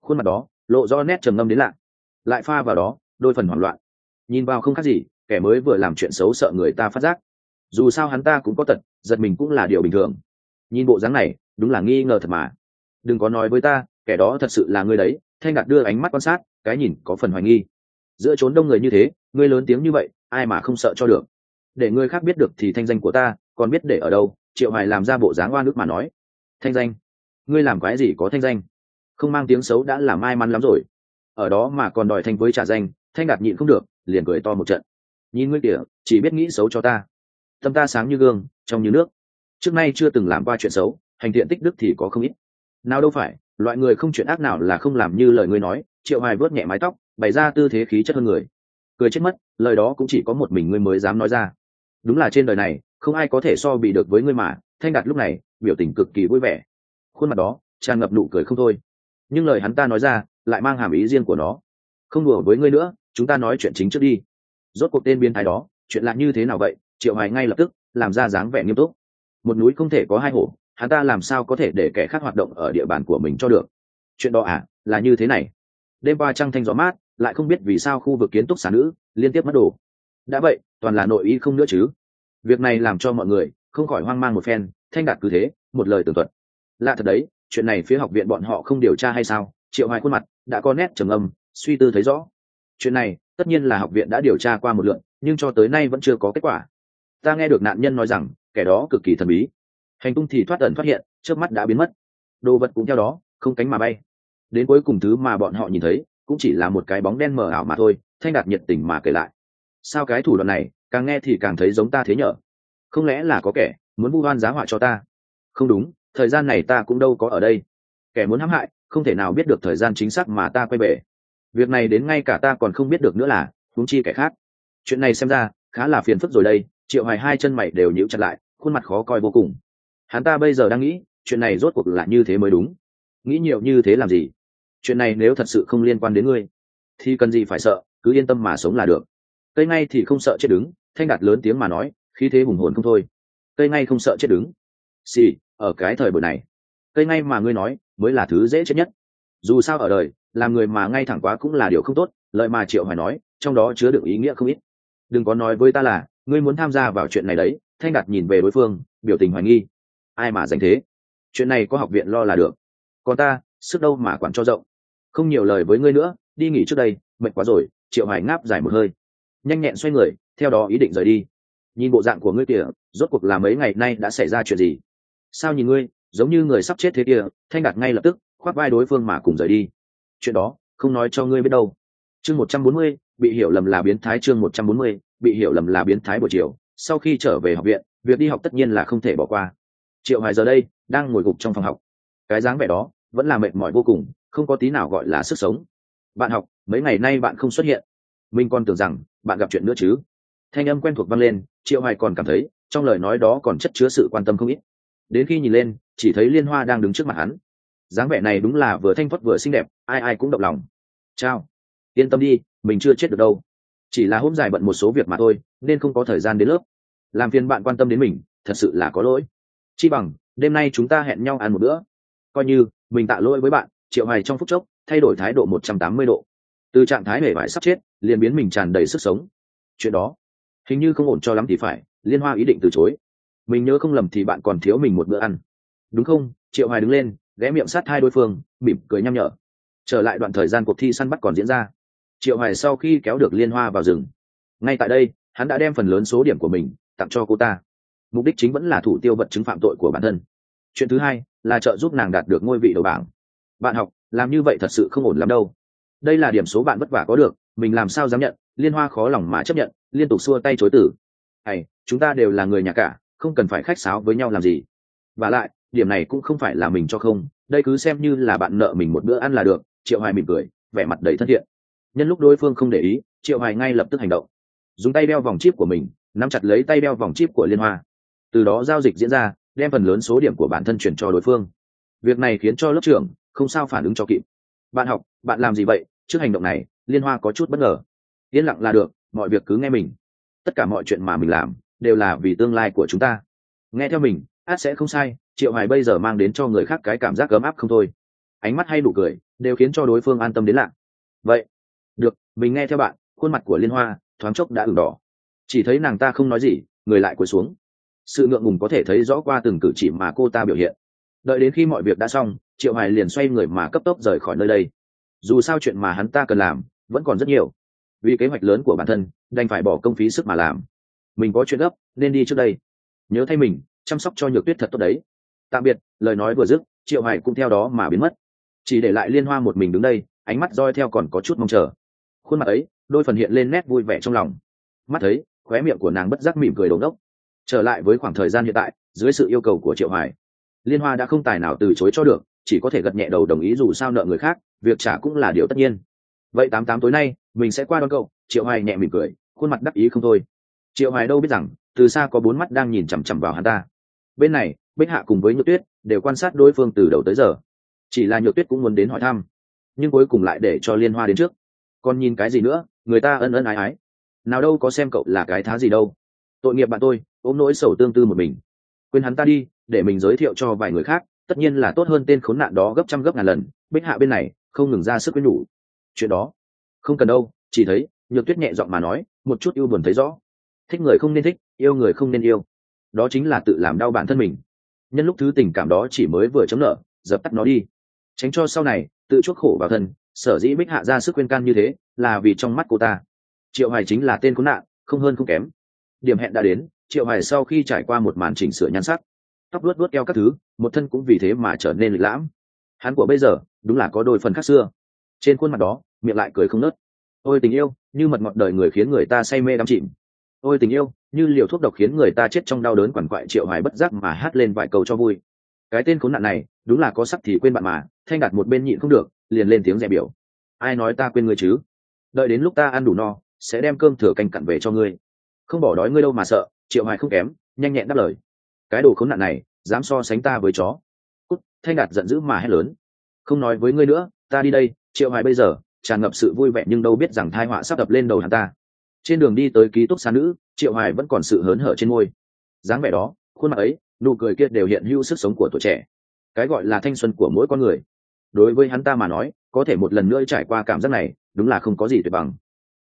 Khuôn mặt đó lộ do nét trầm ngâm đến lạ. Lại pha vào đó, đôi phần hoảng loạn. Nhìn vào không khác gì, kẻ mới vừa làm chuyện xấu sợ người ta phát giác. Dù sao hắn ta cũng có tật, giật mình cũng là điều bình thường. Nhìn bộ dáng này, đúng là nghi ngờ thật mà. Đừng có nói với ta, kẻ đó thật sự là người đấy, thanh đạt đưa ánh mắt quan sát, cái nhìn có phần hoài nghi giữa trốn đông người như thế, ngươi lớn tiếng như vậy, ai mà không sợ cho được? Để người khác biết được thì thanh danh của ta, còn biết để ở đâu? Triệu hoài làm ra bộ dáng oan ức mà nói. Thanh danh? Ngươi làm cái gì có thanh danh? Không mang tiếng xấu đã là may mắn lắm rồi. Ở đó mà còn đòi thanh với trả danh, thanh đạt nhịn không được, liền cười to một trận. Nhìn ngươi kìa, chỉ biết nghĩ xấu cho ta. Tâm ta sáng như gương, trong như nước. Trước nay chưa từng làm qua chuyện xấu, hành thiện tích đức thì có không ít. Nào đâu phải, loại người không chuyện ác nào là không làm như lời ngươi nói, triệu hoài vớt nhẹ mái tóc bày ra tư thế khí chất hơn người. Cười chết mất, lời đó cũng chỉ có một mình ngươi mới dám nói ra. Đúng là trên đời này, không ai có thể so bị được với ngươi mà, thanh đạt lúc này, biểu tình cực kỳ vui vẻ. Khuôn mặt đó, tràn ngập nụ cười không thôi. Nhưng lời hắn ta nói ra, lại mang hàm ý riêng của nó. Không đùa với ngươi nữa, chúng ta nói chuyện chính trước đi. Rốt cuộc tên biến thái đó, chuyện lạ như thế nào vậy? Triệu hoài ngay lập tức, làm ra dáng vẻ nghiêm túc. Một núi không thể có hai hổ, hắn ta làm sao có thể để kẻ khác hoạt động ở địa bàn của mình cho được? Chuyện đó à là như thế này. Đêm qua trăng thanh gió mát lại không biết vì sao khu vực kiến trúc xà nữ liên tiếp mất đồ. Đã vậy toàn là nội y không nữa chứ. Việc này làm cho mọi người không khỏi hoang mang một phen thanh đạt cứ thế một lời tường thuật. Lạ thật đấy chuyện này phía học viện bọn họ không điều tra hay sao? Triệu hoài khuôn mặt đã có nét trầm âm suy tư thấy rõ. Chuyện này tất nhiên là học viện đã điều tra qua một lượng, nhưng cho tới nay vẫn chưa có kết quả. Ta nghe được nạn nhân nói rằng kẻ đó cực kỳ thần bí. Hành tung thì thoát ẩn phát hiện trước mắt đã biến mất. Đồ vật cũng theo đó không cánh mà bay. Đến cuối cùng thứ mà bọn họ nhìn thấy cũng chỉ là một cái bóng đen mờ ảo mà thôi, thanh đạt nhiệt tình mà kể lại. Sao cái thủ đoạn này, càng nghe thì càng thấy giống ta thế nhở? Không lẽ là có kẻ muốn vu oan giá họa cho ta? Không đúng, thời gian này ta cũng đâu có ở đây. Kẻ muốn hãm hại, không thể nào biết được thời gian chính xác mà ta quay về. Việc này đến ngay cả ta còn không biết được nữa là, huống chi kẻ khác. Chuyện này xem ra, khá là phiền phức rồi đây, triệu hoài hai chân mày đều nhíu chặt lại, khuôn mặt khó coi vô cùng. Hắn ta bây giờ đang nghĩ, chuyện này rốt cuộc là như thế mới đúng. Nghĩ nhiều như thế làm gì? Chuyện này nếu thật sự không liên quan đến ngươi thì cần gì phải sợ cứ yên tâm mà sống là được. Cây ngay thì không sợ chết đứng thanh đạt lớn tiếng mà nói khí thế hùng hồn không thôi. Cây ngay không sợ chết đứng. Xì、sì, ở cái thời buổi này cây ngay mà ngươi nói mới là thứ dễ chết nhất. Dù sao ở đời làm người mà ngay thẳng quá cũng là điều không tốt lợi mà triệu hoài nói trong đó chứa được ý nghĩa không ít. Đừng có nói với ta là ngươi muốn tham gia vào chuyện này đấy thanh đạt nhìn về đối phương biểu tình hoài nghi. Ai mà dành thế? Chuyện này có học viện lo là được. Còn ta sức đâu mà quản cho rộng? Không nhiều lời với ngươi nữa, đi nghỉ trước đây, mệt quá rồi, triệu hoài ngáp dài một hơi. Nhanh nhẹn xoay người, theo đó ý định rời đi. Nhìn bộ dạng của ngươi kìa, rốt cuộc là mấy ngày nay đã xảy ra chuyện gì? Sao nhìn ngươi, giống như người sắp chết thế kia, thanh đạt ngay lập tức, khoác vai đối phương mà cùng rời đi. Chuyện đó, không nói cho ngươi biết đâu. Chương một trăm bốn mươi, bị hiểu lầm là biến thái chương một trăm bốn mươi, bị hiểu lầm là biến thái buổi chiều. Sau khi trở về học viện, việc đi học tất nhiên là không thể bỏ qua. Triệu hoài giờ đây, đang ngồi gục trong phòng học. Cái dáng vẻ đó, vẫn là mệt mỏi vô cùng không có tí nào gọi là sức sống. Bạn học, mấy ngày nay bạn không xuất hiện. Mình còn tưởng rằng, bạn gặp chuyện nữa chứ. Thanh âm quen thuộc vang lên, triệu hoài còn cảm thấy, trong lời nói đó còn chất chứa sự quan tâm không ít. Đến khi nhìn lên, chỉ thấy liên hoa đang đứng trước mặt hắn. Dáng vẻ này đúng là vừa thanh thoát vừa xinh đẹp, ai ai cũng động lòng. Chào. Yên tâm đi, mình chưa chết được đâu. Chỉ là hôm dài bận một số việc mà thôi, nên không có thời gian đến lớp. Làm phiền bạn quan tâm đến mình, thật sự là có lỗi. Chi bằng, đêm nay chúng ta hẹn nhau ăn một bữa. Coi như, mình tạ lỗi với bạn triệu hoài trong phút chốc, thay đổi thái độ một trăm tám mươi độ. Từ trạng thái hề vải sắp chết, liền biến mình tràn đầy sức sống. Chuyện đó, hình như không ổn cho lắm thì phải, liên hoa ý định từ chối. Mình nhớ không lầm thì bạn còn thiếu mình một bữa ăn. Đúng không? Triệu hoài đứng lên, ghé miệng sát hai đối phương, mỉm cười nhăm nhở. Trở lại đoạn thời gian cuộc thi săn bắt còn diễn ra. Triệu hoài sau khi kéo được liên hoa vào rừng. Ngay tại đây, hắn đã đem phần lớn số điểm của mình tặng cho cô ta. Mục đích chính vẫn là thủ tiêu vật chứng phạm tội của bản thân. Chuyện thứ hai là trợ giúp nàng đạt được ngôi vị đầu bảng bạn học, làm như vậy thật sự không ổn lắm đâu. Đây là điểm số bạn vất vả có được, mình làm sao dám nhận, liên hoa khó lòng mà chấp nhận, liên tục xua tay chối tử hay, chúng ta đều là người nhà cả, không cần phải khách sáo với nhau làm gì. Và lại, điểm này cũng không phải là mình cho không, đây cứ xem như là bạn nợ mình một bữa ăn là được, triệu hoài mỉm cười, vẻ mặt đầy thân thiện. Nhân lúc đối phương không để ý, triệu hoài ngay lập tức hành động. Dùng tay đeo vòng chip của mình, nắm chặt lấy tay đeo vòng chip của liên hoa. Từ đó giao dịch diễn ra, đem phần lớn số điểm của bản thân chuyển cho đối phương. Việc này khiến cho lớp trưởng không sao phản ứng cho kịp. Bạn học, bạn làm gì vậy? Trước hành động này, liên hoa có chút bất ngờ. Yên lặng là được, mọi việc cứ nghe mình. Tất cả mọi chuyện mà mình làm, đều là vì tương lai của chúng ta. Nghe theo mình, át sẽ không sai, triệu hoài bây giờ mang đến cho người khác cái cảm giác ấm áp không thôi. Ánh mắt hay đủ cười, đều khiến cho đối phương an tâm đến lạ. Vậy, được, mình nghe theo bạn, khuôn mặt của liên hoa, thoáng chốc đã ửng đỏ. Chỉ thấy nàng ta không nói gì, người lại cúi xuống. Sự ngượng ngùng có thể thấy rõ qua từng cử chỉ mà cô ta biểu hiện đợi đến khi mọi việc đã xong, triệu hoài liền xoay người mà cấp tốc rời khỏi nơi đây. Dù sao chuyện mà hắn ta cần làm, vẫn còn rất nhiều. Vì kế hoạch lớn của bản thân, đành phải bỏ công phí sức mà làm. Mình có chuyện gấp, nên đi trước đây. Nhớ thay mình, chăm sóc cho nhược tuyết thật tốt đấy. Tạm biệt, lời nói vừa dứt, triệu hoài cũng theo đó mà biến mất. Chỉ để lại liên hoa một mình đứng đây, ánh mắt roi theo còn có chút mong chờ. Khuôn mặt ấy, đôi phần hiện lên nét vui vẻ trong lòng. Mắt thấy, khóe miệng của nàng bất giác mỉm cười đống đốc trở lại với khoảng thời gian hiện tại, dưới sự yêu cầu của triệu hoài liên hoa đã không tài nào từ chối cho được, chỉ có thể gật nhẹ đầu đồng ý dù sao nợ người khác, việc trả cũng là điều tất nhiên. Vậy tám tám tối nay, mình sẽ qua đón cậu, triệu hoài nhẹ mỉm cười, khuôn mặt đắc ý không thôi. Triệu hoài đâu biết rằng, từ xa có bốn mắt đang nhìn chằm chằm vào hắn ta. Bên này, bích hạ cùng với nhược tuyết đều quan sát đối phương từ đầu tới giờ. Chỉ là nhược tuyết cũng muốn đến hỏi thăm, nhưng cuối cùng lại để cho liên hoa đến trước. Còn nhìn cái gì nữa, người ta ân ân ái ái. Nào đâu có xem cậu là cái thá gì đâu. Tội nghiệp bạn tôi, ôm nỗi sầu tương tư một mình quên hắn ta đi, để mình giới thiệu cho vài người khác, tất nhiên là tốt hơn tên khốn nạn đó gấp trăm gấp ngàn lần, bích hạ bên này, không ngừng ra sức quyến nhủ. Chuyện đó, không cần đâu, chỉ thấy, nhược tuyết nhẹ giọng mà nói, một chút yêu buồn thấy rõ. Thích người không nên thích, yêu người không nên yêu. Đó chính là tự làm đau bản thân mình. Nhân lúc thứ tình cảm đó chỉ mới vừa chống nợ, dập tắt nó đi. Tránh cho sau này, tự chuốc khổ vào thân, sở dĩ bích hạ ra sức khuyên can như thế, là vì trong mắt cô ta. Triệu hoài chính là tên khốn nạn, không hơn không kém. Điểm hẹn đã đến triệu hoài sau khi trải qua một màn chỉnh sửa nhan sắc, tóc luốt luốt eo các thứ, một thân cũng vì thế mà trở nên lịch lãm. Hắn của bây giờ, đúng là có đôi phần khác xưa. Trên khuôn mặt đó, miệng lại cười không nớt. Ôi tình yêu, như mật ngọt đời người khiến người ta say mê đắm chìm. Ôi tình yêu, như liều thuốc độc khiến người ta chết trong đau đớn quằn quại. Triệu hoài bất giác mà hát lên vài câu cho vui. Cái tên khốn nạn này, đúng là có sắc thì quên bạn mà, thanh đặt một bên nhịn không được, liền lên tiếng rẻ biểu. Ai nói ta quên ngươi chứ? Đợi đến lúc ta ăn đủ no, sẽ đem cơm thừa canh cặn về cho ngươi. Không bỏ đói ngươi đâu mà sợ triệu hoài không kém, nhanh nhẹn đáp lời. Cái đồ khốn nạn này, dám so sánh ta với chó. Cút, thanh đạt giận dữ mà hét lớn. Không nói với ngươi nữa, ta đi đây, triệu hoài bây giờ, tràn ngập sự vui vẻ nhưng đâu biết rằng thai họa sắp đập lên đầu hắn ta. Trên đường đi tới ký túc xá nữ, triệu hoài vẫn còn sự hớn hở trên môi. Dáng vẻ đó, khuôn mặt ấy, nụ cười kia đều hiện hữu sức sống của tuổi trẻ. Cái gọi là thanh xuân của mỗi con người. Đối với hắn ta mà nói, có thể một lần nữa trải qua cảm giác này, đúng là không có gì tuyệt bằng.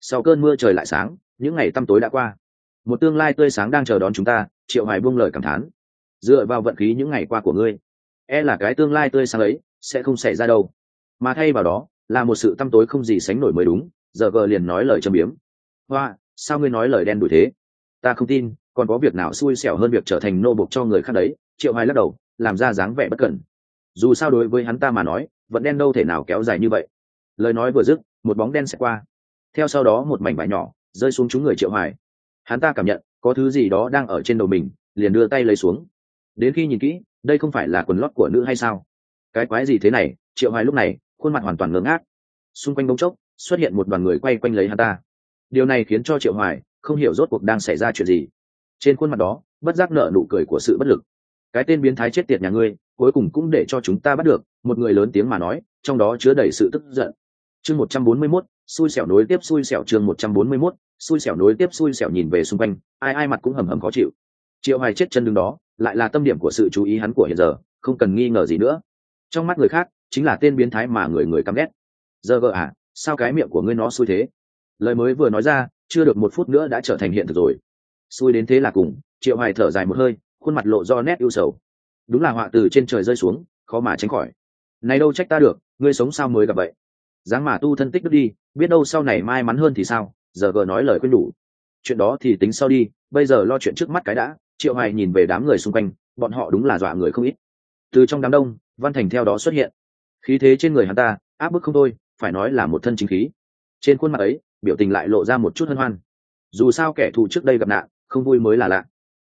Sau cơn mưa trời lại sáng, những ngày tăm tối đã qua một tương lai tươi sáng đang chờ đón chúng ta, triệu hoài buông lời cảm thán. Dựa vào vận khí những ngày qua của ngươi e là cái tương lai tươi sáng ấy sẽ không xảy ra đâu. Mà thay vào đó, là một sự tăm tối không gì sánh nổi mới đúng, giờ vợ liền nói lời châm biếm. Hoa, sao ngươi nói lời đen đủi thế? Ta không tin, còn có việc nào xui xẻo hơn việc trở thành nô bộc cho người khác đấy? Triệu hoài lắc đầu, làm ra dáng vẻ bất cẩn. Dù sao đối với hắn ta mà nói vẫn đen đâu thể nào kéo dài như vậy. Lời nói vừa dứt, một bóng đen sẽ qua. Theo sau đó một mảnh vải nhỏ rơi xuống chúng người triệu hoài hắn ta cảm nhận có thứ gì đó đang ở trên đầu mình liền đưa tay lấy xuống. Đến khi nhìn kỹ đây không phải là quần lót của nữ hay sao? Cái quái gì thế này? Triệu hoài lúc này khuôn mặt hoàn toàn ngớ ngác. Xung quanh bông chốc xuất hiện một đoàn người quay quanh lấy hắn ta. Điều này khiến cho triệu hoài không hiểu rốt cuộc đang xảy ra chuyện gì. Trên khuôn mặt đó bất giác nợ nụ cười của sự bất lực. Cái tên biến thái chết tiệt nhà ngươi cuối cùng cũng để cho chúng ta bắt được một người lớn tiếng mà nói trong đó chứa đầy sự tức giận. Chương một trăm bốn mươi 141, xui xẻo nối tiếp xui xẻo chương một trăm bốn mươi 141, xui xẻo nối tiếp xui xẻo nhìn về xung quanh ai ai mặt cũng hầm hầm khó chịu. Triệu hoài chết chân đứng đó lại là tâm điểm của sự chú ý hắn của hiện giờ không cần nghi ngờ gì nữa. Trong mắt người khác chính là tên biến thái mà người người căm ghét. Giờ vợ à sao cái miệng của ngươi nó xui thế? Lời mới vừa nói ra chưa được một phút nữa đã trở thành hiện thực rồi. Xui đến thế là cùng triệu hoài thở dài một hơi khuôn mặt lộ do nét ưu sầu. Đúng là họa từ trên trời rơi xuống khó mà tránh khỏi. Này đâu trách ta được ngươi sống sao mới gặp vậy? Dáng mà tu thân tích đức đi, biết đâu sau này may mắn hơn thì sao? Giờ vừa nói lời quên đủ. Chuyện đó thì tính sau đi, bây giờ lo chuyện trước mắt cái đã, triệu hoài nhìn về đám người xung quanh, bọn họ đúng là dọa người không ít. Từ trong đám đông, văn thành theo đó xuất hiện. Khí thế trên người hắn ta, áp bức không thôi, phải nói là một thân chính khí. Trên khuôn mặt ấy, biểu tình lại lộ ra một chút hân hoan. Dù sao kẻ thù trước đây gặp nạn, không vui mới là lạ.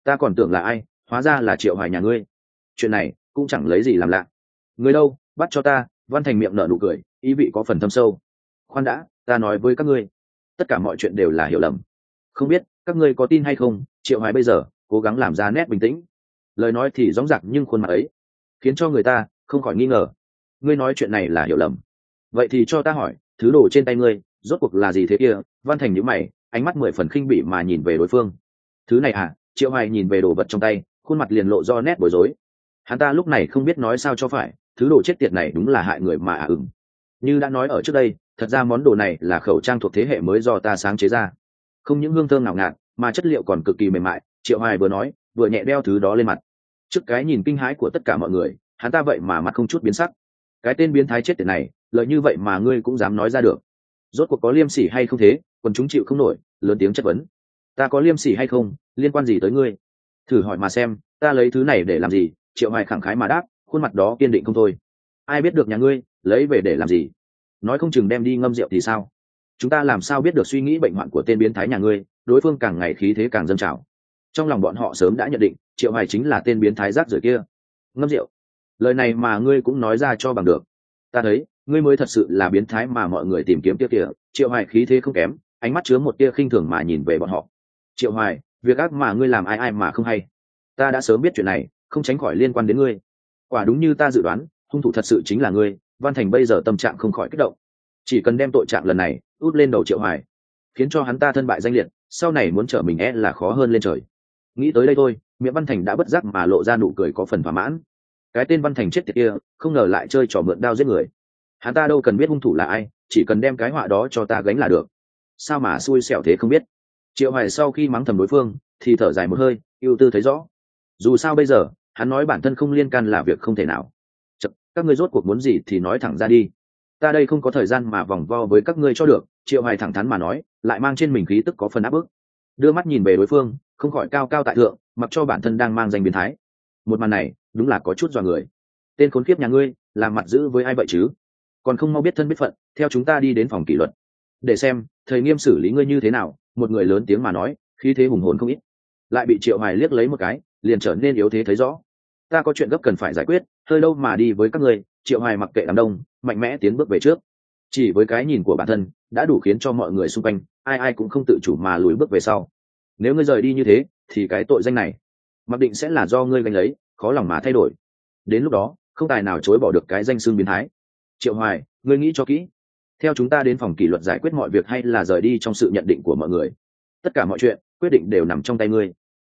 Ta còn tưởng là ai, hóa ra là triệu hoài nhà ngươi. Chuyện này, cũng chẳng lấy gì làm lạ. Người đâu, bắt cho ta văn thành miệng nở nụ cười, ý vị có phần thâm sâu. Khoan đã, ta nói với các ngươi. Tất cả mọi chuyện đều là hiểu lầm. Không biết, các ngươi có tin hay không, triệu hoài bây giờ, cố gắng làm ra nét bình tĩnh. Lời nói thì rõ rạc nhưng khuôn mặt ấy, khiến cho người ta không khỏi nghi ngờ. Ngươi nói chuyện này là hiểu lầm. Vậy thì cho ta hỏi, thứ đồ trên tay ngươi, rốt cuộc là gì thế kia? Văn thành nhíu mày, ánh mắt mười phần khinh bỉ mà nhìn về đối phương. Thứ này à? Triệu hoài nhìn về đồ vật trong tay, khuôn mặt liền lộ do nét bối rối. Hắn ta lúc này không biết nói sao cho phải thứ đồ chết tiệt này đúng là hại người mà à ừng. Như đã nói ở trước đây, thật ra món đồ này là khẩu trang thuộc thế hệ mới do ta sáng chế ra. Không những hương thơm nào ngạt, mà chất liệu còn cực kỳ mềm mại, triệu hoài vừa nói, vừa nhẹ đeo thứ đó lên mặt. Trước cái nhìn kinh hãi của tất cả mọi người, hắn ta vậy mà mặt không chút biến sắc. Cái tên biến thái chết tiệt này, lợi như vậy mà ngươi cũng dám nói ra được. Rốt cuộc có liêm sỉ hay không thế còn chúng chịu không nổi, lớn tiếng chất vấn. Ta có liêm sỉ hay không, liên quan gì tới ngươi? Thử hỏi mà xem, ta lấy thứ này để làm gì? Triệu hoài khẳng khái mà đáp khuôn mặt đó kiên định không thôi. Ai biết được nhà ngươi, lấy về để làm gì? Nói không chừng đem đi ngâm rượu thì sao? Chúng ta làm sao biết được suy nghĩ bệnh hoạn của tên biến thái nhà ngươi, đối phương càng ngày khí thế càng dâng trào. Trong lòng bọn họ sớm đã nhận định, triệu hoài chính là tên biến thái rác rưởi kia. Ngâm rượu. Lời này mà ngươi cũng nói ra cho bằng được. Ta thấy, ngươi mới thật sự là biến thái mà mọi người tìm kiếm kia kìa. Triệu hoài khí thế không kém, ánh mắt chứa một tia khinh thường mà nhìn về bọn họ. Triệu hoài, việc ác mà ngươi làm ai ai mà không hay. Ta đã sớm biết chuyện này, không tránh khỏi liên quan đến ngươi quả đúng như ta dự đoán, hung thủ thật sự chính là ngươi, văn thành bây giờ tâm trạng không khỏi kích động. Chỉ cần đem tội trạng lần này út lên đầu triệu hoài, khiến cho hắn ta thân bại danh liệt, sau này muốn trở mình e là khó hơn lên trời. Nghĩ tới đây thôi, miệng văn thành đã bất giác mà lộ ra nụ cười có phần thỏa mãn. Cái tên văn thành chết tiệt kia, không ngờ lại chơi trò mượn đao giết người. Hắn ta đâu cần biết hung thủ là ai, chỉ cần đem cái họa đó cho ta gánh là được. Sao mà xui xẻo thế không biết? Triệu hoài sau khi mắng thầm đối phương, thì thở dài một hơi, ưu tư thấy rõ. Dù sao bây giờ hắn nói bản thân không liên can là việc không thể nào. Chật, các ngươi rốt cuộc muốn gì thì nói thẳng ra đi. Ta đây không có thời gian mà vòng vo với các ngươi cho được triệu hoài thẳng thắn mà nói lại mang trên mình khí tức có phần áp bức. Đưa mắt nhìn về đối phương không khỏi cao cao tại thượng mặc cho bản thân đang mang danh biến thái. Một màn này đúng là có chút dọa người. Tên khốn kiếp nhà ngươi làm mặt giữ với ai vậy chứ? Còn không mau biết thân biết phận theo chúng ta đi đến phòng kỷ luật. Để xem thầy nghiêm xử lý ngươi như thế nào một người lớn tiếng mà nói khi thế hùng hồn không ít. Lại bị triệu hoài liếc lấy một cái liền trở nên yếu thế thấy rõ. Ta có chuyện gấp cần phải giải quyết, hơi lâu mà đi với các người. triệu hoài mặc kệ đám đông, mạnh mẽ tiến bước về trước. Chỉ với cái nhìn của bản thân, đã đủ khiến cho mọi người xung quanh, ai ai cũng không tự chủ mà lùi bước về sau. Nếu ngươi rời đi như thế, thì cái tội danh này, mặc định sẽ là do ngươi gánh lấy, khó lòng mà thay đổi. Đến lúc đó, không tài nào chối bỏ được cái danh xương biến thái. Triệu hoài, ngươi nghĩ cho kỹ. Theo chúng ta đến phòng kỷ luật giải quyết mọi việc hay là rời đi trong sự nhận định của mọi người? Tất cả mọi chuyện, quyết định đều nằm trong tay ngươi.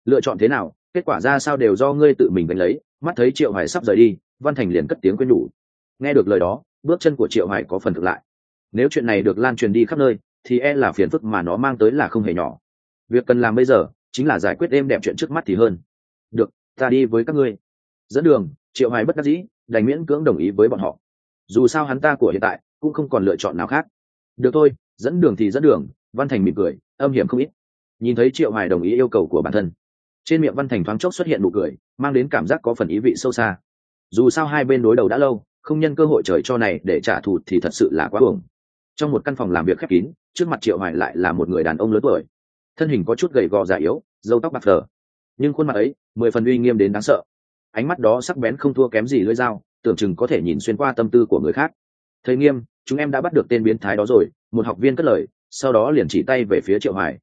Lựa chọn thế nào kết quả ra sao đều do ngươi tự mình gánh lấy, mắt thấy triệu hải sắp rời đi, văn thành liền cất tiếng quên nhủ. Nghe được lời đó, bước chân của triệu hải có phần thực lại. Nếu chuyện này được lan truyền đi khắp nơi, thì e là phiền phức mà nó mang tới là không hề nhỏ. Việc cần làm bây giờ, chính là giải quyết êm đẹp chuyện trước mắt thì hơn. Được, ta đi với các ngươi. Dẫn đường, triệu hải bất đắc dĩ, đành miễn cưỡng đồng ý với bọn họ. Dù sao hắn ta của hiện tại, cũng không còn lựa chọn nào khác. Được thôi, dẫn đường thì dẫn đường, văn thành mỉm cười, âm hiểm không ít. Nhìn thấy triệu hải đồng ý yêu cầu của bản thân trên miệng văn thành thoáng chốc xuất hiện nụ cười, mang đến cảm giác có phần ý vị sâu xa. Dù sao hai bên đối đầu đã lâu, không nhân cơ hội trời cho này để trả thù thì thật sự là quá buồn trong một căn phòng làm việc khép kín, trước mặt triệu hoài lại là một người đàn ông lớn tuổi. Thân hình có chút gầy gò già yếu, râu tóc bạc phờ. Nhưng khuôn mặt ấy, mười phần uy nghiêm đến đáng sợ. Ánh mắt đó sắc bén không thua kém gì lưỡi dao, tưởng chừng có thể nhìn xuyên qua tâm tư của người khác. Thầy nghiêm, chúng em đã bắt được tên biến thái đó rồi, một học viên cất lời, sau đó liền chỉ tay về phía triệu hoài.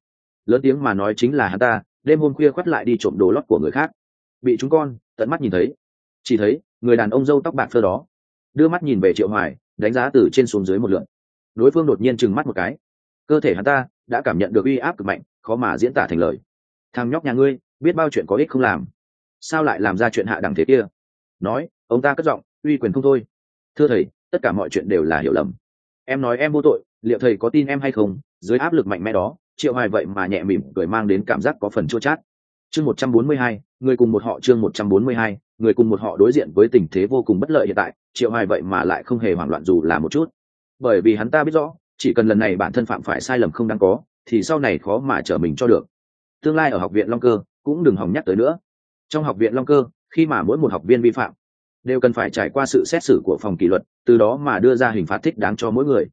Lớn tiếng mà nói chính là hắn ta đêm hôm khuya khoắt lại đi trộm đồ lót của người khác. Bị chúng con tận mắt nhìn thấy. Chỉ thấy, người đàn ông dâu tóc bạc phơ đó, đưa mắt nhìn về triệu hoài, đánh giá từ trên xuống dưới một lượt đối phương đột nhiên trừng mắt một cái. Cơ thể hắn ta đã cảm nhận được uy áp cực mạnh, khó mà diễn tả thành lời. Thằng nhóc nhà ngươi, biết bao chuyện có ích không làm? Sao lại làm ra chuyện hạ đẳng thế kia? Nói, ông ta cất giọng, uy quyền không thôi. Thưa thầy, tất cả mọi chuyện đều là hiểu lầm. Em nói em vô tội, liệu thầy có tin em hay không? Dưới áp lực mạnh mẽ đó triệu hoài vậy mà nhẹ mỉm cười mang đến cảm giác có phần chua chát. Chương một trăm bốn mươi hai, người cùng một họ chương một trăm bốn mươi hai, người cùng một họ đối diện với tình thế vô cùng bất lợi hiện tại, triệu hoài vậy mà lại không hề hoảng loạn dù là một chút. Bởi vì hắn ta biết rõ, chỉ cần lần này bản thân phạm phải sai lầm không đáng có, thì sau này khó mà trở mình cho được. Tương lai ở học viện long cơ, cũng đừng hòng nhắc tới nữa. Trong học viện long cơ, khi mà mỗi một học viên vi phạm, đều cần phải trải qua sự xét xử của phòng kỷ luật, từ đó mà đưa ra hình phạt thích đáng cho mỗi người.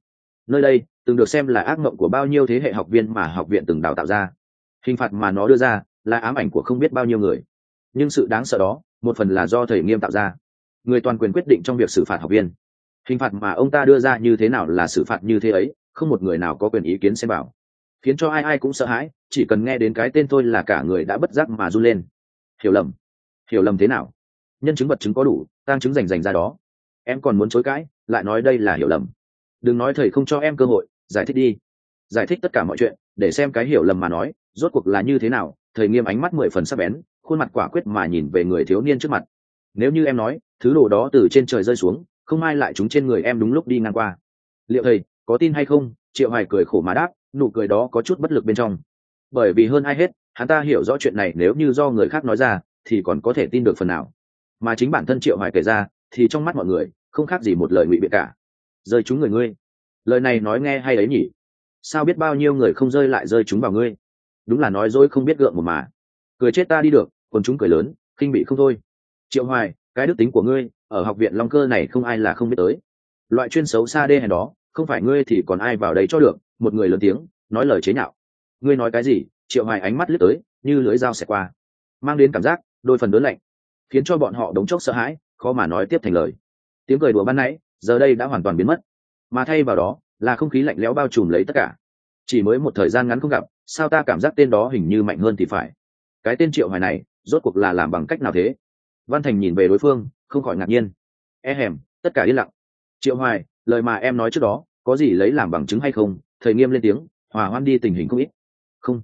Nơi đây từng được xem là ác mộng của bao nhiêu thế hệ học viên mà học viện từng đào tạo ra. Hình phạt mà nó đưa ra là ám ảnh của không biết bao nhiêu người. Nhưng sự đáng sợ đó, một phần là do thầy nghiêm tạo ra. Người toàn quyền quyết định trong việc xử phạt học viên. Hình phạt mà ông ta đưa ra như thế nào là xử phạt như thế ấy, không một người nào có quyền ý kiến xem bảo khiến cho ai ai cũng sợ hãi, chỉ cần nghe đến cái tên thôi là cả người đã bất giác mà run lên. Hiểu lầm. Hiểu lầm thế nào? Nhân chứng vật chứng có đủ tăng chứng rành rành ra đó. Em còn muốn chối cãi, lại nói đây là hiểu lầm. Đừng nói thầy không cho em cơ hội giải thích đi. Giải thích tất cả mọi chuyện, để xem cái hiểu lầm mà nói, rốt cuộc là như thế nào, thầy nghiêm ánh mắt mười phần sắc bén, khuôn mặt quả quyết mà nhìn về người thiếu niên trước mặt. Nếu như em nói, thứ đồ đó từ trên trời rơi xuống, không ai lại chúng trên người em đúng lúc đi ngang qua. Liệu thầy, có tin hay không? Triệu hoài cười khổ mà đáp, nụ cười đó có chút bất lực bên trong. Bởi vì hơn ai hết, hắn ta hiểu rõ chuyện này nếu như do người khác nói ra, thì còn có thể tin được phần nào. Mà chính bản thân triệu hoài kể ra, thì trong mắt mọi người, không khác gì một lời ngụy biện cả. Rơi chúng người ngươi lời này nói nghe hay ấy nhỉ? Sao biết bao nhiêu người không rơi lại rơi chúng vào ngươi? Đúng là nói dối không biết gượng một mà. Cười chết ta đi được, còn chúng cười lớn, khinh bị không thôi. Triệu hoài, cái đức tính của ngươi, ở học viện long cơ này không ai là không biết tới. Loại chuyên xấu xa đê hèn đó, không phải ngươi thì còn ai vào đây cho được, một người lớn tiếng, nói lời chế nhạo. Ngươi nói cái gì? Triệu hoài ánh mắt lướt tới, như lưới dao xẹt qua. Mang đến cảm giác, đôi phần đớn lạnh, khiến cho bọn họ đống chốc sợ hãi, khó mà nói tiếp thành lời. Tiếng cười đùa ban nãy, giờ đây đã hoàn toàn biến mất mà thay vào đó là không khí lạnh lẽo bao trùm lấy tất cả. Chỉ mới một thời gian ngắn không gặp, sao ta cảm giác tên đó hình như mạnh hơn thì phải? Cái tên triệu hoài này, rốt cuộc là làm bằng cách nào thế? Văn thành nhìn về đối phương, không khỏi ngạc nhiên. E hèm, tất cả yên lặng. Triệu hoài, lời mà em nói trước đó, có gì lấy làm bằng chứng hay không? Thầy nghiêm lên tiếng, hòa hoan đi tình hình không ít. Không.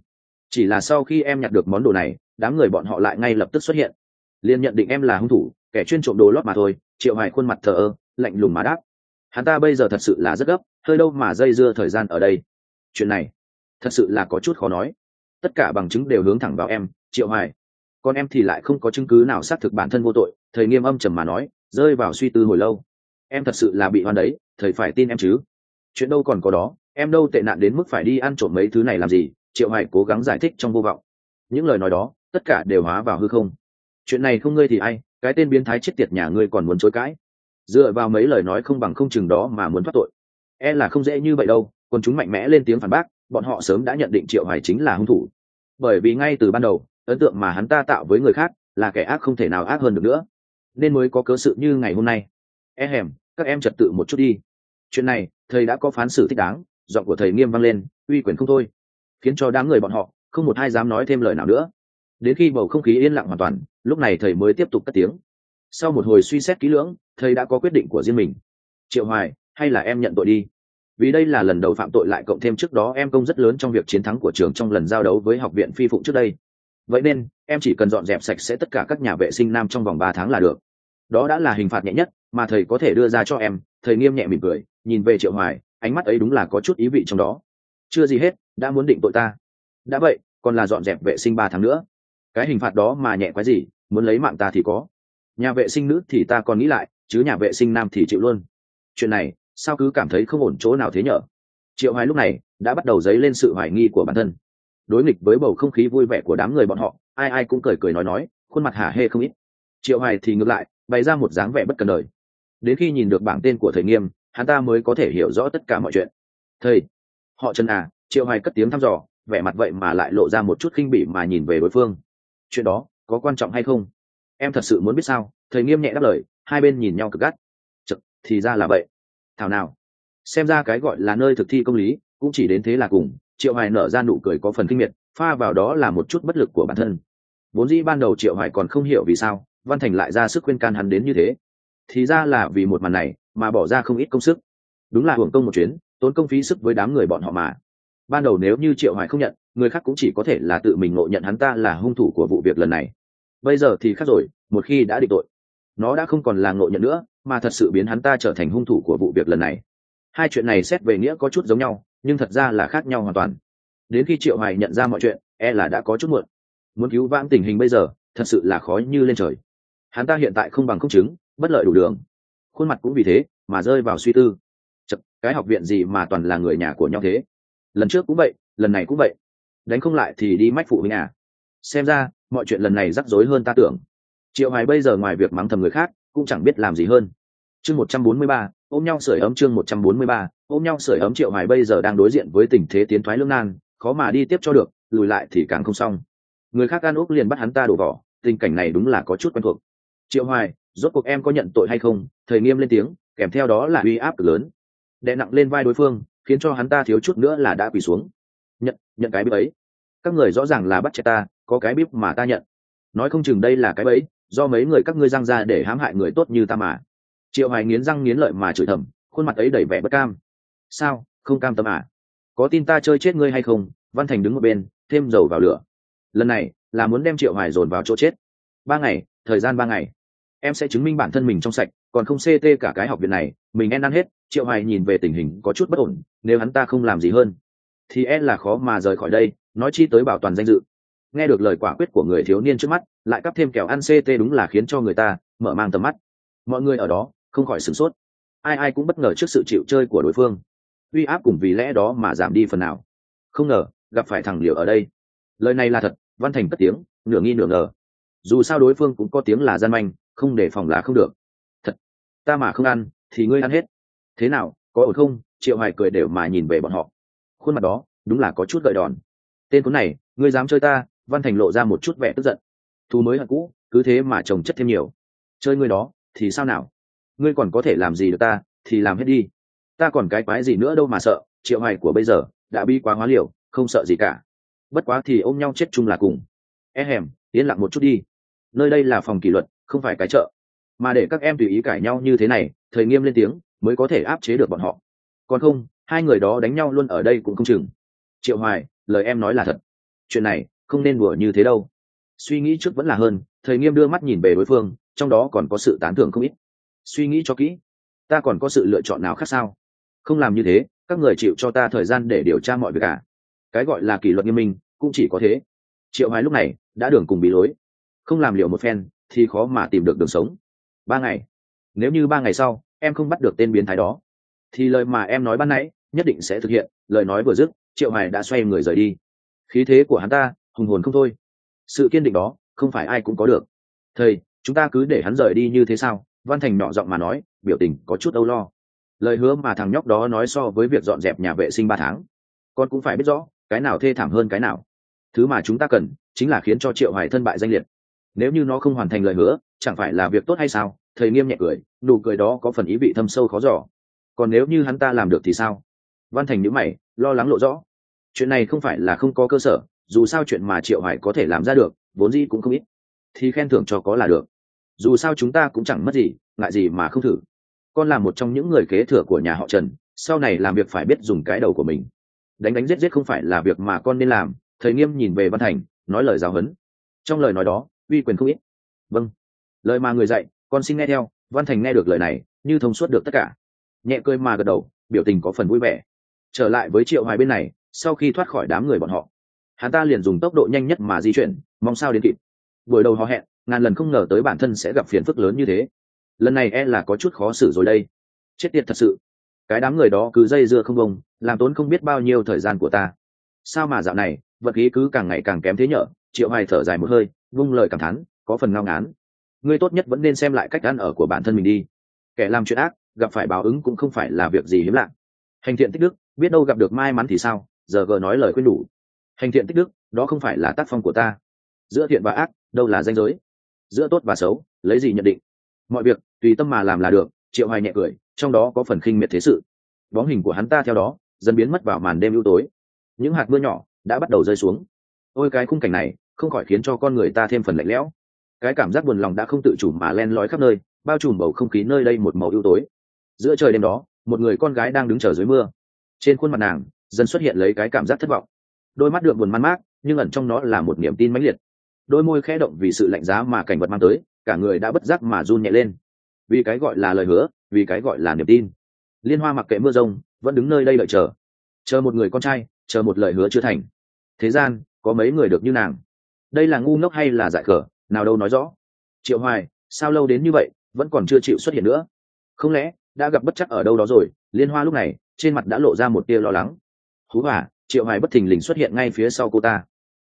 Chỉ là sau khi em nhặt được món đồ này, đám người bọn họ lại ngay lập tức xuất hiện. Liền nhận định em là hung thủ, kẻ chuyên trộm đồ lót mà thôi. Triệu hoài khuôn mặt thờ ơ, lạnh lùng mà đáp hắn ta bây giờ thật sự là rất gấp, hơi đâu mà dây dưa thời gian ở đây. Chuyện này, thật sự là có chút khó nói. Tất cả bằng chứng đều hướng thẳng vào em, triệu hoài. Còn em thì lại không có chứng cứ nào xác thực bản thân vô tội, thầy nghiêm âm trầm mà nói, rơi vào suy tư hồi lâu. Em thật sự là bị hoan đấy, thầy phải tin em chứ. Chuyện đâu còn có đó, em đâu tệ nạn đến mức phải đi ăn trộm mấy thứ này làm gì, triệu hoài cố gắng giải thích trong vô vọng. Những lời nói đó, tất cả đều hóa vào hư không. Chuyện này không ngươi thì ai, cái tên biến thái chết tiệt nhà ngươi còn muốn chối cãi dựa vào mấy lời nói không bằng không chừng đó mà muốn thoát tội. E là không dễ như vậy đâu, còn chúng mạnh mẽ lên tiếng phản bác, bọn họ sớm đã nhận định triệu hoài chính là hung thủ. Bởi vì ngay từ ban đầu, ấn tượng mà hắn ta tạo với người khác là kẻ ác không thể nào ác hơn được nữa. Nên mới có cớ sự như ngày hôm nay. E hèm, các em trật tự một chút đi. Chuyện này, thầy đã có phán xử thích đáng, giọng của thầy nghiêm vang lên, uy quyền không thôi. Khiến cho đám người bọn họ, không một ai dám nói thêm lời nào nữa. Đến khi bầu không khí yên lặng hoàn toàn, lúc này thầy mới tiếp tục cất tiếng sau một hồi suy xét kỹ lưỡng, thầy đã có quyết định của riêng mình. Triệu hoài, hay là em nhận tội đi? Vì đây là lần đầu phạm tội lại cộng thêm trước đó em công rất lớn trong việc chiến thắng của trường trong lần giao đấu với học viện phi phụng trước đây. Vậy nên, em chỉ cần dọn dẹp sạch sẽ tất cả các nhà vệ sinh nam trong vòng ba tháng là được. Đó đã là hình phạt nhẹ nhất mà thầy có thể đưa ra cho em. Thầy nghiêm nhẹ mỉm cười, nhìn về triệu hoài, ánh mắt ấy đúng là có chút ý vị trong đó. Chưa gì hết, đã muốn định tội ta. Đã vậy, còn là dọn dẹp vệ sinh ba tháng nữa. Cái hình phạt đó mà nhẹ quá gì, muốn lấy mạng ta thì có nhà vệ sinh nữ thì ta còn nghĩ lại, chứ nhà vệ sinh nam thì chịu luôn. Chuyện này, sao cứ cảm thấy không ổn chỗ nào thế nhở? Triệu hoài lúc này, đã bắt đầu dấy lên sự hoài nghi của bản thân. Đối nghịch với bầu không khí vui vẻ của đám người bọn họ, ai ai cũng cười cười nói nói, khuôn mặt hả hê không ít. Triệu hoài thì ngược lại, bày ra một dáng vẻ bất cần đời. Đến khi nhìn được bảng tên của thầy nghiêm, hắn ta mới có thể hiểu rõ tất cả mọi chuyện. Thầy, họ trần à triệu hoài cất tiếng thăm dò, vẻ mặt vậy mà lại lộ ra một chút khinh bỉ mà nhìn về đối phương. Chuyện đó có quan trọng hay không? Em thật sự muốn biết sao? Thầy nghiêm nhẹ đáp lời hai bên nhìn nhau cực gắt. Chật, thì ra là vậy. Thảo nào? Xem ra cái gọi là nơi thực thi công lý cũng chỉ đến thế là cùng. Triệu hoài nở ra nụ cười có phần kinh miệt pha vào đó là một chút bất lực của bản thân. Vốn dĩ ban đầu triệu hoài còn không hiểu vì sao văn thành lại ra sức khuyên can hắn đến như thế. Thì ra là vì một màn này mà bỏ ra không ít công sức. Đúng là hưởng công một chuyến tốn công phí sức với đám người bọn họ mà. Ban đầu nếu như triệu hoài không nhận người khác cũng chỉ có thể là tự mình ngộ nhận hắn ta là hung thủ của vụ việc lần này bây giờ thì khác rồi một khi đã định tội nó đã không còn là ngộ nhận nữa mà thật sự biến hắn ta trở thành hung thủ của vụ việc lần này. Hai chuyện này xét về nghĩa có chút giống nhau nhưng thật ra là khác nhau hoàn toàn. Đến khi triệu hoài nhận ra mọi chuyện e là đã có chút muộn. Muốn cứu vãn tình hình bây giờ thật sự là khó như lên trời. Hắn ta hiện tại không bằng không chứng bất lợi đủ đường. Khuôn mặt cũng vì thế mà rơi vào suy tư. Chật, cái học viện gì mà toàn là người nhà của nhau thế? Lần trước cũng vậy lần này cũng vậy. Đánh không lại thì đi mách phụ huynh à? Xem ra, mọi chuyện lần này rắc rối hơn ta tưởng. Triệu hoài bây giờ ngoài việc mắng thầm người khác, cũng chẳng biết làm gì hơn. Chương một trăm bốn mươi ba, ôm nhau sưởi ấm chương một trăm bốn mươi ba, ôm nhau sưởi ấm triệu hoài bây giờ đang đối diện với tình thế tiến thoái lương nan, khó mà đi tiếp cho được, lùi lại thì càng không xong. Người khác an úc liền bắt hắn ta đổ vỏ, tình cảnh này đúng là có chút quen thuộc. Triệu hoài, rốt cuộc em có nhận tội hay không? Thầy nghiêm lên tiếng, kèm theo đó là uy áp cực lớn. Đè nặng lên vai đối phương, khiến cho hắn ta thiếu chút nữa là đã quỳ xuống. Nhận nhận cái bếp ấy. Các người rõ ràng là bắt chết ta có cái bíp mà ta nhận. Nói không chừng đây là cái bẫy, do mấy người các ngươi răng ra để hãm hại người tốt như ta mà. Triệu hoài nghiến răng nghiến lợi mà chửi thầm, khuôn mặt ấy đầy vẻ bất cam. Sao? Không cam tâm à? Có tin ta chơi chết ngươi hay không? Văn thành đứng một bên, thêm dầu vào lửa. Lần này, là muốn đem triệu hoài dồn vào chỗ chết. Ba ngày, thời gian ba ngày. Em sẽ chứng minh bản thân mình trong sạch, còn không ct cả cái học viện này, mình en ăn hết, triệu hoài nhìn về tình hình có chút bất ổn, nếu hắn ta không làm gì hơn, thì e là khó mà rời khỏi đây, nói chi tới bảo toàn danh dự nghe được lời quả quyết của người thiếu niên trước mắt, lại cắp thêm kẹo ăn ct đúng là khiến cho người ta mở mang tầm mắt. Mọi người ở đó không khỏi sửng sốt. Ai ai cũng bất ngờ trước sự chịu chơi của đối phương. Uy áp cùng vì lẽ đó mà giảm đi phần nào. Không ngờ, gặp phải thằng liều ở đây. Lời này là thật, văn thành cất tiếng, nửa nghi nửa ngờ. Dù sao đối phương cũng có tiếng là gian manh, không để phòng là không được. Thật, ta mà không ăn, thì ngươi ăn hết. Thế nào, có ổn không? Triệu hoài cười đều mà nhìn về bọn họ. Khuôn mặt đó, đúng là có chút gợi đòn. Tên cuốn này, ngươi dám chơi ta văn thành lộ ra một chút vẻ tức giận. Thu mới hận cũ, cứ thế mà trồng chất thêm nhiều. Chơi ngươi đó, thì sao nào? Ngươi còn có thể làm gì được ta, thì làm hết đi. Ta còn cái quái gì nữa đâu mà sợ, triệu hoài của bây giờ, đã bi quá hóa liều, không sợ gì cả. Bất quá thì ôm nhau chết chung là cùng. E hèm, yên lặng một chút đi. Nơi đây là phòng kỷ luật, không phải cái chợ. Mà để các em tùy ý cãi nhau như thế này thời nghiêm lên tiếng, mới có thể áp chế được bọn họ. Còn không, hai người đó đánh nhau luôn ở đây cũng không chừng. Triệu hoài, lời em nói là thật. Chuyện này không nên đùa như thế đâu. Suy nghĩ trước vẫn là hơn thời nghiêm đưa mắt nhìn về đối phương, trong đó còn có sự tán thưởng không ít. Suy nghĩ cho kỹ, ta còn có sự lựa chọn nào khác sao? Không làm như thế, các người chịu cho ta thời gian để điều tra mọi việc cả cái gọi là kỷ luật nghiêm minh, cũng chỉ có thế. Triệu hoài lúc này, đã đường cùng bị lối. Không làm liệu một phen, thì khó mà tìm được đường sống. Ba ngày. Nếu như ba ngày sau, em không bắt được tên biến thái đó, thì lời mà em nói ban nãy, nhất định sẽ thực hiện, lời nói vừa dứt, triệu hoài đã xoay người rời đi. Khí thế của hắn ta hùng hồn không thôi. Sự kiên định đó, không phải ai cũng có được. Thầy, chúng ta cứ để hắn rời đi như thế sao? Văn thành nhỏ giọng mà nói, biểu tình có chút âu lo. Lời hứa mà thằng nhóc đó nói so với việc dọn dẹp nhà vệ sinh ba tháng. Con cũng phải biết rõ, cái nào thê thảm hơn cái nào. Thứ mà chúng ta cần, chính là khiến cho triệu hoài thân bại danh liệt. Nếu như nó không hoàn thành lời hứa, chẳng phải là việc tốt hay sao? Thầy nghiêm nhẹ cười, nụ cười đó có phần ý vị thâm sâu khó giỏ còn nếu như hắn ta làm được thì sao? Văn thành nhữ mày, lo lắng lộ rõ. Chuyện này không phải là không có cơ sở dù sao chuyện mà triệu hoài có thể làm ra được, vốn gì cũng không ít. Thì khen thưởng cho có là được. Dù sao chúng ta cũng chẳng mất gì, ngại gì mà không thử. Con là một trong những người kế thừa của nhà họ trần, sau này làm việc phải biết dùng cái đầu của mình. Đánh đánh giết giết không phải là việc mà con nên làm, thầy nghiêm nhìn về văn thành, nói lời giáo huấn trong lời nói đó, uy quyền không ít. Vâng. Lời mà người dạy, con xin nghe theo, văn thành nghe được lời này, như thông suốt được tất cả. Nhẹ cười mà gật đầu, biểu tình có phần vui vẻ. Trở lại với triệu hoài bên này, sau khi thoát khỏi đám người bọn họ hắn ta liền dùng tốc độ nhanh nhất mà di chuyển, mong sao đến kịp. Buổi đầu họ hẹn, ngàn lần không ngờ tới bản thân sẽ gặp phiền phức lớn như thế. Lần này e là có chút khó xử rồi đây. Chết tiệt thật sự. Cái đám người đó cứ dây dưa không bông, làm tốn không biết bao nhiêu thời gian của ta. Sao mà dạo này, vật khí cứ càng ngày càng kém thế nhở? Triệu hoài thở dài một hơi, vung lời cảm thán, có phần ngao ngán. Ngươi tốt nhất vẫn nên xem lại cách ăn ở của bản thân mình đi. Kẻ làm chuyện ác, gặp phải báo ứng cũng không phải là việc gì hiếm lạ. Hành thiện tích đức, biết đâu gặp được may mắn thì sao? Giờ gờ nói lời khuyên đủ hành thiện tích đức, đó không phải là tác phong của ta. Giữa thiện và ác, đâu là danh giới? Giữa tốt và xấu, lấy gì nhận định? Mọi việc, tùy tâm mà làm là được, triệu hoài nhẹ cười, trong đó có phần khinh miệt thế sự. Bóng hình của hắn ta theo đó, dần biến mất vào màn đêm ưu tối. Những hạt mưa nhỏ đã bắt đầu rơi xuống. Ôi, cái khung cảnh này, không khỏi khiến cho con người ta thêm phần lạnh lẽo. Cái cảm giác buồn lòng đã không tự chủ mà len lói khắp nơi, bao trùm bầu không khí nơi đây một màu ưu tối. Giữa trời đêm đó, một người con gái đang đứng chờ dưới mưa. Trên khuôn mặt nàng, dần xuất hiện lấy cái cảm giác thất vọng đôi mắt được buồn man mác, nhưng ẩn trong nó là một niềm tin mãnh liệt. Đôi môi khẽ động vì sự lạnh giá mà cảnh vật mang tới, cả người đã bất giác mà run nhẹ lên. Vì cái gọi là lời hứa, vì cái gọi là niềm tin. Liên hoa mặc kệ mưa rông, vẫn đứng nơi đây đợi chờ. Chờ một người con trai, chờ một lời hứa chưa thành. Thế gian, có mấy người được như nàng? Đây là ngu ngốc hay là dại cờ nào đâu nói rõ. Triệu hoài, sao lâu đến như vậy, vẫn còn chưa chịu xuất hiện nữa? Không lẽ, đã gặp bất chắc ở đâu đó rồi? Liên hoa lúc này, trên mặt đã lộ ra một tia lo lắng. Hú hỏa triệu hoài bất thình lình xuất hiện ngay phía sau cô ta.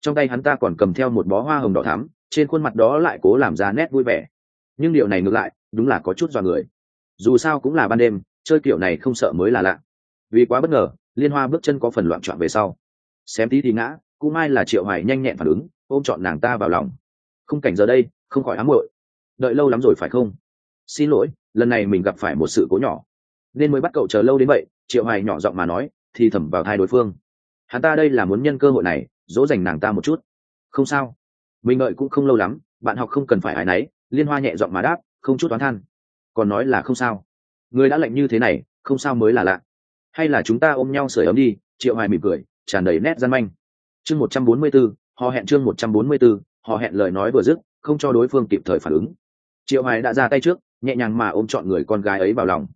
Trong tay hắn ta còn cầm theo một bó hoa hồng đỏ thắm, trên khuôn mặt đó lại cố làm ra nét vui vẻ. Nhưng điều này ngược lại, đúng là có chút dọa người. Dù sao cũng là ban đêm, chơi kiểu này không sợ mới là lạ. Vì quá bất ngờ, liên hoa bước chân có phần loạn trọn về sau. Xém tí thì ngã cũng Mai là triệu hoài nhanh nhẹn phản ứng, ôm chọn nàng ta vào lòng. Không cảnh giờ đây, không khỏi ám muội. Đợi lâu lắm rồi phải không? Xin lỗi, lần này mình gặp phải một sự cố nhỏ. Nên mới bắt cậu chờ lâu đến vậy, triệu hoài nhỏ giọng mà nói, thì thầm vào thai đối phương hắn ta đây là muốn nhân cơ hội này dỗ dành nàng ta một chút. Không sao. Mình ngợi cũng không lâu lắm bạn học không cần phải ái náy liên hoa nhẹ giọng mà đáp không chút toán than. Còn nói là không sao. Người đã lạnh như thế này không sao mới là lạ. Hay là chúng ta ôm nhau sưởi ấm đi triệu hoài mỉm cười tràn đầy nét gian manh. Chương một trăm bốn mươi 144, họ hẹn chương một trăm bốn mươi 144, họ hẹn lời nói vừa dứt không cho đối phương kịp thời phản ứng. Triệu hoài đã ra tay trước nhẹ nhàng mà ôm chọn người con gái ấy vào lòng.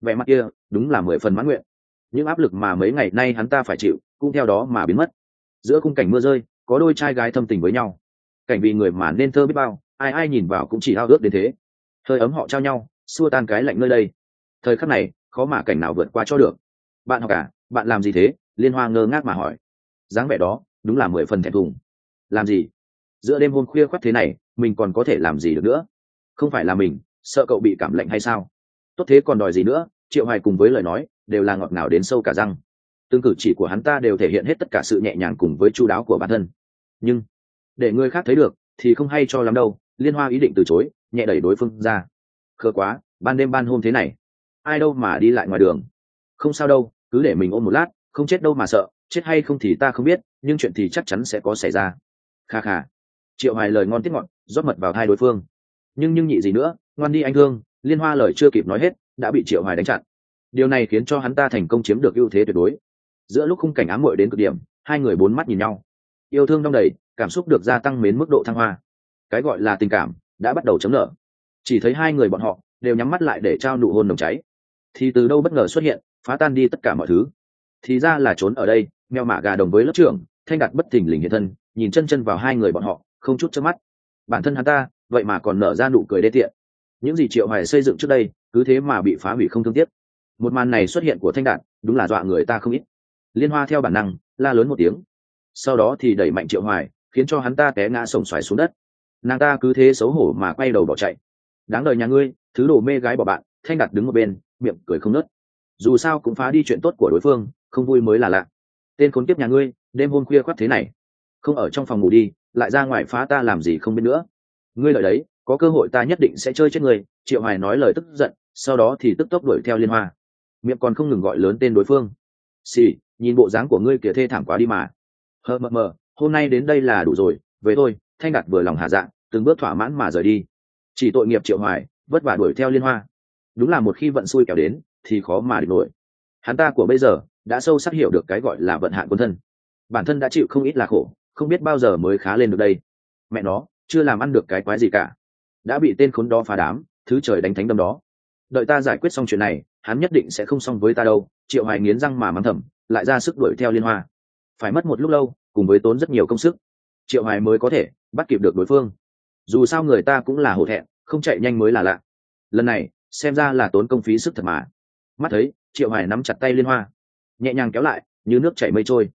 Vẻ mặt kia đúng là mười phần mãn nguyện những áp lực mà mấy ngày nay hắn ta phải chịu, cũng theo đó mà biến mất. Giữa khung cảnh mưa rơi, có đôi trai gái thâm tình với nhau. Cảnh vì người mà nên thơ biết bao, ai ai nhìn vào cũng chỉ ao ước đến thế. Hơi ấm họ trao nhau, xua tan cái lạnh nơi đây. Thời khắc này, khó mà cảnh nào vượt qua cho được. Bạn học cả bạn làm gì thế? Liên hoa ngơ ngác mà hỏi. Dáng vẻ đó, đúng là mười phần thẹn thùng. Làm gì? Giữa đêm hôm khuya khoắt thế này, mình còn có thể làm gì được nữa? Không phải là mình, sợ cậu bị cảm lạnh hay sao? Tốt thế còn đòi gì nữa? Triệu hoài cùng với lời nói đều là ngọt ngào đến sâu cả răng. Tương cử chỉ của hắn ta đều thể hiện hết tất cả sự nhẹ nhàng cùng với chu đáo của bản thân. Nhưng, để người khác thấy được, thì không hay cho lắm đâu, liên hoa ý định từ chối, nhẹ đẩy đối phương ra. Khờ quá, ban đêm ban hôm thế này, ai đâu mà đi lại ngoài đường. Không sao đâu, cứ để mình ôm một lát, không chết đâu mà sợ, chết hay không thì ta không biết, nhưng chuyện thì chắc chắn sẽ có xảy ra. Kha kha. Triệu hoài lời ngon tiết ngọn rót mật vào hai đối phương. Nhưng nhưng nhị gì nữa, ngoan đi anh thương, liên hoa lời chưa kịp nói hết, đã bị triệu hoài đánh chặn điều này khiến cho hắn ta thành công chiếm được ưu thế tuyệt đối. Giữa lúc khung cảnh ám muội đến cực điểm, hai người bốn mắt nhìn nhau. Yêu thương đong đầy, cảm xúc được gia tăng đến mức độ thăng hoa. Cái gọi là tình cảm đã bắt đầu chấm nở. Chỉ thấy hai người bọn họ đều nhắm mắt lại để trao nụ hôn nồng cháy. Thì từ đâu bất ngờ xuất hiện, phá tan đi tất cả mọi thứ. Thì ra là trốn ở đây, mèo mạ gà đồng với lớp trưởng, thanh đặt bất thình lình hiện thân, nhìn chân chân vào hai người bọn họ, không chút chớp mắt. Bản thân hắn ta, vậy mà còn nở ra nụ cười đê tiện. Những gì triệu hoài xây dựng trước đây, cứ thế mà bị phá hủy không thương tiếc một màn này xuất hiện của thanh đạt, đúng là dọa người ta không ít. Liên hoa theo bản năng, la lớn một tiếng. Sau đó thì đẩy mạnh triệu hoài, khiến cho hắn ta té ngã sổng xoài xuống đất. Nàng ta cứ thế xấu hổ mà quay đầu bỏ chạy. Đáng đời nhà ngươi, thứ đồ mê gái bỏ bạn, thanh đạt đứng một bên, miệng cười không nớt. Dù sao cũng phá đi chuyện tốt của đối phương, không vui mới là lạ. Tên khốn kiếp nhà ngươi, đêm hôm khuya khoắt thế này. Không ở trong phòng ngủ đi, lại ra ngoài phá ta làm gì không biết nữa. Ngươi lợi đấy, có cơ hội ta nhất định sẽ chơi chết ngươi, triệu hoài nói lời tức giận, sau đó thì tức tốc đuổi theo liên hoa miệng còn không ngừng gọi lớn tên đối phương. Xì, nhìn bộ dáng của ngươi kìa thê thảm quá đi mà. Hờ mờ mờ, hôm nay đến đây là đủ rồi, về thôi, thanh đạt vừa lòng hạ dạng từng bước thỏa mãn mà rời đi. Chỉ tội nghiệp triệu hoài, vất vả đuổi theo liên hoa. Đúng là một khi vận xui kéo đến, thì khó mà địch nổi. Hắn ta của bây giờ, đã sâu sắc hiểu được cái gọi là vận hạn quân thân. Bản thân đã chịu không ít là khổ, không biết bao giờ mới khá lên được đây. Mẹ nó, chưa làm ăn được cái quái gì cả. Đã bị tên khốn đó phá đám, thứ trời đánh thánh đâm đó. Đợi ta giải quyết xong chuyện này hắn nhất định sẽ không xong với ta đâu, triệu hoài nghiến răng mà mắng thầm, lại ra sức đuổi theo liên hoa. Phải mất một lúc lâu, cùng với tốn rất nhiều công sức. Triệu hoài mới có thể bắt kịp được đối phương. Dù sao người ta cũng là hổ thẹn, không chạy nhanh mới là lạ. Lần này, xem ra là tốn công phí sức thật mà. Mắt thấy, triệu hoài nắm chặt tay liên hoa. Nhẹ nhàng kéo lại, như nước chảy mây trôi.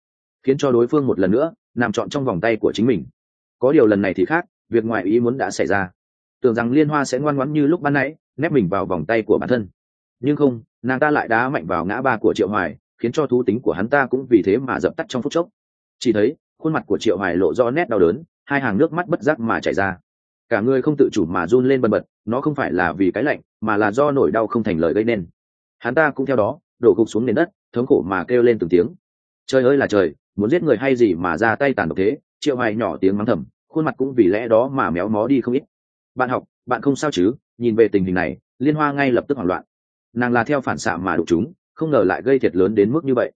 Khiến cho đối phương một lần nữa nằm trọn trong vòng tay của chính mình. Có điều lần này thì khác, việc ngoài ý muốn đã xảy ra. Tưởng rằng liên hoa sẽ ngoan ngoãn như lúc ban nãy, nép mình vào vòng tay của bản thân nhưng không, nàng ta lại đá mạnh vào ngã ba của triệu hoài, khiến cho thú tính của hắn ta cũng vì thế mà dập tắt trong phút chốc. Chỉ thấy, khuôn mặt của triệu hoài lộ rõ nét đau đớn, hai hàng nước mắt bất giác mà chảy ra. Cả người không tự chủ mà run lên bần bật, nó không phải là vì cái lạnh, mà là do nỗi đau không thành lời gây nên. Hắn ta cũng theo đó, đổ gục xuống nền đất, thống khổ mà kêu lên từng tiếng. Trời ơi là trời, muốn giết người hay gì mà ra tay tàn độc thế? Triệu hoài nhỏ tiếng mắng thầm, khuôn mặt cũng vì lẽ đó mà méo mó đi không ít. Bạn học, bạn không sao chứ? Nhìn về tình hình này, liên hoa ngay lập tức hoảng loạn nàng là theo phản xạ mà đụng chúng, không ngờ lại gây thiệt lớn đến mức như vậy.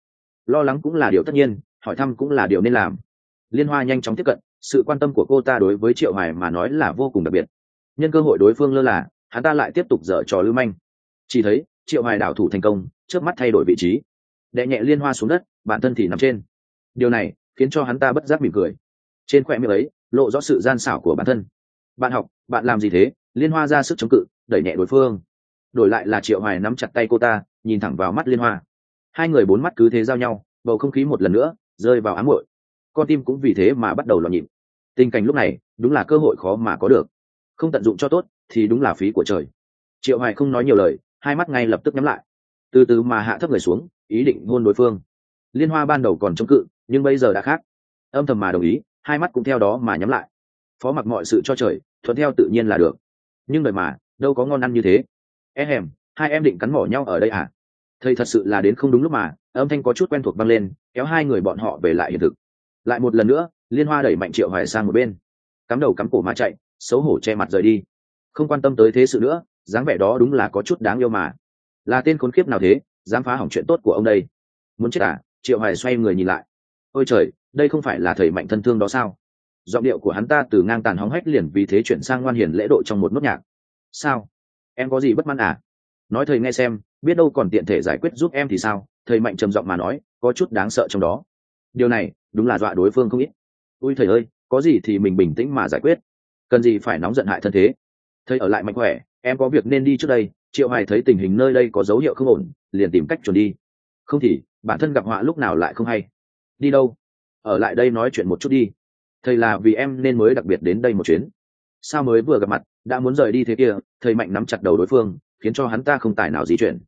Lo lắng cũng là điều tất nhiên, hỏi thăm cũng là điều nên làm. Liên hoa nhanh chóng tiếp cận, sự quan tâm của cô ta đối với triệu hoài mà nói là vô cùng đặc biệt. Nhân cơ hội đối phương lơ là, hắn ta lại tiếp tục dở trò lưu manh. Chỉ thấy, triệu hoài đảo thủ thành công trước mắt thay đổi vị trí. Đè nhẹ liên hoa xuống đất, bản thân thì nằm trên. Điều này khiến cho hắn ta bất giác mỉm cười. Trên khỏe miệng ấy, lộ rõ sự gian xảo của bản thân. Bạn học, bạn làm gì thế? Liên hoa ra sức chống cự, đẩy nhẹ đối phương đổi lại là triệu hoài nắm chặt tay cô ta, nhìn thẳng vào mắt liên hoa. Hai người bốn mắt cứ thế giao nhau, bầu không khí một lần nữa rơi vào ám muội. Con tim cũng vì thế mà bắt đầu loạn nhịp. Tình cảnh lúc này, đúng là cơ hội khó mà có được. Không tận dụng cho tốt, thì đúng là phí của trời. Triệu hoài không nói nhiều lời, hai mắt ngay lập tức nhắm lại. Từ từ mà hạ thấp người xuống, ý định hôn đối phương. Liên hoa ban đầu còn chống cự, nhưng bây giờ đã khác. Âm thầm mà đồng ý, hai mắt cũng theo đó mà nhắm lại. Phó mặc mọi sự cho trời, thuận theo tự nhiên là được. Nhưng đời mà, đâu có ngon ăn như thế e hèm, hai em định cắn mỏ nhau ở đây à? Thầy thật sự là đến không đúng lúc mà, âm thanh có chút quen thuộc vang lên, kéo hai người bọn họ về lại hiện thực. Lại một lần nữa, liên hoa đẩy mạnh triệu hoài sang một bên. Cắm đầu cắm cổ mà chạy, xấu hổ che mặt rời đi. Không quan tâm tới thế sự nữa, dáng vẻ đó đúng là có chút đáng yêu mà. Là tên khốn kiếp nào thế, dám phá hỏng chuyện tốt của ông đây? Muốn chết à? Triệu hoài xoay người nhìn lại. Ôi trời, đây không phải là thầy mạnh thân thương đó sao? Giọng điệu của hắn ta từ ngang tàn hóng hách liền vì thế chuyển sang ngoan hiền lễ độ trong một nốt nhạc. Sao? Em có gì bất mãn à? Nói thầy nghe xem, biết đâu còn tiện thể giải quyết giúp em thì sao? Thầy mạnh trầm giọng mà nói, có chút đáng sợ trong đó. Điều này, đúng là dọa đối phương không ít. Ui thầy ơi, có gì thì mình bình tĩnh mà giải quyết. Cần gì phải nóng giận hại thân thế. Thầy ở lại mạnh khỏe, em có việc nên đi trước đây. Triệu hoài thấy tình hình nơi đây có dấu hiệu không ổn, liền tìm cách chuẩn đi. Không thì, bản thân gặp họa lúc nào lại không hay. Đi đâu? Ở lại đây nói chuyện một chút đi. Thầy là vì em nên mới đặc biệt đến đây một chuyến sao mới vừa gặp mặt, đã muốn rời đi thế kia, thầy mạnh nắm chặt đầu đối phương, khiến cho hắn ta không tài nào di chuyển.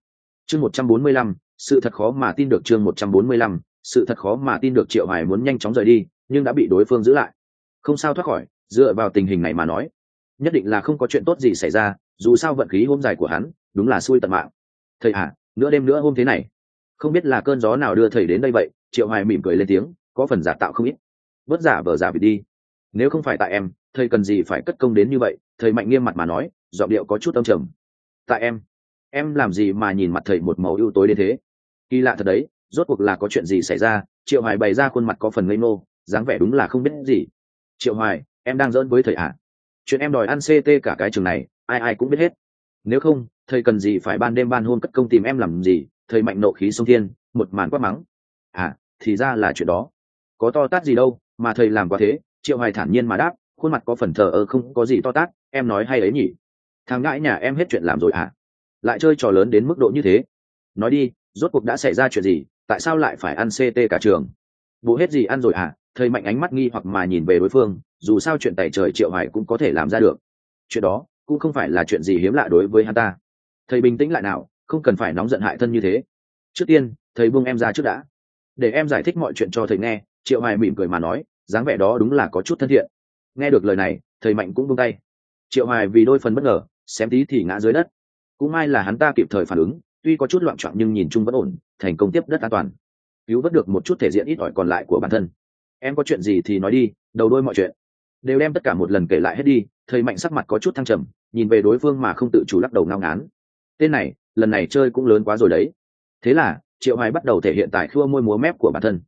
Chương một trăm bốn mươi lăm, sự thật khó mà tin được chương một trăm bốn mươi lăm, sự thật khó mà tin được triệu hải muốn nhanh chóng rời đi, nhưng đã bị đối phương giữ lại. Không sao thoát khỏi, dựa vào tình hình này mà nói, nhất định là không có chuyện tốt gì xảy ra, dù sao vận khí hôm dài của hắn, đúng là xui tận mạng. Thầy à nửa đêm nữa hôm thế này, không biết là cơn gió nào đưa thầy đến đây vậy, triệu hoài mỉm cười lên tiếng, có phần giả tạo không ít. Vớt giả vờ giả bị đi nếu không phải tại em, thầy cần gì phải cất công đến như vậy? Thầy mạnh nghiêm mặt mà nói, giọng điệu có chút âm trầm. Tại em em làm gì mà nhìn mặt thầy một màu ưu tối đến thế? Kỳ lạ thật đấy, rốt cuộc là có chuyện gì xảy ra? Triệu hoài bày ra khuôn mặt có phần ngây ngô, dáng vẻ đúng là không biết gì. Triệu hoài, em đang giỡn với thầy ạ à? chuyện em đòi ăn ct cả cái trường này, ai ai cũng biết hết. Nếu không, thầy cần gì phải ban đêm ban hôm cất công tìm em làm gì? Thầy mạnh nộ khí sông thiên, một màn quát mắng. À thì ra là chuyện đó. Có to tát gì đâu, mà thầy làm quá thế triệu hoài thản nhiên mà đáp, khuôn mặt có phần thờ ơ không có gì to tát, em nói hay ấy nhỉ? Thằng ngãi nhà em hết chuyện làm rồi à? Lại chơi trò lớn đến mức độ như thế. Nói đi, rốt cuộc đã xảy ra chuyện gì, tại sao lại phải ăn ct cả trường? Bố hết gì ăn rồi à? Thầy mạnh ánh mắt nghi hoặc mà nhìn về đối phương, dù sao chuyện tẩy trời triệu hoài cũng có thể làm ra được. Chuyện đó, cũng không phải là chuyện gì hiếm lạ đối với hắn ta. Thầy bình tĩnh lại nào, không cần phải nóng giận hại thân như thế. Trước tiên, thầy buông em ra trước đã. Để em giải thích mọi chuyện cho thầy nghe, triệu hoài mỉm cười mà nói dáng vẻ đó đúng là có chút thân thiện. Nghe được lời này, thầy mạnh cũng buông tay. Triệu hoài vì đôi phần bất ngờ, xém tí thì ngã dưới đất. Cũng may là hắn ta kịp thời phản ứng, tuy có chút loạn trọn nhưng nhìn chung vẫn ổn, thành công tiếp đất an toàn. Cứu vớt được một chút thể diện ít ỏi còn lại của bản thân. Em có chuyện gì thì nói đi, đầu đôi mọi chuyện. Đều đem tất cả một lần kể lại hết đi, thầy mạnh sắc mặt có chút thăng trầm, nhìn về đối phương mà không tự chủ lắc đầu ngao ngán. Tên này, lần này chơi cũng lớn quá rồi đấy. Thế là, triệu hoài bắt đầu thể hiện tại khua môi múa mép của bản thân.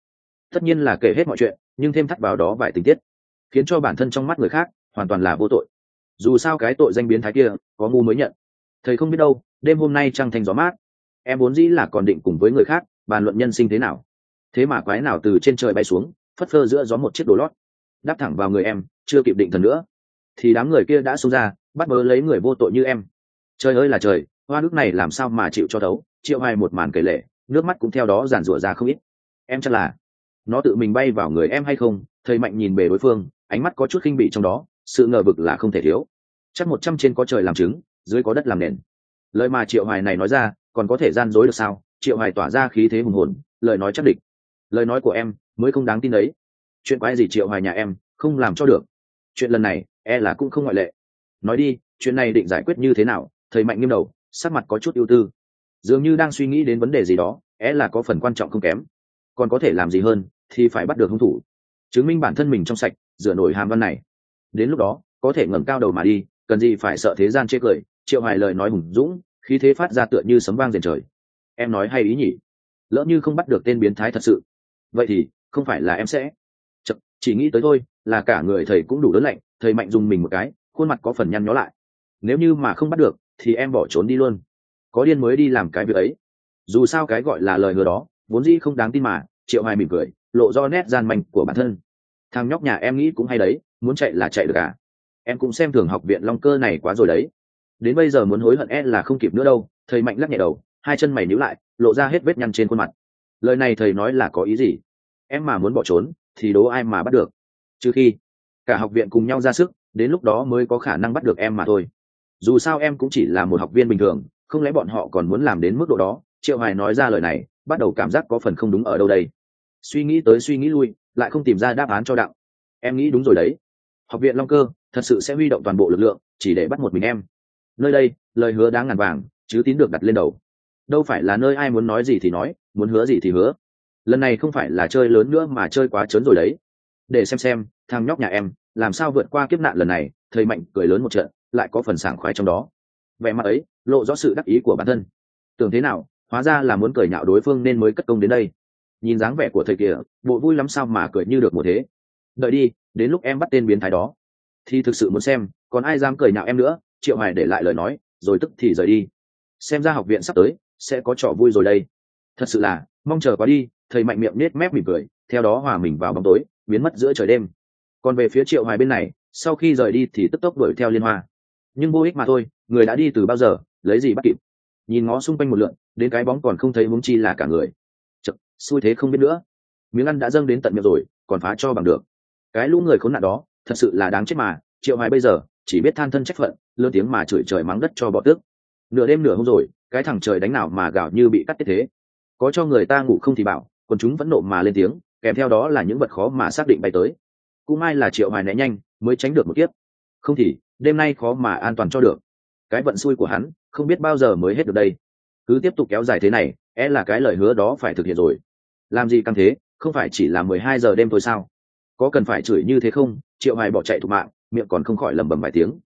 Tất nhiên là kể hết mọi chuyện nhưng thêm thắt vào đó vài tình tiết, khiến cho bản thân trong mắt người khác hoàn toàn là vô tội. Dù sao cái tội danh biến thái kia có ngu mới nhận. Thầy không biết đâu, đêm hôm nay trăng thành gió mát. Em vốn dĩ là còn định cùng với người khác bàn luận nhân sinh thế nào. Thế mà quái nào từ trên trời bay xuống, phất phơ giữa gió một chiếc đồ lót. Đáp thẳng vào người em, chưa kịp định thần nữa, thì đám người kia đã xông ra, bắt bớ lấy người vô tội như em. Trời ơi là trời, hoa nước này làm sao mà chịu cho thấu? Triệu hai một màn kể lệ nước mắt cũng theo đó giàn rủa ra không ít. Em chắc là nó tự mình bay vào người em hay không, thầy mạnh nhìn về đối phương, ánh mắt có chút khinh bị trong đó, sự ngờ vực là không thể thiếu. Chắc một trăm trên có trời làm trứng dưới có đất làm nền. Lời mà triệu hoài này nói ra, còn có thể gian dối được sao? Triệu hoài tỏa ra khí thế hùng hồn, lời nói chắc địch. Lời nói của em mới không đáng tin đấy. Chuyện quái gì triệu hoài nhà em, không làm cho được. Chuyện lần này e là cũng không ngoại lệ. Nói đi, chuyện này định giải quyết như thế nào? Thầy mạnh nghiêm đầu, sắc mặt có chút ưu tư. Dường như đang suy nghĩ đến vấn đề gì đó é là có phần quan trọng không kém. Còn có thể làm gì hơn? Thì phải bắt được hung thủ. Chứng minh bản thân mình trong sạch rửa nổi hàm văn này. Đến lúc đó có thể ngẩng cao đầu mà đi cần gì phải sợ thế gian chê cười triệu hoài lời nói hùng dũng khí thế phát ra tựa như sấm vang rền trời. Em nói hay ý nhỉ? Lỡ như không bắt được tên biến thái thật sự. Vậy thì không phải là em sẽ. Chật, chỉ nghĩ tới thôi là cả người thầy cũng đủ lớn lạnh thầy mạnh dùng mình một cái khuôn mặt có phần nhăn nhó lại. Nếu như mà không bắt được thì em bỏ trốn đi luôn. Có điên mới đi làm cái việc ấy. Dù sao cái gọi là lời hứa đó vốn dĩ không đáng tin mà triệu hoài mỉm cười lộ do nét gian manh của bản thân. Thằng nhóc nhà em nghĩ cũng hay đấy, muốn chạy là chạy được à? Em cũng xem thường học viện long cơ này quá rồi đấy. Đến bây giờ muốn hối hận e là không kịp nữa đâu, thầy mạnh lắc nhẹ đầu, hai chân mày níu lại, lộ ra hết vết nhăn trên khuôn mặt. Lời này thầy nói là có ý gì? Em mà muốn bỏ trốn, thì đố ai mà bắt được? Trừ khi cả học viện cùng nhau ra sức, đến lúc đó mới có khả năng bắt được em mà thôi. Dù sao em cũng chỉ là một học viên bình thường, không lẽ bọn họ còn muốn làm đến mức độ đó? Triệu hoài nói ra lời này, bắt đầu cảm giác có phần không đúng ở đâu đây suy nghĩ tới suy nghĩ lui, lại không tìm ra đáp án cho đặng em nghĩ đúng rồi đấy. Học viện long cơ, thật sự sẽ huy động toàn bộ lực lượng, chỉ để bắt một mình em. Nơi đây, lời hứa đáng ngàn vàng, chứ tín được đặt lên đầu. Đâu phải là nơi ai muốn nói gì thì nói, muốn hứa gì thì hứa. Lần này không phải là chơi lớn nữa mà chơi quá trớn rồi đấy. Để xem xem, thằng nhóc nhà em, làm sao vượt qua kiếp nạn lần này, thầy mạnh cười lớn một trận, lại có phần sảng khoái trong đó. Vẻ mặt ấy, lộ rõ sự đắc ý của bản thân. Tưởng thế nào, hóa ra là muốn cười nhạo đối phương nên mới cất công đến đây nhìn dáng vẻ của thầy kia bộ vui lắm sao mà cười như được một thế. Đợi đi, đến lúc em bắt tên biến thái đó. Thì thực sự muốn xem, còn ai dám cười nhạo em nữa, triệu hoài để lại lời nói, rồi tức thì rời đi. Xem ra học viện sắp tới, sẽ có trò vui rồi đây. Thật sự là, mong chờ quá đi, thầy mạnh miệng nết mép mỉm cười, theo đó hòa mình vào bóng tối, biến mất giữa trời đêm. Còn về phía triệu hoài bên này, sau khi rời đi thì tức tốc đuổi theo liên hoa. Nhưng vô ích mà thôi, người đã đi từ bao giờ, lấy gì bắt kịp? Nhìn ngó xung quanh một lượn, đến cái bóng còn không thấy huống chi là cả người xui thế không biết nữa. Miếng ăn đã dâng đến tận miệng rồi, còn phá cho bằng được. Cái lũ người khốn nạn đó, thật sự là đáng chết mà. Triệu hoài bây giờ, chỉ biết than thân trách phận, lớn tiếng mà chửi trời mắng đất cho bọ tước. Nửa đêm nửa hôm rồi, cái thằng trời đánh nào mà gào như bị cắt tiết thế. Có cho người ta ngủ không thì bảo, còn chúng vẫn nộ mà lên tiếng, kèm theo đó là những vật khó mà xác định bay tới. Cũng may là triệu hoài né nhanh, mới tránh được một kiếp. Không thì, đêm nay khó mà an toàn cho được. Cái vận xui của hắn, không biết bao giờ mới hết được đây. Cứ tiếp tục kéo dài thế này é là cái lời hứa đó phải thực hiện rồi. Làm gì căng thế, không phải chỉ là mười hai giờ đêm thôi sao? Có cần phải chửi như thế không? Triệu hoài bỏ chạy thục mạng, miệng còn không khỏi lẩm bẩm vài tiếng.